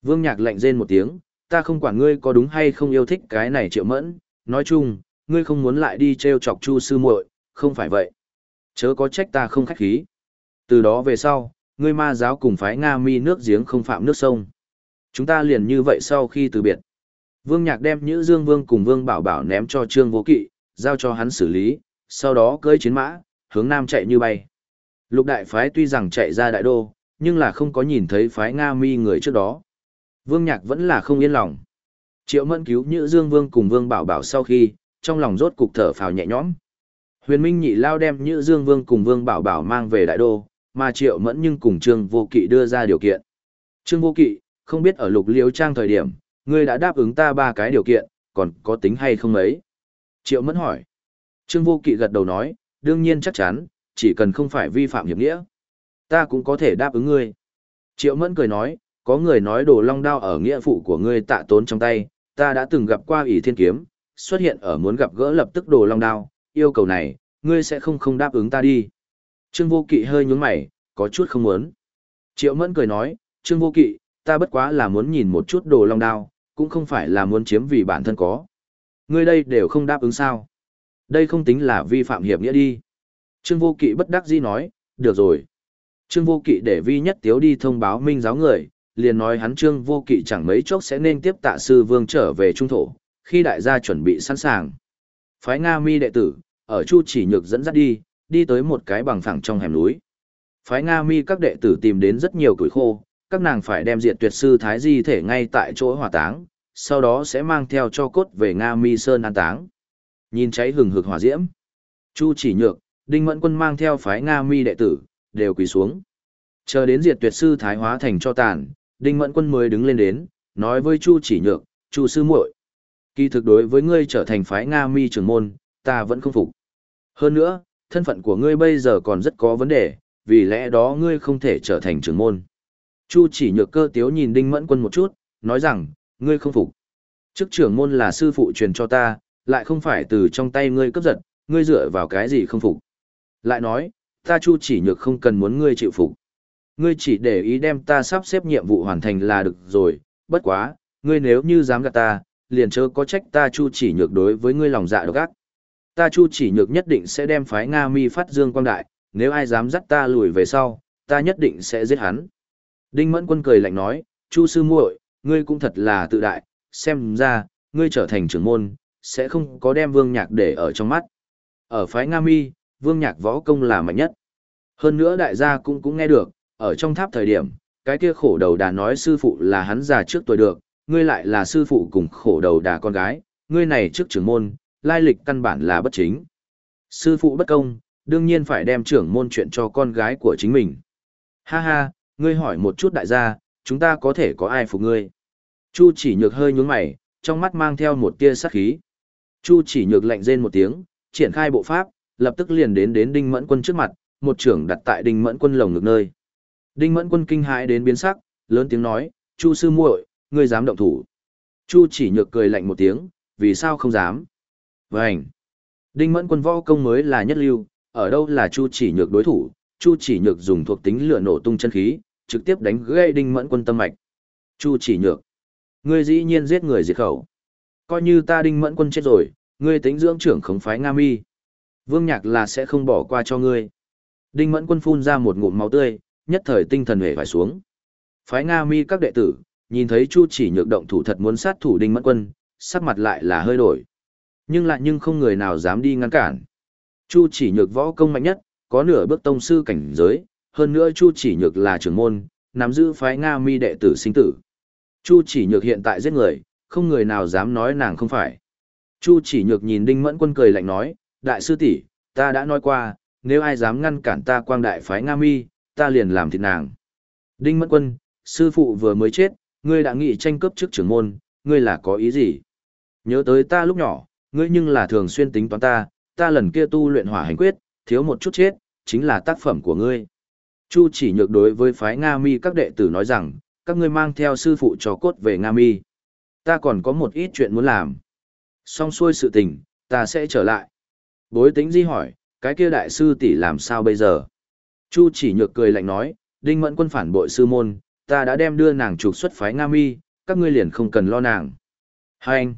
Vương Nhạc lạnh rên một tiếng, ta không quản ngươi có đúng hay không yêu thích cái này triệu mẫn, nói chung, ngươi không muốn lại đi treo chọc chu sư muội, không phải vậy. Chớ có trách ta không khách khí. Từ đó về sau, ngươi ma giáo cùng phái Nga mi nước giếng không phạm nước sông. Chúng ta liền như vậy sau khi từ biệt. Vương Nhạc đem Nhữ Dương Vương cùng Vương Bảo Bảo ném cho Trương Vô Kỵ, giao cho hắn xử lý, sau đó cưỡi chiến mã, hướng nam chạy như bay. Lục đại phái tuy rằng chạy ra đại đô, nhưng là không có nhìn thấy phái Nga mi người trước đó. Vương Nhạc vẫn là không yên lòng. Triệu Mẫn cứu Nhữ Dương Vương cùng Vương Bảo Bảo sau khi, trong lòng rốt cục thở phào nhẹ nhõm. Huyền Minh nhị lao đem Nhữ Dương Vương cùng Vương Bảo Bảo mang về đại đô, mà Triệu Mẫn nhưng cùng Trương Vô Kỵ đưa ra điều kiện. Trương Vô Kỵ, không biết ở Lục Liễu Trang thời điểm, ngươi đã đáp ứng ta ba cái điều kiện, còn có tính hay không ấy? Triệu Mẫn hỏi. Trương Vô Kỵ gật đầu nói, đương nhiên chắc chắn, chỉ cần không phải vi phạm hiệp nghĩa. Ta cũng có thể đáp ứng ngươi. Triệu Mẫn cười nói, có người nói đồ long đao ở nghĩa phụ của ngươi tạ tốn trong tay, ta đã từng gặp qua ỷ thiên kiếm, xuất hiện ở muốn gặp gỡ lập tức đồ long đao, yêu cầu này, ngươi sẽ không không đáp ứng ta đi. Trương vô kỵ hơi nhướng mày, có chút không muốn. Triệu Mẫn cười nói, Trương Vô Kỵ, ta bất quá là muốn nhìn một chút đồ long đao, cũng không phải là muốn chiếm vì bản thân có. Ngươi đây đều không đáp ứng sao. Đây không tính là vi phạm hiệp nghĩa đi. Trương Vô Kỵ bất đắc dĩ nói, được rồi. Trương Vô Kỵ để vi nhất tiếu đi thông báo minh giáo người, liền nói hắn Trương Vô Kỵ chẳng mấy chốc sẽ nên tiếp tạ sư vương trở về trung thổ, khi đại gia chuẩn bị sẵn sàng. Phái Nga mi đệ tử, ở Chu chỉ nhược dẫn dắt đi, đi tới một cái bằng phẳng trong hẻm núi. Phái Nga mi các đệ tử tìm đến rất nhiều củi khô, các nàng phải đem diệt tuyệt sư Thái Di thể ngay tại chỗ hỏa táng, sau đó sẽ mang theo cho cốt về Nga mi sơn an táng. Nhìn cháy hừng hực hỏa diễm. Chu chỉ nhược, Đinh Mẫn Quân mang theo phái Nga mi đệ tử, đều quỳ xuống. Chờ đến diệt tuyệt sư Thái hóa thành cho tàn, Đinh Mẫn Quân mới đứng lên đến, nói với Chu chỉ nhược, Chu sư muội Kỳ thực đối với ngươi trở thành phái Nga mi trưởng môn, ta vẫn không phục. Hơn nữa, thân phận của ngươi bây giờ còn rất có vấn đề, vì lẽ đó ngươi không thể trở thành trưởng môn. Chu chỉ nhược cơ tiếu nhìn Đinh Mẫn Quân một chút, nói rằng, ngươi không phục. Chức trưởng môn là sư phụ truyền cho ta, lại không phải từ trong tay ngươi cấp giật, ngươi dựa vào cái gì không phục. Lại nói, ta Chu chỉ nhược không cần muốn ngươi chịu phục. Ngươi chỉ để ý đem ta sắp xếp nhiệm vụ hoàn thành là được rồi, bất quá, ngươi nếu như dám gạt ta, liền chớ có trách ta Chu chỉ nhược đối với ngươi lòng dạ độc ác. Ta Chu chỉ nhược nhất định sẽ đem phái Nga mi phát dương quang đại, nếu ai dám dắt ta lùi về sau, ta nhất định sẽ giết hắn. Đinh Mẫn Quân cười lạnh nói, Chu sư muội, ngươi cũng thật là tự đại, xem ra, ngươi trở thành trưởng môn, sẽ không có đem vương nhạc để ở trong mắt. Ở phái Nga Mi, vương nhạc võ công là mạnh nhất. Hơn nữa đại gia cũng cũng nghe được, ở trong tháp thời điểm, cái kia khổ đầu đà nói sư phụ là hắn già trước tuổi được, ngươi lại là sư phụ cùng khổ đầu đà con gái, ngươi này trước trưởng môn, lai lịch căn bản là bất chính. Sư phụ bất công, đương nhiên phải đem trưởng môn chuyện cho con gái của chính mình. Ha ha, ngươi hỏi một chút đại gia, chúng ta có thể có ai phục ngươi. Chu chỉ nhược hơi nhướng mày, trong mắt mang theo một tia sát khí. Chu chỉ nhược lạnh rên một tiếng, triển khai bộ pháp, lập tức liền đến đến Đinh Mẫn Quân trước mặt, một trưởng đặt tại Đinh Mẫn Quân lồng ngực nơi. Đinh Mẫn Quân kinh hãi đến biến sắc, lớn tiếng nói, Chu sư muội, ngươi dám động thủ. Chu chỉ nhược cười lạnh một tiếng, vì sao không dám. Vành. Đinh Mẫn Quân võ công mới là nhất lưu, ở đâu là Chu chỉ nhược đối thủ, Chu chỉ nhược dùng thuộc tính lửa nổ tung chân khí, trực tiếp đánh gãy Đinh Mẫn Quân tâm mạch. Chu chỉ nhược, ngươi dĩ nhiên giết người diệt khẩu. Coi như ta Đinh Mẫn Quân chết rồi, ngươi tính dưỡng trưởng khống phái Nga Mi. Vương Nhạc là sẽ không bỏ qua cho ngươi. Đinh Mẫn Quân phun ra một ngụm máu tươi, nhất thời tinh thần hề phải xuống. Phái Nga Mi các đệ tử, nhìn thấy Chu chỉ nhược động thủ thật muốn sát thủ Đinh Mẫn Quân, sắc mặt lại là hơi đổi. Nhưng lại nhưng không người nào dám đi ngăn cản. Chu chỉ nhược võ công mạnh nhất, có nửa bước tông sư cảnh giới, hơn nữa Chu chỉ nhược là trưởng môn, nắm giữ phái Nga mi đệ tử sinh tử. Chu chỉ nhược hiện tại giết người, không người nào dám nói nàng không phải. Chu chỉ nhược nhìn Đinh Mẫn Quân cười lạnh nói, đại sư tỷ, ta đã nói qua, nếu ai dám ngăn cản ta quang đại phái Nga mi, ta liền làm thịt nàng. Đinh Mẫn Quân, sư phụ vừa mới chết, ngươi đã nghị tranh cướp trước trưởng môn, ngươi là có ý gì? Nhớ tới ta lúc nhỏ, ngươi nhưng là thường xuyên tính toán ta, ta lần kia tu luyện hỏa hành quyết, thiếu một chút chết, chính là tác phẩm của ngươi. Chu chỉ nhược đối với phái Nga Mi các đệ tử nói rằng, các ngươi mang theo sư phụ cho cốt về Nga Mi. Ta còn có một ít chuyện muốn làm. Xong xuôi sự tình, ta sẽ trở lại. Bối tính di hỏi, cái kia đại sư tỷ làm sao bây giờ? Chu chỉ nhược cười lạnh nói, đinh mẫn quân phản bội sư môn, ta đã đem đưa nàng trục xuất phái Nga Mi, các ngươi liền không cần lo nàng. Hai anh.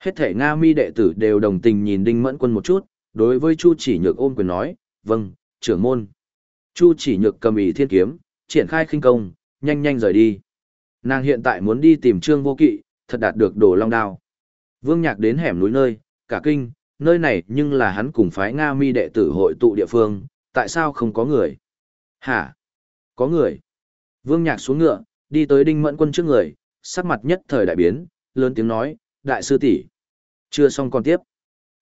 Hết thể Nga Mi đệ tử đều đồng tình nhìn đinh mẫn quân một chút, đối với Chu chỉ nhược ôm quyền nói, vâng, trưởng môn. Chu chỉ nhược cầm ý thiên kiếm, triển khai khinh công, nhanh nhanh rời đi. Nàng hiện tại muốn đi tìm trương vô kỵ, thật đạt được đồ long đao. Vương Nhạc đến hẻm núi nơi, cả kinh, nơi này nhưng là hắn cùng phái Nga mi đệ tử hội tụ địa phương, tại sao không có người? Hả? Có người. Vương Nhạc xuống ngựa, đi tới đinh mẫn quân trước người, sắc mặt nhất thời đại biến, lớn tiếng nói, đại sư tỷ Chưa xong còn tiếp.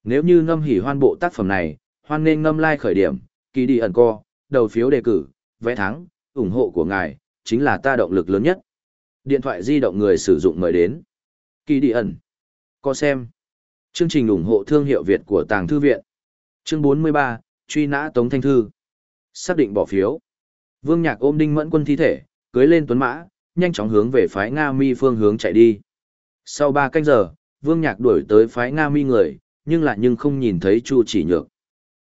Nếu như ngâm hỉ hoan bộ tác phẩm này, hoan nên ngâm lai like khởi điểm, kỳ đi ẩn co, đầu phiếu đề cử, vẽ thắng, ủng hộ của ngài, chính là ta động lực lớn nhất. Điện thoại di động người sử dụng mời đến. Kỳ đi ẩn. Co xem. Chương trình ủng hộ thương hiệu Việt của Tàng Thư Viện. Chương 43, truy nã Tống Thanh Thư. Xác định bỏ phiếu. Vương Nhạc ôm Đinh Mẫn Quân thi thể, cưới lên tuấn mã, nhanh chóng hướng về phái Nga Mi phương hướng chạy đi. Sau 3 canh giờ, Vương Nhạc đuổi tới phái Nga Mi người, nhưng lại nhưng không nhìn thấy Chu Chỉ Nhược.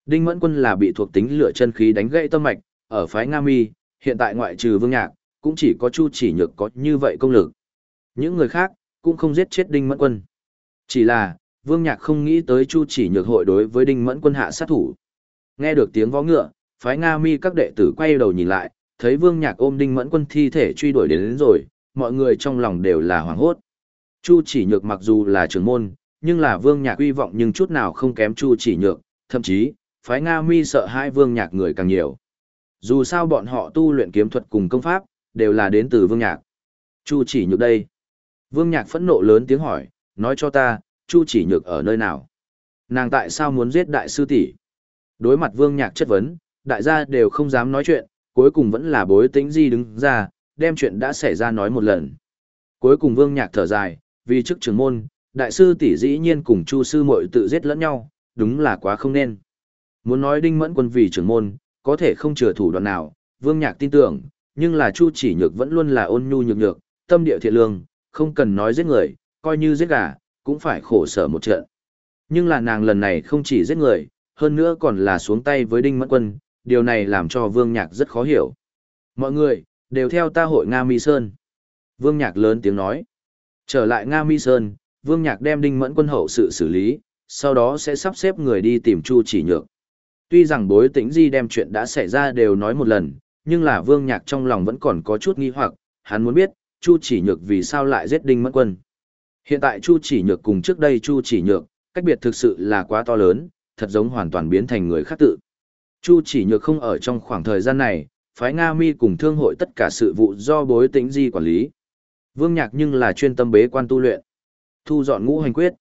Đinh Mẫn Quân là bị thuộc tính lửa chân khí đánh gãy tâm mạch, ở phái Nga Mi, hiện tại ngoại trừ Vương Nhạc, cũng chỉ có Chu Chỉ Nhược có như vậy công lực. Những người khác, cũng không giết chết Đinh Mẫn Quân. Chỉ là, Vương Nhạc không nghĩ tới Chu Chỉ Nhược hội đối với Đinh Mẫn Quân hạ sát thủ. Nghe được tiếng vó ngựa, phái Nga Mi các đệ tử quay đầu nhìn lại, thấy Vương Nhạc ôm Đinh Mẫn Quân thi thể truy đuổi đến, đến rồi, mọi người trong lòng đều là hoảng hốt. Chu Chỉ Nhược mặc dù là trưởng môn, nhưng là Vương Nhạc uy vọng nhưng chút nào không kém Chu Chỉ Nhược, thậm chí, phái Nga Mi sợ hai Vương Nhạc người càng nhiều. Dù sao bọn họ tu luyện kiếm thuật cùng công pháp, đều là đến từ Vương Nhạc. Chu Chỉ Nhược đây. Vương Nhạc phẫn nộ lớn tiếng hỏi, nói cho ta, Chu Chỉ Nhược ở nơi nào? Nàng tại sao muốn giết đại sư tỷ? Đối mặt Vương Nhạc chất vấn, đại gia đều không dám nói chuyện, cuối cùng vẫn là bối tĩnh di đứng ra, đem chuyện đã xảy ra nói một lần. Cuối cùng Vương Nhạc thở dài, vì chức trưởng môn, đại sư tỷ dĩ nhiên cùng Chu sư muội tự giết lẫn nhau, đúng là quá không nên. Muốn nói Đinh Mẫn Quân vì trưởng môn, có thể không chừa thủ đoạn nào, Vương Nhạc tin tưởng, nhưng là Chu Chỉ Nhược vẫn luôn là ôn nhu nhược nhược, tâm địa thiện lương, không cần nói giết người, coi như giết gà, cũng phải khổ sở một trận. Nhưng là nàng lần này không chỉ giết người, hơn nữa còn là xuống tay với Đinh Mẫn Quân, điều này làm cho Vương Nhạc rất khó hiểu. Mọi người, đều theo ta hội Nga Mi Sơn. Vương Nhạc lớn tiếng nói. Trở lại Nga Mi Sơn, Vương Nhạc đem Đinh Mẫn Quân hậu sự xử lý, sau đó sẽ sắp xếp người đi tìm Chu Chỉ Nhược. Tuy rằng bối tĩnh di đem chuyện đã xảy ra đều nói một lần, nhưng là Vương Nhạc trong lòng vẫn còn có chút nghi hoặc, hắn muốn biết, Chu Chỉ Nhược vì sao lại giết Đinh Mẫn Quân. Hiện tại Chu Chỉ Nhược cùng trước đây Chu Chỉ Nhược, cách biệt thực sự là quá to lớn, thật giống hoàn toàn biến thành người khác tự. Chu Chỉ Nhược không ở trong khoảng thời gian này, phái Nga Mi cùng thương hội tất cả sự vụ do bối tĩnh di quản lý. Vương Nhạc nhưng là chuyên tâm bế quan tu luyện. Thu dọn ngũ hành quyết.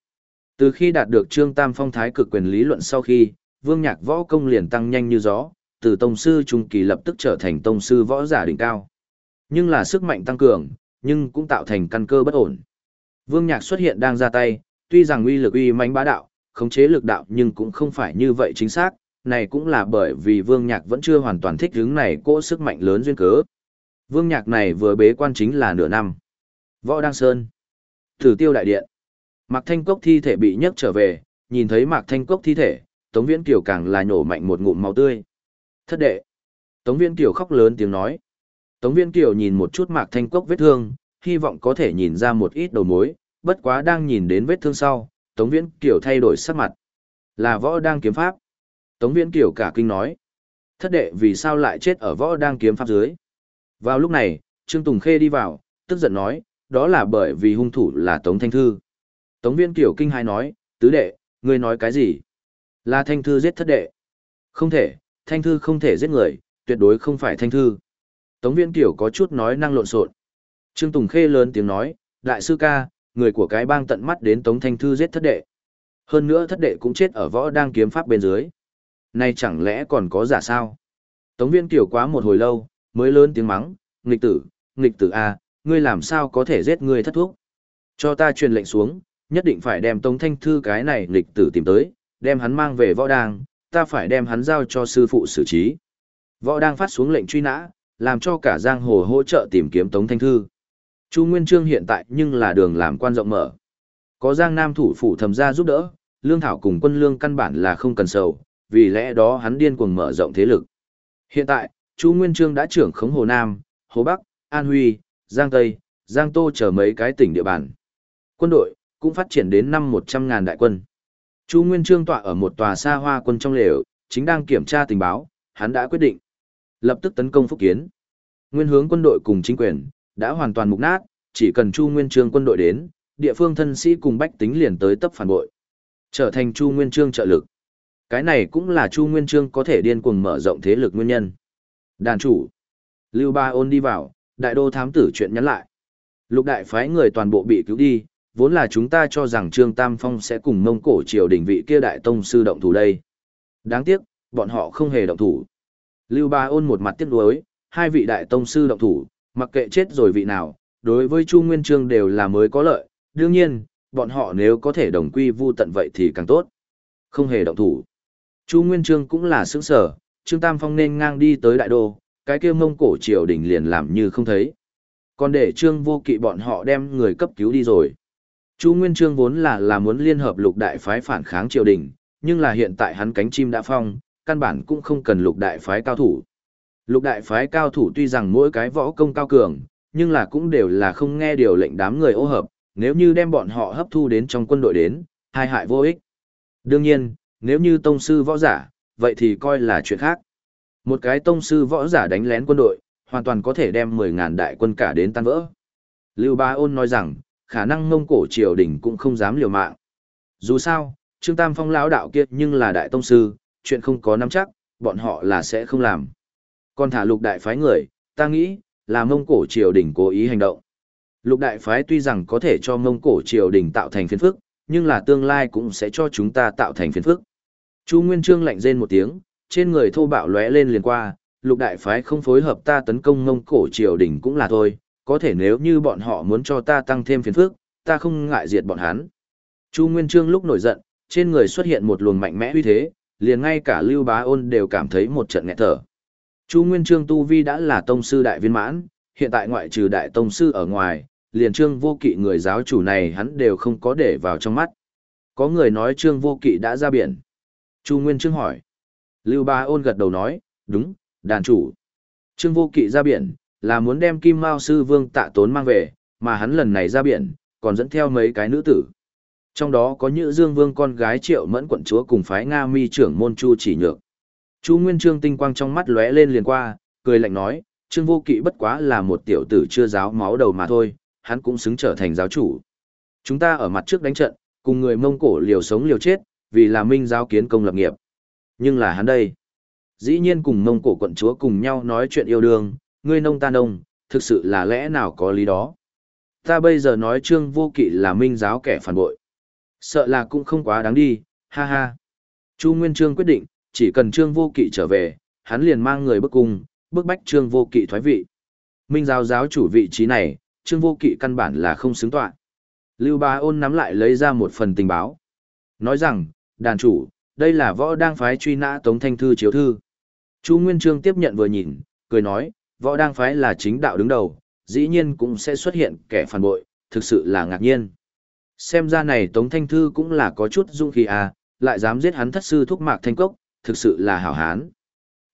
Từ khi đạt được Trương Tam Phong thái cực quyền lý luận sau khi, Vương Nhạc võ công liền tăng nhanh như gió, từ tông sư trung kỳ lập tức trở thành tông sư võ giả đỉnh cao. Nhưng là sức mạnh tăng cường, nhưng cũng tạo thành căn cơ bất ổn. Vương Nhạc xuất hiện đang ra tay, tuy rằng uy lực uy mãnh bá đạo, khống chế lực đạo nhưng cũng không phải như vậy chính xác, này cũng là bởi vì Vương Nhạc vẫn chưa hoàn toàn thích hướng này cỗ sức mạnh lớn duyên cớ. Vương Nhạc này vừa bế quan chính là nửa năm. Võ Đăng Sơn. Thử tiêu đại điện. Mạc Thanh Cốc thi thể bị nhấc trở về, nhìn thấy Mạc Thanh Cốc thi thể, Tống Viễn Kiều càng là nhổ mạnh một ngụm máu tươi. Thất đệ. Tống Viễn Kiều khóc lớn tiếng nói. Tống Viễn Kiều nhìn một chút Mạc Thanh Cốc vết thương, hy vọng có thể nhìn ra một ít đầu mối, bất quá đang nhìn đến vết thương sau, Tống Viễn Kiều thay đổi sắc mặt. Là võ đang kiếm pháp. Tống Viễn Kiều cả kinh nói. Thất đệ vì sao lại chết ở võ đang kiếm pháp dưới. Vào lúc này, Trương Tùng Khê đi vào, tức giận nói, đó là bởi vì hung thủ là Tống Thanh Thư. Tống Viễn Kiều kinh hai nói, tứ đệ, ngươi nói cái gì? Là Thanh Thư giết thất đệ. Không thể, Thanh Thư không thể giết người, tuyệt đối không phải Thanh Thư. Tống Viễn Kiều có chút nói năng lộn xộn. Trương Tùng Khê lớn tiếng nói, đại sư ca, người của cái bang tận mắt đến Tống Thanh Thư giết thất đệ. Hơn nữa thất đệ cũng chết ở võ đang kiếm pháp bên dưới. Nay chẳng lẽ còn có giả sao? Tống Viên Kiều quá một hồi lâu, mới lớn tiếng mắng, nghịch tử, nghịch tử A, ngươi làm sao có thể giết ngươi thất thuốc? Cho ta truyền lệnh xuống, nhất định phải đem Tống Thanh Thư cái này nghịch tử tìm tới, đem hắn mang về võ đang, ta phải đem hắn giao cho sư phụ xử trí. Võ đang phát xuống lệnh truy nã, làm cho cả giang hồ hỗ trợ tìm kiếm Tống Thanh Thư. Chu Nguyên Trương hiện tại nhưng là đường làm quan rộng mở. Có giang nam thủ phủ thầm gia giúp đỡ, lương thảo cùng quân lương căn bản là không cần sầu, vì lẽ đó hắn điên cuồng mở rộng thế lực. Hiện tại, Chu Nguyên Trương đã trưởng khống Hồ Nam, Hồ Bắc, An Huy, Giang Tây, Giang Tô chờ mấy cái tỉnh địa bàn. Quân đội cũng phát triển đến năm 100 ngàn đại quân. Chu Nguyên Trương tọa ở một tòa xa hoa quân trong lều, chính đang kiểm tra tình báo, hắn đã quyết định lập tức tấn công Phúc Kiến. Nguyên hướng quân đội cùng chính quyền đã hoàn toàn mục nát, chỉ cần Chu Nguyên Chương quân đội đến, địa phương thân sĩ cùng bách tính liền tới tấp phản bội, trở thành Chu Nguyên Chương trợ lực. Cái này cũng là Chu Nguyên Chương có thể điên cuồng mở rộng thế lực nguyên nhân. Đàn chủ, Lưu Ba Ôn đi vào, đại đô thám tử chuyện nhắn lại. Lục đại phái người toàn bộ bị cứu đi, vốn là chúng ta cho rằng Trương Tam Phong sẽ cùng mông cổ triều đình vị kia đại tông sư động thủ đây. Đáng tiếc, bọn họ không hề động thủ. Lưu Ba ôn một mặt tiếc nuối, hai vị đại tông sư động thủ, mặc kệ chết rồi vị nào, đối với Chu Nguyên Trương đều là mới có lợi, đương nhiên, bọn họ nếu có thể đồng quy vu tận vậy thì càng tốt. Không hề động thủ. Chu Nguyên Trương cũng là sướng sở, Trương Tam Phong nên ngang đi tới đại đô, cái kia mông cổ triều đình liền làm như không thấy. Còn để Trương vô kỵ bọn họ đem người cấp cứu đi rồi. Chu Nguyên Trương vốn là là muốn liên hợp lục đại phái phản kháng triều đình, nhưng là hiện tại hắn cánh chim đã phong, căn bản cũng không cần lục đại phái cao thủ. Lục đại phái cao thủ tuy rằng mỗi cái võ công cao cường, nhưng là cũng đều là không nghe điều lệnh đám người ô hợp, nếu như đem bọn họ hấp thu đến trong quân đội đến, hai hại vô ích. Đương nhiên, nếu như tông sư võ giả, vậy thì coi là chuyện khác. Một cái tông sư võ giả đánh lén quân đội, hoàn toàn có thể đem 10.000 đại quân cả đến tan vỡ. Lưu Ba Ôn nói rằng, khả năng Mông Cổ triều đình cũng không dám liều mạng. Dù sao, Trương Tam Phong lão đạo kia nhưng là đại tông sư, chuyện không có nắm chắc, bọn họ là sẽ không làm. Còn thả lục đại phái người, ta nghĩ, là Mông Cổ triều đình cố ý hành động. Lục đại phái tuy rằng có thể cho Mông Cổ triều đình tạo thành phiền phức, nhưng là tương lai cũng sẽ cho chúng ta tạo thành phiền phức. Chu Nguyên Trương lạnh rên một tiếng, trên người thô bạo lóe lên liền qua, lục đại phái không phối hợp ta tấn công Mông Cổ triều đình cũng là thôi, có thể nếu như bọn họ muốn cho ta tăng thêm phiền phức, ta không ngại diệt bọn hắn. Chu Nguyên Trương lúc nổi giận, trên người xuất hiện một luồng mạnh mẽ uy thế, liền ngay cả Lưu Bá Ôn đều cảm thấy một trận nghẹt thở. Chu Nguyên Trương tu vi đã là tông sư đại viên mãn, hiện tại ngoại trừ đại tông sư ở ngoài, liền Trương Vô Kỵ người giáo chủ này hắn đều không có để vào trong mắt. Có người nói Trương Vô Kỵ đã ra biển. Chu Nguyên Trương hỏi. Lưu Ba Ôn gật đầu nói, đúng, đàn chủ. Trương Vô Kỵ ra biển, là muốn đem Kim Mao Sư Vương tạ tốn mang về, mà hắn lần này ra biển, còn dẫn theo mấy cái nữ tử. Trong đó có Nhữ Dương Vương con gái Triệu Mẫn quận chúa cùng phái Nga Mi trưởng môn Chu Chỉ Nhược. Chu Nguyên Trương tinh quang trong mắt lóe lên liền qua, cười lạnh nói, Trương Vô Kỵ bất quá là một tiểu tử chưa giáo máu đầu mà thôi, hắn cũng xứng trở thành giáo chủ. Chúng ta ở mặt trước đánh trận, cùng người Mông Cổ liều sống liều chết, vì là minh giáo kiến công lập nghiệp. Nhưng là hắn đây, dĩ nhiên cùng Mông Cổ quận chúa cùng nhau nói chuyện yêu đương, ngươi nông ta nông, thực sự là lẽ nào có lý đó. Ta bây giờ nói Trương Vô Kỵ là minh giáo kẻ phản bội. Sợ là cũng không quá đáng đi, ha ha. Chu Nguyên Trương quyết định, chỉ cần Trương Vô Kỵ trở về, hắn liền mang người bức cung, bức bách Trương Vô Kỵ thoái vị. Minh giáo giáo chủ vị trí này, Trương Vô Kỵ căn bản là không xứng tọa. Lưu Bá Ôn nắm lại lấy ra một phần tình báo. Nói rằng, đàn chủ, đây là võ đang phái truy nã Tống Thanh Thư chiếu thư. Chu Nguyên Trương tiếp nhận vừa nhìn, cười nói, võ đang phái là chính đạo đứng đầu, dĩ nhiên cũng sẽ xuất hiện kẻ phản bội, thực sự là ngạc nhiên. Xem ra này Tống Thanh Thư cũng là có chút dung khí à, lại dám giết hắn thất sư thúc mạc thanh cốc, thực sự là hảo hán.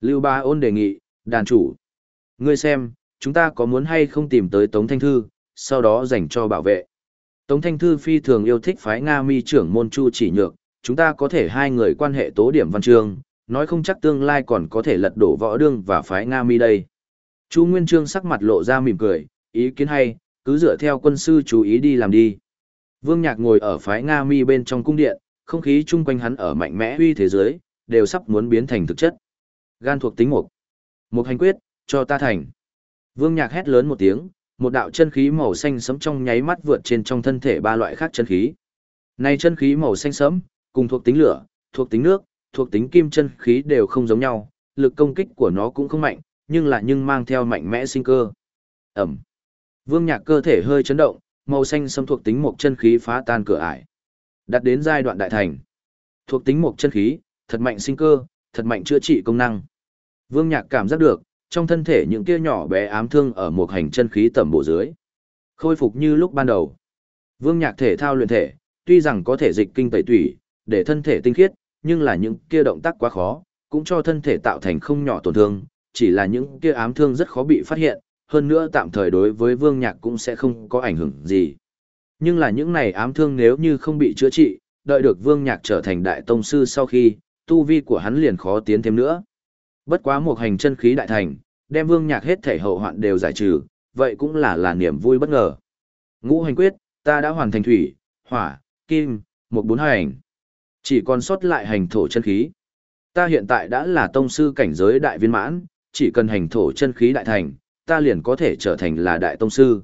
Lưu Ba ôn đề nghị, đàn chủ. Ngươi xem, chúng ta có muốn hay không tìm tới Tống Thanh Thư, sau đó dành cho bảo vệ. Tống Thanh Thư phi thường yêu thích phái Nga mi trưởng môn Chu chỉ nhược, chúng ta có thể hai người quan hệ tố điểm văn chương, nói không chắc tương lai còn có thể lật đổ võ đương và phái Nga mi đây. Chu Nguyên Trương sắc mặt lộ ra mỉm cười, ý kiến hay, cứ dựa theo quân sư chú ý đi làm đi. Vương Nhạc ngồi ở phái Nga mi bên trong cung điện, không khí chung quanh hắn ở mạnh mẽ uy thế giới, đều sắp muốn biến thành thực chất. Gan thuộc tính mục. Một hành quyết, cho ta thành. Vương Nhạc hét lớn một tiếng, một đạo chân khí màu xanh sẫm trong nháy mắt vượt trên trong thân thể ba loại khác chân khí. Này chân khí màu xanh sẫm, cùng thuộc tính lửa, thuộc tính nước, thuộc tính kim chân khí đều không giống nhau, lực công kích của nó cũng không mạnh, nhưng là nhưng mang theo mạnh mẽ sinh cơ. Ẩm. Vương Nhạc cơ thể hơi chấn động, màu xanh sẫm thuộc tính một chân khí phá tan cửa ải. Đặt đến giai đoạn đại thành. Thuộc tính một chân khí, thật mạnh sinh cơ, thật mạnh chữa trị công năng. Vương Nhạc cảm giác được, trong thân thể những kia nhỏ bé ám thương ở một hành chân khí tầm bộ dưới. Khôi phục như lúc ban đầu. Vương Nhạc thể thao luyện thể, tuy rằng có thể dịch kinh tẩy tủy, để thân thể tinh khiết, nhưng là những kia động tác quá khó, cũng cho thân thể tạo thành không nhỏ tổn thương, chỉ là những kia ám thương rất khó bị phát hiện, hơn nữa tạm thời đối với Vương Nhạc cũng sẽ không có ảnh hưởng gì. Nhưng là những này ám thương nếu như không bị chữa trị, đợi được Vương Nhạc trở thành đại tông sư sau khi, tu vi của hắn liền khó tiến thêm nữa. Bất quá một hành chân khí đại thành, đem Vương Nhạc hết thể hậu hoạn đều giải trừ, vậy cũng là là niềm vui bất ngờ. Ngũ hành quyết, ta đã hoàn thành thủy, hỏa, kim, một bốn hành. Chỉ còn sót lại hành thổ chân khí. Ta hiện tại đã là tông sư cảnh giới đại viên mãn, chỉ cần hành thổ chân khí đại thành, ta liền có thể trở thành là đại tông sư.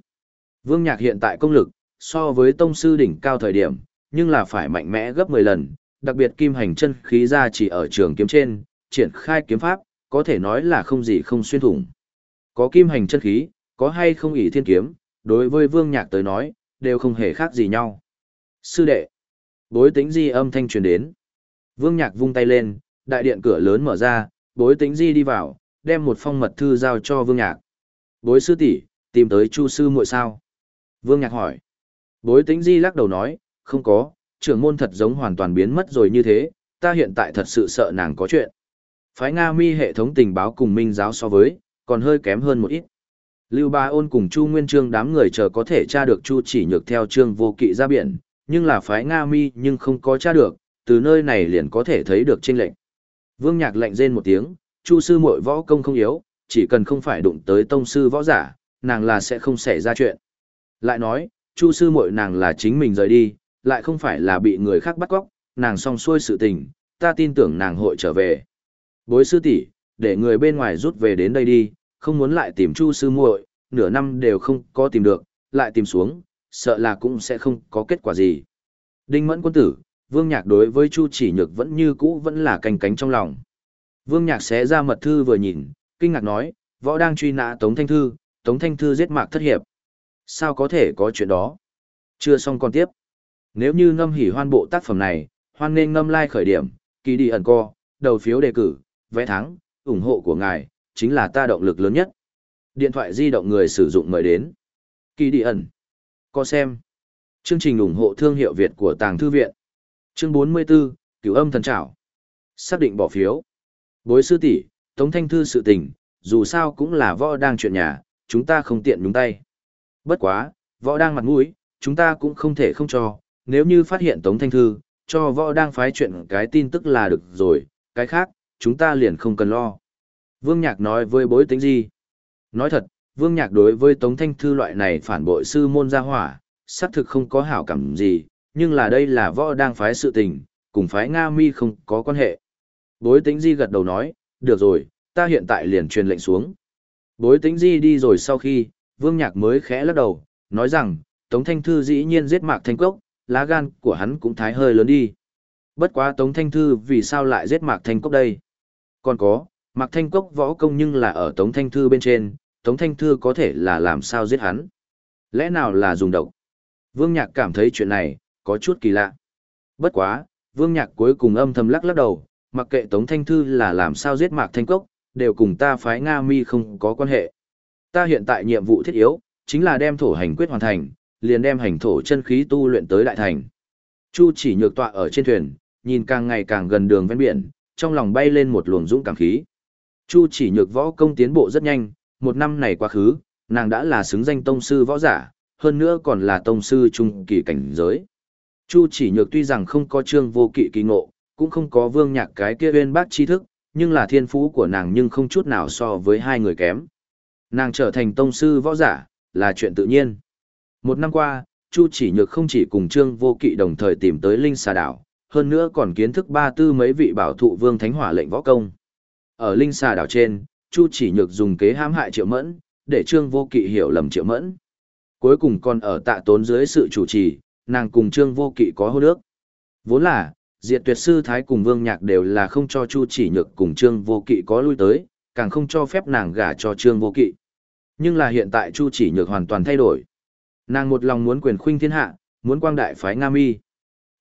Vương Nhạc hiện tại công lực, so với tông sư đỉnh cao thời điểm, nhưng là phải mạnh mẽ gấp 10 lần, đặc biệt kim hành chân khí ra chỉ ở trường kiếm trên, triển khai kiếm pháp, có thể nói là không gì không xuyên thủng. Có kim hành chân khí, có hay không ỷ thiên kiếm, đối với Vương Nhạc tới nói, đều không hề khác gì nhau. Sư đệ, bối tính di âm thanh truyền đến. Vương Nhạc vung tay lên, đại điện cửa lớn mở ra, bối tính di đi vào, đem một phong mật thư giao cho Vương Nhạc. Bối sư tỷ tìm tới Chu sư muội sao? Vương Nhạc hỏi. Bối tính di lắc đầu nói, không có, trưởng môn thật giống hoàn toàn biến mất rồi như thế, ta hiện tại thật sự sợ nàng có chuyện. Phái Nga mi hệ thống tình báo cùng minh giáo so với, còn hơi kém hơn một ít. Lưu Ba Ôn cùng Chu Nguyên Trương đám người chờ có thể tra được Chu chỉ nhược theo trương vô kỵ ra biển, nhưng là phái Nga mi nhưng không có tra được, từ nơi này liền có thể thấy được chênh lệnh. Vương Nhạc lạnh rên một tiếng, Chu sư muội võ công không yếu, chỉ cần không phải đụng tới tông sư võ giả, nàng là sẽ không xảy ra chuyện. Lại nói, Chu sư muội nàng là chính mình rời đi, lại không phải là bị người khác bắt cóc, nàng xong xuôi sự tình, ta tin tưởng nàng hội trở về. Bối sư tỷ, để người bên ngoài rút về đến đây đi, không muốn lại tìm Chu sư muội, nửa năm đều không có tìm được, lại tìm xuống, sợ là cũng sẽ không có kết quả gì. Đinh Mẫn quân tử, Vương Nhạc đối với Chu Chỉ Nhược vẫn như cũ vẫn là canh cánh trong lòng. Vương Nhạc xé ra mật thư vừa nhìn, kinh ngạc nói, võ đang truy nã Tống Thanh Thư, Tống Thanh Thư giết mạc thất hiệp. Sao có thể có chuyện đó? Chưa xong còn tiếp. Nếu như ngâm hỉ hoan bộ tác phẩm này, hoan nên ngâm lai like khởi điểm, kỳ đi ẩn co, đầu phiếu đề cử, vẽ thắng, ủng hộ của ngài, chính là ta động lực lớn nhất. Điện thoại di động người sử dụng mời đến. Kỳ đi ẩn. Co xem. Chương trình ủng hộ thương hiệu Việt của Tàng Thư Viện. Chương 44, Cửu âm thần trảo. Xác định bỏ phiếu. Bối sư tỷ, Tống Thanh Thư sự tình, dù sao cũng là võ đang chuyện nhà, chúng ta không tiện nhúng tay. Bất quá, võ đang mặt mũi, chúng ta cũng không thể không cho, nếu như phát hiện Tống Thanh Thư, cho võ đang phái chuyện cái tin tức là được rồi, cái khác, chúng ta liền không cần lo. Vương Nhạc nói với bối tính gì? Nói thật, Vương Nhạc đối với Tống Thanh Thư loại này phản bội sư môn gia hỏa, xác thực không có hảo cảm gì, nhưng là đây là võ đang phái sự tình, cùng phái Nga mi không có quan hệ. Bối tính di gật đầu nói, được rồi, ta hiện tại liền truyền lệnh xuống. Bối tính di đi rồi sau khi, Vương Nhạc mới khẽ lắc đầu, nói rằng, Tống Thanh Thư dĩ nhiên giết Mạc Thanh Cốc, lá gan của hắn cũng thái hơi lớn đi. Bất quá Tống Thanh Thư vì sao lại giết Mạc Thanh Cốc đây? Còn có, Mạc Thanh Cốc võ công nhưng là ở Tống Thanh Thư bên trên, Tống Thanh Thư có thể là làm sao giết hắn? Lẽ nào là dùng độc? Vương Nhạc cảm thấy chuyện này, có chút kỳ lạ. Bất quá, Vương Nhạc cuối cùng âm thầm lắc lắc đầu, mặc kệ Tống Thanh Thư là làm sao giết Mạc Thanh Cốc, đều cùng ta phái Nga mi không có quan hệ. Ta hiện tại nhiệm vụ thiết yếu, chính là đem thổ hành quyết hoàn thành, liền đem hành thổ chân khí tu luyện tới đại thành. Chu chỉ nhược tọa ở trên thuyền, nhìn càng ngày càng gần đường ven biển, trong lòng bay lên một luồng dũng cảm khí. Chu chỉ nhược võ công tiến bộ rất nhanh, một năm này quá khứ, nàng đã là xứng danh tông sư võ giả, hơn nữa còn là tông sư trung kỳ cảnh giới. Chu chỉ nhược tuy rằng không có trương vô kỵ kỳ ngộ, cũng không có vương nhạc cái kia bên bác tri thức, nhưng là thiên phú của nàng nhưng không chút nào so với hai người kém. Nàng trở thành tông sư võ giả, là chuyện tự nhiên. Một năm qua, Chu chỉ nhược không chỉ cùng trương vô kỵ đồng thời tìm tới linh xà đảo, hơn nữa còn kiến thức ba tư mấy vị bảo thụ vương thánh hỏa lệnh võ công. Ở linh xà đảo trên, Chu chỉ nhược dùng kế hãm hại triệu mẫn, để trương vô kỵ hiểu lầm triệu mẫn. Cuối cùng còn ở tạ tốn dưới sự chủ trì, nàng cùng trương vô kỵ có hôn ước. Vốn là, diệt tuyệt sư thái cùng vương nhạc đều là không cho chu chỉ nhược cùng trương vô kỵ có lui tới, càng không cho phép nàng gả cho trương vô kỵ. Nhưng là hiện tại chu chỉ nhược hoàn toàn thay đổi. Nàng một lòng muốn quyền khuynh thiên hạ, muốn quang đại phái Nga Mi.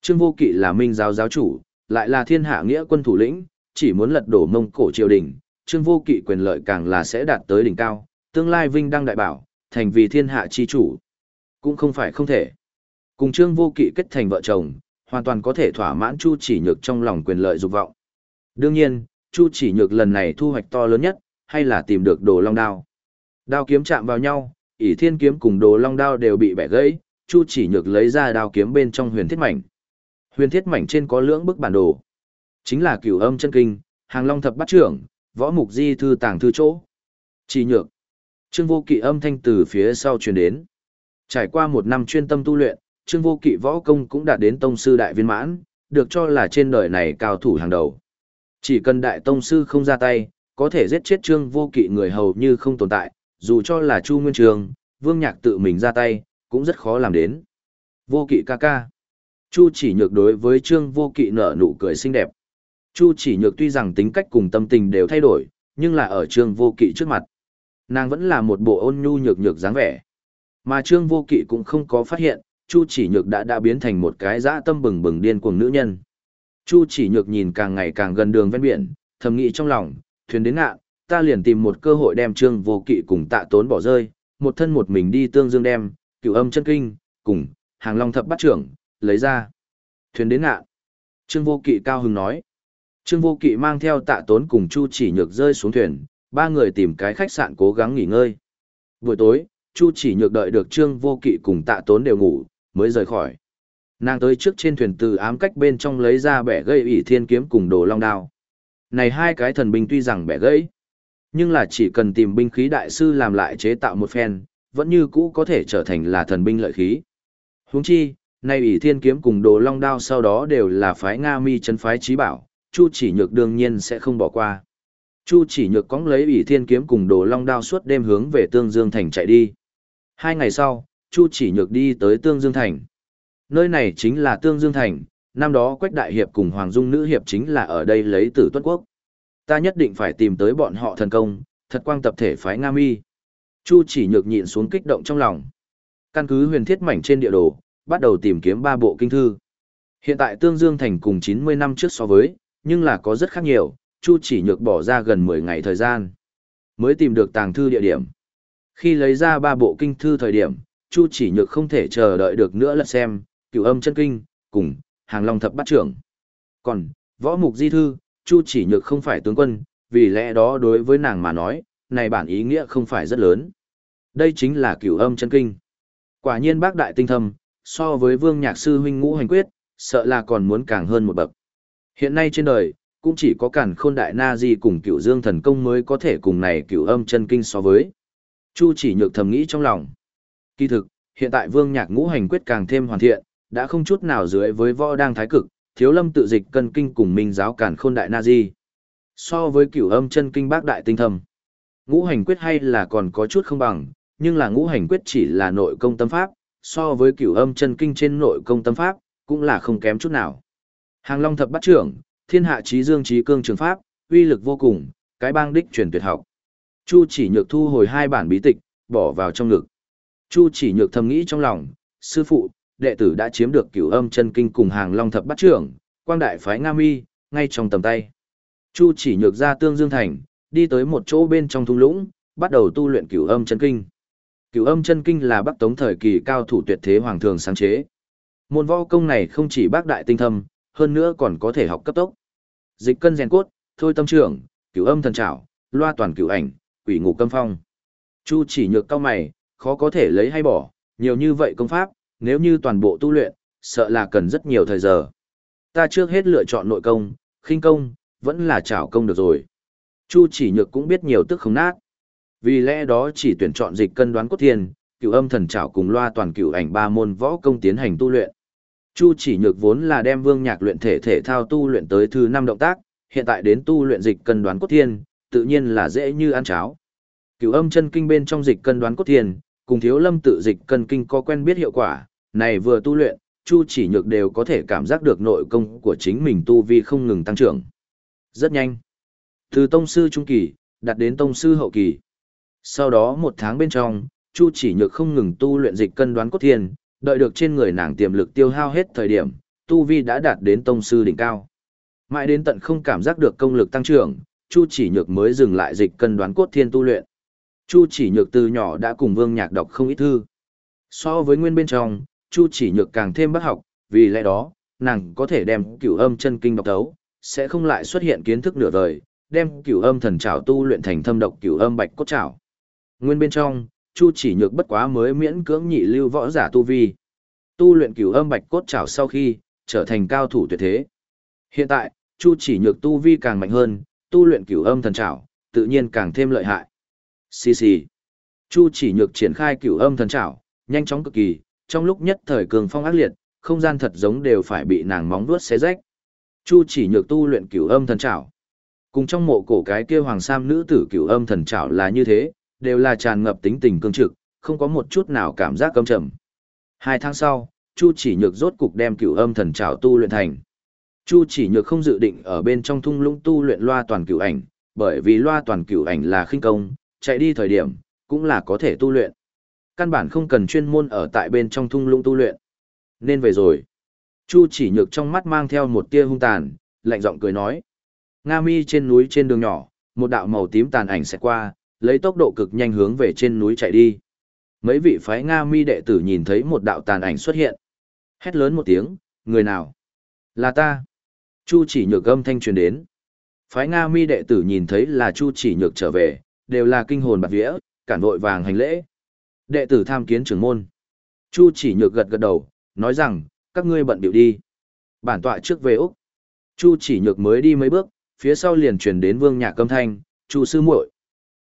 Trương vô kỵ là minh giáo giáo chủ, lại là thiên hạ nghĩa quân thủ lĩnh, chỉ muốn lật đổ mông cổ triều đình. Trương vô kỵ quyền lợi càng là sẽ đạt tới đỉnh cao, tương lai vinh đăng đại bảo, thành vì thiên hạ chi chủ. Cũng không phải không thể. Cùng Trương vô kỵ kết thành vợ chồng, hoàn toàn có thể thỏa mãn Chu chỉ nhược trong lòng quyền lợi dục vọng. Đương nhiên, Chu chỉ nhược lần này thu hoạch to lớn nhất, hay là tìm được đồ long đao. Đao kiếm chạm vào nhau, ỷ thiên kiếm cùng đồ long đao đều bị bẻ gãy, Chu chỉ nhược lấy ra đao kiếm bên trong huyền thiết mảnh. Huyền thiết mảnh trên có lưỡng bức bản đồ. Chính là cửu âm chân kinh, hàng long thập bát trưởng, võ mục di thư tàng thư chỗ. Chỉ nhược. Trương vô kỵ âm thanh từ phía sau truyền đến. Trải qua một năm chuyên tâm tu luyện, Trương Vô Kỵ võ công cũng đạt đến tông sư đại viên mãn, được cho là trên đời này cao thủ hàng đầu. Chỉ cần đại tông sư không ra tay, có thể giết chết Trương Vô Kỵ người hầu như không tồn tại, dù cho là Chu Nguyên Trường, Vương Nhạc tự mình ra tay, cũng rất khó làm đến. Vô Kỵ ca ca. Chu chỉ nhược đối với Trương Vô Kỵ nở nụ cười xinh đẹp. Chu chỉ nhược tuy rằng tính cách cùng tâm tình đều thay đổi, nhưng là ở Trương Vô Kỵ trước mặt. Nàng vẫn là một bộ ôn nhu nhược nhược dáng vẻ. Mà Trương Vô Kỵ cũng không có phát hiện, Chu chỉ nhược đã đã biến thành một cái dã tâm bừng bừng điên cuồng nữ nhân. Chu chỉ nhược nhìn càng ngày càng gần đường ven biển, thầm nghĩ trong lòng, thuyền đến ngạ, ta liền tìm một cơ hội đem trương vô kỵ cùng tạ tốn bỏ rơi, một thân một mình đi tương dương đem, cửu âm chân kinh, cùng, hàng long thập bắt trưởng, lấy ra. Thuyền đến ngạ. Trương vô kỵ cao hứng nói. Trương Vô Kỵ mang theo tạ tốn cùng Chu chỉ nhược rơi xuống thuyền, ba người tìm cái khách sạn cố gắng nghỉ ngơi. Buổi tối, Chu chỉ nhược đợi được Trương Vô Kỵ cùng tạ tốn đều ngủ, mới rời khỏi. Nàng tới trước trên thuyền từ ám cách bên trong lấy ra bẻ gây ỷ thiên kiếm cùng đồ long đao. Này hai cái thần binh tuy rằng bẻ gãy, nhưng là chỉ cần tìm binh khí đại sư làm lại chế tạo một phen, vẫn như cũ có thể trở thành là thần binh lợi khí. Huống chi, nay ỷ thiên kiếm cùng đồ long đao sau đó đều là phái Nga mi chân phái trí bảo, Chu chỉ nhược đương nhiên sẽ không bỏ qua. Chu chỉ nhược cóng lấy ỷ thiên kiếm cùng đồ long đao suốt đêm hướng về Tương Dương Thành chạy đi. Hai ngày sau, Chu chỉ nhược đi tới Tương Dương Thành. Nơi này chính là Tương Dương Thành, năm đó Quách Đại Hiệp cùng Hoàng Dung Nữ Hiệp chính là ở đây lấy tử tuất quốc. Ta nhất định phải tìm tới bọn họ thần công, thật quang tập thể phái Nga Mi. Chu chỉ nhược nhịn xuống kích động trong lòng. Căn cứ huyền thiết mảnh trên địa đồ, bắt đầu tìm kiếm ba bộ kinh thư. Hiện tại Tương Dương Thành cùng 90 năm trước so với, nhưng là có rất khác nhiều, Chu chỉ nhược bỏ ra gần 10 ngày thời gian, mới tìm được tàng thư địa điểm. Khi lấy ra ba bộ kinh thư thời điểm, Chu chỉ nhược không thể chờ đợi được nữa là xem, cửu âm chân kinh, cùng, hàng long thập bát trưởng. Còn, võ mục di thư, Chu chỉ nhược không phải tướng quân, vì lẽ đó đối với nàng mà nói, này bản ý nghĩa không phải rất lớn. Đây chính là cửu âm chân kinh. Quả nhiên bác đại tinh thâm, so với vương nhạc sư huynh ngũ hành quyết, sợ là còn muốn càng hơn một bậc. Hiện nay trên đời, cũng chỉ có cản khôn đại na di cùng cửu dương thần công mới có thể cùng này cửu âm chân kinh so với. Chu chỉ nhược thầm nghĩ trong lòng. Kỳ thực, hiện tại vương nhạc ngũ hành quyết càng thêm hoàn thiện, đã không chút nào dưới với võ đang thái cực, thiếu lâm tự dịch cân kinh cùng minh giáo cản khôn đại na di. So với cửu âm chân kinh bác đại tinh thầm, ngũ hành quyết hay là còn có chút không bằng, nhưng là ngũ hành quyết chỉ là nội công tâm pháp, so với cửu âm chân kinh trên nội công tâm pháp, cũng là không kém chút nào. Hàng Long thập bắt trưởng, thiên hạ trí dương trí cương trường pháp, uy lực vô cùng, cái bang đích truyền tuyệt học. Chu chỉ nhược thu hồi hai bản bí tịch, bỏ vào trong ngực. Chu chỉ nhược thầm nghĩ trong lòng, sư phụ, đệ tử đã chiếm được cửu âm chân kinh cùng hàng long thập bát trưởng, quang đại phái Nga mi, ngay trong tầm tay. Chu chỉ nhược ra tương dương thành, đi tới một chỗ bên trong thung lũng, bắt đầu tu luyện cửu âm chân kinh. Cửu âm chân kinh là bắc tống thời kỳ cao thủ tuyệt thế hoàng thường sáng chế. Môn võ công này không chỉ bác đại tinh thâm, hơn nữa còn có thể học cấp tốc. Dịch cân rèn cốt, thôi tâm trưởng, cửu âm thần trảo, loa toàn cửu ảnh, quỷ ngục câm phong. Chu chỉ nhược cao mày, khó có thể lấy hay bỏ, nhiều như vậy công pháp, nếu như toàn bộ tu luyện, sợ là cần rất nhiều thời giờ. Ta trước hết lựa chọn nội công, khinh công, vẫn là trảo công được rồi. Chu chỉ nhược cũng biết nhiều tức không nát. Vì lẽ đó chỉ tuyển chọn dịch cân đoán cốt thiên, Cựu âm thần trảo cùng loa toàn cựu ảnh ba môn võ công tiến hành tu luyện. Chu chỉ nhược vốn là đem vương nhạc luyện thể thể thao tu luyện tới thứ năm động tác, hiện tại đến tu luyện dịch cân đoán cốt thiên, tự nhiên là dễ như ăn cháo. Cửu âm chân kinh bên trong dịch cân đoán cốt thiên, cùng thiếu lâm tự dịch cân kinh có quen biết hiệu quả, này vừa tu luyện, Chu chỉ nhược đều có thể cảm giác được nội công của chính mình tu vi không ngừng tăng trưởng. Rất nhanh. Từ tông sư trung kỳ, đạt đến tông sư hậu kỳ. Sau đó một tháng bên trong, Chu chỉ nhược không ngừng tu luyện dịch cân đoán cốt thiên, đợi được trên người nàng tiềm lực tiêu hao hết thời điểm, tu vi đã đạt đến tông sư đỉnh cao. Mãi đến tận không cảm giác được công lực tăng trưởng, Chu chỉ nhược mới dừng lại dịch cân đoán cốt thiên tu luyện. Chu chỉ nhược từ nhỏ đã cùng Vương Nhạc đọc không ít thư. So với nguyên bên trong, Chu chỉ nhược càng thêm bất học, vì lẽ đó, nàng có thể đem cửu âm chân kinh đọc tấu, sẽ không lại xuất hiện kiến thức nửa vời, đem cửu âm thần trảo tu luyện thành thâm độc cửu âm bạch cốt trảo. Nguyên bên trong, Chu chỉ nhược bất quá mới miễn cưỡng nhị lưu võ giả tu vi. Tu luyện cửu âm bạch cốt trảo sau khi, trở thành cao thủ tuyệt thế. Hiện tại, Chu chỉ nhược tu vi càng mạnh hơn, tu luyện cửu âm thần trảo, tự nhiên càng thêm lợi hại. Xì xì. Chu chỉ nhược triển khai cửu âm thần trảo, nhanh chóng cực kỳ, trong lúc nhất thời cường phong ác liệt, không gian thật giống đều phải bị nàng móng vuốt xé rách. Chu chỉ nhược tu luyện cửu âm thần trảo. Cùng trong mộ cổ cái kia hoàng sam nữ tử cửu âm thần trảo là như thế, đều là tràn ngập tính tình cương trực, không có một chút nào cảm giác căm trầm. Hai tháng sau, Chu chỉ nhược rốt cục đem cửu âm thần trảo tu luyện thành. Chu chỉ nhược không dự định ở bên trong thung lũng tu luyện loa toàn cửu ảnh, bởi vì loa toàn cửu ảnh là khinh công, chạy đi thời điểm, cũng là có thể tu luyện. Căn bản không cần chuyên môn ở tại bên trong thung lũng tu luyện. Nên về rồi. Chu chỉ nhược trong mắt mang theo một tia hung tàn, lạnh giọng cười nói. Nga mi trên núi trên đường nhỏ, một đạo màu tím tàn ảnh sẽ qua, lấy tốc độ cực nhanh hướng về trên núi chạy đi. Mấy vị phái Nga mi đệ tử nhìn thấy một đạo tàn ảnh xuất hiện. Hét lớn một tiếng, người nào? Là ta. Chu chỉ nhược âm thanh truyền đến. Phái Nga mi đệ tử nhìn thấy là Chu chỉ nhược trở về, đều là kinh hồn bạt vía, cản vội vàng hành lễ. Đệ tử tham kiến trưởng môn. Chu chỉ nhược gật gật đầu, nói rằng, các ngươi bận điệu đi. Bản tọa trước về Úc. Chu chỉ nhược mới đi mấy bước, phía sau liền truyền đến vương nhạc câm thanh, Chu sư muội.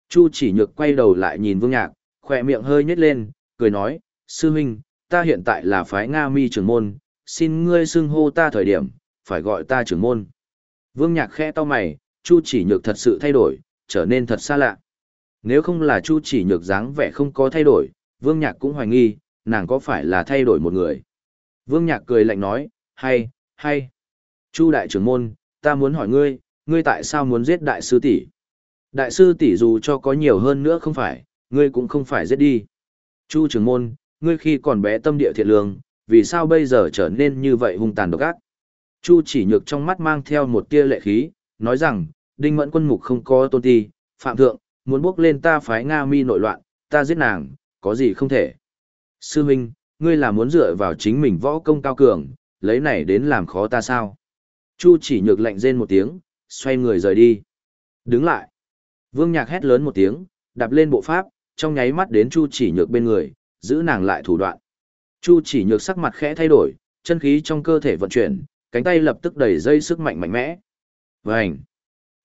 Chu chỉ nhược quay đầu lại nhìn vương nhạc, khỏe miệng hơi nhếch lên, cười nói, sư huynh, ta hiện tại là phái Nga mi trưởng môn, xin ngươi xưng hô ta thời điểm, phải gọi ta trưởng môn. Vương nhạc khẽ to mày, Chu chỉ nhược thật sự thay đổi, trở nên thật xa lạ. Nếu không là Chu chỉ nhược dáng vẻ không có thay đổi, Vương nhạc cũng hoài nghi, nàng có phải là thay đổi một người. Vương nhạc cười lạnh nói, hay, hay. Chu đại trưởng môn, ta muốn hỏi ngươi, ngươi tại sao muốn giết đại sư tỷ? Đại sư tỷ dù cho có nhiều hơn nữa không phải, ngươi cũng không phải giết đi. Chu trưởng môn, ngươi khi còn bé tâm địa thiện lương, vì sao bây giờ trở nên như vậy hung tàn độc ác? Chu chỉ nhược trong mắt mang theo một tia lệ khí, nói rằng, đinh mẫn quân mục không có tôn ti, phạm thượng, muốn bước lên ta phái Nga mi nội loạn, ta giết nàng, có gì không thể. Sư Minh, ngươi là muốn dựa vào chính mình võ công cao cường, lấy này đến làm khó ta sao? Chu chỉ nhược lạnh rên một tiếng, xoay người rời đi. Đứng lại. Vương Nhạc hét lớn một tiếng, đạp lên bộ pháp, trong nháy mắt đến Chu chỉ nhược bên người, giữ nàng lại thủ đoạn. Chu chỉ nhược sắc mặt khẽ thay đổi, chân khí trong cơ thể vận chuyển, cánh tay lập tức đẩy dây sức mạnh mạnh mẽ. Vành.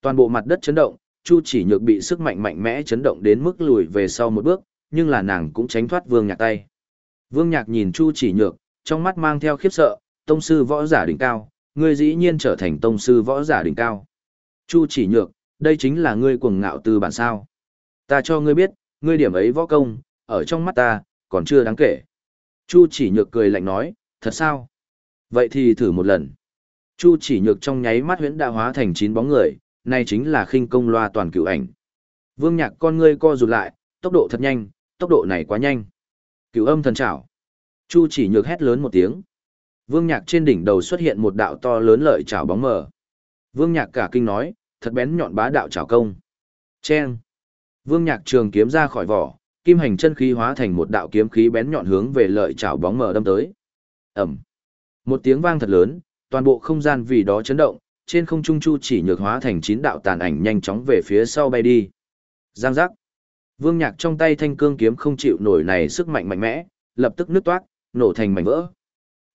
Toàn bộ mặt đất chấn động, Chu chỉ nhược bị sức mạnh mạnh mẽ chấn động đến mức lùi về sau một bước, nhưng là nàng cũng tránh thoát Vương Nhạc tay. Vương Nhạc nhìn Chu chỉ nhược, trong mắt mang theo khiếp sợ, tông sư võ giả đỉnh cao, ngươi dĩ nhiên trở thành tông sư võ giả đỉnh cao. Chu chỉ nhược, đây chính là ngươi cuồng ngạo từ bản sao. Ta cho ngươi biết, ngươi điểm ấy võ công, ở trong mắt ta, còn chưa đáng kể. Chu chỉ nhược cười lạnh nói, thật sao? Vậy thì thử một lần. Chu chỉ nhược trong nháy mắt huyễn đã hóa thành chín bóng người, này chính là khinh công loa toàn cửu ảnh. Vương nhạc con ngươi co rụt lại, tốc độ thật nhanh, tốc độ này quá nhanh. Cửu âm thần trảo. Chu chỉ nhược hét lớn một tiếng. Vương nhạc trên đỉnh đầu xuất hiện một đạo to lớn lợi trảo bóng mờ. Vương nhạc cả kinh nói, thật bén nhọn bá đạo trảo công. Chen. Vương nhạc trường kiếm ra khỏi vỏ, kim hành chân khí hóa thành một đạo kiếm khí bén nhọn hướng về lợi chảo bóng mờ đâm tới. ầm, Một tiếng vang thật lớn, toàn bộ không gian vì đó chấn động, trên không trung chu chỉ nhược hóa thành chín đạo tàn ảnh nhanh chóng về phía sau bay đi. Giang giác. Vương Nhạc trong tay thanh cương kiếm không chịu nổi này sức mạnh mạnh mẽ, lập tức nứt toát, nổ thành mảnh vỡ.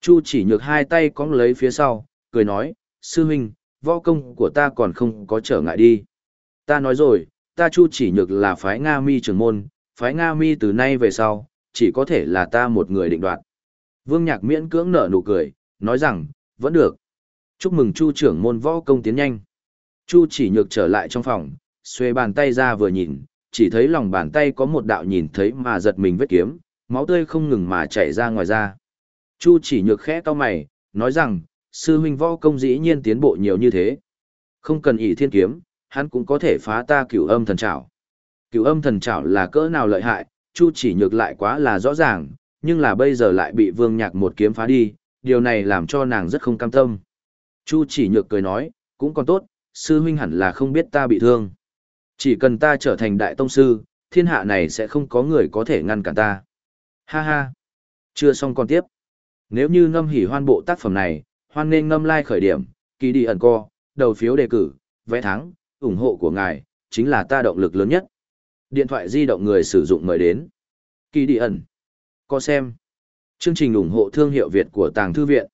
Chu chỉ nhược hai tay cong lấy phía sau, cười nói, sư huynh, võ công của ta còn không có trở ngại đi. Ta nói rồi, ta chu chỉ nhược là phái Nga mi trưởng môn, phái Nga mi từ nay về sau, chỉ có thể là ta một người định đoạt. Vương Nhạc miễn cưỡng nở nụ cười, nói rằng, vẫn được. Chúc mừng Chu trưởng môn võ công tiến nhanh. Chu chỉ nhược trở lại trong phòng, xuê bàn tay ra vừa nhìn, chỉ thấy lòng bàn tay có một đạo nhìn thấy mà giật mình vết kiếm, máu tươi không ngừng mà chảy ra ngoài ra. Chu chỉ nhược khẽ to mày, nói rằng, sư huynh võ công dĩ nhiên tiến bộ nhiều như thế. Không cần ỷ thiên kiếm, hắn cũng có thể phá ta cửu âm thần trảo. Cửu âm thần trảo là cỡ nào lợi hại, Chu chỉ nhược lại quá là rõ ràng, nhưng là bây giờ lại bị vương nhạc một kiếm phá đi, điều này làm cho nàng rất không cam tâm. Chu chỉ nhược cười nói, cũng còn tốt, sư huynh hẳn là không biết ta bị thương. Chỉ cần ta trở thành đại tông sư, thiên hạ này sẽ không có người có thể ngăn cản ta. Ha ha. Chưa xong còn tiếp. Nếu như ngâm hỉ hoan bộ tác phẩm này, hoan nên ngâm like khởi điểm, kỳ đi ẩn co, đầu phiếu đề cử, vẽ thắng, ủng hộ của ngài, chính là ta động lực lớn nhất. Điện thoại di động người sử dụng mời đến. Kỳ đi ẩn. Co xem. Chương trình ủng hộ thương hiệu Việt của Tàng Thư Viện.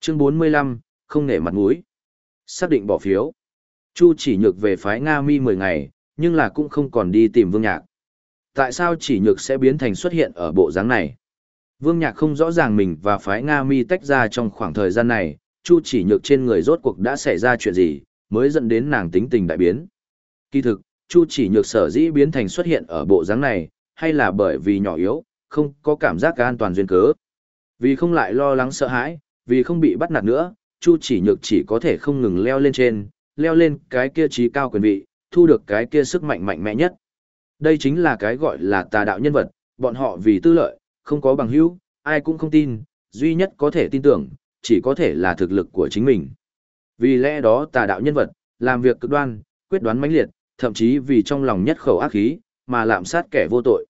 Chương 45, không nể mặt mũi. Xác định bỏ phiếu. Chu chỉ nhược về phái Nga mi 10 ngày, nhưng là cũng không còn đi tìm Vương Nhạc. Tại sao chỉ nhược sẽ biến thành xuất hiện ở bộ dáng này? Vương Nhạc không rõ ràng mình và phái Nga mi tách ra trong khoảng thời gian này, Chu chỉ nhược trên người rốt cuộc đã xảy ra chuyện gì, mới dẫn đến nàng tính tình đại biến. Kỳ thực, Chu chỉ nhược sở dĩ biến thành xuất hiện ở bộ dáng này, hay là bởi vì nhỏ yếu, không có cảm giác an toàn duyên cớ. Vì không lại lo lắng sợ hãi, vì không bị bắt nạt nữa, Chu chỉ nhược chỉ có thể không ngừng leo lên trên, leo lên cái kia trí cao quyền vị, thu được cái kia sức mạnh mạnh mẽ nhất. Đây chính là cái gọi là tà đạo nhân vật, bọn họ vì tư lợi, không có bằng hữu, ai cũng không tin, duy nhất có thể tin tưởng, chỉ có thể là thực lực của chính mình. Vì lẽ đó tà đạo nhân vật, làm việc cực đoan, quyết đoán mãnh liệt, thậm chí vì trong lòng nhất khẩu ác khí, mà lạm sát kẻ vô tội.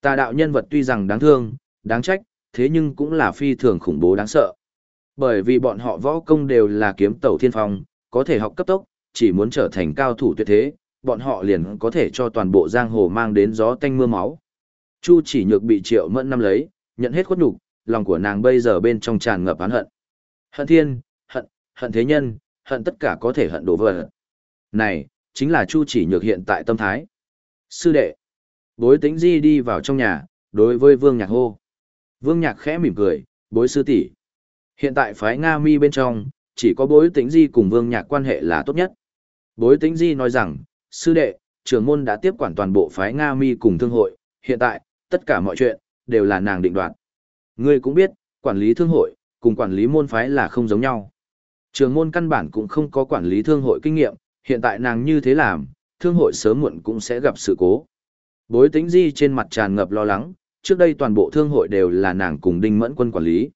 Tà đạo nhân vật tuy rằng đáng thương, đáng trách, thế nhưng cũng là phi thường khủng bố đáng sợ. Bởi vì bọn họ võ công đều là kiếm tẩu thiên phong, có thể học cấp tốc, chỉ muốn trở thành cao thủ tuyệt thế, bọn họ liền có thể cho toàn bộ giang hồ mang đến gió tanh mưa máu. Chu chỉ nhược bị triệu mẫn năm lấy, nhận hết khuất nhục, lòng của nàng bây giờ bên trong tràn ngập oán hận. Hận thiên, hận, hận thế nhân, hận tất cả có thể hận đổ vỡ. Này, chính là Chu chỉ nhược hiện tại tâm thái. Sư đệ. Bối tĩnh di đi vào trong nhà, đối với vương nhạc hô. Vương nhạc khẽ mỉm cười, bối sư tỷ. Hiện tại phái Nga mi bên trong, chỉ có bối tĩnh di cùng vương nhạc quan hệ là tốt nhất. Bối tĩnh di nói rằng, sư đệ, trưởng môn đã tiếp quản toàn bộ phái Nga mi cùng thương hội, hiện tại, tất cả mọi chuyện, đều là nàng định đoạt. Ngươi cũng biết, quản lý thương hội, cùng quản lý môn phái là không giống nhau. Trường môn căn bản cũng không có quản lý thương hội kinh nghiệm, hiện tại nàng như thế làm, thương hội sớm muộn cũng sẽ gặp sự cố. Bối tính di trên mặt tràn ngập lo lắng, trước đây toàn bộ thương hội đều là nàng cùng đinh mẫn quân quản lý.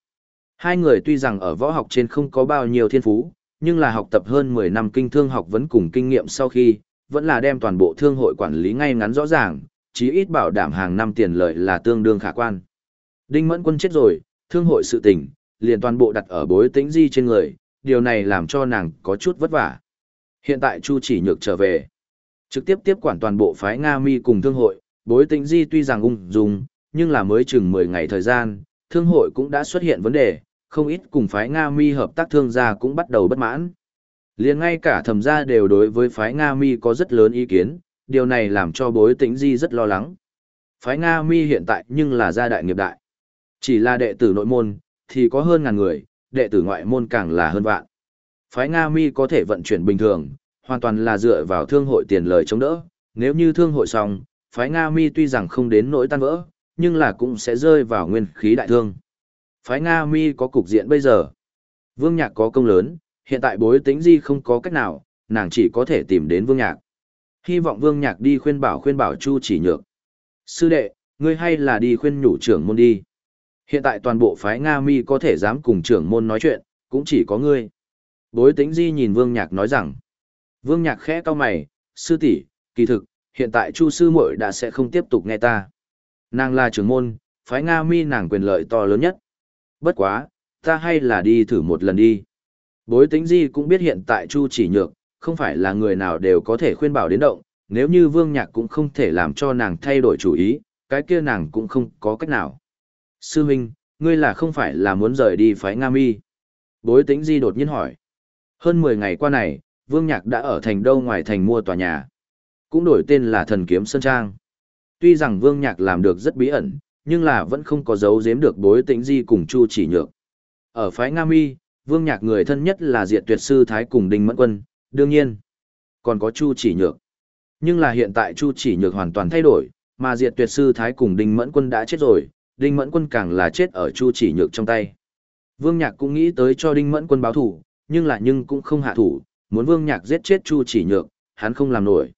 Hai người tuy rằng ở võ học trên không có bao nhiêu thiên phú, nhưng là học tập hơn 10 năm kinh thương học vẫn cùng kinh nghiệm sau khi, vẫn là đem toàn bộ thương hội quản lý ngay ngắn rõ ràng, chí ít bảo đảm hàng năm tiền lợi là tương đương khả quan. Đinh Mẫn Quân chết rồi, thương hội sự tình, liền toàn bộ đặt ở bối tĩnh di trên người, điều này làm cho nàng có chút vất vả. Hiện tại Chu chỉ nhược trở về, trực tiếp tiếp quản toàn bộ phái Nga Mi cùng thương hội, bối tĩnh di tuy rằng ung dung, nhưng là mới chừng 10 ngày thời gian, thương hội cũng đã xuất hiện vấn đề, không ít cùng phái Nga Mi hợp tác thương gia cũng bắt đầu bất mãn. liền ngay cả thẩm gia đều đối với phái Nga Mi có rất lớn ý kiến, điều này làm cho bối tĩnh di rất lo lắng. Phái Nga Mi hiện tại nhưng là gia đại nghiệp đại. Chỉ là đệ tử nội môn, thì có hơn ngàn người, đệ tử ngoại môn càng là hơn vạn. Phái Nga Mi có thể vận chuyển bình thường, hoàn toàn là dựa vào thương hội tiền lời chống đỡ. Nếu như thương hội xong, phái Nga Mi tuy rằng không đến nỗi tan vỡ, nhưng là cũng sẽ rơi vào nguyên khí đại thương. Phái Nga Mi có cục diện bây giờ. Vương Nhạc có công lớn, hiện tại bối tính di không có cách nào, nàng chỉ có thể tìm đến Vương Nhạc. Hy vọng Vương Nhạc đi khuyên bảo khuyên bảo Chu chỉ nhược. Sư đệ, ngươi hay là đi khuyên nhủ trưởng môn đi. Hiện tại toàn bộ phái Nga Mi có thể dám cùng trưởng môn nói chuyện, cũng chỉ có ngươi. Bối tính di nhìn Vương Nhạc nói rằng. Vương Nhạc khẽ cau mày, sư tỷ, kỳ thực, hiện tại Chu sư muội đã sẽ không tiếp tục nghe ta. Nàng là trưởng môn, phái Nga Mi nàng quyền lợi to lớn nhất. Bất quá, ta hay là đi thử một lần đi. Bối tính di cũng biết hiện tại Chu chỉ nhược, không phải là người nào đều có thể khuyên bảo đến động, nếu như Vương Nhạc cũng không thể làm cho nàng thay đổi chủ ý, cái kia nàng cũng không có cách nào. Sư huynh, ngươi là không phải là muốn rời đi phái Nga Mi? Bối tĩnh di đột nhiên hỏi. Hơn 10 ngày qua này, Vương Nhạc đã ở thành đâu ngoài thành mua tòa nhà. Cũng đổi tên là Thần Kiếm Sơn Trang. Tuy rằng Vương Nhạc làm được rất bí ẩn, nhưng là vẫn không có dấu giếm được bối tĩnh di cùng Chu chỉ nhược. Ở phái Nga Mi, Vương Nhạc người thân nhất là Diệt Tuyệt Sư Thái cùng Đinh Mẫn Quân, đương nhiên. Còn có Chu chỉ nhược. Nhưng là hiện tại Chu chỉ nhược hoàn toàn thay đổi, mà Diệt Tuyệt Sư Thái cùng Đinh Mẫn Quân đã chết rồi, Đinh Mẫn Quân càng là chết ở Chu Chỉ Nhược trong tay. Vương Nhạc cũng nghĩ tới cho Đinh Mẫn Quân báo thủ, nhưng là nhưng cũng không hạ thủ, muốn Vương Nhạc giết chết Chu Chỉ Nhược, hắn không làm nổi.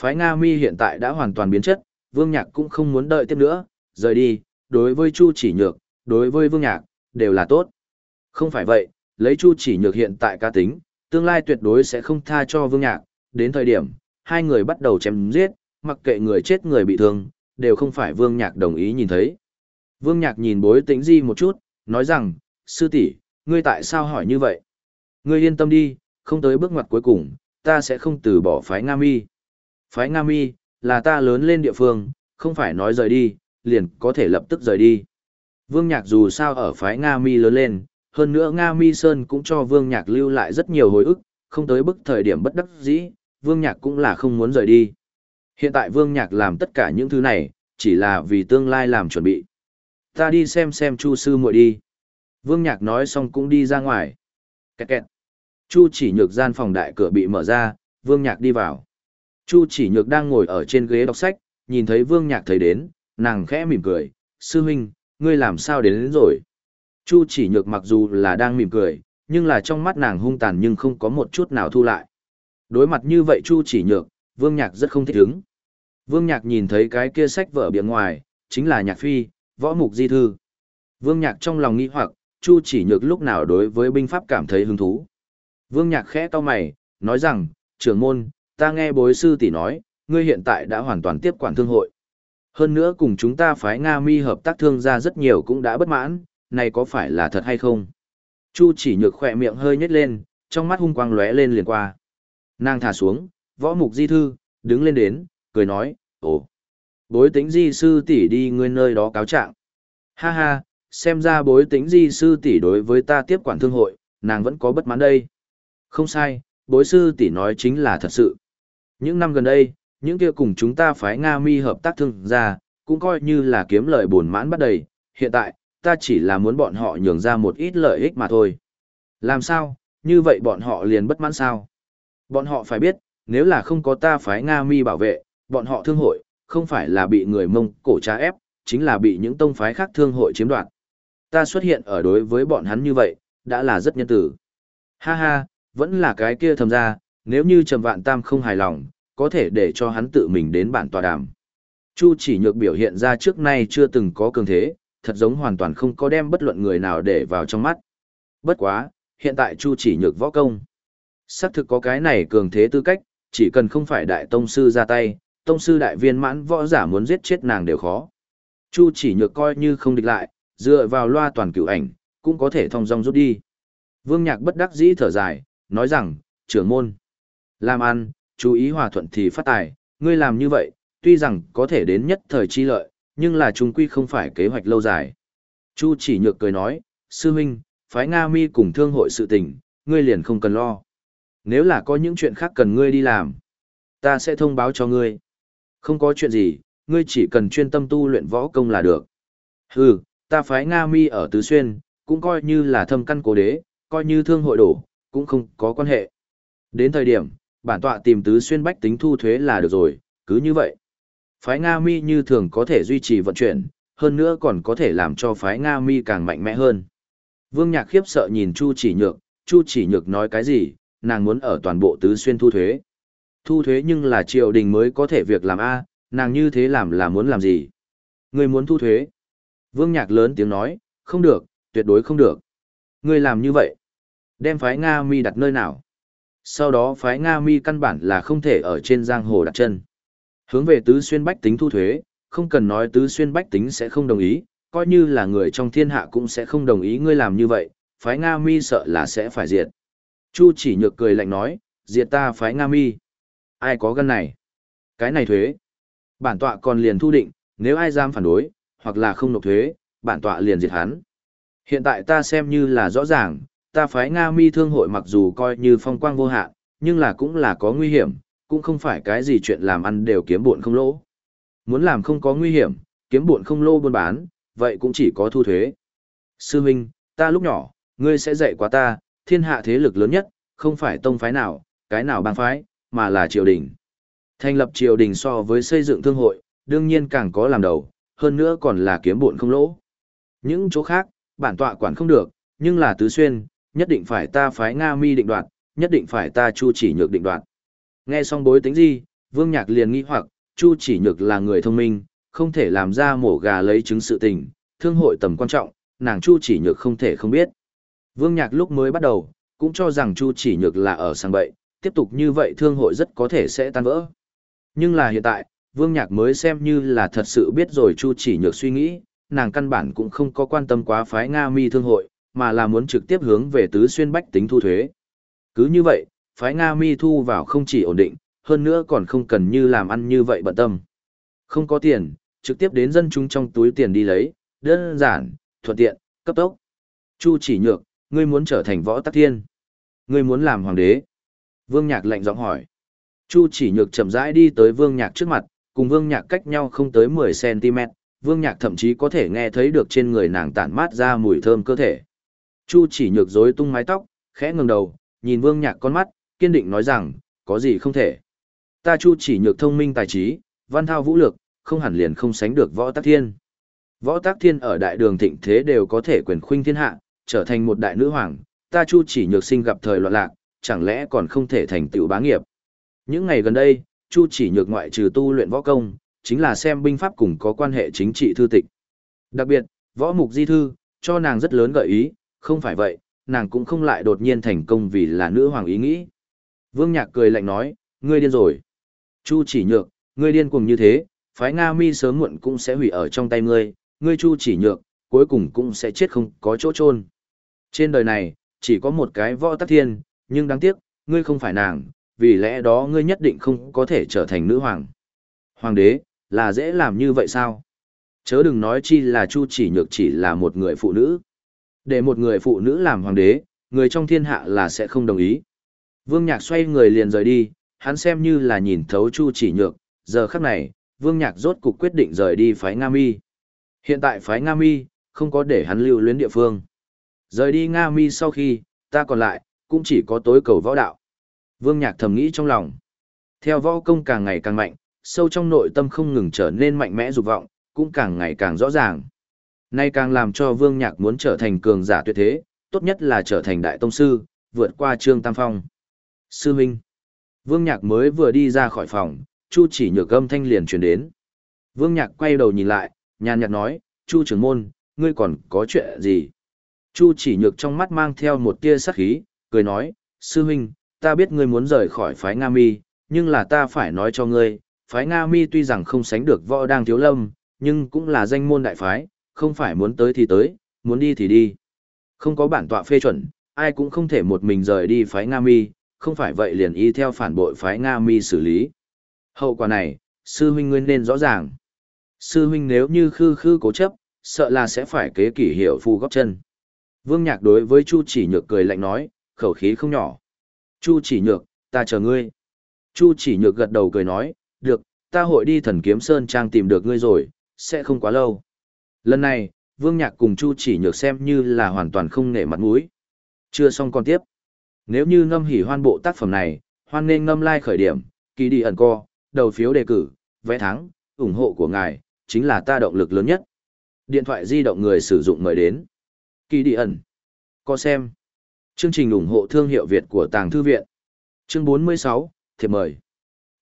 Phái Nga Mi hiện tại đã hoàn toàn biến chất, Vương Nhạc cũng không muốn đợi tiếp nữa, rời đi, đối với Chu Chỉ Nhược, đối với Vương Nhạc, đều là tốt. Không phải vậy, lấy Chu Chỉ Nhược hiện tại ca tính, tương lai tuyệt đối sẽ không tha cho Vương Nhạc, đến thời điểm, hai người bắt đầu chém giết, mặc kệ người chết người bị thương, đều không phải Vương Nhạc đồng ý nhìn thấy. Vương Nhạc nhìn bối tĩnh di một chút, nói rằng, sư tỷ, ngươi tại sao hỏi như vậy? Ngươi yên tâm đi, không tới bước ngoặt cuối cùng, ta sẽ không từ bỏ phái Nga Mi. Phái Nga Mi, là ta lớn lên địa phương, không phải nói rời đi, liền có thể lập tức rời đi. Vương Nhạc dù sao ở phái Nga Mi lớn lên, hơn nữa Nga Mi Sơn cũng cho Vương Nhạc lưu lại rất nhiều hồi ức, không tới bức thời điểm bất đắc dĩ, Vương Nhạc cũng là không muốn rời đi. Hiện tại Vương Nhạc làm tất cả những thứ này, chỉ là vì tương lai làm chuẩn bị. Ta đi xem xem Chu sư muội đi. Vương Nhạc nói xong cũng đi ra ngoài. Kẹt kẹt. Chu chỉ nhược gian phòng đại cửa bị mở ra, Vương Nhạc đi vào. Chu chỉ nhược đang ngồi ở trên ghế đọc sách, nhìn thấy Vương Nhạc thấy đến, nàng khẽ mỉm cười. Sư huynh, ngươi làm sao đến, đến rồi? Chu chỉ nhược mặc dù là đang mỉm cười, nhưng là trong mắt nàng hung tàn nhưng không có một chút nào thu lại. Đối mặt như vậy Chu chỉ nhược, Vương Nhạc rất không thích ứng. Vương Nhạc nhìn thấy cái kia sách vở bìa ngoài, chính là Nhạc Phi, Võ mục di thư. Vương Nhạc trong lòng nghĩ hoặc, Chu chỉ nhược lúc nào đối với binh pháp cảm thấy hứng thú. Vương Nhạc khẽ to mày, nói rằng, trưởng môn, ta nghe bối sư tỷ nói, ngươi hiện tại đã hoàn toàn tiếp quản thương hội. Hơn nữa cùng chúng ta phái Nga mi hợp tác thương gia rất nhiều cũng đã bất mãn, này có phải là thật hay không? Chu chỉ nhược khỏe miệng hơi nhếch lên, trong mắt hung quang lóe lên liền qua. Nàng thả xuống, võ mục di thư, đứng lên đến, cười nói, ồ, bối tính di sư tỷ đi ngươi nơi đó cáo trạng. Ha ha, xem ra bối tính di sư tỷ đối với ta tiếp quản thương hội, nàng vẫn có bất mãn đây. Không sai, bối sư tỷ nói chính là thật sự. Những năm gần đây, những kia cùng chúng ta phái Nga mi hợp tác thương ra, cũng coi như là kiếm lợi buồn mãn bắt đầy, hiện tại, ta chỉ là muốn bọn họ nhường ra một ít lợi ích mà thôi. Làm sao, như vậy bọn họ liền bất mãn sao? Bọn họ phải biết, nếu là không có ta phái Nga mi bảo vệ, bọn họ thương hội, không phải là bị người mông cổ trá ép, chính là bị những tông phái khác thương hội chiếm đoạt. Ta xuất hiện ở đối với bọn hắn như vậy, đã là rất nhân tử. Ha ha, vẫn là cái kia thầm ra, nếu như Trầm Vạn Tam không hài lòng, có thể để cho hắn tự mình đến bản tòa đàm. Chu chỉ nhược biểu hiện ra trước nay chưa từng có cường thế, thật giống hoàn toàn không có đem bất luận người nào để vào trong mắt. Bất quá, hiện tại Chu chỉ nhược võ công. Xác thực có cái này cường thế tư cách, chỉ cần không phải đại tông sư ra tay, tông sư đại viên mãn võ giả muốn giết chết nàng đều khó. Chu chỉ nhược coi như không địch lại, dựa vào loa toàn cửu ảnh, cũng có thể thông dong rút đi. Vương Nhạc bất đắc dĩ thở dài, nói rằng, trưởng môn, làm ăn, chú ý hòa thuận thì phát tài, ngươi làm như vậy, tuy rằng có thể đến nhất thời chi lợi, nhưng là chúng quy không phải kế hoạch lâu dài. Chu chỉ nhược cười nói, sư huynh, phái Nga mi cùng thương hội sự tình, ngươi liền không cần lo. Nếu là có những chuyện khác cần ngươi đi làm, ta sẽ thông báo cho ngươi. Không có chuyện gì, ngươi chỉ cần chuyên tâm tu luyện võ công là được. Hừ, ta phái Nga mi ở Tứ Xuyên, cũng coi như là thâm căn cố đế, coi như thương hội đổ, cũng không có quan hệ. Đến thời điểm, bản tọa tìm Tứ Xuyên bách tính thu thuế là được rồi, cứ như vậy. Phái Nga mi như thường có thể duy trì vận chuyển, hơn nữa còn có thể làm cho phái Nga mi càng mạnh mẽ hơn. Vương Nhạc khiếp sợ nhìn Chu Chỉ Nhược, Chu Chỉ Nhược nói cái gì, nàng muốn ở toàn bộ Tứ Xuyên thu thuế. Thu thuế nhưng là triều đình mới có thể việc làm A, nàng như thế làm là muốn làm gì? Người muốn thu thuế. Vương Nhạc lớn tiếng nói, không được, tuyệt đối không được. Người làm như vậy. Đem phái Nga mi đặt nơi nào? Sau đó phái Nga mi căn bản là không thể ở trên giang hồ đặt chân. Hướng về tứ xuyên bách tính thu thuế, không cần nói tứ xuyên bách tính sẽ không đồng ý, coi như là người trong thiên hạ cũng sẽ không đồng ý ngươi làm như vậy, phái Nga mi sợ là sẽ phải diệt. Chu chỉ nhược cười lạnh nói, diệt ta phái Nga mi. Ai có gân này? Cái này thuế. Bản tọa còn liền thu định, nếu ai dám phản đối, hoặc là không nộp thuế, bản tọa liền diệt hắn. Hiện tại ta xem như là rõ ràng, ta phái Nga mi thương hội mặc dù coi như phong quang vô hạn, nhưng là cũng là có nguy hiểm, cũng không phải cái gì chuyện làm ăn đều kiếm buồn không lỗ. Muốn làm không có nguy hiểm, kiếm buồn không lỗ buôn bán, vậy cũng chỉ có thu thuế. Sư huynh ta lúc nhỏ, ngươi sẽ dạy quá ta, thiên hạ thế lực lớn nhất, không phải tông phái nào, cái nào bang phái, mà là triều đình. Thành lập triều đình so với xây dựng thương hội, đương nhiên càng có làm đầu, hơn nữa còn là kiếm buồn không lỗ. Những chỗ khác, bản tọa quản không được, nhưng là tứ xuyên, nhất định phải ta phái Nga mi định đoạt, nhất định phải ta chu chỉ nhược định đoạt. Nghe xong bối tính gì, Vương Nhạc liền nghĩ hoặc, chu chỉ nhược là người thông minh, không thể làm ra mổ gà lấy chứng sự tình, thương hội tầm quan trọng, nàng chu chỉ nhược không thể không biết. Vương Nhạc lúc mới bắt đầu, cũng cho rằng chu chỉ nhược là ở sang bậy, tiếp tục như vậy thương hội rất có thể sẽ tan vỡ. Nhưng là hiện tại, Vương Nhạc mới xem như là thật sự biết rồi chu chỉ nhược suy nghĩ, nàng căn bản cũng không có quan tâm quá phái Nga mi thương hội, mà là muốn trực tiếp hướng về tứ xuyên bách tính thu thuế. Cứ như vậy, phái Nga mi thu vào không chỉ ổn định, hơn nữa còn không cần như làm ăn như vậy bận tâm. Không có tiền, trực tiếp đến dân chúng trong túi tiền đi lấy, đơn giản, thuận tiện, cấp tốc. Chu chỉ nhược, ngươi muốn trở thành võ tắc thiên. Ngươi muốn làm hoàng đế. Vương Nhạc lạnh giọng hỏi. Chu chỉ nhược chậm rãi đi tới Vương Nhạc trước mặt, cùng Vương Nhạc cách nhau không tới 10cm, Vương Nhạc thậm chí có thể nghe thấy được trên người nàng tản mát ra mùi thơm cơ thể. Chu chỉ nhược rối tung mái tóc, khẽ ngẩng đầu, nhìn Vương Nhạc con mắt, kiên định nói rằng, có gì không thể. Ta Chu chỉ nhược thông minh tài trí, văn thao vũ lược, không hẳn liền không sánh được võ tắc thiên. Võ tắc thiên ở đại đường thịnh thế đều có thể quyền khuynh thiên hạ, trở thành một đại nữ hoàng, ta Chu chỉ nhược sinh gặp thời loạn lạc, chẳng lẽ còn không thể thành tựu bá nghiệp. Những ngày gần đây, Chu chỉ nhược ngoại trừ tu luyện võ công, chính là xem binh pháp cùng có quan hệ chính trị thư tịch. Đặc biệt, võ mục di thư, cho nàng rất lớn gợi ý, không phải vậy, nàng cũng không lại đột nhiên thành công vì là nữ hoàng ý nghĩ. Vương Nhạc cười lạnh nói, ngươi điên rồi. Chu chỉ nhược, ngươi điên cuồng như thế, phái Nga mi sớm muộn cũng sẽ hủy ở trong tay ngươi, ngươi chu chỉ nhược, cuối cùng cũng sẽ chết không có chỗ chôn. Trên đời này, chỉ có một cái võ tắc thiên, nhưng đáng tiếc, ngươi không phải nàng, vì lẽ đó ngươi nhất định không có thể trở thành nữ hoàng. Hoàng đế, là dễ làm như vậy sao? Chớ đừng nói chi là Chu chỉ nhược chỉ là một người phụ nữ. Để một người phụ nữ làm hoàng đế, người trong thiên hạ là sẽ không đồng ý. Vương Nhạc xoay người liền rời đi, hắn xem như là nhìn thấu Chu chỉ nhược, giờ khắc này, Vương Nhạc rốt cục quyết định rời đi phái Nga Mi. Hiện tại phái Nga Mi, không có để hắn lưu luyến địa phương. Rời đi Nga Mi sau khi, ta còn lại, cũng chỉ có tối cầu võ đạo. Vương Nhạc thầm nghĩ trong lòng. Theo võ công càng ngày càng mạnh, sâu trong nội tâm không ngừng trở nên mạnh mẽ dục vọng, cũng càng ngày càng rõ ràng. Nay càng làm cho Vương Nhạc muốn trở thành cường giả tuyệt thế, tốt nhất là trở thành đại tông sư, vượt qua Trương Tam Phong. Sư Minh. Vương Nhạc mới vừa đi ra khỏi phòng, Chu chỉ nhược âm thanh liền truyền đến. Vương Nhạc quay đầu nhìn lại, nhàn nhạt nói, Chu trưởng môn, ngươi còn có chuyện gì? Chu chỉ nhược trong mắt mang theo một tia sắc khí, cười nói, Sư Minh, ta biết ngươi muốn rời khỏi phái Nga Mi, nhưng là ta phải nói cho ngươi, phái Nga Mi tuy rằng không sánh được võ đang thiếu lâm, nhưng cũng là danh môn đại phái, không phải muốn tới thì tới, muốn đi thì đi. Không có bản tọa phê chuẩn, ai cũng không thể một mình rời đi phái Nga Mi, không phải vậy liền y theo phản bội phái Nga Mi xử lý. Hậu quả này, sư huynh nguyên nên rõ ràng. Sư huynh nếu như khư khư cố chấp, sợ là sẽ phải kế kỷ hiệu phù góp chân. Vương Nhạc đối với Chu Chỉ Nhược cười lạnh nói, khẩu khí không nhỏ. Chu Chỉ Nhược, ta chờ ngươi. Chu Chỉ Nhược gật đầu cười nói, được, ta hội đi thần kiếm sơn trang tìm được ngươi rồi, sẽ không quá lâu. Lần này, Vương Nhạc cùng Chu Chỉ Nhược xem như là hoàn toàn không nể mặt mũi. Chưa xong còn tiếp. Nếu như ngâm hỉ hoan bộ tác phẩm này, hoan nên ngâm like khởi điểm, kỳ đi ẩn co, đầu phiếu đề cử, vẽ thắng, ủng hộ của ngài, chính là ta động lực lớn nhất. Điện thoại di động người sử dụng mời đến. Kỳ đi ẩn. Co xem. Chương trình ủng hộ thương hiệu Việt của Tàng Thư Viện. Chương 46, thiệp mời.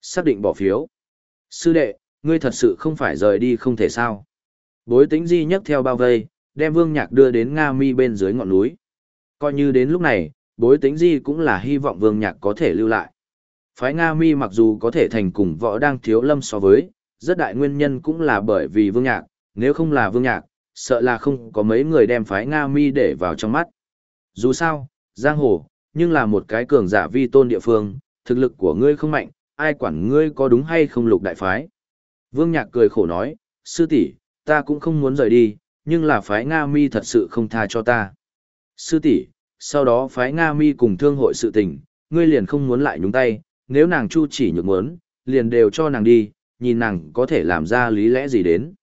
Xác định bỏ phiếu. Sư đệ, ngươi thật sự không phải rời đi không thể sao. Bối tính di nhấc theo bao vây, đem vương nhạc đưa đến Nga mi bên dưới ngọn núi. Coi như đến lúc này, bối tính di cũng là hy vọng vương nhạc có thể lưu lại. Phái Nga mi mặc dù có thể thành cùng võ đang thiếu lâm so với, rất đại nguyên nhân cũng là bởi vì vương nhạc, nếu không là vương nhạc, sợ là không có mấy người đem phái Nga mi để vào trong mắt. Dù sao, giang hồ, nhưng là một cái cường giả vi tôn địa phương, thực lực của ngươi không mạnh, ai quản ngươi có đúng hay không lục đại phái. Vương Nhạc cười khổ nói, sư tỷ, ta cũng không muốn rời đi, nhưng là phái Nga Mi thật sự không tha cho ta. Sư tỷ, sau đó phái Nga Mi cùng thương hội sự tình, ngươi liền không muốn lại nhúng tay, nếu nàng chu chỉ nhược muốn, liền đều cho nàng đi, nhìn nàng có thể làm ra lý lẽ gì đến.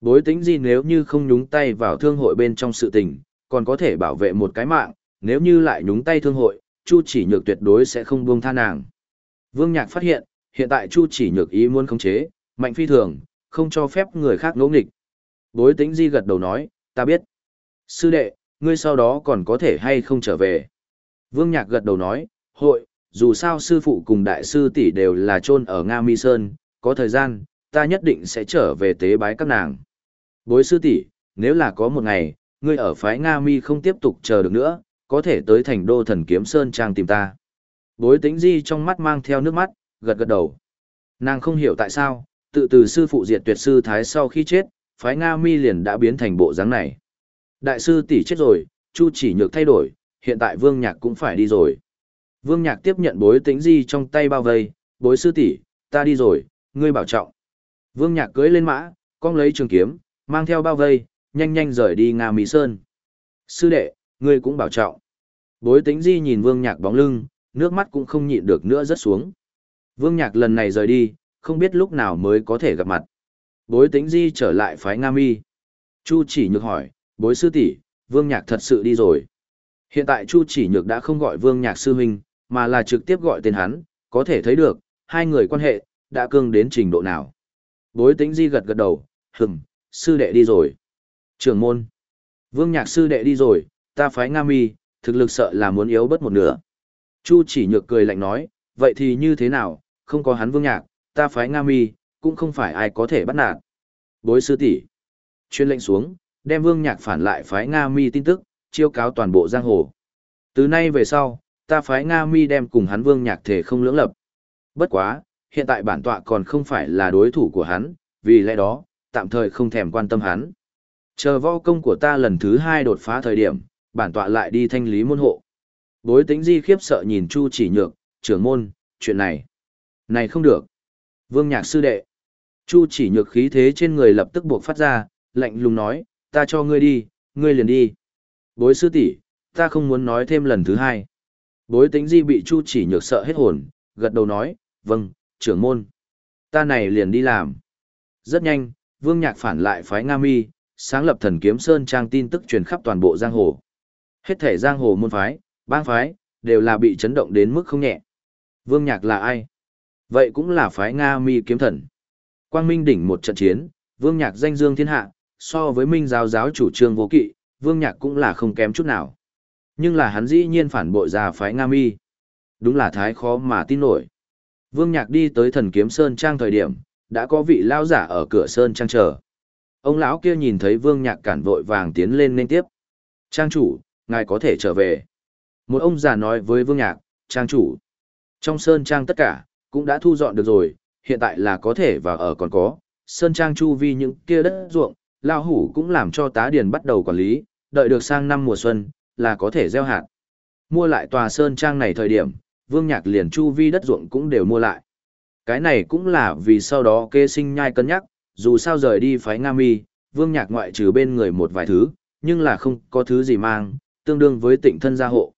Bối tính gì nếu như không nhúng tay vào thương hội bên trong sự tình, còn có thể bảo vệ một cái mạng, nếu như lại nhúng tay thương hội, chu chỉ nhược tuyệt đối sẽ không buông tha nàng. Vương Nhạc phát hiện, hiện tại chu chỉ nhược ý muốn khống chế, mạnh phi thường, không cho phép người khác ngỗ nghịch. Bối Tĩnh di gật đầu nói, ta biết. Sư đệ, ngươi sau đó còn có thể hay không trở về. Vương Nhạc gật đầu nói, hội, dù sao sư phụ cùng đại sư tỷ đều là chôn ở Nga Mi Sơn, có thời gian, ta nhất định sẽ trở về tế bái các nàng. Bối sư tỷ, nếu là có một ngày, ngươi ở phái Nga Mi không tiếp tục chờ được nữa, có thể tới thành đô thần kiếm Sơn Trang tìm ta. Bối Tĩnh di trong mắt mang theo nước mắt, gật gật đầu. Nàng không hiểu tại sao, tự từ sư phụ diệt tuyệt sư Thái sau khi chết, phái Nga Mi liền đã biến thành bộ dáng này. Đại sư tỷ chết rồi, Chu chỉ nhược thay đổi, hiện tại Vương Nhạc cũng phải đi rồi. Vương Nhạc tiếp nhận bối tĩnh di trong tay bao vây, bối sư tỷ, ta đi rồi, ngươi bảo trọng. Vương Nhạc cưỡi lên mã, cong lấy trường kiếm, mang theo bao vây, nhanh nhanh rời đi Nga Mỹ Sơn. Sư đệ, ngươi cũng bảo trọng. Bối tĩnh di nhìn Vương Nhạc bóng lưng, nước mắt cũng không nhịn được nữa rớt xuống. Vương Nhạc lần này rời đi, không biết lúc nào mới có thể gặp mặt. Bối tính di trở lại phái Nga Mi. Chu chỉ nhược hỏi, bối sư tỷ, Vương Nhạc thật sự đi rồi. Hiện tại Chu chỉ nhược đã không gọi Vương Nhạc sư huynh, mà là trực tiếp gọi tên hắn, có thể thấy được, hai người quan hệ, đã cương đến trình độ nào. Bối tính di gật gật đầu, hừng, sư đệ đi rồi. Trưởng môn. Vương Nhạc sư đệ đi rồi, ta phái Nga Mi, thực lực sợ là muốn yếu bất một nửa. Chu chỉ nhược cười lạnh nói, vậy thì như thế nào, không có hắn Vương Nhạc, ta phái Nga Mi, cũng không phải ai có thể bắt nạt. Bối sư tỷ chuyên lệnh xuống, đem Vương Nhạc phản lại phái Nga Mi tin tức, chiêu cáo toàn bộ giang hồ. Từ nay về sau, ta phái Nga Mi đem cùng hắn Vương Nhạc thể không lưỡng lập. Bất quá, hiện tại bản tọa còn không phải là đối thủ của hắn, vì lẽ đó, tạm thời không thèm quan tâm hắn. Chờ võ công của ta lần thứ hai đột phá thời điểm, bản tọa lại đi thanh lý môn hộ. Bối tính di khiếp sợ nhìn Chu chỉ nhược, trưởng môn, chuyện này, này không được. Vương Nhạc sư đệ. Chu chỉ nhược khí thế trên người lập tức buộc phát ra, lạnh lùng nói, ta cho ngươi đi, ngươi liền đi. Bối sư tỷ, ta không muốn nói thêm lần thứ hai. Bối tính di bị Chu chỉ nhược sợ hết hồn, gật đầu nói, vâng, trưởng môn. Ta này liền đi làm. Rất nhanh, Vương Nhạc phản lại phái Nga Mi, sáng lập thần kiếm sơn trang tin tức truyền khắp toàn bộ giang hồ. Hết thể giang hồ môn phái, bang phái, đều là bị chấn động đến mức không nhẹ. Vương Nhạc là ai? Vậy cũng là phái Nga Mi kiếm thần. Quang Minh đỉnh một trận chiến, Vương Nhạc danh dương thiên hạ, so với Minh giáo giáo chủ trương vô kỵ, Vương Nhạc cũng là không kém chút nào. Nhưng là hắn dĩ nhiên phản bội ra phái Nga Mi. Đúng là thái khó mà tin nổi. Vương Nhạc đi tới thần kiếm Sơn Trang thời điểm, đã có vị lao giả ở cửa Sơn Trang chờ. Ông lão kia nhìn thấy Vương Nhạc cản vội vàng tiến lên nên tiếp. Trang chủ, ngài có thể trở về. Một ông già nói với Vương Nhạc, Trang chủ. Trong Sơn Trang tất cả, cũng đã thu dọn được rồi, hiện tại là có thể và ở còn có. Sơn Trang chu vi những kia đất ruộng, lao hủ cũng làm cho tá điền bắt đầu quản lý, đợi được sang năm mùa xuân, là có thể gieo hạt. Mua lại tòa Sơn Trang này thời điểm, Vương Nhạc liền chu vi đất ruộng cũng đều mua lại. Cái này cũng là vì sau đó kê sinh nhai cân nhắc, dù sao rời đi phái Nga Mi, Vương Nhạc ngoại trừ bên người một vài thứ, nhưng là không có thứ gì mang, tương đương với tịnh thân gia hộ.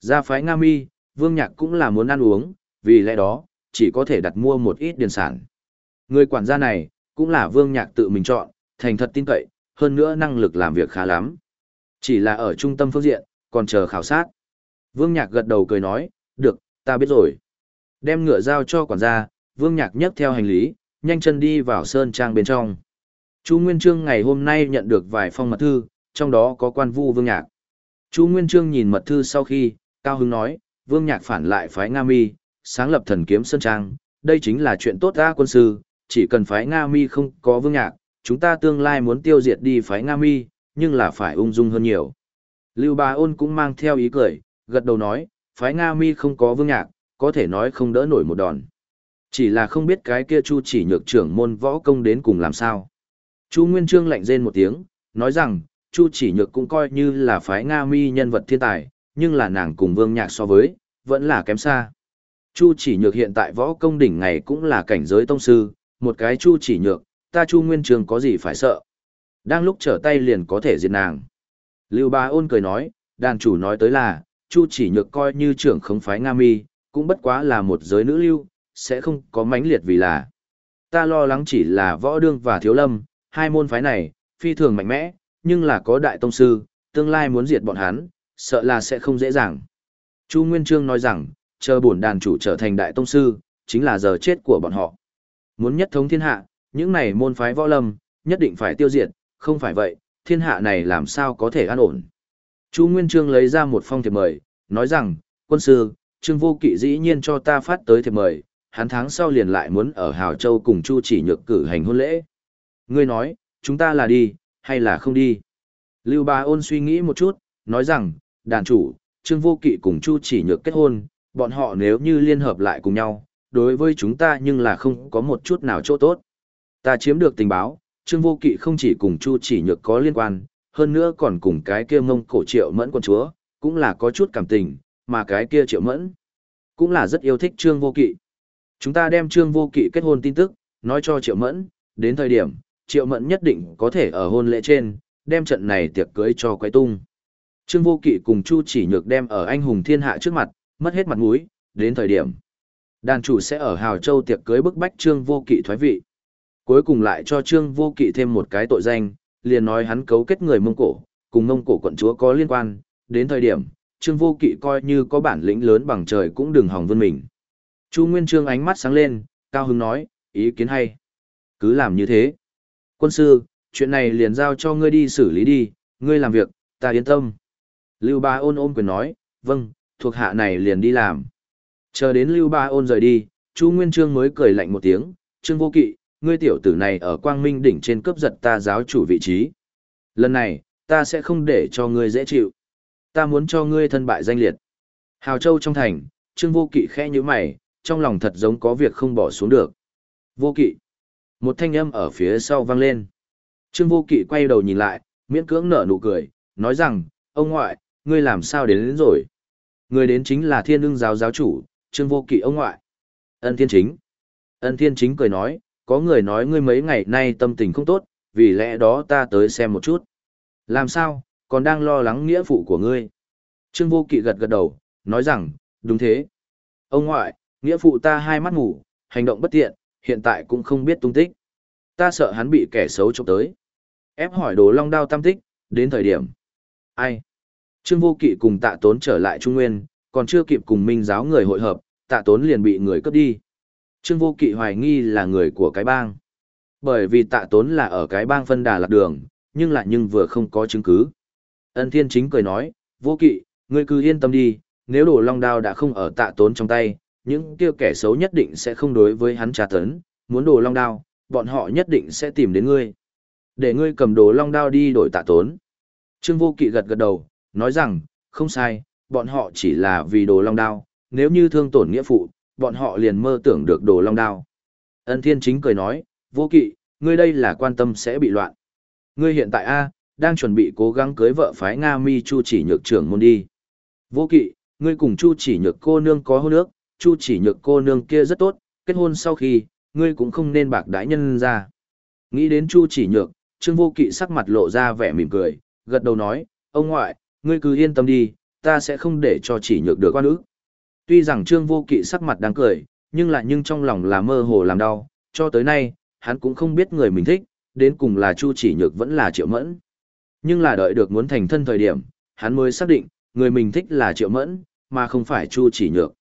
Ra phái Nga Mi, Vương Nhạc cũng là muốn ăn uống, vì lẽ đó, chỉ có thể đặt mua một ít điền sản. Người quản gia này, cũng là Vương Nhạc tự mình chọn, thành thật tin cậy, hơn nữa năng lực làm việc khá lắm. Chỉ là ở trung tâm phương diện, còn chờ khảo sát. Vương Nhạc gật đầu cười nói, được, ta biết rồi. Đem ngựa giao cho quản gia, Vương Nhạc nhấc theo hành lý, nhanh chân đi vào sơn trang bên trong. Chu Nguyên Trương ngày hôm nay nhận được vài phong mật thư, trong đó có quan vu Vương Nhạc. Chu Nguyên Trương nhìn mật thư sau khi, cao hứng nói, Vương Nhạc phản lại phái Nga Mi, sáng lập thần kiếm sơn trang, đây chính là chuyện tốt ta quân sư, chỉ cần phái Nga Mi không có Vương Nhạc, chúng ta tương lai muốn tiêu diệt đi phái Nga Mi, nhưng là phải ung dung hơn nhiều. Lưu Ba Ôn cũng mang theo ý cười, gật đầu nói, phái Nga Mi không có Vương Nhạc, có thể nói không đỡ nổi một đòn. Chỉ là không biết cái kia Chu chỉ nhược trưởng môn võ công đến cùng làm sao. Chu Nguyên Trương lạnh rên một tiếng, nói rằng, Chu chỉ nhược cũng coi như là phái Nga mi nhân vật thiên tài, nhưng là nàng cùng Vương Nhạc so với, vẫn là kém xa. Chu chỉ nhược hiện tại võ công đỉnh ngày cũng là cảnh giới tông sư, một cái Chu chỉ nhược, ta Chu Nguyên Trường có gì phải sợ. Đang lúc trở tay liền có thể diệt nàng. Lưu Ba ôn cười nói, đàn chủ nói tới là, Chu chỉ nhược coi như trưởng khống phái Nga mi, cũng bất quá là một giới nữ lưu, sẽ không có mãnh liệt vì là. Ta lo lắng chỉ là võ đương và thiếu lâm, hai môn phái này, phi thường mạnh mẽ, nhưng là có đại tông sư, tương lai muốn diệt bọn hắn, sợ là sẽ không dễ dàng. Chu Nguyên Trương nói rằng, chờ bổn đàn chủ trở thành đại tông sư, chính là giờ chết của bọn họ. Muốn nhất thống thiên hạ, những này môn phái võ lâm, nhất định phải tiêu diệt, không phải vậy, thiên hạ này làm sao có thể an ổn. Chu Nguyên Trương lấy ra một phong thiệp mời, nói rằng, quân sư, Trương Vô Kỵ dĩ nhiên cho ta phát tới thiệp mời, hắn tháng sau liền lại muốn ở Hào Châu cùng Chu chỉ nhược cử hành hôn lễ. Ngươi nói, chúng ta là đi, hay là không đi? Lưu Ba ôn suy nghĩ một chút, nói rằng, đàn chủ, Trương Vô Kỵ cùng Chu chỉ nhược kết hôn, bọn họ nếu như liên hợp lại cùng nhau, đối với chúng ta nhưng là không có một chút nào chỗ tốt. Ta chiếm được tình báo, Trương Vô Kỵ không chỉ cùng Chu chỉ nhược có liên quan, hơn nữa còn cùng cái kia mông cổ triệu mẫn quân chúa, cũng là có chút cảm tình, mà cái kia triệu mẫn, cũng là rất yêu thích Trương Vô Kỵ. Chúng ta đem Trương Vô Kỵ kết hôn tin tức, nói cho Triệu Mẫn, đến thời điểm, Triệu Mẫn nhất định có thể ở hôn lễ trên, đem trận này tiệc cưới cho quay tung. Trương Vô Kỵ cùng Chu Chỉ Nhược đem ở anh hùng thiên hạ trước mặt, mất hết mặt mũi, đến thời điểm. Đàn chủ sẽ ở Hào Châu tiệc cưới bức bách Trương Vô Kỵ thoái vị. Cuối cùng lại cho Trương Vô Kỵ thêm một cái tội danh, liền nói hắn cấu kết người Mông Cổ, cùng Mông Cổ quận chúa có liên quan, đến thời điểm, Trương Vô Kỵ coi như có bản lĩnh lớn bằng trời cũng đừng hòng vươn mình. Chu Nguyên Trương ánh mắt sáng lên, cao hứng nói, ý kiến hay. Cứ làm như thế. Quân sư, chuyện này liền giao cho ngươi đi xử lý đi, ngươi làm việc, ta yên tâm. Lưu Ba ôn ôm quyền nói, vâng, thuộc hạ này liền đi làm. Chờ đến Lưu Ba ôn rời đi, Chu Nguyên Trương mới cười lạnh một tiếng, Trương Vô Kỵ, ngươi tiểu tử này ở Quang Minh đỉnh trên cướp giật ta giáo chủ vị trí. Lần này, ta sẽ không để cho ngươi dễ chịu. Ta muốn cho ngươi thân bại danh liệt. Hào Châu trong thành, Trương Vô Kỵ khẽ như mày, trong lòng thật giống có việc không bỏ xuống được. Vô kỵ. Một thanh âm ở phía sau vang lên. Trương vô kỵ quay đầu nhìn lại, miễn cưỡng nở nụ cười, nói rằng, ông ngoại, ngươi làm sao đến, đến rồi. Người đến chính là thiên ưng giáo giáo chủ, trương vô kỵ ông ngoại. Ân thiên chính. Ân thiên chính cười nói, có người nói ngươi mấy ngày nay tâm tình không tốt, vì lẽ đó ta tới xem một chút. Làm sao, còn đang lo lắng nghĩa phụ của ngươi. Trương vô kỵ gật gật đầu, nói rằng, đúng thế. Ông ngoại, nghĩa phụ ta hai mắt ngủ, hành động bất tiện, hiện tại cũng không biết tung tích. Ta sợ hắn bị kẻ xấu trộm tới. Ép hỏi đồ long đao tam tích, đến thời điểm. Ai? Trương vô kỵ cùng tạ tốn trở lại Trung Nguyên, còn chưa kịp cùng minh giáo người hội hợp, tạ tốn liền bị người cướp đi. Trương vô kỵ hoài nghi là người của cái bang. Bởi vì tạ tốn là ở cái bang phân đà lạc đường, nhưng lại nhưng vừa không có chứng cứ. Ân thiên chính cười nói, vô kỵ, ngươi cứ yên tâm đi, nếu đồ long đao đã không ở tạ tốn trong tay, những kia kẻ xấu nhất định sẽ không đối với hắn trả tấn, muốn đồ long đao, bọn họ nhất định sẽ tìm đến ngươi. Để ngươi cầm đồ long đao đi đổi tạ tốn. Trương vô kỵ gật gật đầu, nói rằng, không sai, bọn họ chỉ là vì đồ long đao, nếu như thương tổn nghĩa phụ, bọn họ liền mơ tưởng được đồ long đao. Ân thiên chính cười nói, vô kỵ, ngươi đây là quan tâm sẽ bị loạn. Ngươi hiện tại A, đang chuẩn bị cố gắng cưới vợ phái Nga mi Chu chỉ nhược trưởng môn đi. Vô kỵ, ngươi cùng Chu chỉ nhược cô nương có hôn ước, Chu chỉ nhược cô nương kia rất tốt, kết hôn sau khi, ngươi cũng không nên bạc đãi nhân ra. Nghĩ đến Chu chỉ nhược, Trương Vô Kỵ sắc mặt lộ ra vẻ mỉm cười, gật đầu nói, ông ngoại, ngươi cứ yên tâm đi, ta sẽ không để cho chỉ nhược được quan ước. Tuy rằng Trương Vô Kỵ sắc mặt đang cười, nhưng lại nhưng trong lòng là mơ hồ làm đau, cho tới nay, hắn cũng không biết người mình thích, đến cùng là Chu chỉ nhược vẫn là triệu mẫn. Nhưng là đợi được muốn thành thân thời điểm, hắn mới xác định, người mình thích là triệu mẫn, mà không phải Chu chỉ nhược.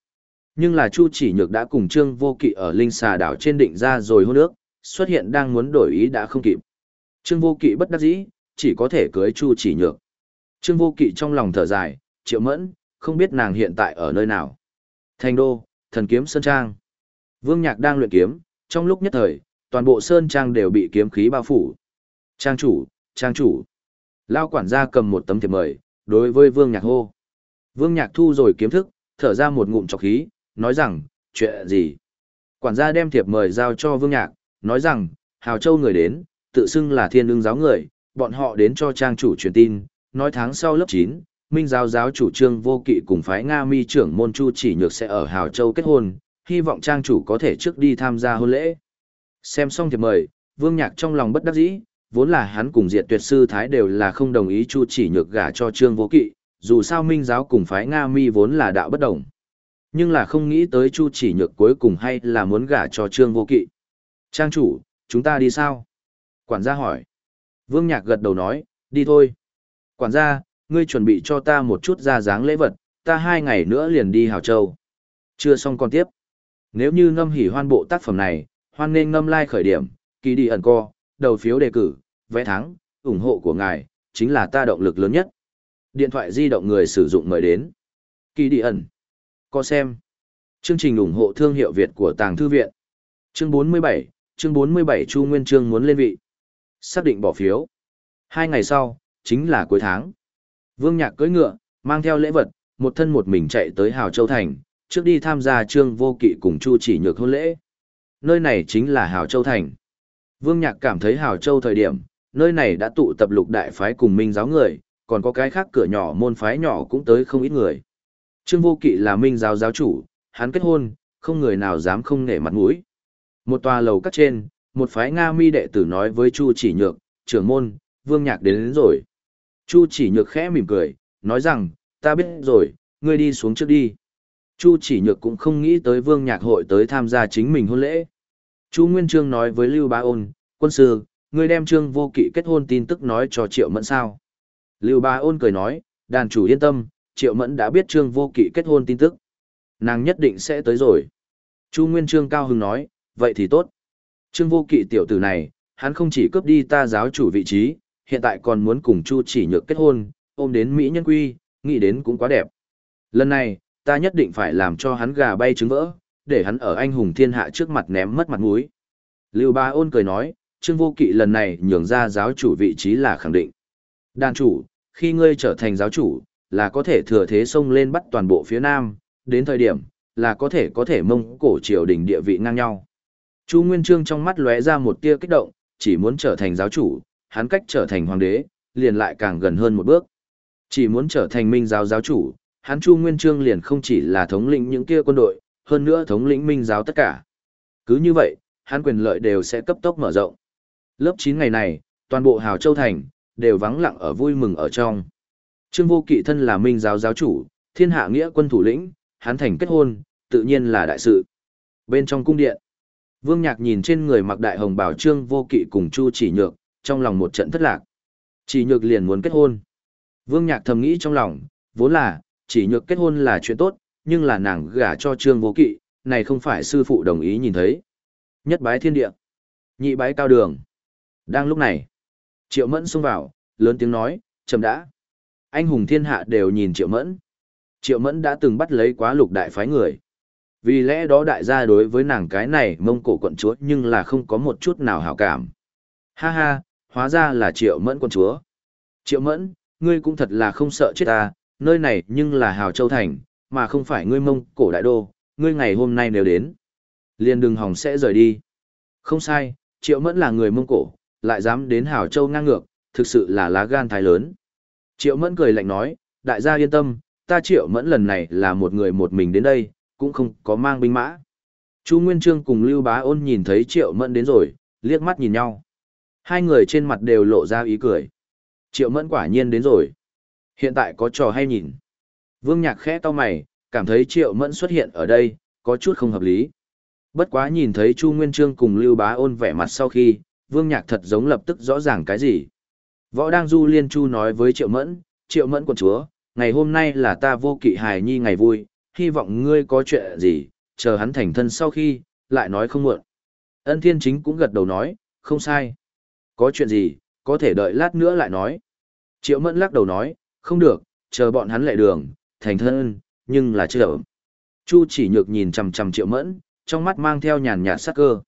Nhưng là Chu chỉ nhược đã cùng Trương Vô Kỵ ở Linh Xà đảo trên định ra rồi hôn ước, xuất hiện đang muốn đổi ý đã không kịp. Trương Vô Kỵ bất đắc dĩ, chỉ có thể cưới Chu chỉ nhược. Trương Vô Kỵ trong lòng thở dài, triệu mẫn, không biết nàng hiện tại ở nơi nào. Thành đô, thần kiếm Sơn Trang. Vương Nhạc đang luyện kiếm, trong lúc nhất thời, toàn bộ Sơn Trang đều bị kiếm khí bao phủ. Trang chủ, Trang chủ. Lao quản gia cầm một tấm thiệp mời, đối với Vương Nhạc hô. Vương Nhạc thu rồi kiếm thức, thở ra một ngụm trọc khí, nói rằng, chuyện gì? Quản gia đem thiệp mời giao cho Vương Nhạc, nói rằng, Hào Châu người đến, tự xưng là thiên ương giáo người, bọn họ đến cho trang chủ truyền tin, nói tháng sau lớp 9, Minh giáo giáo chủ trương vô kỵ cùng phái Nga mi trưởng môn Chu chỉ nhược sẽ ở Hào Châu kết hôn, hy vọng trang chủ có thể trước đi tham gia hôn lễ. Xem xong thì mời, Vương Nhạc trong lòng bất đắc dĩ, vốn là hắn cùng diệt tuyệt sư Thái đều là không đồng ý Chu chỉ nhược gả cho trương vô kỵ, dù sao Minh giáo cùng phái Nga mi vốn là đạo bất đồng. Nhưng là không nghĩ tới Chu chỉ nhược cuối cùng hay là muốn gả cho trương vô kỵ. Trang chủ, chúng ta đi sao? Quản gia hỏi. Vương Nhạc gật đầu nói, đi thôi. Quản gia, ngươi chuẩn bị cho ta một chút ra dáng lễ vật, ta hai ngày nữa liền đi Hào Châu. Chưa xong còn tiếp. Nếu như ngâm hỉ hoan bộ tác phẩm này, hoan nên ngâm like khởi điểm, kỳ đi ẩn co, đầu phiếu đề cử, vẽ thắng, ủng hộ của ngài, chính là ta động lực lớn nhất. Điện thoại di động người sử dụng mời đến. Kỳ đi ẩn. Co xem. Chương trình ủng hộ thương hiệu Việt của Tàng Thư Viện. Chương 47, chương 47 Chu Nguyên Trương muốn lên vị. Xác định bỏ phiếu. Hai ngày sau, chính là cuối tháng. Vương Nhạc cưỡi ngựa, mang theo lễ vật, một thân một mình chạy tới Hào Châu Thành, trước đi tham gia trương vô kỵ cùng Chu chỉ nhược hôn lễ. Nơi này chính là Hào Châu Thành. Vương Nhạc cảm thấy Hào Châu thời điểm, nơi này đã tụ tập lục đại phái cùng minh giáo người, còn có cái khác cửa nhỏ môn phái nhỏ cũng tới không ít người. Trương vô kỵ là minh giáo giáo chủ, hắn kết hôn, không người nào dám không nể mặt mũi. Một tòa lầu cắt trên, một phái Nga mi đệ tử nói với Chu chỉ nhược, trưởng môn, Vương Nhạc đến, đến rồi. Chu chỉ nhược khẽ mỉm cười, nói rằng, ta biết rồi, ngươi đi xuống trước đi. Chu chỉ nhược cũng không nghĩ tới Vương Nhạc hội tới tham gia chính mình hôn lễ. Chu Nguyên Trương nói với Lưu Bá Ôn, quân sư, ngươi đem Trương vô kỵ kết hôn tin tức nói cho Triệu Mẫn sao. Lưu Bá Ôn cười nói, đàn chủ yên tâm, Triệu Mẫn đã biết Trương vô kỵ kết hôn tin tức. Nàng nhất định sẽ tới rồi. Chu Nguyên Trương cao hứng nói, vậy thì tốt. Trương vô kỵ tiểu tử này, hắn không chỉ cướp đi ta giáo chủ vị trí, hiện tại còn muốn cùng Chu chỉ nhược kết hôn, ôm đến Mỹ nhân quy, nghĩ đến cũng quá đẹp. Lần này, ta nhất định phải làm cho hắn gà bay trứng vỡ, để hắn ở anh hùng thiên hạ trước mặt ném mất mặt mũi. Lưu Ba ôn cười nói, Trương Vô Kỵ lần này nhường ra giáo chủ vị trí là khẳng định. Đàn chủ, khi ngươi trở thành giáo chủ, là có thể thừa thế xông lên bắt toàn bộ phía Nam, đến thời điểm, là có thể có thể mông cổ triều đình địa vị ngang nhau. Chu Nguyên Trương trong mắt lóe ra một tia kích động, chỉ muốn trở thành giáo chủ, hắn cách trở thành hoàng đế, liền lại càng gần hơn một bước. Chỉ muốn trở thành minh giáo giáo chủ, hắn Chu Nguyên Trương liền không chỉ là thống lĩnh những kia quân đội, hơn nữa thống lĩnh minh giáo tất cả. Cứ như vậy, hắn quyền lợi đều sẽ cấp tốc mở rộng. Lớp 9 ngày này, toàn bộ Hào Châu Thành, đều vắng lặng ở vui mừng ở trong. Trương Vô Kỵ thân là minh giáo giáo chủ, thiên hạ nghĩa quân thủ lĩnh, hắn thành kết hôn, tự nhiên là đại sự. Bên trong cung điện, Vương Nhạc nhìn trên người mặc đại hồng bảo Trương Vô Kỵ cùng Chu Chỉ Nhược, trong lòng một trận thất lạc. Chỉ Nhược liền muốn kết hôn. Vương Nhạc thầm nghĩ trong lòng, vốn là, Chỉ Nhược kết hôn là chuyện tốt, nhưng là nàng gả cho Trương Vô Kỵ, này không phải sư phụ đồng ý nhìn thấy. Nhất bái thiên địa, nhị bái cao đường. Đang lúc này, Triệu Mẫn xông vào, lớn tiếng nói, chậm đã. Anh hùng thiên hạ đều nhìn Triệu Mẫn. Triệu Mẫn đã từng bắt lấy quá lục đại phái người. Vì lẽ đó đại gia đối với nàng cái này mông cổ quận chúa nhưng là không có một chút nào hảo cảm. Ha ha, hóa ra là Triệu Mẫn quân chúa. Triệu Mẫn, ngươi cũng thật là không sợ chết ta, nơi này nhưng là Hào Châu Thành, mà không phải ngươi mông cổ đại đô, ngươi ngày hôm nay nếu đến. Liền đừng hòng sẽ rời đi. Không sai, Triệu Mẫn là người mông cổ, lại dám đến Hào Châu ngang ngược, thực sự là lá gan thái lớn. Triệu Mẫn cười lạnh nói, đại gia yên tâm, ta Triệu Mẫn lần này là một người một mình đến đây, cũng không có mang binh mã. Chu Nguyên Trương cùng Lưu Bá Ôn nhìn thấy Triệu Mẫn đến rồi, liếc mắt nhìn nhau. Hai người trên mặt đều lộ ra ý cười. Triệu Mẫn quả nhiên đến rồi. Hiện tại có trò hay nhìn. Vương Nhạc khẽ to mày, cảm thấy Triệu Mẫn xuất hiện ở đây, có chút không hợp lý. Bất quá nhìn thấy Chu Nguyên Trương cùng Lưu Bá Ôn vẻ mặt sau khi, Vương Nhạc thật giống lập tức rõ ràng cái gì. Võ Đang Du Liên Chu nói với Triệu Mẫn, Triệu Mẫn quần chúa, ngày hôm nay là ta vô kỵ hài nhi ngày vui, hy vọng ngươi có chuyện gì, chờ hắn thành thân sau khi, lại nói không muộn. Ân Thiên Chính cũng gật đầu nói, không sai. Có chuyện gì, có thể đợi lát nữa lại nói. Triệu Mẫn lắc đầu nói, không được, chờ bọn hắn lệ đường, thành thân, nhưng là chưa Chu chỉ nhược nhìn chằm chằm Triệu Mẫn, trong mắt mang theo nhàn nhạt sắc cơ.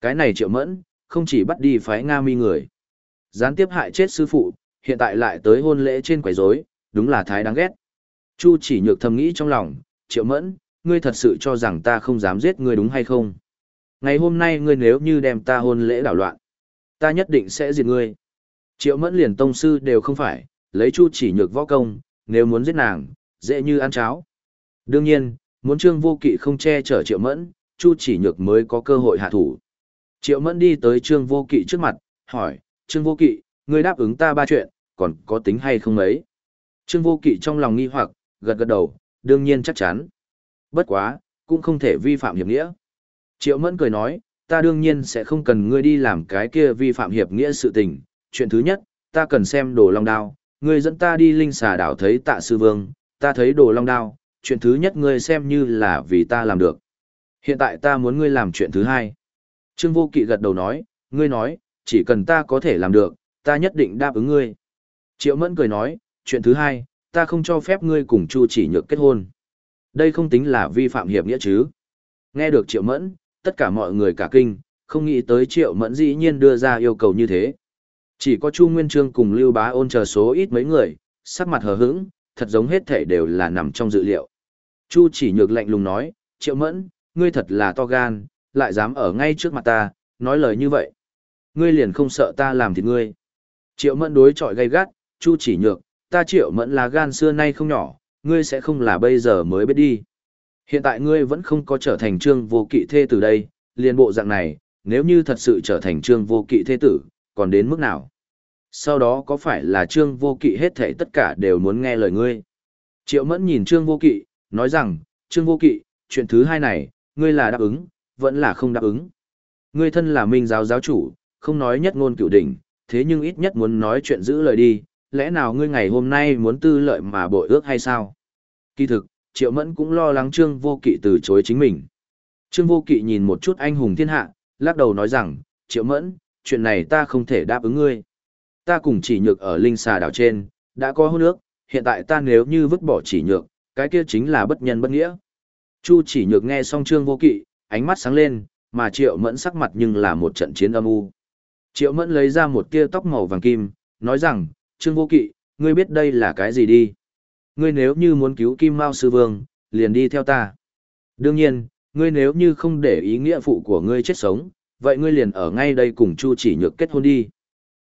Cái này Triệu Mẫn, không chỉ bắt đi phái Nga mi người. Gián tiếp hại chết sư phụ, hiện tại lại tới hôn lễ trên quầy rối, đúng là thái đáng ghét. Chu chỉ nhược thầm nghĩ trong lòng, triệu mẫn, ngươi thật sự cho rằng ta không dám giết ngươi đúng hay không? Ngày hôm nay ngươi nếu như đem ta hôn lễ đảo loạn, ta nhất định sẽ diệt ngươi. Triệu mẫn liền tông sư đều không phải, lấy chu chỉ nhược võ công, nếu muốn giết nàng, dễ như ăn cháo. Đương nhiên, muốn trương vô kỵ không che chở triệu mẫn, chu chỉ nhược mới có cơ hội hạ thủ. Triệu mẫn đi tới trương vô kỵ trước mặt, hỏi, trương vô kỵ, ngươi đáp ứng ta ba chuyện, còn có tính hay không ấy? Trương vô kỵ trong lòng nghi hoặc, gật gật đầu, đương nhiên chắc chắn. Bất quá, cũng không thể vi phạm hiệp nghĩa. Triệu Mẫn cười nói, ta đương nhiên sẽ không cần ngươi đi làm cái kia vi phạm hiệp nghĩa sự tình. Chuyện thứ nhất, ta cần xem đồ long đao, ngươi dẫn ta đi linh xà đảo thấy tạ sư vương, ta thấy đồ long đao, chuyện thứ nhất ngươi xem như là vì ta làm được. Hiện tại ta muốn ngươi làm chuyện thứ hai. Trương Vô Kỵ gật đầu nói, ngươi nói, chỉ cần ta có thể làm được, ta nhất định đáp ứng ngươi. Triệu Mẫn cười nói, chuyện thứ hai, ta không cho phép ngươi cùng Chu chỉ nhược kết hôn. Đây không tính là vi phạm hiệp nghĩa chứ. Nghe được Triệu Mẫn, tất cả mọi người cả kinh, không nghĩ tới Triệu Mẫn dĩ nhiên đưa ra yêu cầu như thế. Chỉ có Chu Nguyên Trương cùng Lưu Bá ôn chờ số ít mấy người, sắc mặt hờ hững, thật giống hết thể đều là nằm trong dự liệu. Chu chỉ nhược lạnh lùng nói, Triệu Mẫn, ngươi thật là to gan, lại dám ở ngay trước mặt ta, nói lời như vậy. Ngươi liền không sợ ta làm thịt ngươi. Triệu Mẫn đối chọi gay gắt, Chu chỉ nhược, ta triệu mẫn là gan xưa nay không nhỏ, ngươi sẽ không là bây giờ mới biết đi. Hiện tại ngươi vẫn không có trở thành trương vô kỵ thê tử đây, liền bộ dạng này, nếu như thật sự trở thành trương vô kỵ thê tử, còn đến mức nào? Sau đó có phải là trương vô kỵ hết thảy tất cả đều muốn nghe lời ngươi? Triệu mẫn nhìn trương vô kỵ, nói rằng, trương vô kỵ, chuyện thứ hai này, ngươi là đáp ứng, vẫn là không đáp ứng. Ngươi thân là minh giáo giáo chủ, không nói nhất ngôn cửu đỉnh, thế nhưng ít nhất muốn nói chuyện giữ lời đi, lẽ nào ngươi ngày hôm nay muốn tư lợi mà bội ước hay sao? Kỳ thực, Triệu Mẫn cũng lo lắng Trương Vô Kỵ từ chối chính mình. Trương Vô Kỵ nhìn một chút anh hùng thiên hạ, lắc đầu nói rằng, Triệu Mẫn, chuyện này ta không thể đáp ứng ngươi. Ta cùng chỉ nhược ở linh xà đảo trên, đã có hôn nước, hiện tại ta nếu như vứt bỏ chỉ nhược, cái kia chính là bất nhân bất nghĩa. Chu chỉ nhược nghe xong Trương Vô Kỵ, ánh mắt sáng lên, mà Triệu Mẫn sắc mặt nhưng là một trận chiến âm u. Triệu Mẫn lấy ra một tia tóc màu vàng kim, nói rằng, Trương Vô Kỵ, ngươi biết đây là cái gì đi? Ngươi nếu như muốn cứu Kim Mao Sư Vương, liền đi theo ta. Đương nhiên, ngươi nếu như không để ý nghĩa phụ của ngươi chết sống, vậy ngươi liền ở ngay đây cùng Chu chỉ nhược kết hôn đi.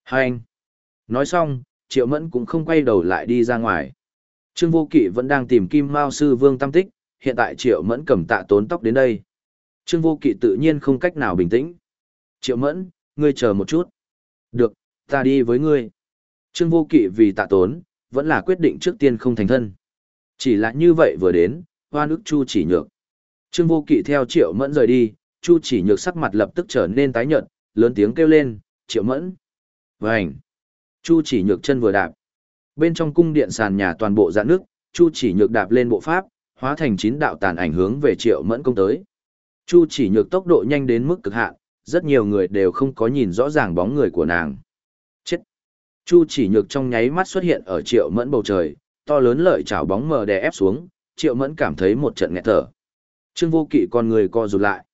Hành. Nói xong, Triệu Mẫn cũng không quay đầu lại đi ra ngoài. Trương Vô Kỵ vẫn đang tìm Kim Mao Sư Vương tâm tích, hiện tại Triệu Mẫn cầm tạ tốn tóc đến đây. Trương Vô Kỵ tự nhiên không cách nào bình tĩnh. Triệu Mẫn, ngươi chờ một chút. Được, ta đi với ngươi. Trương Vô Kỵ vì tạ tốn, vẫn là quyết định trước tiên không thành thân. Chỉ là như vậy vừa đến, hoa nước Chu chỉ nhược. Trương Vô Kỵ theo Triệu Mẫn rời đi, Chu chỉ nhược sắc mặt lập tức trở nên tái nhợt, lớn tiếng kêu lên, Triệu Mẫn. Vânh! Chu chỉ nhược chân vừa đạp. Bên trong cung điện sàn nhà toàn bộ dạn nước, Chu chỉ nhược đạp lên bộ pháp, hóa thành chín đạo tàn ảnh hướng về Triệu Mẫn công tới. Chu chỉ nhược tốc độ nhanh đến mức cực hạn, rất nhiều người đều không có nhìn rõ ràng bóng người của nàng. Chu chỉ nhược trong nháy mắt xuất hiện ở Triệu Mẫn bầu trời, to lớn lợi chảo bóng mờ đè ép xuống, Triệu Mẫn cảm thấy một trận nghẹt thở. Trương Vô Kỵ con người co rụt lại.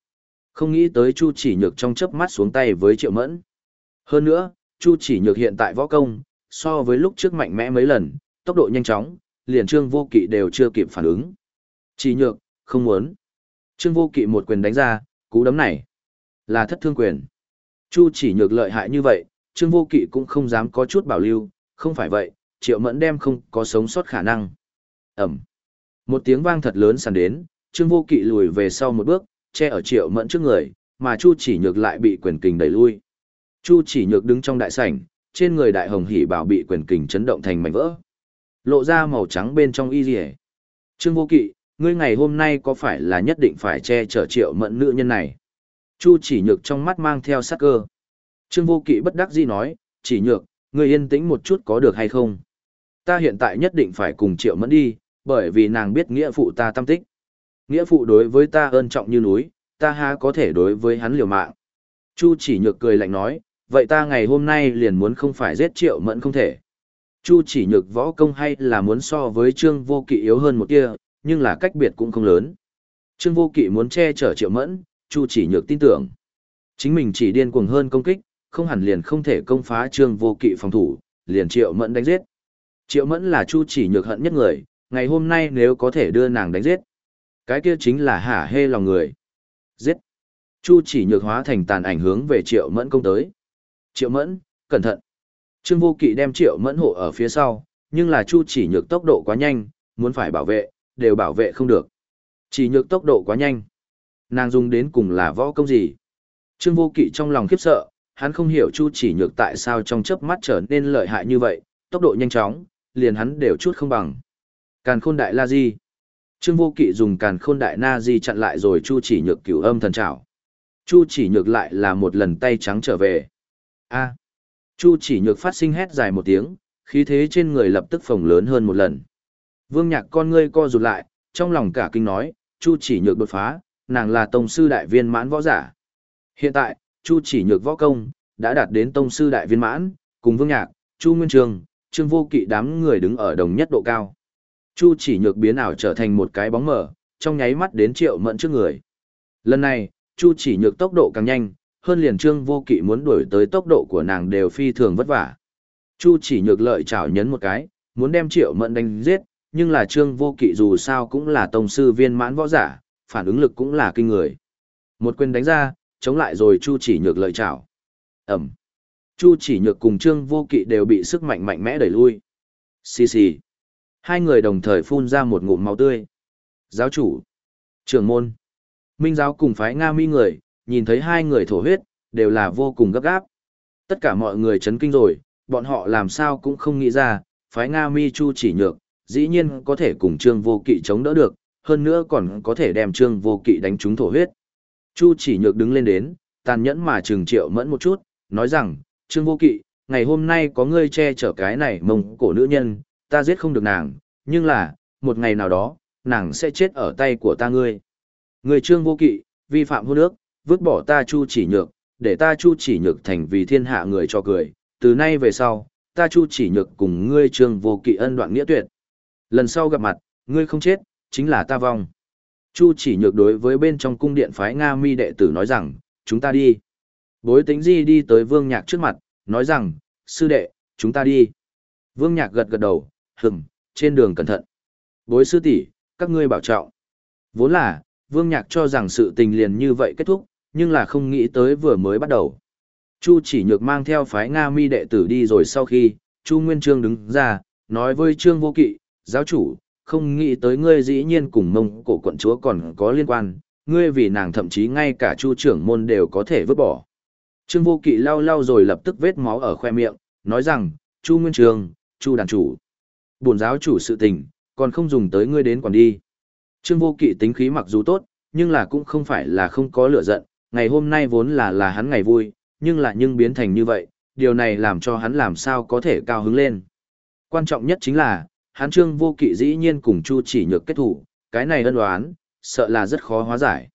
Không nghĩ tới Chu chỉ nhược trong chớp mắt xuống tay với Triệu Mẫn. Hơn nữa, Chu chỉ nhược hiện tại võ công, so với lúc trước mạnh mẽ mấy lần, tốc độ nhanh chóng, liền Trương Vô Kỵ đều chưa kịp phản ứng. Chỉ nhược, không muốn. Trương Vô Kỵ một quyền đánh ra, cú đấm này là thất thương quyền. Chu chỉ nhược lợi hại như vậy, Trương Vô Kỵ cũng không dám có chút bảo lưu, không phải vậy, Triệu Mẫn đem không có sống sót khả năng. Ẩm. Một tiếng vang thật lớn sàn đến, Trương Vô Kỵ lùi về sau một bước, che ở Triệu Mẫn trước người, mà Chu chỉ nhược lại bị quyền kình đẩy lui. Chu chỉ nhược đứng trong đại sảnh, trên người đại hồng hỉ bảo bị quyền kình chấn động thành mảnh vỡ. Lộ ra màu trắng bên trong y liễu. Trương Vô Kỵ, ngươi ngày hôm nay có phải là nhất định phải che chở triệu mẫn nữ nhân này? Chu chỉ nhược trong mắt mang theo sắc cơ. Trương Vô Kỵ bất đắc dĩ nói, chỉ nhược, người yên tĩnh một chút có được hay không? Ta hiện tại nhất định phải cùng triệu mẫn đi, bởi vì nàng biết nghĩa phụ ta tâm tích. Nghĩa phụ đối với ta ơn trọng như núi, ta há có thể đối với hắn liều mạng. Chu chỉ nhược cười lạnh nói, vậy ta ngày hôm nay liền muốn không phải giết triệu mẫn không thể. Chu chỉ nhược võ công hay là muốn so với trương vô kỵ yếu hơn một kia, nhưng là cách biệt cũng không lớn. Trương vô kỵ muốn che chở triệu mẫn, Chu chỉ nhược tin tưởng. Chính mình chỉ điên cuồng hơn công kích, không hẳn liền không thể công phá trương vô kỵ phòng thủ, liền triệu mẫn đánh giết. Triệu mẫn là Chu chỉ nhược hận nhất người, ngày hôm nay nếu có thể đưa nàng đánh giết. Cái kia chính là hả hê lòng người. Giết. Chu chỉ nhược hóa thành tàn ảnh hướng về triệu mẫn công tới. Triệu mẫn, cẩn thận. Trương vô kỵ đem triệu mẫn hộ ở phía sau, nhưng là chu chỉ nhược tốc độ quá nhanh, muốn phải bảo vệ, đều bảo vệ không được. Chỉ nhược tốc độ quá nhanh. Nàng dùng đến cùng là võ công gì? Trương vô kỵ trong lòng khiếp sợ, hắn không hiểu chu chỉ nhược tại sao trong chớp mắt trở nên lợi hại như vậy, tốc độ nhanh chóng, liền hắn đều chút không bằng. Càn khôn đại la di. Trương vô kỵ dùng càn khôn đại na di chặn lại rồi chu chỉ nhược cửu âm thần trảo. Chu chỉ nhược lại là một lần tay trắng trở về. A. Chu chỉ nhược phát sinh hét dài một tiếng, khí thế trên người lập tức phồng lớn hơn một lần. Vương nhạc con ngươi co rụt lại, trong lòng cả kinh nói, Chu chỉ nhược đột phá, nàng là tông sư đại viên mãn võ giả. Hiện tại, Chu chỉ nhược võ công, đã đạt đến tông sư đại viên mãn, cùng Vương nhạc, Chu Nguyên Trường, Trương Vô Kỵ đám người đứng ở đồng nhất độ cao. Chu chỉ nhược biến ảo trở thành một cái bóng mờ, trong nháy mắt đến triệu mẫn trước người. Lần này, Chu chỉ nhược tốc độ càng nhanh, hơn liền trương vô kỵ muốn đuổi tới tốc độ của nàng đều phi thường vất vả. Chu chỉ nhược lợi chảo nhấn một cái, muốn đem triệu mẫn đánh giết, nhưng là trương vô kỵ dù sao cũng là tông sư viên mãn võ giả, phản ứng lực cũng là kinh người. Một quyền đánh ra, chống lại rồi chu chỉ nhược lợi chảo. Ẩm. Chu chỉ nhược cùng trương vô kỵ đều bị sức mạnh mạnh mẽ đẩy lui. Xì xì. Hai người đồng thời phun ra một ngụm máu tươi. Giáo chủ. Trưởng môn. Minh giáo cùng phái Nga mi người, nhìn thấy hai người thổ huyết, đều là vô cùng gấp gáp. Tất cả mọi người chấn kinh rồi, bọn họ làm sao cũng không nghĩ ra, phái Nga mi chu chỉ nhược, dĩ nhiên có thể cùng trương vô kỵ chống đỡ được, hơn nữa còn có thể đem trương vô kỵ đánh trúng thổ huyết. Chu chỉ nhược đứng lên đến, tàn nhẫn mà trừng triệu mẫn một chút, nói rằng, trương vô kỵ, ngày hôm nay có ngươi che chở cái này mông cổ nữ nhân, ta giết không được nàng, nhưng là, một ngày nào đó, nàng sẽ chết ở tay của ta ngươi. Người trương vô kỵ, vi phạm hôn ước, vứt bỏ ta chu chỉ nhược, để ta chu chỉ nhược thành vì thiên hạ người cho cười, từ nay về sau, ta chu chỉ nhược cùng ngươi trương vô kỵ ân đoạn nghĩa tuyệt. Lần sau gặp mặt, ngươi không chết, chính là ta vong. Chu chỉ nhược đối với bên trong cung điện phái Nga mi đệ tử nói rằng, chúng ta đi. Bối tính di đi tới vương nhạc trước mặt, nói rằng, sư đệ, chúng ta đi. Vương nhạc gật gật đầu, hừng, trên đường cẩn thận. Bối sư tỷ, các ngươi bảo trọng. Vốn là, Vương Nhạc cho rằng sự tình liền như vậy kết thúc, nhưng là không nghĩ tới vừa mới bắt đầu. Chu chỉ nhược mang theo phái Nga mi đệ tử đi rồi sau khi, Chu Nguyên Trương đứng ra, nói với Trương Vô Kỵ, giáo chủ, không nghĩ tới ngươi dĩ nhiên cùng mông cổ quận chúa còn có liên quan, ngươi vì nàng thậm chí ngay cả chu trưởng môn đều có thể vứt bỏ. Trương Vô Kỵ lau lau rồi lập tức vết máu ở khoe miệng, nói rằng, Chu Nguyên Trường, Chu đàn chủ. Bổn giáo chủ sự tình, còn không dùng tới ngươi đến quản đi. Trương Vô Kỵ tính khí mặc dù tốt, nhưng là cũng không phải là không có lửa giận, ngày hôm nay vốn là là hắn ngày vui, nhưng là nhưng biến thành như vậy, điều này làm cho hắn làm sao có thể cao hứng lên. Quan trọng nhất chính là, Hán Trương Vô Kỵ dĩ nhiên cùng Chu chỉ nhược kết thủ, cái này ân đoán, sợ là rất khó hóa giải.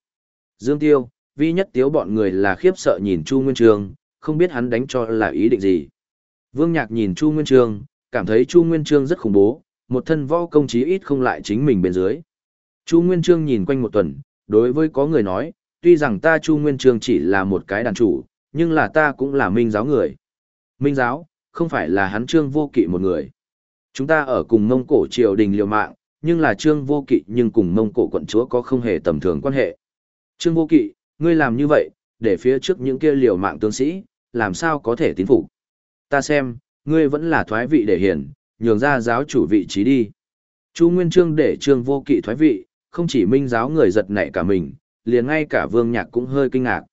Dương Tiêu, vi nhất tiếu bọn người là khiếp sợ nhìn Chu Nguyên Trương, không biết hắn đánh cho là ý định gì. Vương Nhạc nhìn Chu Nguyên Trương, cảm thấy Chu Nguyên Trương rất khủng bố, một thân võ công chí ít không lại chính mình bên dưới. Chu Nguyên Trương nhìn quanh một tuần, đối với có người nói, tuy rằng ta Chu Nguyên Trương chỉ là một cái đàn chủ, nhưng là ta cũng là minh giáo người. Minh giáo, không phải là hắn Trương vô kỵ một người. Chúng ta ở cùng Mông Cổ triều đình liều mạng, nhưng là Trương vô kỵ nhưng cùng Mông Cổ quận chúa có không hề tầm thường quan hệ. Trương vô kỵ, ngươi làm như vậy, để phía trước những kia liều mạng tướng sĩ, làm sao có thể tín phục. Ta xem, ngươi vẫn là thoái vị để hiển, nhường ra giáo chủ vị trí đi. Chu Nguyên Trương để Trương Vô Kỵ thoái vị, không chỉ minh giáo người giật nảy cả mình, liền ngay cả Vương Nhạc cũng hơi kinh ngạc.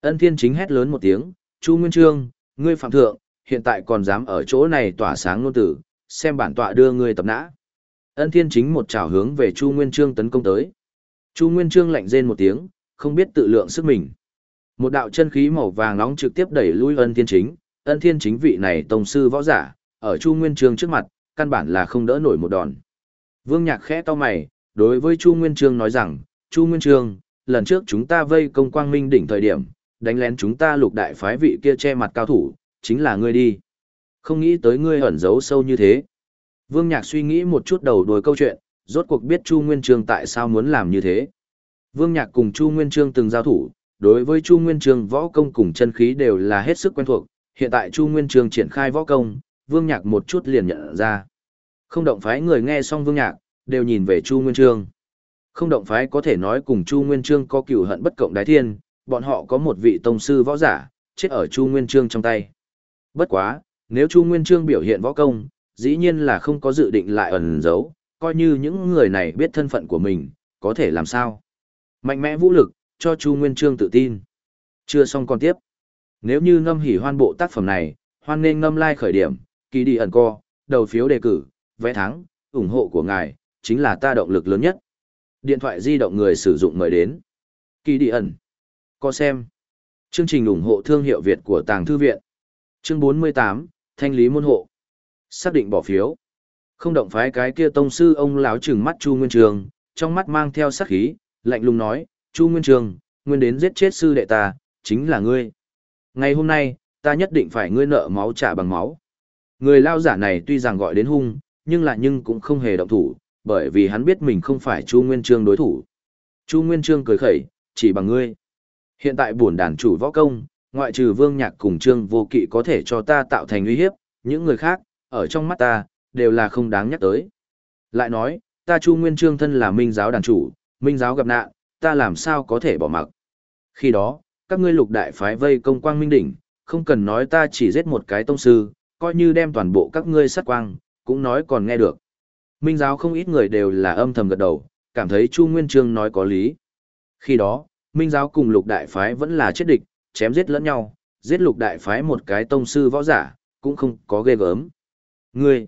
Ân Thiên chính hét lớn một tiếng, Chu Nguyên Trương, ngươi phạm thượng, hiện tại còn dám ở chỗ này tỏa sáng ngôn tử, xem bản tọa đưa ngươi tập nã. Ân Thiên chính một trảo hướng về Chu Nguyên Trương tấn công tới. Chu Nguyên Trương lạnh rên một tiếng, không biết tự lượng sức mình. Một đạo chân khí màu vàng nóng trực tiếp đẩy lui Ân Thiên chính, Ân Thiên chính vị này tông sư võ giả, ở Chu Nguyên Trương trước mặt, căn bản là không đỡ nổi một đòn. Vương Nhạc khẽ to mày, đối với Chu Nguyên Trương nói rằng, Chu Nguyên Trương, lần trước chúng ta vây công quang minh đỉnh thời điểm, đánh lén chúng ta lục đại phái vị kia che mặt cao thủ, chính là ngươi đi. Không nghĩ tới ngươi ẩn giấu sâu như thế. Vương Nhạc suy nghĩ một chút đầu đuôi câu chuyện, rốt cuộc biết Chu Nguyên Trương tại sao muốn làm như thế. Vương Nhạc cùng Chu Nguyên Trương từng giao thủ, đối với Chu Nguyên Trương võ công cùng chân khí đều là hết sức quen thuộc, hiện tại Chu Nguyên Trương triển khai võ công, Vương Nhạc một chút liền nhận ra. Không động phái người nghe xong Vương Nhạc, đều nhìn về Chu Nguyên Trương. Không động phái có thể nói cùng Chu Nguyên Trương có cửu hận bất cộng đái thiên, bọn họ có một vị tông sư võ giả, chết ở Chu Nguyên Trương trong tay. Bất quá, nếu Chu Nguyên Trương biểu hiện võ công, dĩ nhiên là không có dự định lại ẩn giấu, coi như những người này biết thân phận của mình, có thể làm sao. Mạnh mẽ vũ lực, cho Chu Nguyên Trương tự tin. Chưa xong còn tiếp. Nếu như ngâm hỉ hoan bộ tác phẩm này, hoan nên ngâm lai like khởi điểm, kỳ đi ẩn co, đầu phiếu đề cử, vẽ thắng, ủng hộ của ngài, chính là ta động lực lớn nhất. Điện thoại di động người sử dụng mời đến. Kỳ đi ẩn. Co xem. Chương trình ủng hộ thương hiệu Việt của Tàng Thư Viện. Chương 48, Thanh lý môn hộ. Xác định bỏ phiếu. Không động phái cái kia tông sư ông lão trừng mắt Chu Nguyên Trường, trong mắt mang theo sát khí, lạnh lùng nói, Chu Nguyên Trường, nguyên đến giết chết sư đệ ta, chính là ngươi. Ngày hôm nay, ta nhất định phải ngươi nợ máu trả bằng máu. Người lao giả này tuy rằng gọi đến hung, nhưng lại nhưng cũng không hề động thủ, bởi vì hắn biết mình không phải Chu Nguyên Trương đối thủ. Chu Nguyên Trương cười khẩy, chỉ bằng ngươi. Hiện tại bổn đàn chủ võ công, ngoại trừ Vương Nhạc cùng Trương Vô Kỵ có thể cho ta tạo thành uy hiếp, những người khác, ở trong mắt ta, đều là không đáng nhắc tới. Lại nói, ta Chu Nguyên Trương thân là minh giáo đàn chủ, minh giáo gặp nạn, ta làm sao có thể bỏ mặc. Khi đó, các ngươi lục đại phái vây công quang minh đỉnh, không cần nói ta chỉ giết một cái tông sư, coi như đem toàn bộ các ngươi sát quang, cũng nói còn nghe được. Minh giáo không ít người đều là âm thầm gật đầu, cảm thấy Chu Nguyên Trương nói có lý. Khi đó, Minh giáo cùng lục đại phái vẫn là chết địch, chém giết lẫn nhau, giết lục đại phái một cái tông sư võ giả, cũng không có ghê gớm. Ngươi,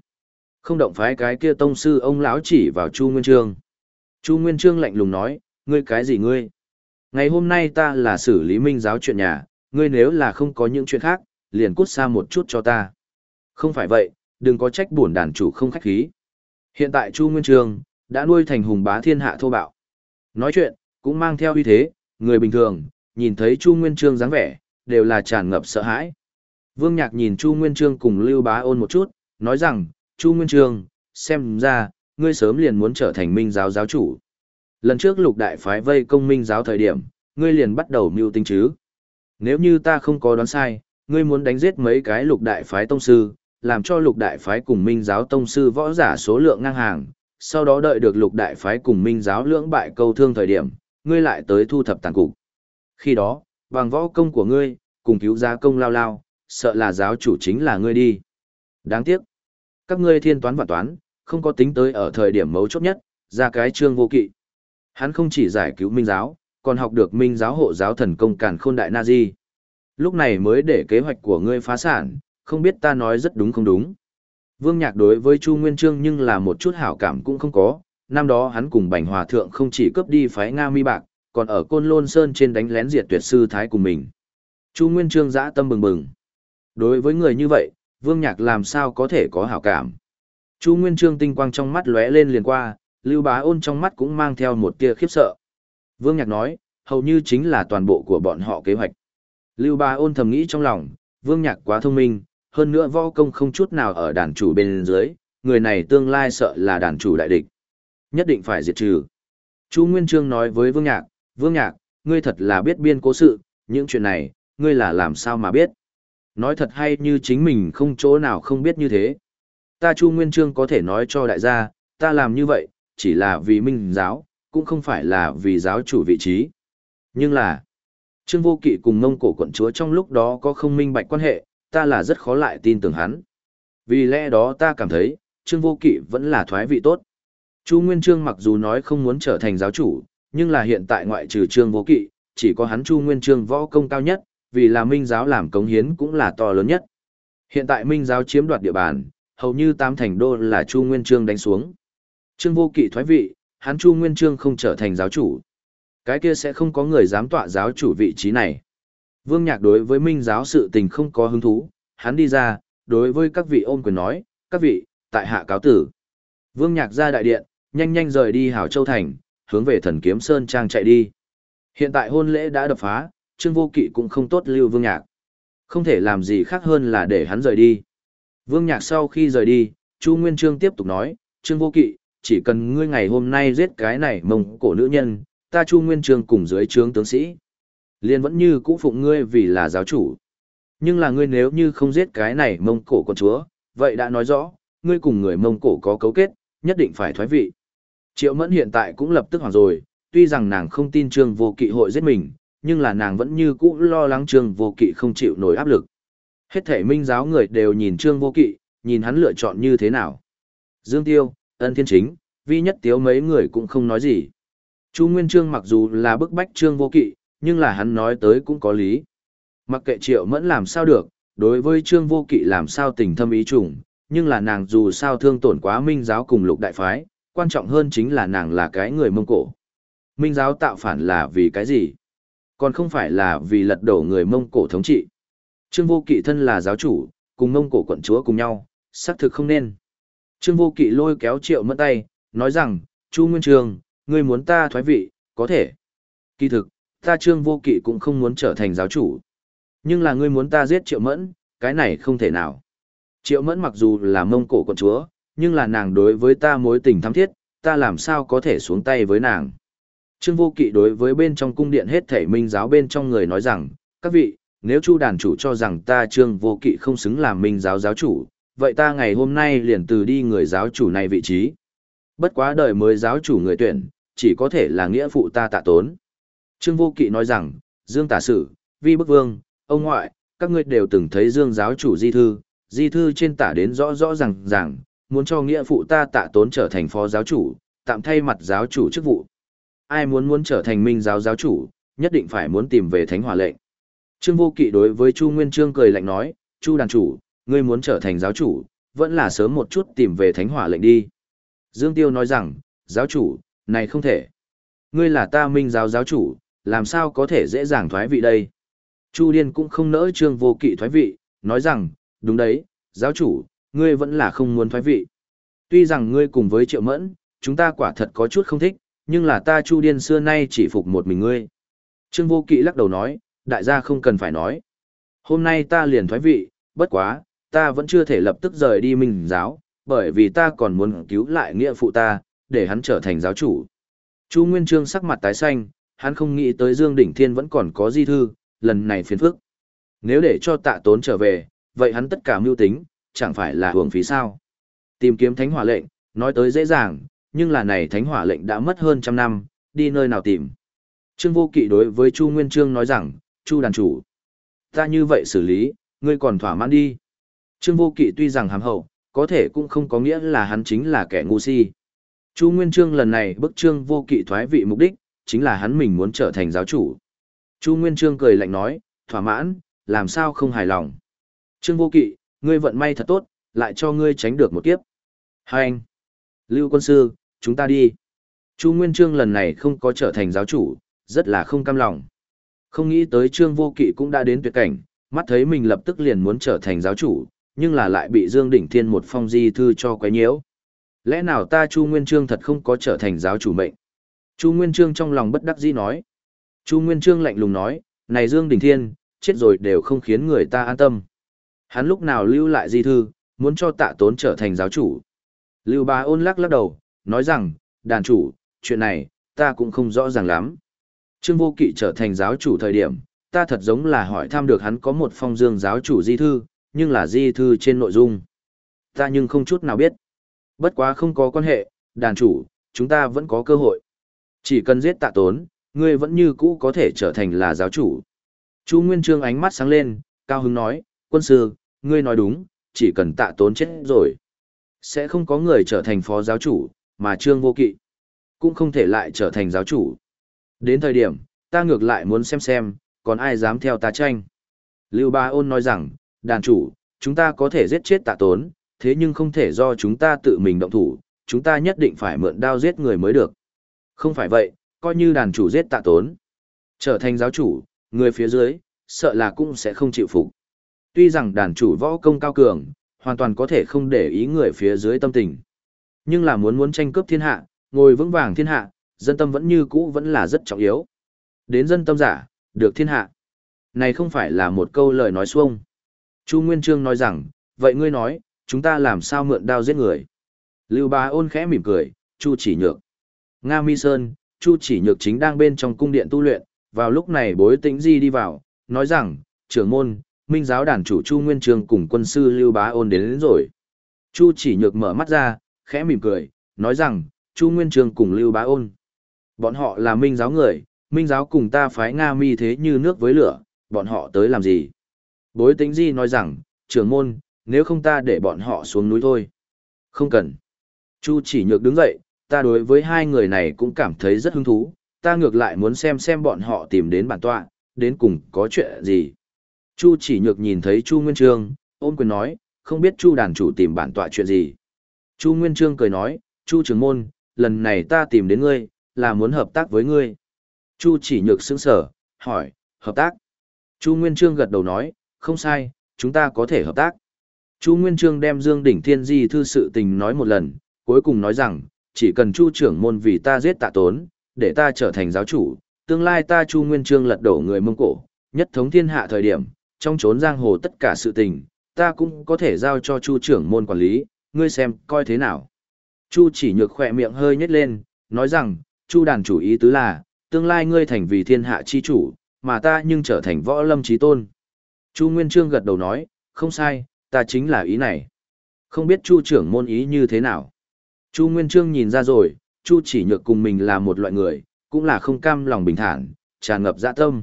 không động phái cái kia tông sư ông lão chỉ vào Chu Nguyên Trương. Chu Nguyên Trương lạnh lùng nói, ngươi cái gì ngươi? Ngày hôm nay ta là xử lý minh giáo chuyện nhà, ngươi nếu là không có những chuyện khác, liền cút xa một chút cho ta. Không phải vậy, đừng có trách buồn đàn chủ không khách khí. Hiện tại Chu Nguyên Trương đã nuôi thành hùng bá thiên hạ thô bạo. Nói chuyện, cũng mang theo uy thế, người bình thường, nhìn thấy Chu Nguyên Trương dáng vẻ, đều là tràn ngập sợ hãi. Vương Nhạc nhìn Chu Nguyên Trương cùng Lưu Bá ôn một chút, nói rằng, Chu Nguyên Trương, xem ra, ngươi sớm liền muốn trở thành minh giáo giáo chủ. Lần trước lục đại phái vây công minh giáo thời điểm, ngươi liền bắt đầu mưu tính chứ. Nếu như ta không có đoán sai, ngươi muốn đánh giết mấy cái lục đại phái tông sư, làm cho lục đại phái cùng minh giáo tông sư võ giả số lượng ngang hàng, sau đó đợi được lục đại phái cùng minh giáo lưỡng bại câu thương thời điểm, ngươi lại tới thu thập tàn cục. Khi đó, bằng võ công của ngươi, cùng cứu giá công lao lao, sợ là giáo chủ chính là ngươi đi. Đáng tiếc, các ngươi thiên toán và toán, không có tính tới ở thời điểm mấu chốt nhất, ra cái trương vô kỵ. Hắn không chỉ giải cứu minh giáo, còn học được minh giáo hộ giáo thần công càn khôn đại na di. Lúc này mới để kế hoạch của ngươi phá sản, không biết ta nói rất đúng không đúng. Vương Nhạc đối với Chu Nguyên Trương nhưng là một chút hảo cảm cũng không có, năm đó hắn cùng Bành Hòa Thượng không chỉ cướp đi phái Nga mi bạc, còn ở Côn Lôn Sơn trên đánh lén diệt tuyệt sư thái cùng mình. Chu Nguyên Trương dã tâm bừng bừng. Đối với người như vậy, Vương Nhạc làm sao có thể có hảo cảm. Chu Nguyên Trương tinh quang trong mắt lóe lên liền qua, Lưu Bá Ôn trong mắt cũng mang theo một tia khiếp sợ. Vương Nhạc nói, hầu như chính là toàn bộ của bọn họ kế hoạch. Lưu Bá Ôn thầm nghĩ trong lòng, Vương Nhạc quá thông minh, hơn nữa võ công không chút nào ở đàn chủ bên dưới, người này tương lai sợ là đàn chủ đại địch. Nhất định phải diệt trừ. Chu Nguyên Trương nói với Vương Nhạc, Vương Nhạc, ngươi thật là biết biên cố sự, những chuyện này, ngươi là làm sao mà biết. Nói thật hay như chính mình không chỗ nào không biết như thế. Ta Chu Nguyên Trương có thể nói cho đại gia, ta làm như vậy, chỉ là vì minh giáo, cũng không phải là vì giáo chủ vị trí. Nhưng là, Trương Vô Kỵ cùng Mông Cổ quận chúa trong lúc đó có không minh bạch quan hệ, ta là rất khó lại tin tưởng hắn. Vì lẽ đó ta cảm thấy, Trương Vô Kỵ vẫn là thoái vị tốt. Chu Nguyên Trương mặc dù nói không muốn trở thành giáo chủ, nhưng là hiện tại ngoại trừ Trương Vô Kỵ, chỉ có hắn Chu Nguyên Trương võ công cao nhất, vì là minh giáo làm cống hiến cũng là to lớn nhất. Hiện tại minh giáo chiếm đoạt địa bàn, hầu như tám thành đô là Chu Nguyên Trương đánh xuống. Trương Vô Kỵ thoái vị, hắn Chu Nguyên Trương không trở thành giáo chủ. Cái kia sẽ không có người dám tọa giáo chủ vị trí này. Vương Nhạc đối với minh giáo sự tình không có hứng thú, hắn đi ra, đối với các vị ôm quyền nói, các vị, tại hạ cáo tử. Vương Nhạc ra đại điện, nhanh nhanh rời đi Hảo Châu Thành, hướng về thần kiếm Sơn Trang chạy đi. Hiện tại hôn lễ đã đập phá, Trương Vô Kỵ cũng không tốt lưu Vương Nhạc. Không thể làm gì khác hơn là để hắn rời đi. Vương Nhạc sau khi rời đi, Chu Nguyên Trương tiếp tục nói, Trương Vô Kỵ, chỉ cần ngươi ngày hôm nay giết cái này mông cổ nữ nhân, ta Chu Nguyên Trương cùng dưới trướng tướng sĩ. Liên vẫn như cũ phụng ngươi vì là giáo chủ. Nhưng là ngươi nếu như không giết cái này mông cổ con chúa, vậy đã nói rõ, ngươi cùng người mông cổ có cấu kết, nhất định phải thoái vị. Triệu Mẫn hiện tại cũng lập tức hoảng rồi, tuy rằng nàng không tin Trương Vô Kỵ hội giết mình, nhưng là nàng vẫn như cũ lo lắng Trương Vô Kỵ không chịu nổi áp lực. Hết thể minh giáo người đều nhìn Trương Vô Kỵ, nhìn hắn lựa chọn như thế nào. Dương Tiêu, Ân Thiên Chính, Vi Nhất Tiếu mấy người cũng không nói gì. Chu Nguyên Trương mặc dù là bức bách Trương Vô Kỵ, nhưng là hắn nói tới cũng có lý. Mặc kệ Triệu Mẫn làm sao được, đối với Trương Vô Kỵ làm sao tình thâm ý trùng, nhưng là nàng dù sao thương tổn quá minh giáo cùng lục đại phái, quan trọng hơn chính là nàng là cái người Mông Cổ. Minh giáo tạo phản là vì cái gì? Còn không phải là vì lật đổ người Mông Cổ thống trị. Trương Vô Kỵ thân là giáo chủ, cùng Mông Cổ quận chúa cùng nhau, xác thực không nên. Trương Vô Kỵ lôi kéo Triệu Mẫn tay, nói rằng, Chu Nguyên Trường, ngươi muốn ta thoái vị, có thể. Kỳ thực, ta Trương Vô Kỵ cũng không muốn trở thành giáo chủ. Nhưng là ngươi muốn ta giết Triệu Mẫn, cái này không thể nào. Triệu Mẫn mặc dù là Mông Cổ quận chúa, nhưng là nàng đối với ta mối tình thắm thiết, ta làm sao có thể xuống tay với nàng. Trương Vô Kỵ đối với bên trong cung điện hết thể minh giáo bên trong người nói rằng, các vị, nếu Chu đàn chủ cho rằng ta Trương Vô Kỵ không xứng làm minh giáo giáo chủ, vậy ta ngày hôm nay liền từ đi người giáo chủ này vị trí. Bất quá đời mới giáo chủ người tuyển, chỉ có thể là nghĩa phụ ta tạ tốn. Trương Vô Kỵ nói rằng, Dương Tả Sử, Vi Bức Vương, ông ngoại, các ngươi đều từng thấy Dương giáo chủ di thư, di thư trên tả đến rõ rõ ràng ràng, muốn cho nghĩa phụ ta tạ tốn trở thành phó giáo chủ, tạm thay mặt giáo chủ chức vụ. Ai muốn muốn trở thành minh giáo giáo chủ, nhất định phải muốn tìm về thánh hỏa lệnh. Trương Vô Kỵ đối với Chu Nguyên Trương cười lạnh nói, Chu đàn chủ, ngươi muốn trở thành giáo chủ, vẫn là sớm một chút tìm về thánh hỏa lệnh đi. Dương Tiêu nói rằng, giáo chủ, này không thể. Ngươi là ta minh giáo giáo chủ, làm sao có thể dễ dàng thoái vị đây. Chu Điên cũng không nỡ Trương Vô Kỵ thoái vị, nói rằng, đúng đấy, giáo chủ, ngươi vẫn là không muốn thoái vị. Tuy rằng ngươi cùng với Triệu Mẫn, chúng ta quả thật có chút không thích, nhưng là ta Chu Điên xưa nay chỉ phục một mình ngươi. Trương Vô Kỵ lắc đầu nói, đại gia không cần phải nói. Hôm nay ta liền thoái vị, bất quá, ta vẫn chưa thể lập tức rời đi minh giáo, bởi vì ta còn muốn cứu lại nghĩa phụ ta, để hắn trở thành giáo chủ. Chu Nguyên Trương sắc mặt tái xanh, hắn không nghĩ tới Dương Đỉnh Thiên vẫn còn có di thư, lần này phiền phức. Nếu để cho tạ tốn trở về, vậy hắn tất cả mưu tính, chẳng phải là hưởng phí sao. Tìm kiếm thánh hỏa lệnh, nói tới dễ dàng, nhưng là này thánh hỏa lệnh đã mất hơn trăm năm, đi nơi nào tìm. Trương Vô Kỵ đối với Chu Nguyên Trương nói rằng, Chu đàn chủ, ta như vậy xử lý, ngươi còn thỏa mãn đi. Trương Vô Kỵ tuy rằng hàm hậu, có thể cũng không có nghĩa là hắn chính là kẻ ngu si. Chu Nguyên Trương lần này bức trương vô kỵ thoái vị mục đích, chính là hắn mình muốn trở thành giáo chủ. Chu Nguyên Trương cười lạnh nói, thỏa mãn, làm sao không hài lòng. Trương vô kỵ, ngươi vận may thật tốt, lại cho ngươi tránh được một kiếp. Hai anh, Lưu quân sư, chúng ta đi. Chu Nguyên Trương lần này không có trở thành giáo chủ, rất là không cam lòng. Không nghĩ tới Trương Vô Kỵ cũng đã đến tuyệt cảnh, mắt thấy mình lập tức liền muốn trở thành giáo chủ, nhưng là lại bị Dương Đỉnh Thiên một phong di thư cho quấy nhiễu. Lẽ nào ta Chu Nguyên Trương thật không có trở thành giáo chủ mệnh? Chu Nguyên Trương trong lòng bất đắc dĩ nói. Chu Nguyên Trương lạnh lùng nói, này Dương Đỉnh Thiên, chết rồi đều không khiến người ta an tâm. Hắn lúc nào lưu lại di thư, muốn cho tạ tốn trở thành giáo chủ. Lưu Bá ôn lắc lắc đầu, nói rằng, đàn chủ, chuyện này, ta cũng không rõ ràng lắm. Trương Vô Kỵ trở thành giáo chủ thời điểm, ta thật giống là hỏi thăm được hắn có một phong dương giáo chủ di thư, nhưng là di thư trên nội dung. Ta nhưng không chút nào biết. Bất quá không có quan hệ, đàn chủ, chúng ta vẫn có cơ hội. Chỉ cần giết tạ tốn, ngươi vẫn như cũ có thể trở thành là giáo chủ. Chu Nguyên Trương ánh mắt sáng lên, cao hứng nói, quân sư, ngươi nói đúng, chỉ cần tạ tốn chết rồi. Sẽ không có người trở thành phó giáo chủ, mà Trương vô kỵ. Cũng không thể lại trở thành giáo chủ. Đến thời điểm, ta ngược lại muốn xem xem, còn ai dám theo ta tranh. Lưu Ba Ôn nói rằng, đàn chủ, chúng ta có thể giết chết tạ tốn, thế nhưng không thể do chúng ta tự mình động thủ, chúng ta nhất định phải mượn đao giết người mới được. Không phải vậy, coi như đàn chủ giết tạ tốn. Trở thành giáo chủ, người phía dưới, sợ là cũng sẽ không chịu phục. Tuy rằng đàn chủ võ công cao cường, hoàn toàn có thể không để ý người phía dưới tâm tình. Nhưng là muốn muốn tranh cướp thiên hạ, ngồi vững vàng thiên hạ, dân tâm vẫn như cũ vẫn là rất trọng yếu. Đến dân tâm giả, được thiên hạ. Này không phải là một câu lời nói xuông. Chu Nguyên Trương nói rằng, vậy ngươi nói, chúng ta làm sao mượn đao giết người? Lưu Bá ôn khẽ mỉm cười, Chu chỉ nhược. Nga Mi Sơn, Chu chỉ nhược chính đang bên trong cung điện tu luyện, vào lúc này bối tĩnh di đi vào, nói rằng, trưởng môn, minh giáo đàn chủ Chu Nguyên Trương cùng quân sư Lưu Bá ôn đến, đến rồi. Chu chỉ nhược mở mắt ra, khẽ mỉm cười, nói rằng, Chu Nguyên Trương cùng Lưu Bá ôn. Bọn họ là minh giáo người, minh giáo cùng ta phái Nga mi thế như nước với lửa, bọn họ tới làm gì? Bối tính di nói rằng, trưởng môn, nếu không ta để bọn họ xuống núi thôi. Không cần. Chu chỉ nhược đứng dậy, ta đối với hai người này cũng cảm thấy rất hứng thú, ta ngược lại muốn xem xem bọn họ tìm đến bản tọa, đến cùng có chuyện gì. Chu chỉ nhược nhìn thấy Chu Nguyên Trương, ôm quyền nói, không biết Chu đàn chủ tìm bản tọa chuyện gì. Chu Nguyên Trương cười nói, Chu trưởng môn, lần này ta tìm đến ngươi, là muốn hợp tác với ngươi. Chu chỉ nhược sững sở, hỏi, hợp tác. Chu Nguyên Trương gật đầu nói, không sai, chúng ta có thể hợp tác. Chu Nguyên Trương đem Dương Đỉnh Thiên Di thư sự tình nói một lần, cuối cùng nói rằng, chỉ cần Chu trưởng môn vì ta giết tạ tốn, để ta trở thành giáo chủ, tương lai ta Chu Nguyên Trương lật đổ người Mông Cổ, nhất thống thiên hạ thời điểm, trong chốn giang hồ tất cả sự tình, ta cũng có thể giao cho Chu trưởng môn quản lý, ngươi xem, coi thế nào. Chu chỉ nhược khỏe miệng hơi nhếch lên, nói rằng, Chu đàn chủ ý tứ là, tương lai ngươi thành vì thiên hạ chi chủ, mà ta nhưng trở thành võ lâm trí tôn. Chu Nguyên Trương gật đầu nói, không sai, ta chính là ý này. Không biết Chu trưởng môn ý như thế nào. Chu Nguyên Trương nhìn ra rồi, Chu chỉ nhược cùng mình là một loại người, cũng là không cam lòng bình thản, tràn ngập dạ tâm.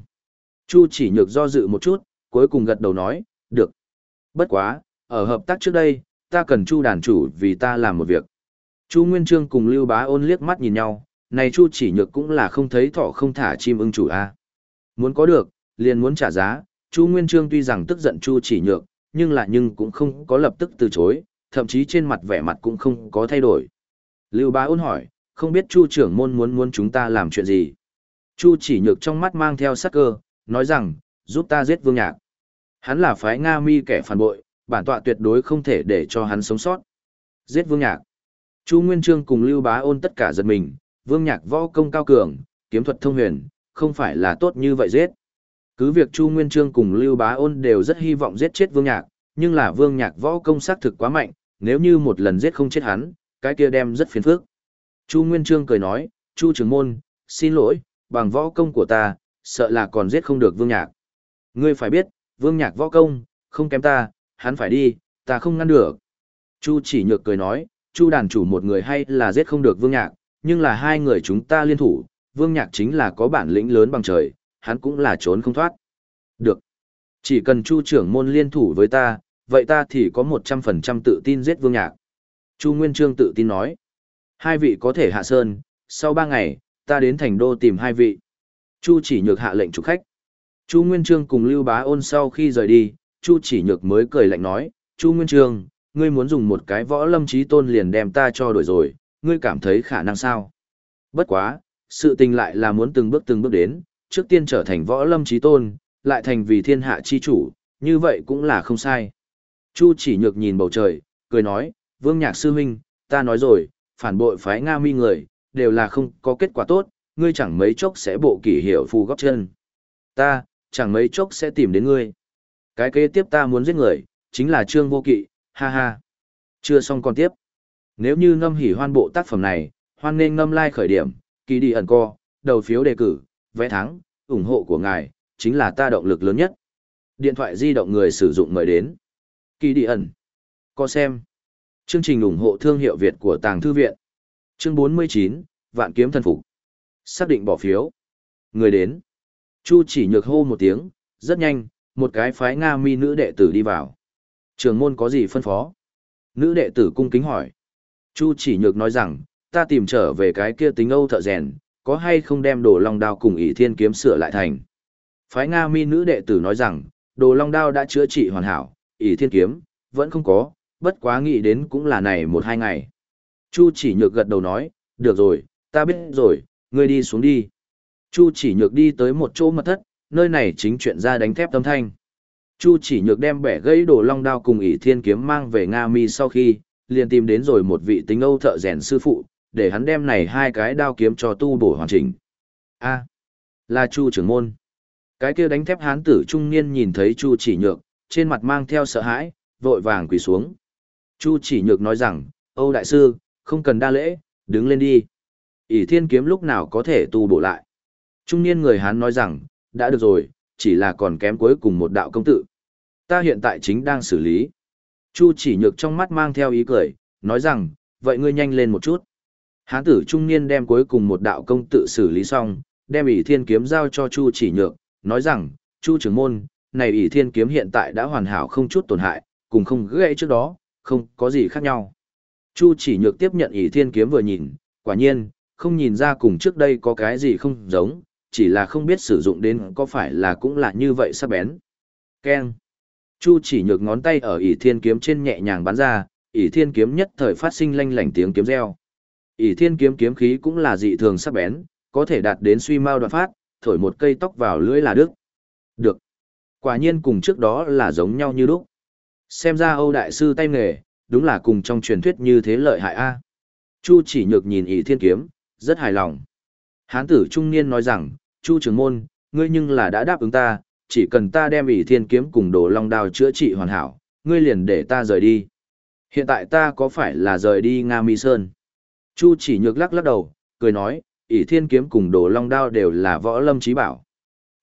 Chu chỉ nhược do dự một chút, cuối cùng gật đầu nói, được. Bất quá, ở hợp tác trước đây, ta cần Chu đàn chủ vì ta làm một việc. Chu Nguyên Trương cùng Lưu Bá ôn liếc mắt nhìn nhau, này Chu chỉ nhược cũng là không thấy thỏ không thả chim ưng chủ a. Muốn có được, liền muốn trả giá, Chu Nguyên Trương tuy rằng tức giận Chu chỉ nhược, nhưng là nhưng cũng không có lập tức từ chối, thậm chí trên mặt vẻ mặt cũng không có thay đổi. Lưu Bá ôn hỏi, không biết Chu trưởng môn muốn muốn chúng ta làm chuyện gì? Chu chỉ nhược trong mắt mang theo sắc cơ, nói rằng, giúp ta giết vương nhạc. Hắn là phái Nga mi kẻ phản bội, bản tọa tuyệt đối không thể để cho hắn sống sót. Giết vương nhạc. Chu Nguyên Trương cùng Lưu Bá ôn tất cả giật mình, vương nhạc võ công cao cường, kiếm thuật thông huyền, không phải là tốt như vậy giết. Cứ việc Chu Nguyên Trương cùng Lưu Bá ôn đều rất hy vọng giết chết vương nhạc, nhưng là vương nhạc võ công xác thực quá mạnh, nếu như một lần giết không chết hắn, cái kia đem rất phiền phức. Chu Nguyên Trương cười nói, Chu trưởng môn, xin lỗi, bằng võ công của ta, sợ là còn giết không được vương nhạc. Ngươi phải biết, vương nhạc võ công, không kém ta, hắn phải đi, ta không ngăn được. Chu chỉ nhược cười nói, Chu đàn chủ một người hay là giết không được vương nhạc, nhưng là hai người chúng ta liên thủ, vương nhạc chính là có bản lĩnh lớn bằng trời, hắn cũng là trốn không thoát. Được. Chỉ cần Chu trưởng môn liên thủ với ta, Vậy ta thì có 100% tự tin giết Vương Nhạc. Chu Nguyên Trương tự tin nói. Hai vị có thể hạ sơn, sau ba ngày, ta đến thành đô tìm hai vị. Chu chỉ nhược hạ lệnh chủ khách. Chu Nguyên Trương cùng Lưu Bá ôn sau khi rời đi, Chu chỉ nhược mới cười lạnh nói, Chu Nguyên Trương, ngươi muốn dùng một cái võ lâm trí tôn liền đem ta cho đổi rồi, ngươi cảm thấy khả năng sao? Bất quá, sự tình lại là muốn từng bước từng bước đến, trước tiên trở thành võ lâm trí tôn, lại thành vì thiên hạ chi chủ, như vậy cũng là không sai. Chu chỉ nhược nhìn bầu trời, cười nói, Vương Nhạc Sư Huynh, ta nói rồi, phản bội phái Nga mi người, đều là không có kết quả tốt, ngươi chẳng mấy chốc sẽ bộ kỷ hiệu phù góp chân. Ta, chẳng mấy chốc sẽ tìm đến ngươi. Cái kế tiếp ta muốn giết người, chính là Trương Vô Kỵ, ha ha. Chưa xong còn tiếp. Nếu như ngâm hỉ hoan bộ tác phẩm này, hoan nên ngâm lai like khởi điểm, kỳ đi ẩn co, đầu phiếu đề cử, vẽ thắng, ủng hộ của ngài, chính là ta động lực lớn nhất. Điện thoại di động người sử dụng mời đến. Kỳ đi ẩn. Co xem. Chương trình ủng hộ thương hiệu Việt của Tàng Thư Viện. Chương 49, Vạn Kiếm Thần Phục. Xác định bỏ phiếu. Người đến. Chu chỉ nhược hô một tiếng, rất nhanh, một cái phái Nga mi nữ đệ tử đi vào. Trường môn có gì phân phó? Nữ đệ tử cung kính hỏi. Chu chỉ nhược nói rằng, ta tìm trở về cái kia tính Âu thợ rèn, có hay không đem đồ long đao cùng ỷ thiên kiếm sửa lại thành. Phái Nga mi nữ đệ tử nói rằng, đồ long đao đã chữa trị hoàn hảo, ỷ thiên kiếm, vẫn không có, bất quá nghĩ đến cũng là này một hai ngày. Chu chỉ nhược gật đầu nói, được rồi, ta biết rồi, ngươi đi xuống đi. Chu chỉ nhược đi tới một chỗ mật thất, nơi này chính chuyện ra đánh thép tâm thanh. Chu chỉ nhược đem bẻ gãy đồ long đao cùng ỷ thiên kiếm mang về Nga mi sau khi, liền tìm đến rồi một vị tính Âu thợ rèn sư phụ, để hắn đem này hai cái đao kiếm cho tu bổ hoàn chỉnh. A, là Chu trưởng môn. Cái kia đánh thép hán tử trung niên nhìn thấy Chu chỉ nhược, trên mặt mang theo sợ hãi, vội vàng quỳ xuống. Chu chỉ nhược nói rằng, Âu đại sư, không cần đa lễ, đứng lên đi. ỷ thiên kiếm lúc nào có thể tu bổ lại. Trung niên người hán nói rằng, đã được rồi, chỉ là còn kém cuối cùng một đạo công tự. Ta hiện tại chính đang xử lý. Chu chỉ nhược trong mắt mang theo ý cười, nói rằng, vậy ngươi nhanh lên một chút. Hán tử trung niên đem cuối cùng một đạo công tự xử lý xong, đem ỷ thiên kiếm giao cho Chu chỉ nhược, nói rằng, Chu trưởng môn, này ỷ thiên kiếm hiện tại đã hoàn hảo không chút tổn hại, cùng không gãy trước đó, không có gì khác nhau. Chu chỉ nhược tiếp nhận ỷ thiên kiếm vừa nhìn, quả nhiên, không nhìn ra cùng trước đây có cái gì không giống, chỉ là không biết sử dụng đến có phải là cũng là như vậy sắc bén. Keng. Chu chỉ nhược ngón tay ở ỷ thiên kiếm trên nhẹ nhàng bắn ra, ỷ thiên kiếm nhất thời phát sinh lanh lảnh tiếng kiếm reo. ỷ thiên kiếm kiếm khí cũng là dị thường sắc bén, có thể đạt đến suy mau đoạn phát, thổi một cây tóc vào lưỡi là đức. Được. Quả nhiên cùng trước đó là giống nhau như lúc. Xem ra Âu Đại Sư tay nghề, đúng là cùng trong truyền thuyết như thế lợi hại a. Chu chỉ nhược nhìn ỷ thiên kiếm, rất hài lòng. Hán tử trung niên nói rằng, Chu trưởng môn, ngươi nhưng là đã đáp ứng ta, chỉ cần ta đem ỷ thiên kiếm cùng đồ long đao chữa trị hoàn hảo, ngươi liền để ta rời đi. Hiện tại ta có phải là rời đi Nga Mi Sơn? Chu chỉ nhược lắc lắc đầu, cười nói, ỷ thiên kiếm cùng đồ long đao đều là võ lâm trí bảo.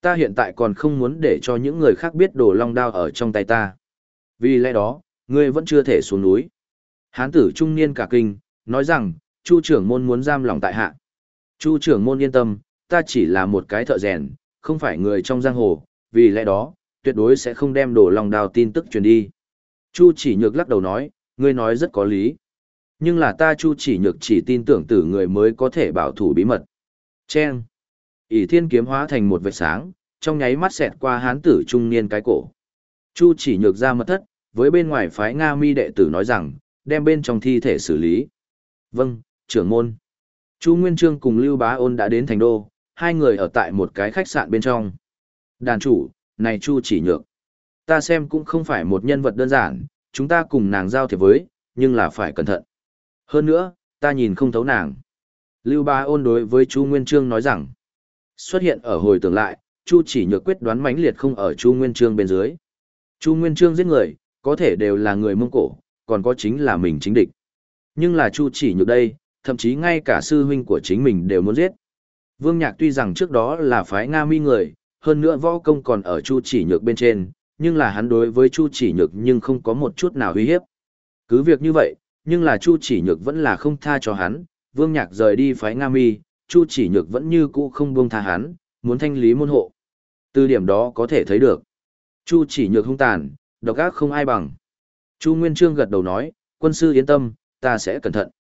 Ta hiện tại còn không muốn để cho những người khác biết đồ long đao ở trong tay ta. Vì lẽ đó, ngươi vẫn chưa thể xuống núi. Hán tử trung niên cả kinh, nói rằng, Chu trưởng môn muốn giam lòng tại hạ. Chu trưởng môn yên tâm, ta chỉ là một cái thợ rèn, không phải người trong giang hồ, vì lẽ đó, tuyệt đối sẽ không đem đổ lòng đào tin tức truyền đi. Chu chỉ nhược lắc đầu nói, ngươi nói rất có lý. Nhưng là ta chu chỉ nhược chỉ tin tưởng tử người mới có thể bảo thủ bí mật. Chen. ỷ thiên kiếm hóa thành một vệt sáng, trong nháy mắt xẹt qua hán tử trung niên cái cổ. Chu chỉ nhược ra mật thất, với bên ngoài phái Nga mi đệ tử nói rằng, đem bên trong thi thể xử lý. Vâng, trưởng môn. Chu Nguyên Trương cùng Lưu Bá Ôn đã đến thành đô, hai người ở tại một cái khách sạn bên trong. Đàn chủ, này Chu chỉ nhược. Ta xem cũng không phải một nhân vật đơn giản, chúng ta cùng nàng giao thiệp với, nhưng là phải cẩn thận. Hơn nữa, ta nhìn không thấu nàng. Lưu Ba Ôn đối với Chu Nguyên Trương nói rằng, xuất hiện ở hồi tưởng lại, Chu chỉ nhược quyết đoán mãnh liệt không ở Chu Nguyên Trương bên dưới. Chu Nguyên Trương giết người, có thể đều là người Mông Cổ, còn có chính là mình chính địch. Nhưng là Chu chỉ nhược đây, thậm chí ngay cả sư huynh của chính mình đều muốn giết. Vương Nhạc tuy rằng trước đó là phái Nga mi người, hơn nữa võ công còn ở Chu chỉ nhược bên trên, nhưng là hắn đối với Chu chỉ nhược nhưng không có một chút nào uy hiếp. Cứ việc như vậy, nhưng là Chu chỉ nhược vẫn là không tha cho hắn, Vương Nhạc rời đi phái Nga mi, Chu chỉ nhược vẫn như cũ không buông tha hắn, muốn thanh lý môn hộ. Từ điểm đó có thể thấy được, Chu chỉ nhược hung tàn, độc ác không ai bằng. Chu Nguyên Trương gật đầu nói, quân sư yên tâm, ta sẽ cẩn thận.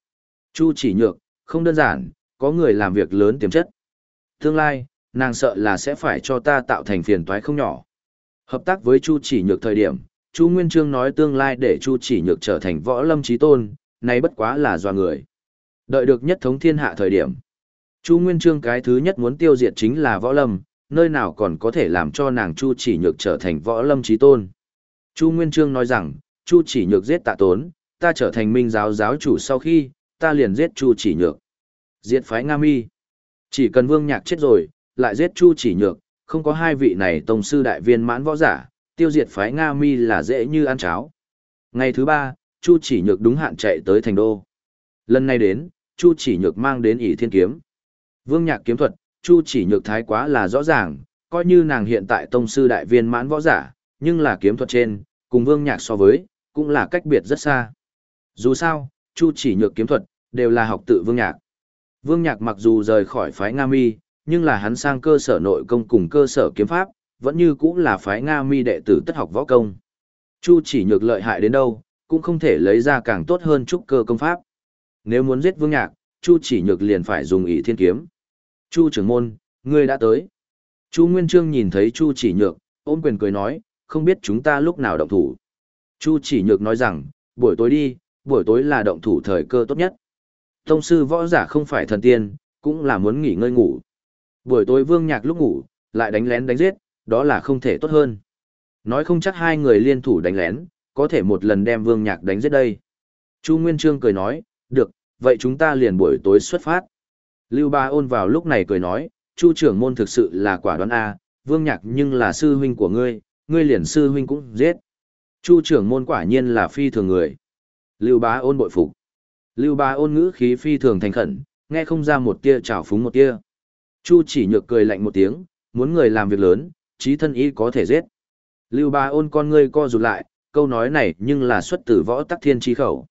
Chu chỉ nhược, không đơn giản, có người làm việc lớn tiềm chất. Tương lai, nàng sợ là sẽ phải cho ta tạo thành phiền toái không nhỏ. Hợp tác với Chu chỉ nhược thời điểm, Chu Nguyên Trương nói tương lai để Chu chỉ nhược trở thành võ lâm trí tôn, nay bất quá là do người. Đợi được nhất thống thiên hạ thời điểm. Chu Nguyên Trương cái thứ nhất muốn tiêu diệt chính là võ lâm, nơi nào còn có thể làm cho nàng Chu chỉ nhược trở thành võ lâm trí tôn. Chu Nguyên Trương nói rằng, Chu chỉ nhược giết tạ tốn, ta trở thành minh giáo giáo chủ sau khi, ta liền giết Chu chỉ nhược. Diệt phái Nga Mi. Chỉ cần vương nhạc chết rồi, lại giết Chu chỉ nhược, không có hai vị này tông sư đại viên mãn võ giả, tiêu diệt phái Nga Mi là dễ như ăn cháo. Ngày thứ ba, Chu chỉ nhược đúng hạn chạy tới thành đô. Lần này đến, Chu chỉ nhược mang đến ỷ thiên kiếm. Vương nhạc kiếm thuật, Chu chỉ nhược thái quá là rõ ràng, coi như nàng hiện tại tông sư đại viên mãn võ giả, nhưng là kiếm thuật trên, cùng vương nhạc so với, cũng là cách biệt rất xa. Dù sao, Chu chỉ nhược kiếm thuật, đều là học tự vương nhạc. Vương nhạc mặc dù rời khỏi phái Nga Mi, nhưng là hắn sang cơ sở nội công cùng cơ sở kiếm pháp, vẫn như cũng là phái Nga Mi đệ tử tất học võ công. Chu chỉ nhược lợi hại đến đâu, cũng không thể lấy ra càng tốt hơn trúc cơ công pháp. Nếu muốn giết vương nhạc, Chu chỉ nhược liền phải dùng ý thiên kiếm. Chu trưởng môn, ngươi đã tới. Chu Nguyên Trương nhìn thấy Chu chỉ nhược, ôm quyền cười nói, không biết chúng ta lúc nào động thủ. Chu chỉ nhược nói rằng, buổi tối đi, buổi tối là động thủ thời cơ tốt nhất. Tông sư võ giả không phải thần tiên, cũng là muốn nghỉ ngơi ngủ. Buổi tối vương nhạc lúc ngủ, lại đánh lén đánh giết, đó là không thể tốt hơn. Nói không chắc hai người liên thủ đánh lén, có thể một lần đem vương nhạc đánh giết đây. Chu Nguyên Trương cười nói, được, vậy chúng ta liền buổi tối xuất phát. Lưu Ba ôn vào lúc này cười nói, Chu trưởng môn thực sự là quả đoán A, vương nhạc nhưng là sư huynh của ngươi, ngươi liền sư huynh cũng giết. Chu trưởng môn quả nhiên là phi thường người. Lưu Bá ôn bội phục. Lưu Bá ôn ngữ khí phi thường thành khẩn, nghe không ra một tia trào phúng một tia. Chu chỉ nhược cười lạnh một tiếng, muốn người làm việc lớn, trí thân ý có thể giết. Lưu Bá ôn con ngươi co rụt lại, câu nói này nhưng là xuất từ võ tắc thiên chi khẩu.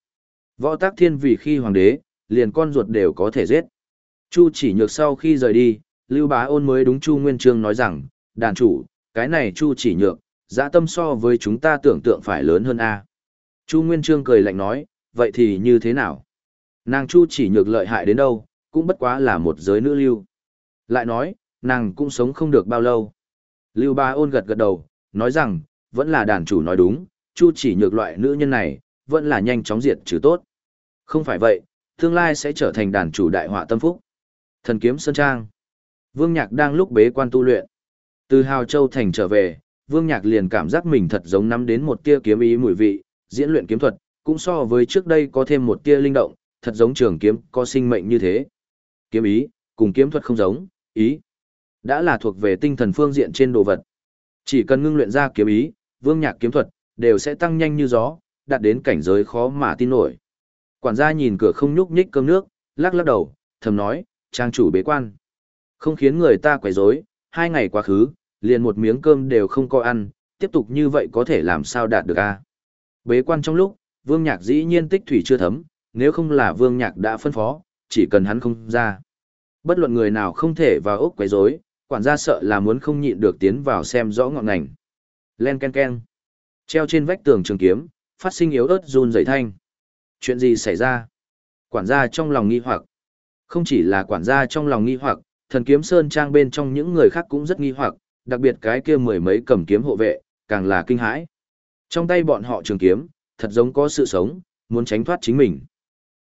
Võ tắc thiên vì khi hoàng đế, liền con ruột đều có thể giết. Chu chỉ nhược sau khi rời đi, Lưu Bá ôn mới đúng Chu Nguyên Trương nói rằng, đàn chủ, cái này Chu chỉ nhược, dã tâm so với chúng ta tưởng tượng phải lớn hơn a. Chu Nguyên Trương cười lạnh nói, vậy thì như thế nào? Nàng Chu chỉ nhược lợi hại đến đâu, cũng bất quá là một giới nữ lưu. Lại nói, nàng cũng sống không được bao lâu. Lưu Ba ôn gật gật đầu, nói rằng, vẫn là đàn chủ nói đúng, Chu chỉ nhược loại nữ nhân này, vẫn là nhanh chóng diệt trừ tốt. Không phải vậy, tương lai sẽ trở thành đàn chủ đại họa tâm phúc. Thần kiếm Sơn Trang Vương Nhạc đang lúc bế quan tu luyện. Từ Hào Châu Thành trở về, Vương Nhạc liền cảm giác mình thật giống nắm đến một tia kiếm ý mùi vị, diễn luyện kiếm thuật, cũng so với trước đây có thêm một tia linh động, thật giống trường kiếm có sinh mệnh như thế. Kiếm ý, cùng kiếm thuật không giống, ý đã là thuộc về tinh thần phương diện trên đồ vật. Chỉ cần ngưng luyện ra kiếm ý, Vương Nhạc kiếm thuật đều sẽ tăng nhanh như gió, đạt đến cảnh giới khó mà tin nổi. Quản gia nhìn cửa không nhúc nhích cơm nước, lắc lắc đầu, thầm nói, trang chủ bế quan. Không khiến người ta quấy rối, hai ngày quá khứ, liền một miếng cơm đều không có ăn, tiếp tục như vậy có thể làm sao đạt được a? Bế quan trong lúc, Vương Nhạc dĩ nhiên tích thủy chưa thấm, nếu không là Vương Nhạc đã phân phó, chỉ cần hắn không ra. Bất luận người nào không thể vào ốc quấy rối, quản gia sợ là muốn không nhịn được tiến vào xem rõ ngọn ngành. Len ken ken. Treo trên vách tường trường kiếm, phát sinh yếu ớt run rẩy thanh. Chuyện gì xảy ra? Quản gia trong lòng nghi hoặc. Không chỉ là quản gia trong lòng nghi hoặc, thần kiếm sơn trang bên trong những người khác cũng rất nghi hoặc, đặc biệt cái kia mười mấy cầm kiếm hộ vệ, càng là kinh hãi. Trong tay bọn họ trường kiếm, thật giống có sự sống, muốn tránh thoát chính mình.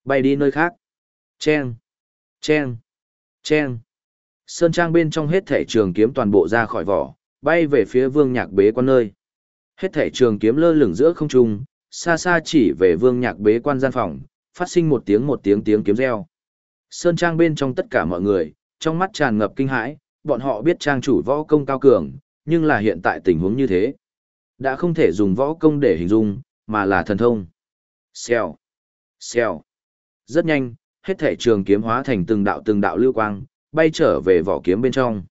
Bay đi nơi khác. Chen, chen, chen. Sơn trang bên trong hết thể trường kiếm toàn bộ ra khỏi vỏ, bay về phía vương nhạc bế quan nơi. Hết thể trường kiếm lơ lửng giữa không trung, xa xa chỉ về vương nhạc bế quan gian phòng, phát sinh một tiếng một tiếng tiếng kiếm reo. Sơn trang bên trong tất cả mọi người, trong mắt tràn ngập kinh hãi, bọn họ biết trang chủ võ công cao cường, nhưng là hiện tại tình huống như thế. Đã không thể dùng võ công để hình dung, mà là thần thông. Xèo, xèo. Rất nhanh, hết thể trường kiếm hóa thành từng đạo từng đạo lưu quang, bay trở về vỏ kiếm bên trong.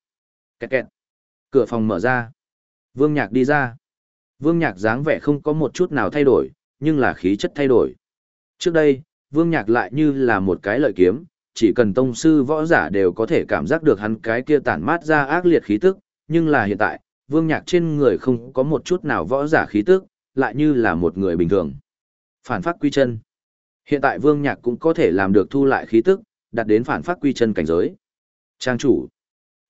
Kẹt kẹt. Cửa phòng mở ra. Vương Nhạc đi ra. Vương Nhạc dáng vẻ không có một chút nào thay đổi, nhưng là khí chất thay đổi. Trước đây, Vương Nhạc lại như là một cái lợi kiếm, chỉ cần tông sư võ giả đều có thể cảm giác được hắn cái kia tản mát ra ác liệt khí tức, nhưng là hiện tại, vương nhạc trên người không có một chút nào võ giả khí tức, lại như là một người bình thường. Phản phát quy chân. Hiện tại Vương Nhạc cũng có thể làm được thu lại khí tức, đạt đến phản phát quy chân cảnh giới. Trang chủ.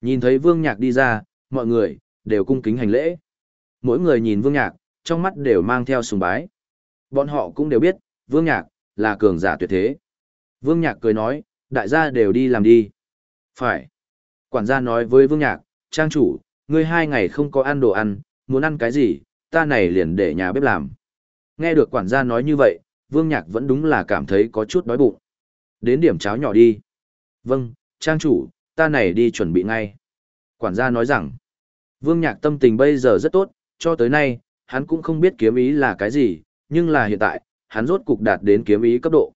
Nhìn thấy Vương Nhạc đi ra, mọi người đều cung kính hành lễ. Mỗi người nhìn Vương Nhạc, trong mắt đều mang theo sùng bái. Bọn họ cũng đều biết, Vương Nhạc là cường giả tuyệt thế. Vương Nhạc cười nói, đại gia đều đi làm đi. Phải. Quản gia nói với Vương Nhạc, trang chủ, ngươi hai ngày không có ăn đồ ăn, muốn ăn cái gì, ta này liền để nhà bếp làm. Nghe được quản gia nói như vậy, Vương Nhạc vẫn đúng là cảm thấy có chút đói bụng. Đến điểm cháo nhỏ đi. Vâng, trang chủ, ta này đi chuẩn bị ngay. Quản gia nói rằng, Vương Nhạc tâm tình bây giờ rất tốt, cho tới nay, hắn cũng không biết kiếm ý là cái gì, nhưng là hiện tại, hắn rốt cục đạt đến kiếm ý cấp độ.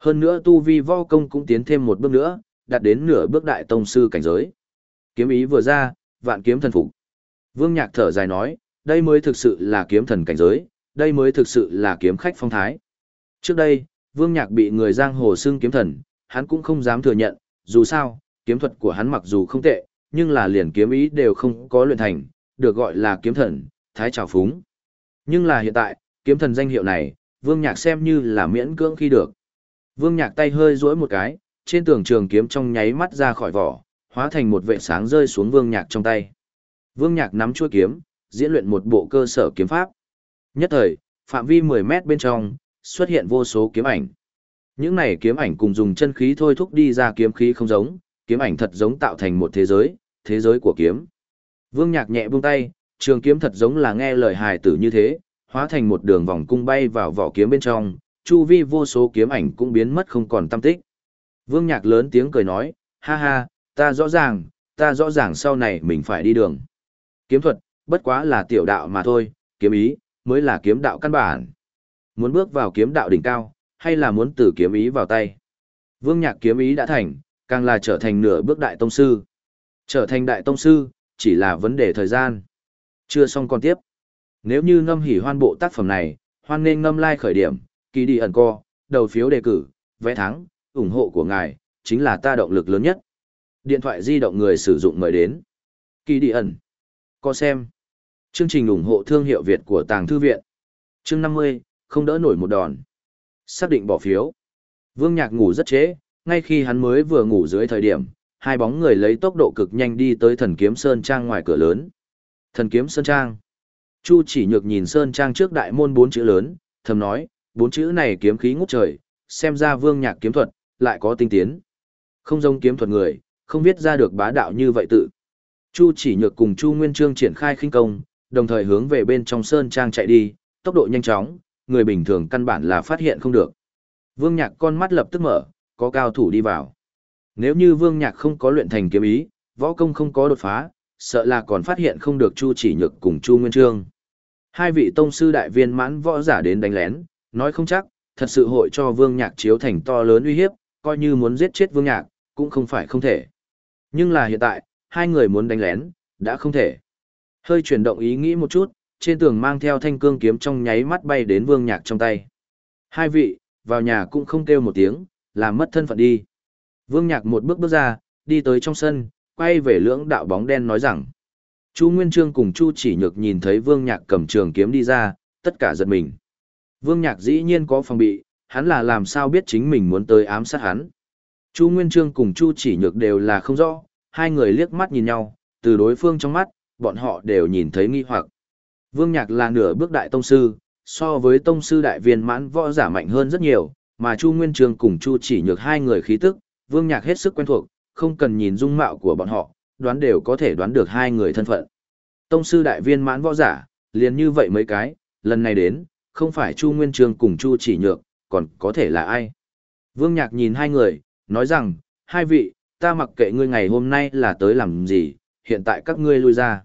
Hơn nữa tu vi vo công cũng tiến thêm một bước nữa, đạt đến nửa bước đại tông sư cảnh giới. Kiếm ý vừa ra, vạn kiếm thần phục. Vương Nhạc thở dài nói, đây mới thực sự là kiếm thần cảnh giới, đây mới thực sự là kiếm khách phong thái. Trước đây, Vương Nhạc bị người giang hồ xưng kiếm thần, hắn cũng không dám thừa nhận, dù sao, kiếm thuật của hắn mặc dù không tệ, nhưng là liền kiếm ý đều không có luyện thành, được gọi là kiếm thần, thái trào phúng. Nhưng là hiện tại, kiếm thần danh hiệu này, Vương Nhạc xem như là miễn cưỡng khi được. Vương Nhạc tay hơi duỗi một cái, trên tường trường kiếm trong nháy mắt ra khỏi vỏ, hóa thành một vệ sáng rơi xuống Vương Nhạc trong tay. Vương Nhạc nắm chuôi kiếm, diễn luyện một bộ cơ sở kiếm pháp. Nhất thời, phạm vi 10 mét bên trong, xuất hiện vô số kiếm ảnh. Những này kiếm ảnh cùng dùng chân khí thôi thúc đi ra kiếm khí không giống, kiếm ảnh thật giống tạo thành một thế giới, thế giới của kiếm. Vương Nhạc nhẹ buông tay, trường kiếm thật giống là nghe lời hài tử như thế, hóa thành một đường vòng cung bay vào vỏ kiếm bên trong, chu vi vô số kiếm ảnh cũng biến mất không còn tâm tích. Vương Nhạc lớn tiếng cười nói, ha ha, ta rõ ràng, ta rõ ràng sau này mình phải đi đường. Kiếm thuật, bất quá là tiểu đạo mà thôi, kiếm ý, mới là kiếm đạo căn bản. Muốn bước vào kiếm đạo đỉnh cao, hay là muốn từ kiếm ý vào tay. Vương Nhạc kiếm ý đã thành, càng là trở thành nửa bước đại tông sư. Trở thành đại tông sư, chỉ là vấn đề thời gian. Chưa xong còn tiếp. Nếu như ngâm hỉ hoan bộ tác phẩm này, hoan nên ngâm lai like khởi điểm, kỳ đi ẩn co, đầu phiếu đề cử, vẽ thắng, ủng hộ của ngài, chính là ta động lực lớn nhất. Điện thoại di động người sử dụng mời đến. Kỳ đi ẩn. Co xem. Chương trình ủng hộ thương hiệu Việt của Tàng Thư Viện. Chương 50, không đỡ nổi một đòn. Xác định bỏ phiếu. Vương Nhạc ngủ rất trễ, ngay khi hắn mới vừa ngủ dưới thời điểm, hai bóng người lấy tốc độ cực nhanh đi tới thần kiếm Sơn Trang ngoài cửa lớn. Thần kiếm Sơn Trang. Chu chỉ nhược nhìn Sơn Trang trước đại môn bốn chữ lớn, thầm nói, bốn chữ này kiếm khí ngút trời, xem ra vương nhạc kiếm thuật, lại có tinh tiến. Không giống kiếm thuật người, không viết ra được bá đạo như vậy tự. Chu chỉ nhược cùng Chu Nguyên Trương triển khai khinh công, đồng thời hướng về bên trong Sơn Trang chạy đi, tốc độ nhanh chóng, người bình thường căn bản là phát hiện không được. Vương Nhạc con mắt lập tức mở, có cao thủ đi vào. Nếu như Vương Nhạc không có luyện thành kiếm ý, võ công không có đột phá, sợ là còn phát hiện không được Chu Chỉ Nhược cùng Chu Nguyên Trương. Hai vị tông sư đại viên mãn võ giả đến đánh lén, nói không chắc, thật sự hội cho Vương Nhạc chiếu thành to lớn uy hiếp, coi như muốn giết chết Vương Nhạc, cũng không phải không thể. Nhưng là hiện tại, hai người muốn đánh lén, đã không thể. Hơi chuyển động ý nghĩ một chút, trên tường mang theo thanh cương kiếm trong nháy mắt bay đến Vương Nhạc trong tay. Hai vị, vào nhà cũng không kêu một tiếng, làm mất thân phận đi. Vương Nhạc một bước bước ra, đi tới trong sân, quay về lưỡng đạo bóng đen nói rằng. Chu Nguyên Trương cùng Chu Chỉ Nhược nhìn thấy Vương Nhạc cầm trường kiếm đi ra, tất cả giật mình. Vương Nhạc dĩ nhiên có phòng bị, hắn là làm sao biết chính mình muốn tới ám sát hắn. Chu Nguyên Trương cùng Chu Chỉ Nhược đều là không rõ, hai người liếc mắt nhìn nhau, từ đối phương trong mắt, bọn họ đều nhìn thấy nghi hoặc. Vương Nhạc là nửa bước đại tông sư, so với tông sư đại viên mãn võ giả mạnh hơn rất nhiều, mà Chu Nguyên Trường cùng Chu Chỉ Nhược hai người khí tức, Vương Nhạc hết sức quen thuộc, không cần nhìn dung mạo của bọn họ, đoán đều có thể đoán được hai người thân phận. Tông sư đại viên mãn võ giả, liền như vậy mấy cái, lần này đến, không phải Chu Nguyên Trường cùng Chu Chỉ Nhược, còn có thể là ai? Vương Nhạc nhìn hai người, nói rằng, hai vị, ta mặc kệ ngươi ngày hôm nay là tới làm gì, hiện tại các ngươi lui ra.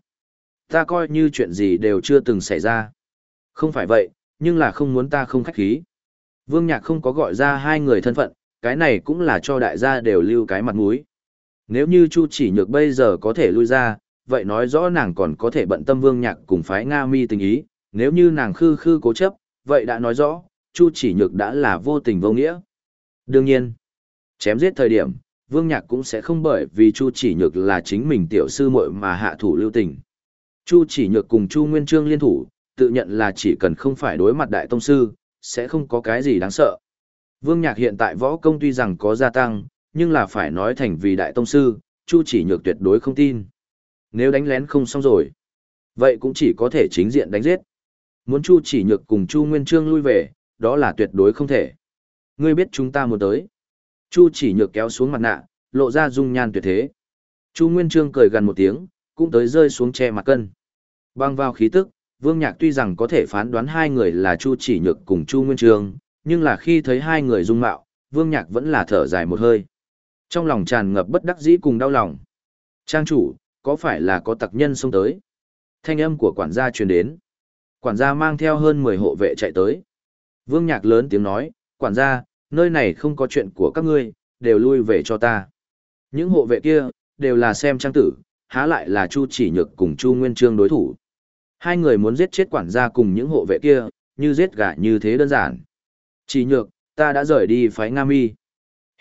Ta coi như chuyện gì đều chưa từng xảy ra. Không phải vậy, nhưng là không muốn ta không khách khí. Vương Nhạc không có gọi ra hai người thân phận, cái này cũng là cho đại gia đều lưu cái mặt mũi. Nếu như Chu chỉ nhược bây giờ có thể lui ra, vậy nói rõ nàng còn có thể bận tâm Vương Nhạc cùng phái Nga mi tình ý, nếu như nàng khư khư cố chấp, vậy đã nói rõ, Chu chỉ nhược đã là vô tình vô nghĩa. Đương nhiên, chém giết thời điểm, Vương Nhạc cũng sẽ không bởi vì Chu chỉ nhược là chính mình tiểu sư muội mà hạ thủ lưu tình. Chu chỉ nhược cùng Chu Nguyên Trương liên thủ, tự nhận là chỉ cần không phải đối mặt đại tông sư, sẽ không có cái gì đáng sợ. Vương Nhạc hiện tại võ công tuy rằng có gia tăng, nhưng là phải nói thành vì đại tông sư, Chu chỉ nhược tuyệt đối không tin. Nếu đánh lén không xong rồi, vậy cũng chỉ có thể chính diện đánh giết. Muốn Chu chỉ nhược cùng Chu Nguyên Trương lui về, đó là tuyệt đối không thể. Ngươi biết chúng ta muốn tới. Chu chỉ nhược kéo xuống mặt nạ, lộ ra dung nhan tuyệt thế. Chu Nguyên Trương cười gần một tiếng, cũng tới rơi xuống che mặt cân. Băng vào khí tức, Vương Nhạc tuy rằng có thể phán đoán hai người là Chu chỉ nhược cùng Chu Nguyên Trương, nhưng là khi thấy hai người dung mạo, Vương Nhạc vẫn là thở dài một hơi. Trong lòng tràn ngập bất đắc dĩ cùng đau lòng. Trang chủ, có phải là có tặc nhân xông tới? Thanh âm của quản gia truyền đến. Quản gia mang theo hơn 10 hộ vệ chạy tới. Vương Nhạc lớn tiếng nói, quản gia, nơi này không có chuyện của các ngươi, đều lui về cho ta. Những hộ vệ kia, đều là xem trang tử, há lại là Chu chỉ nhược cùng Chu Nguyên Trương đối thủ. Hai người muốn giết chết quản gia cùng những hộ vệ kia, như giết gà như thế đơn giản. Chỉ nhược, ta đã rời đi phái Nga Mi.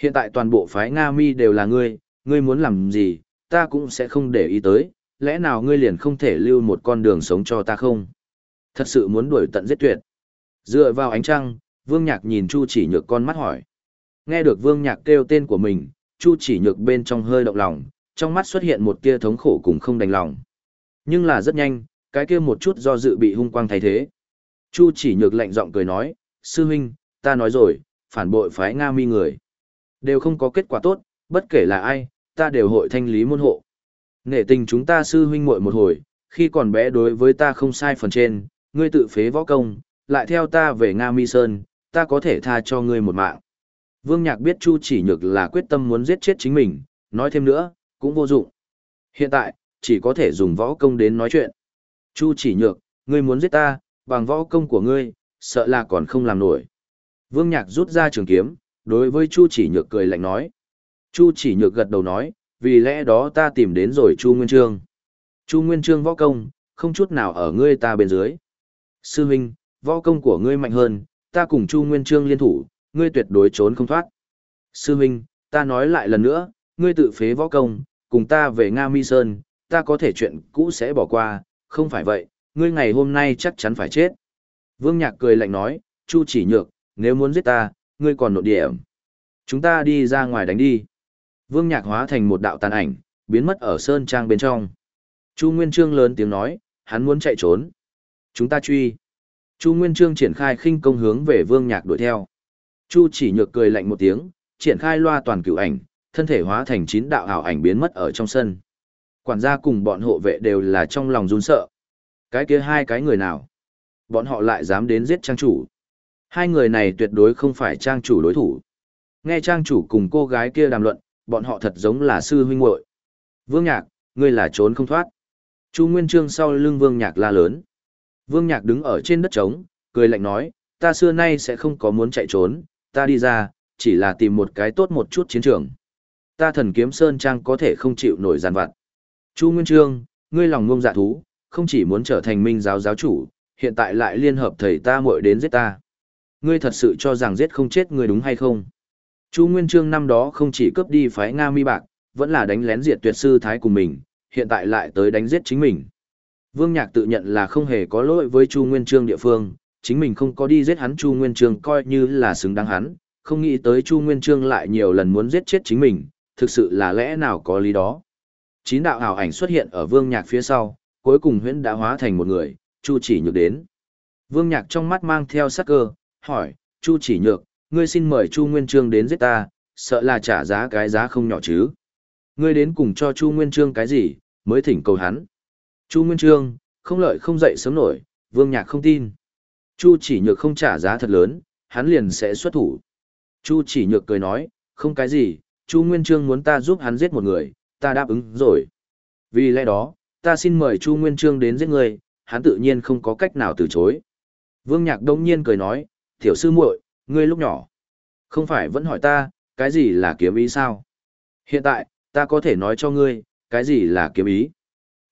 Hiện tại toàn bộ phái Nga Mi đều là ngươi, ngươi muốn làm gì, ta cũng sẽ không để ý tới, lẽ nào ngươi liền không thể lưu một con đường sống cho ta không? Thật sự muốn đuổi tận giết tuyệt. Dựa vào ánh trăng, Vương Nhạc nhìn Chu chỉ nhược con mắt hỏi. Nghe được Vương Nhạc kêu tên của mình, Chu chỉ nhược bên trong hơi động lòng, trong mắt xuất hiện một tia thống khổ cùng không đành lòng. Nhưng là rất nhanh, cái kia một chút do dự bị hung quang thay thế. Chu chỉ nhược lạnh giọng cười nói, sư huynh, ta nói rồi, phản bội phái Nga mi người. Đều không có kết quả tốt, bất kể là ai, ta đều hội thanh lý môn hộ. Nể tình chúng ta sư huynh muội một hồi, khi còn bé đối với ta không sai phần trên, ngươi tự phế võ công, lại theo ta về Nga Mi Sơn, ta có thể tha cho ngươi một mạng. Vương Nhạc biết Chu chỉ nhược là quyết tâm muốn giết chết chính mình, nói thêm nữa, cũng vô dụng. Hiện tại, chỉ có thể dùng võ công đến nói chuyện. Chu chỉ nhược, ngươi muốn giết ta, bằng võ công của ngươi, sợ là còn không làm nổi. Vương Nhạc rút ra trường kiếm, đối với Chu chỉ nhược cười lạnh nói. Chu chỉ nhược gật đầu nói, vì lẽ đó ta tìm đến rồi Chu Nguyên Trương. Chu Nguyên Trương võ công, không chút nào ở ngươi ta bên dưới. Sư huynh, võ công của ngươi mạnh hơn, ta cùng Chu Nguyên Trương liên thủ, ngươi tuyệt đối trốn không thoát. Sư huynh, ta nói lại lần nữa, ngươi tự phế võ công, cùng ta về Nga Mi Sơn, ta có thể chuyện cũ sẽ bỏ qua, không phải vậy, ngươi ngày hôm nay chắc chắn phải chết. Vương Nhạc cười lạnh nói, Chu chỉ nhược, nếu muốn giết ta, ngươi còn nội điểm. Chúng ta đi ra ngoài đánh đi. Vương Nhạc hóa thành một đạo tàn ảnh, biến mất ở sơn trang bên trong. Chu Nguyên Trương lớn tiếng nói, hắn muốn chạy trốn. Chúng ta truy. Chu Nguyên Trương triển khai khinh công hướng về Vương Nhạc đuổi theo. Chu chỉ nhược cười lạnh một tiếng, triển khai loa toàn cửu ảnh, thân thể hóa thành chín đạo ảo ảnh biến mất ở trong sân. Quản gia cùng bọn hộ vệ đều là trong lòng run sợ. Cái kia hai cái người nào? Bọn họ lại dám đến giết trang chủ. Hai người này tuyệt đối không phải trang chủ đối thủ. Nghe trang chủ cùng cô gái kia đàm luận, bọn họ thật giống là sư huynh muội. Vương Nhạc, ngươi là trốn không thoát. Chu Nguyên Trương sau lưng Vương Nhạc la lớn. Vương Nhạc đứng ở trên đất trống, cười lạnh nói, ta xưa nay sẽ không có muốn chạy trốn, ta đi ra, chỉ là tìm một cái tốt một chút chiến trường. Ta thần kiếm sơn trang có thể không chịu nổi giàn vặt. Chu Nguyên Trương, ngươi lòng ngông dạ thú, không chỉ muốn trở thành minh giáo giáo chủ, hiện tại lại liên hợp thầy ta muội đến giết ta. Ngươi thật sự cho rằng giết không chết ngươi đúng hay không? Chu Nguyên Trương năm đó không chỉ cướp đi phái Nga Mi Bạc, vẫn là đánh lén diệt tuyệt sư thái của mình, hiện tại lại tới đánh giết chính mình. Vương Nhạc tự nhận là không hề có lỗi với Chu Nguyên Trương địa phương, chính mình không có đi giết hắn Chu Nguyên Trương coi như là xứng đáng hắn, không nghĩ tới Chu Nguyên Trương lại nhiều lần muốn giết chết chính mình, thực sự là lẽ nào có lý đó. Chín đạo ảo ảnh xuất hiện ở Vương Nhạc phía sau, cuối cùng huyễn đã hóa thành một người, Chu chỉ nhược đến. Vương Nhạc trong mắt mang theo sắc cơ, hỏi, Chu chỉ nhược, ngươi xin mời Chu Nguyên Trương đến giết ta, sợ là trả giá cái giá không nhỏ chứ. Ngươi đến cùng cho Chu Nguyên Trương cái gì, mới thỉnh cầu hắn. Chu Nguyên Trương, không lợi không dậy sớm nổi, Vương Nhạc không tin. Chu chỉ nhược không trả giá thật lớn, hắn liền sẽ xuất thủ. Chu chỉ nhược cười nói, không cái gì, Chu Nguyên Trương muốn ta giúp hắn giết một người, ta đáp ứng rồi. Vì lẽ đó, ta xin mời Chu Nguyên Trương đến giết người, hắn tự nhiên không có cách nào từ chối. Vương Nhạc đông nhiên cười nói, tiểu sư muội, ngươi lúc nhỏ. Không phải vẫn hỏi ta, cái gì là kiếm ý sao? Hiện tại, ta có thể nói cho ngươi, cái gì là kiếm ý.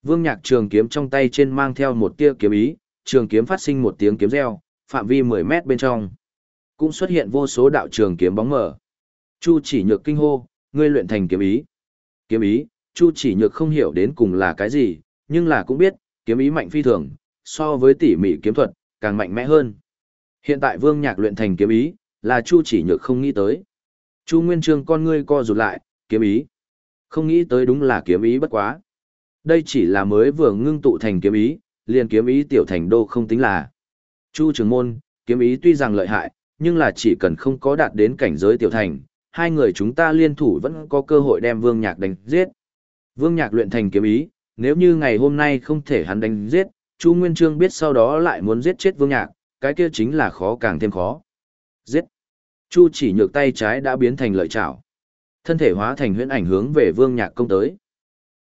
Vương Nhạc trường kiếm trong tay trên mang theo một tia kiếm ý, trường kiếm phát sinh một tiếng kiếm reo, phạm vi 10 mét bên trong. Cũng xuất hiện vô số đạo trường kiếm bóng mở. Chu chỉ nhược kinh hô, ngươi luyện thành kiếm ý. Kiếm ý, Chu chỉ nhược không hiểu đến cùng là cái gì, nhưng là cũng biết, kiếm ý mạnh phi thường, so với tỉ mỉ kiếm thuật, càng mạnh mẽ hơn. Hiện tại Vương Nhạc luyện thành kiếm ý, là Chu chỉ nhược không nghĩ tới. Chu Nguyên Trương con ngươi co rụt lại, kiếm ý. Không nghĩ tới đúng là kiếm ý bất quá. Đây chỉ là mới vừa ngưng tụ thành kiếm ý, liền kiếm ý tiểu thành đô không tính là. Chu Trường Môn, kiếm ý tuy rằng lợi hại, nhưng là chỉ cần không có đạt đến cảnh giới tiểu thành, hai người chúng ta liên thủ vẫn có cơ hội đem Vương Nhạc đánh giết. Vương Nhạc luyện thành kiếm ý, nếu như ngày hôm nay không thể hắn đánh giết, Chu Nguyên Trương biết sau đó lại muốn giết chết Vương Nhạc, cái kia chính là khó càng thêm khó. Giết. Chu chỉ nhược tay trái đã biến thành lợi chảo. Thân thể hóa thành huyễn ảnh hướng về Vương Nhạc công tới.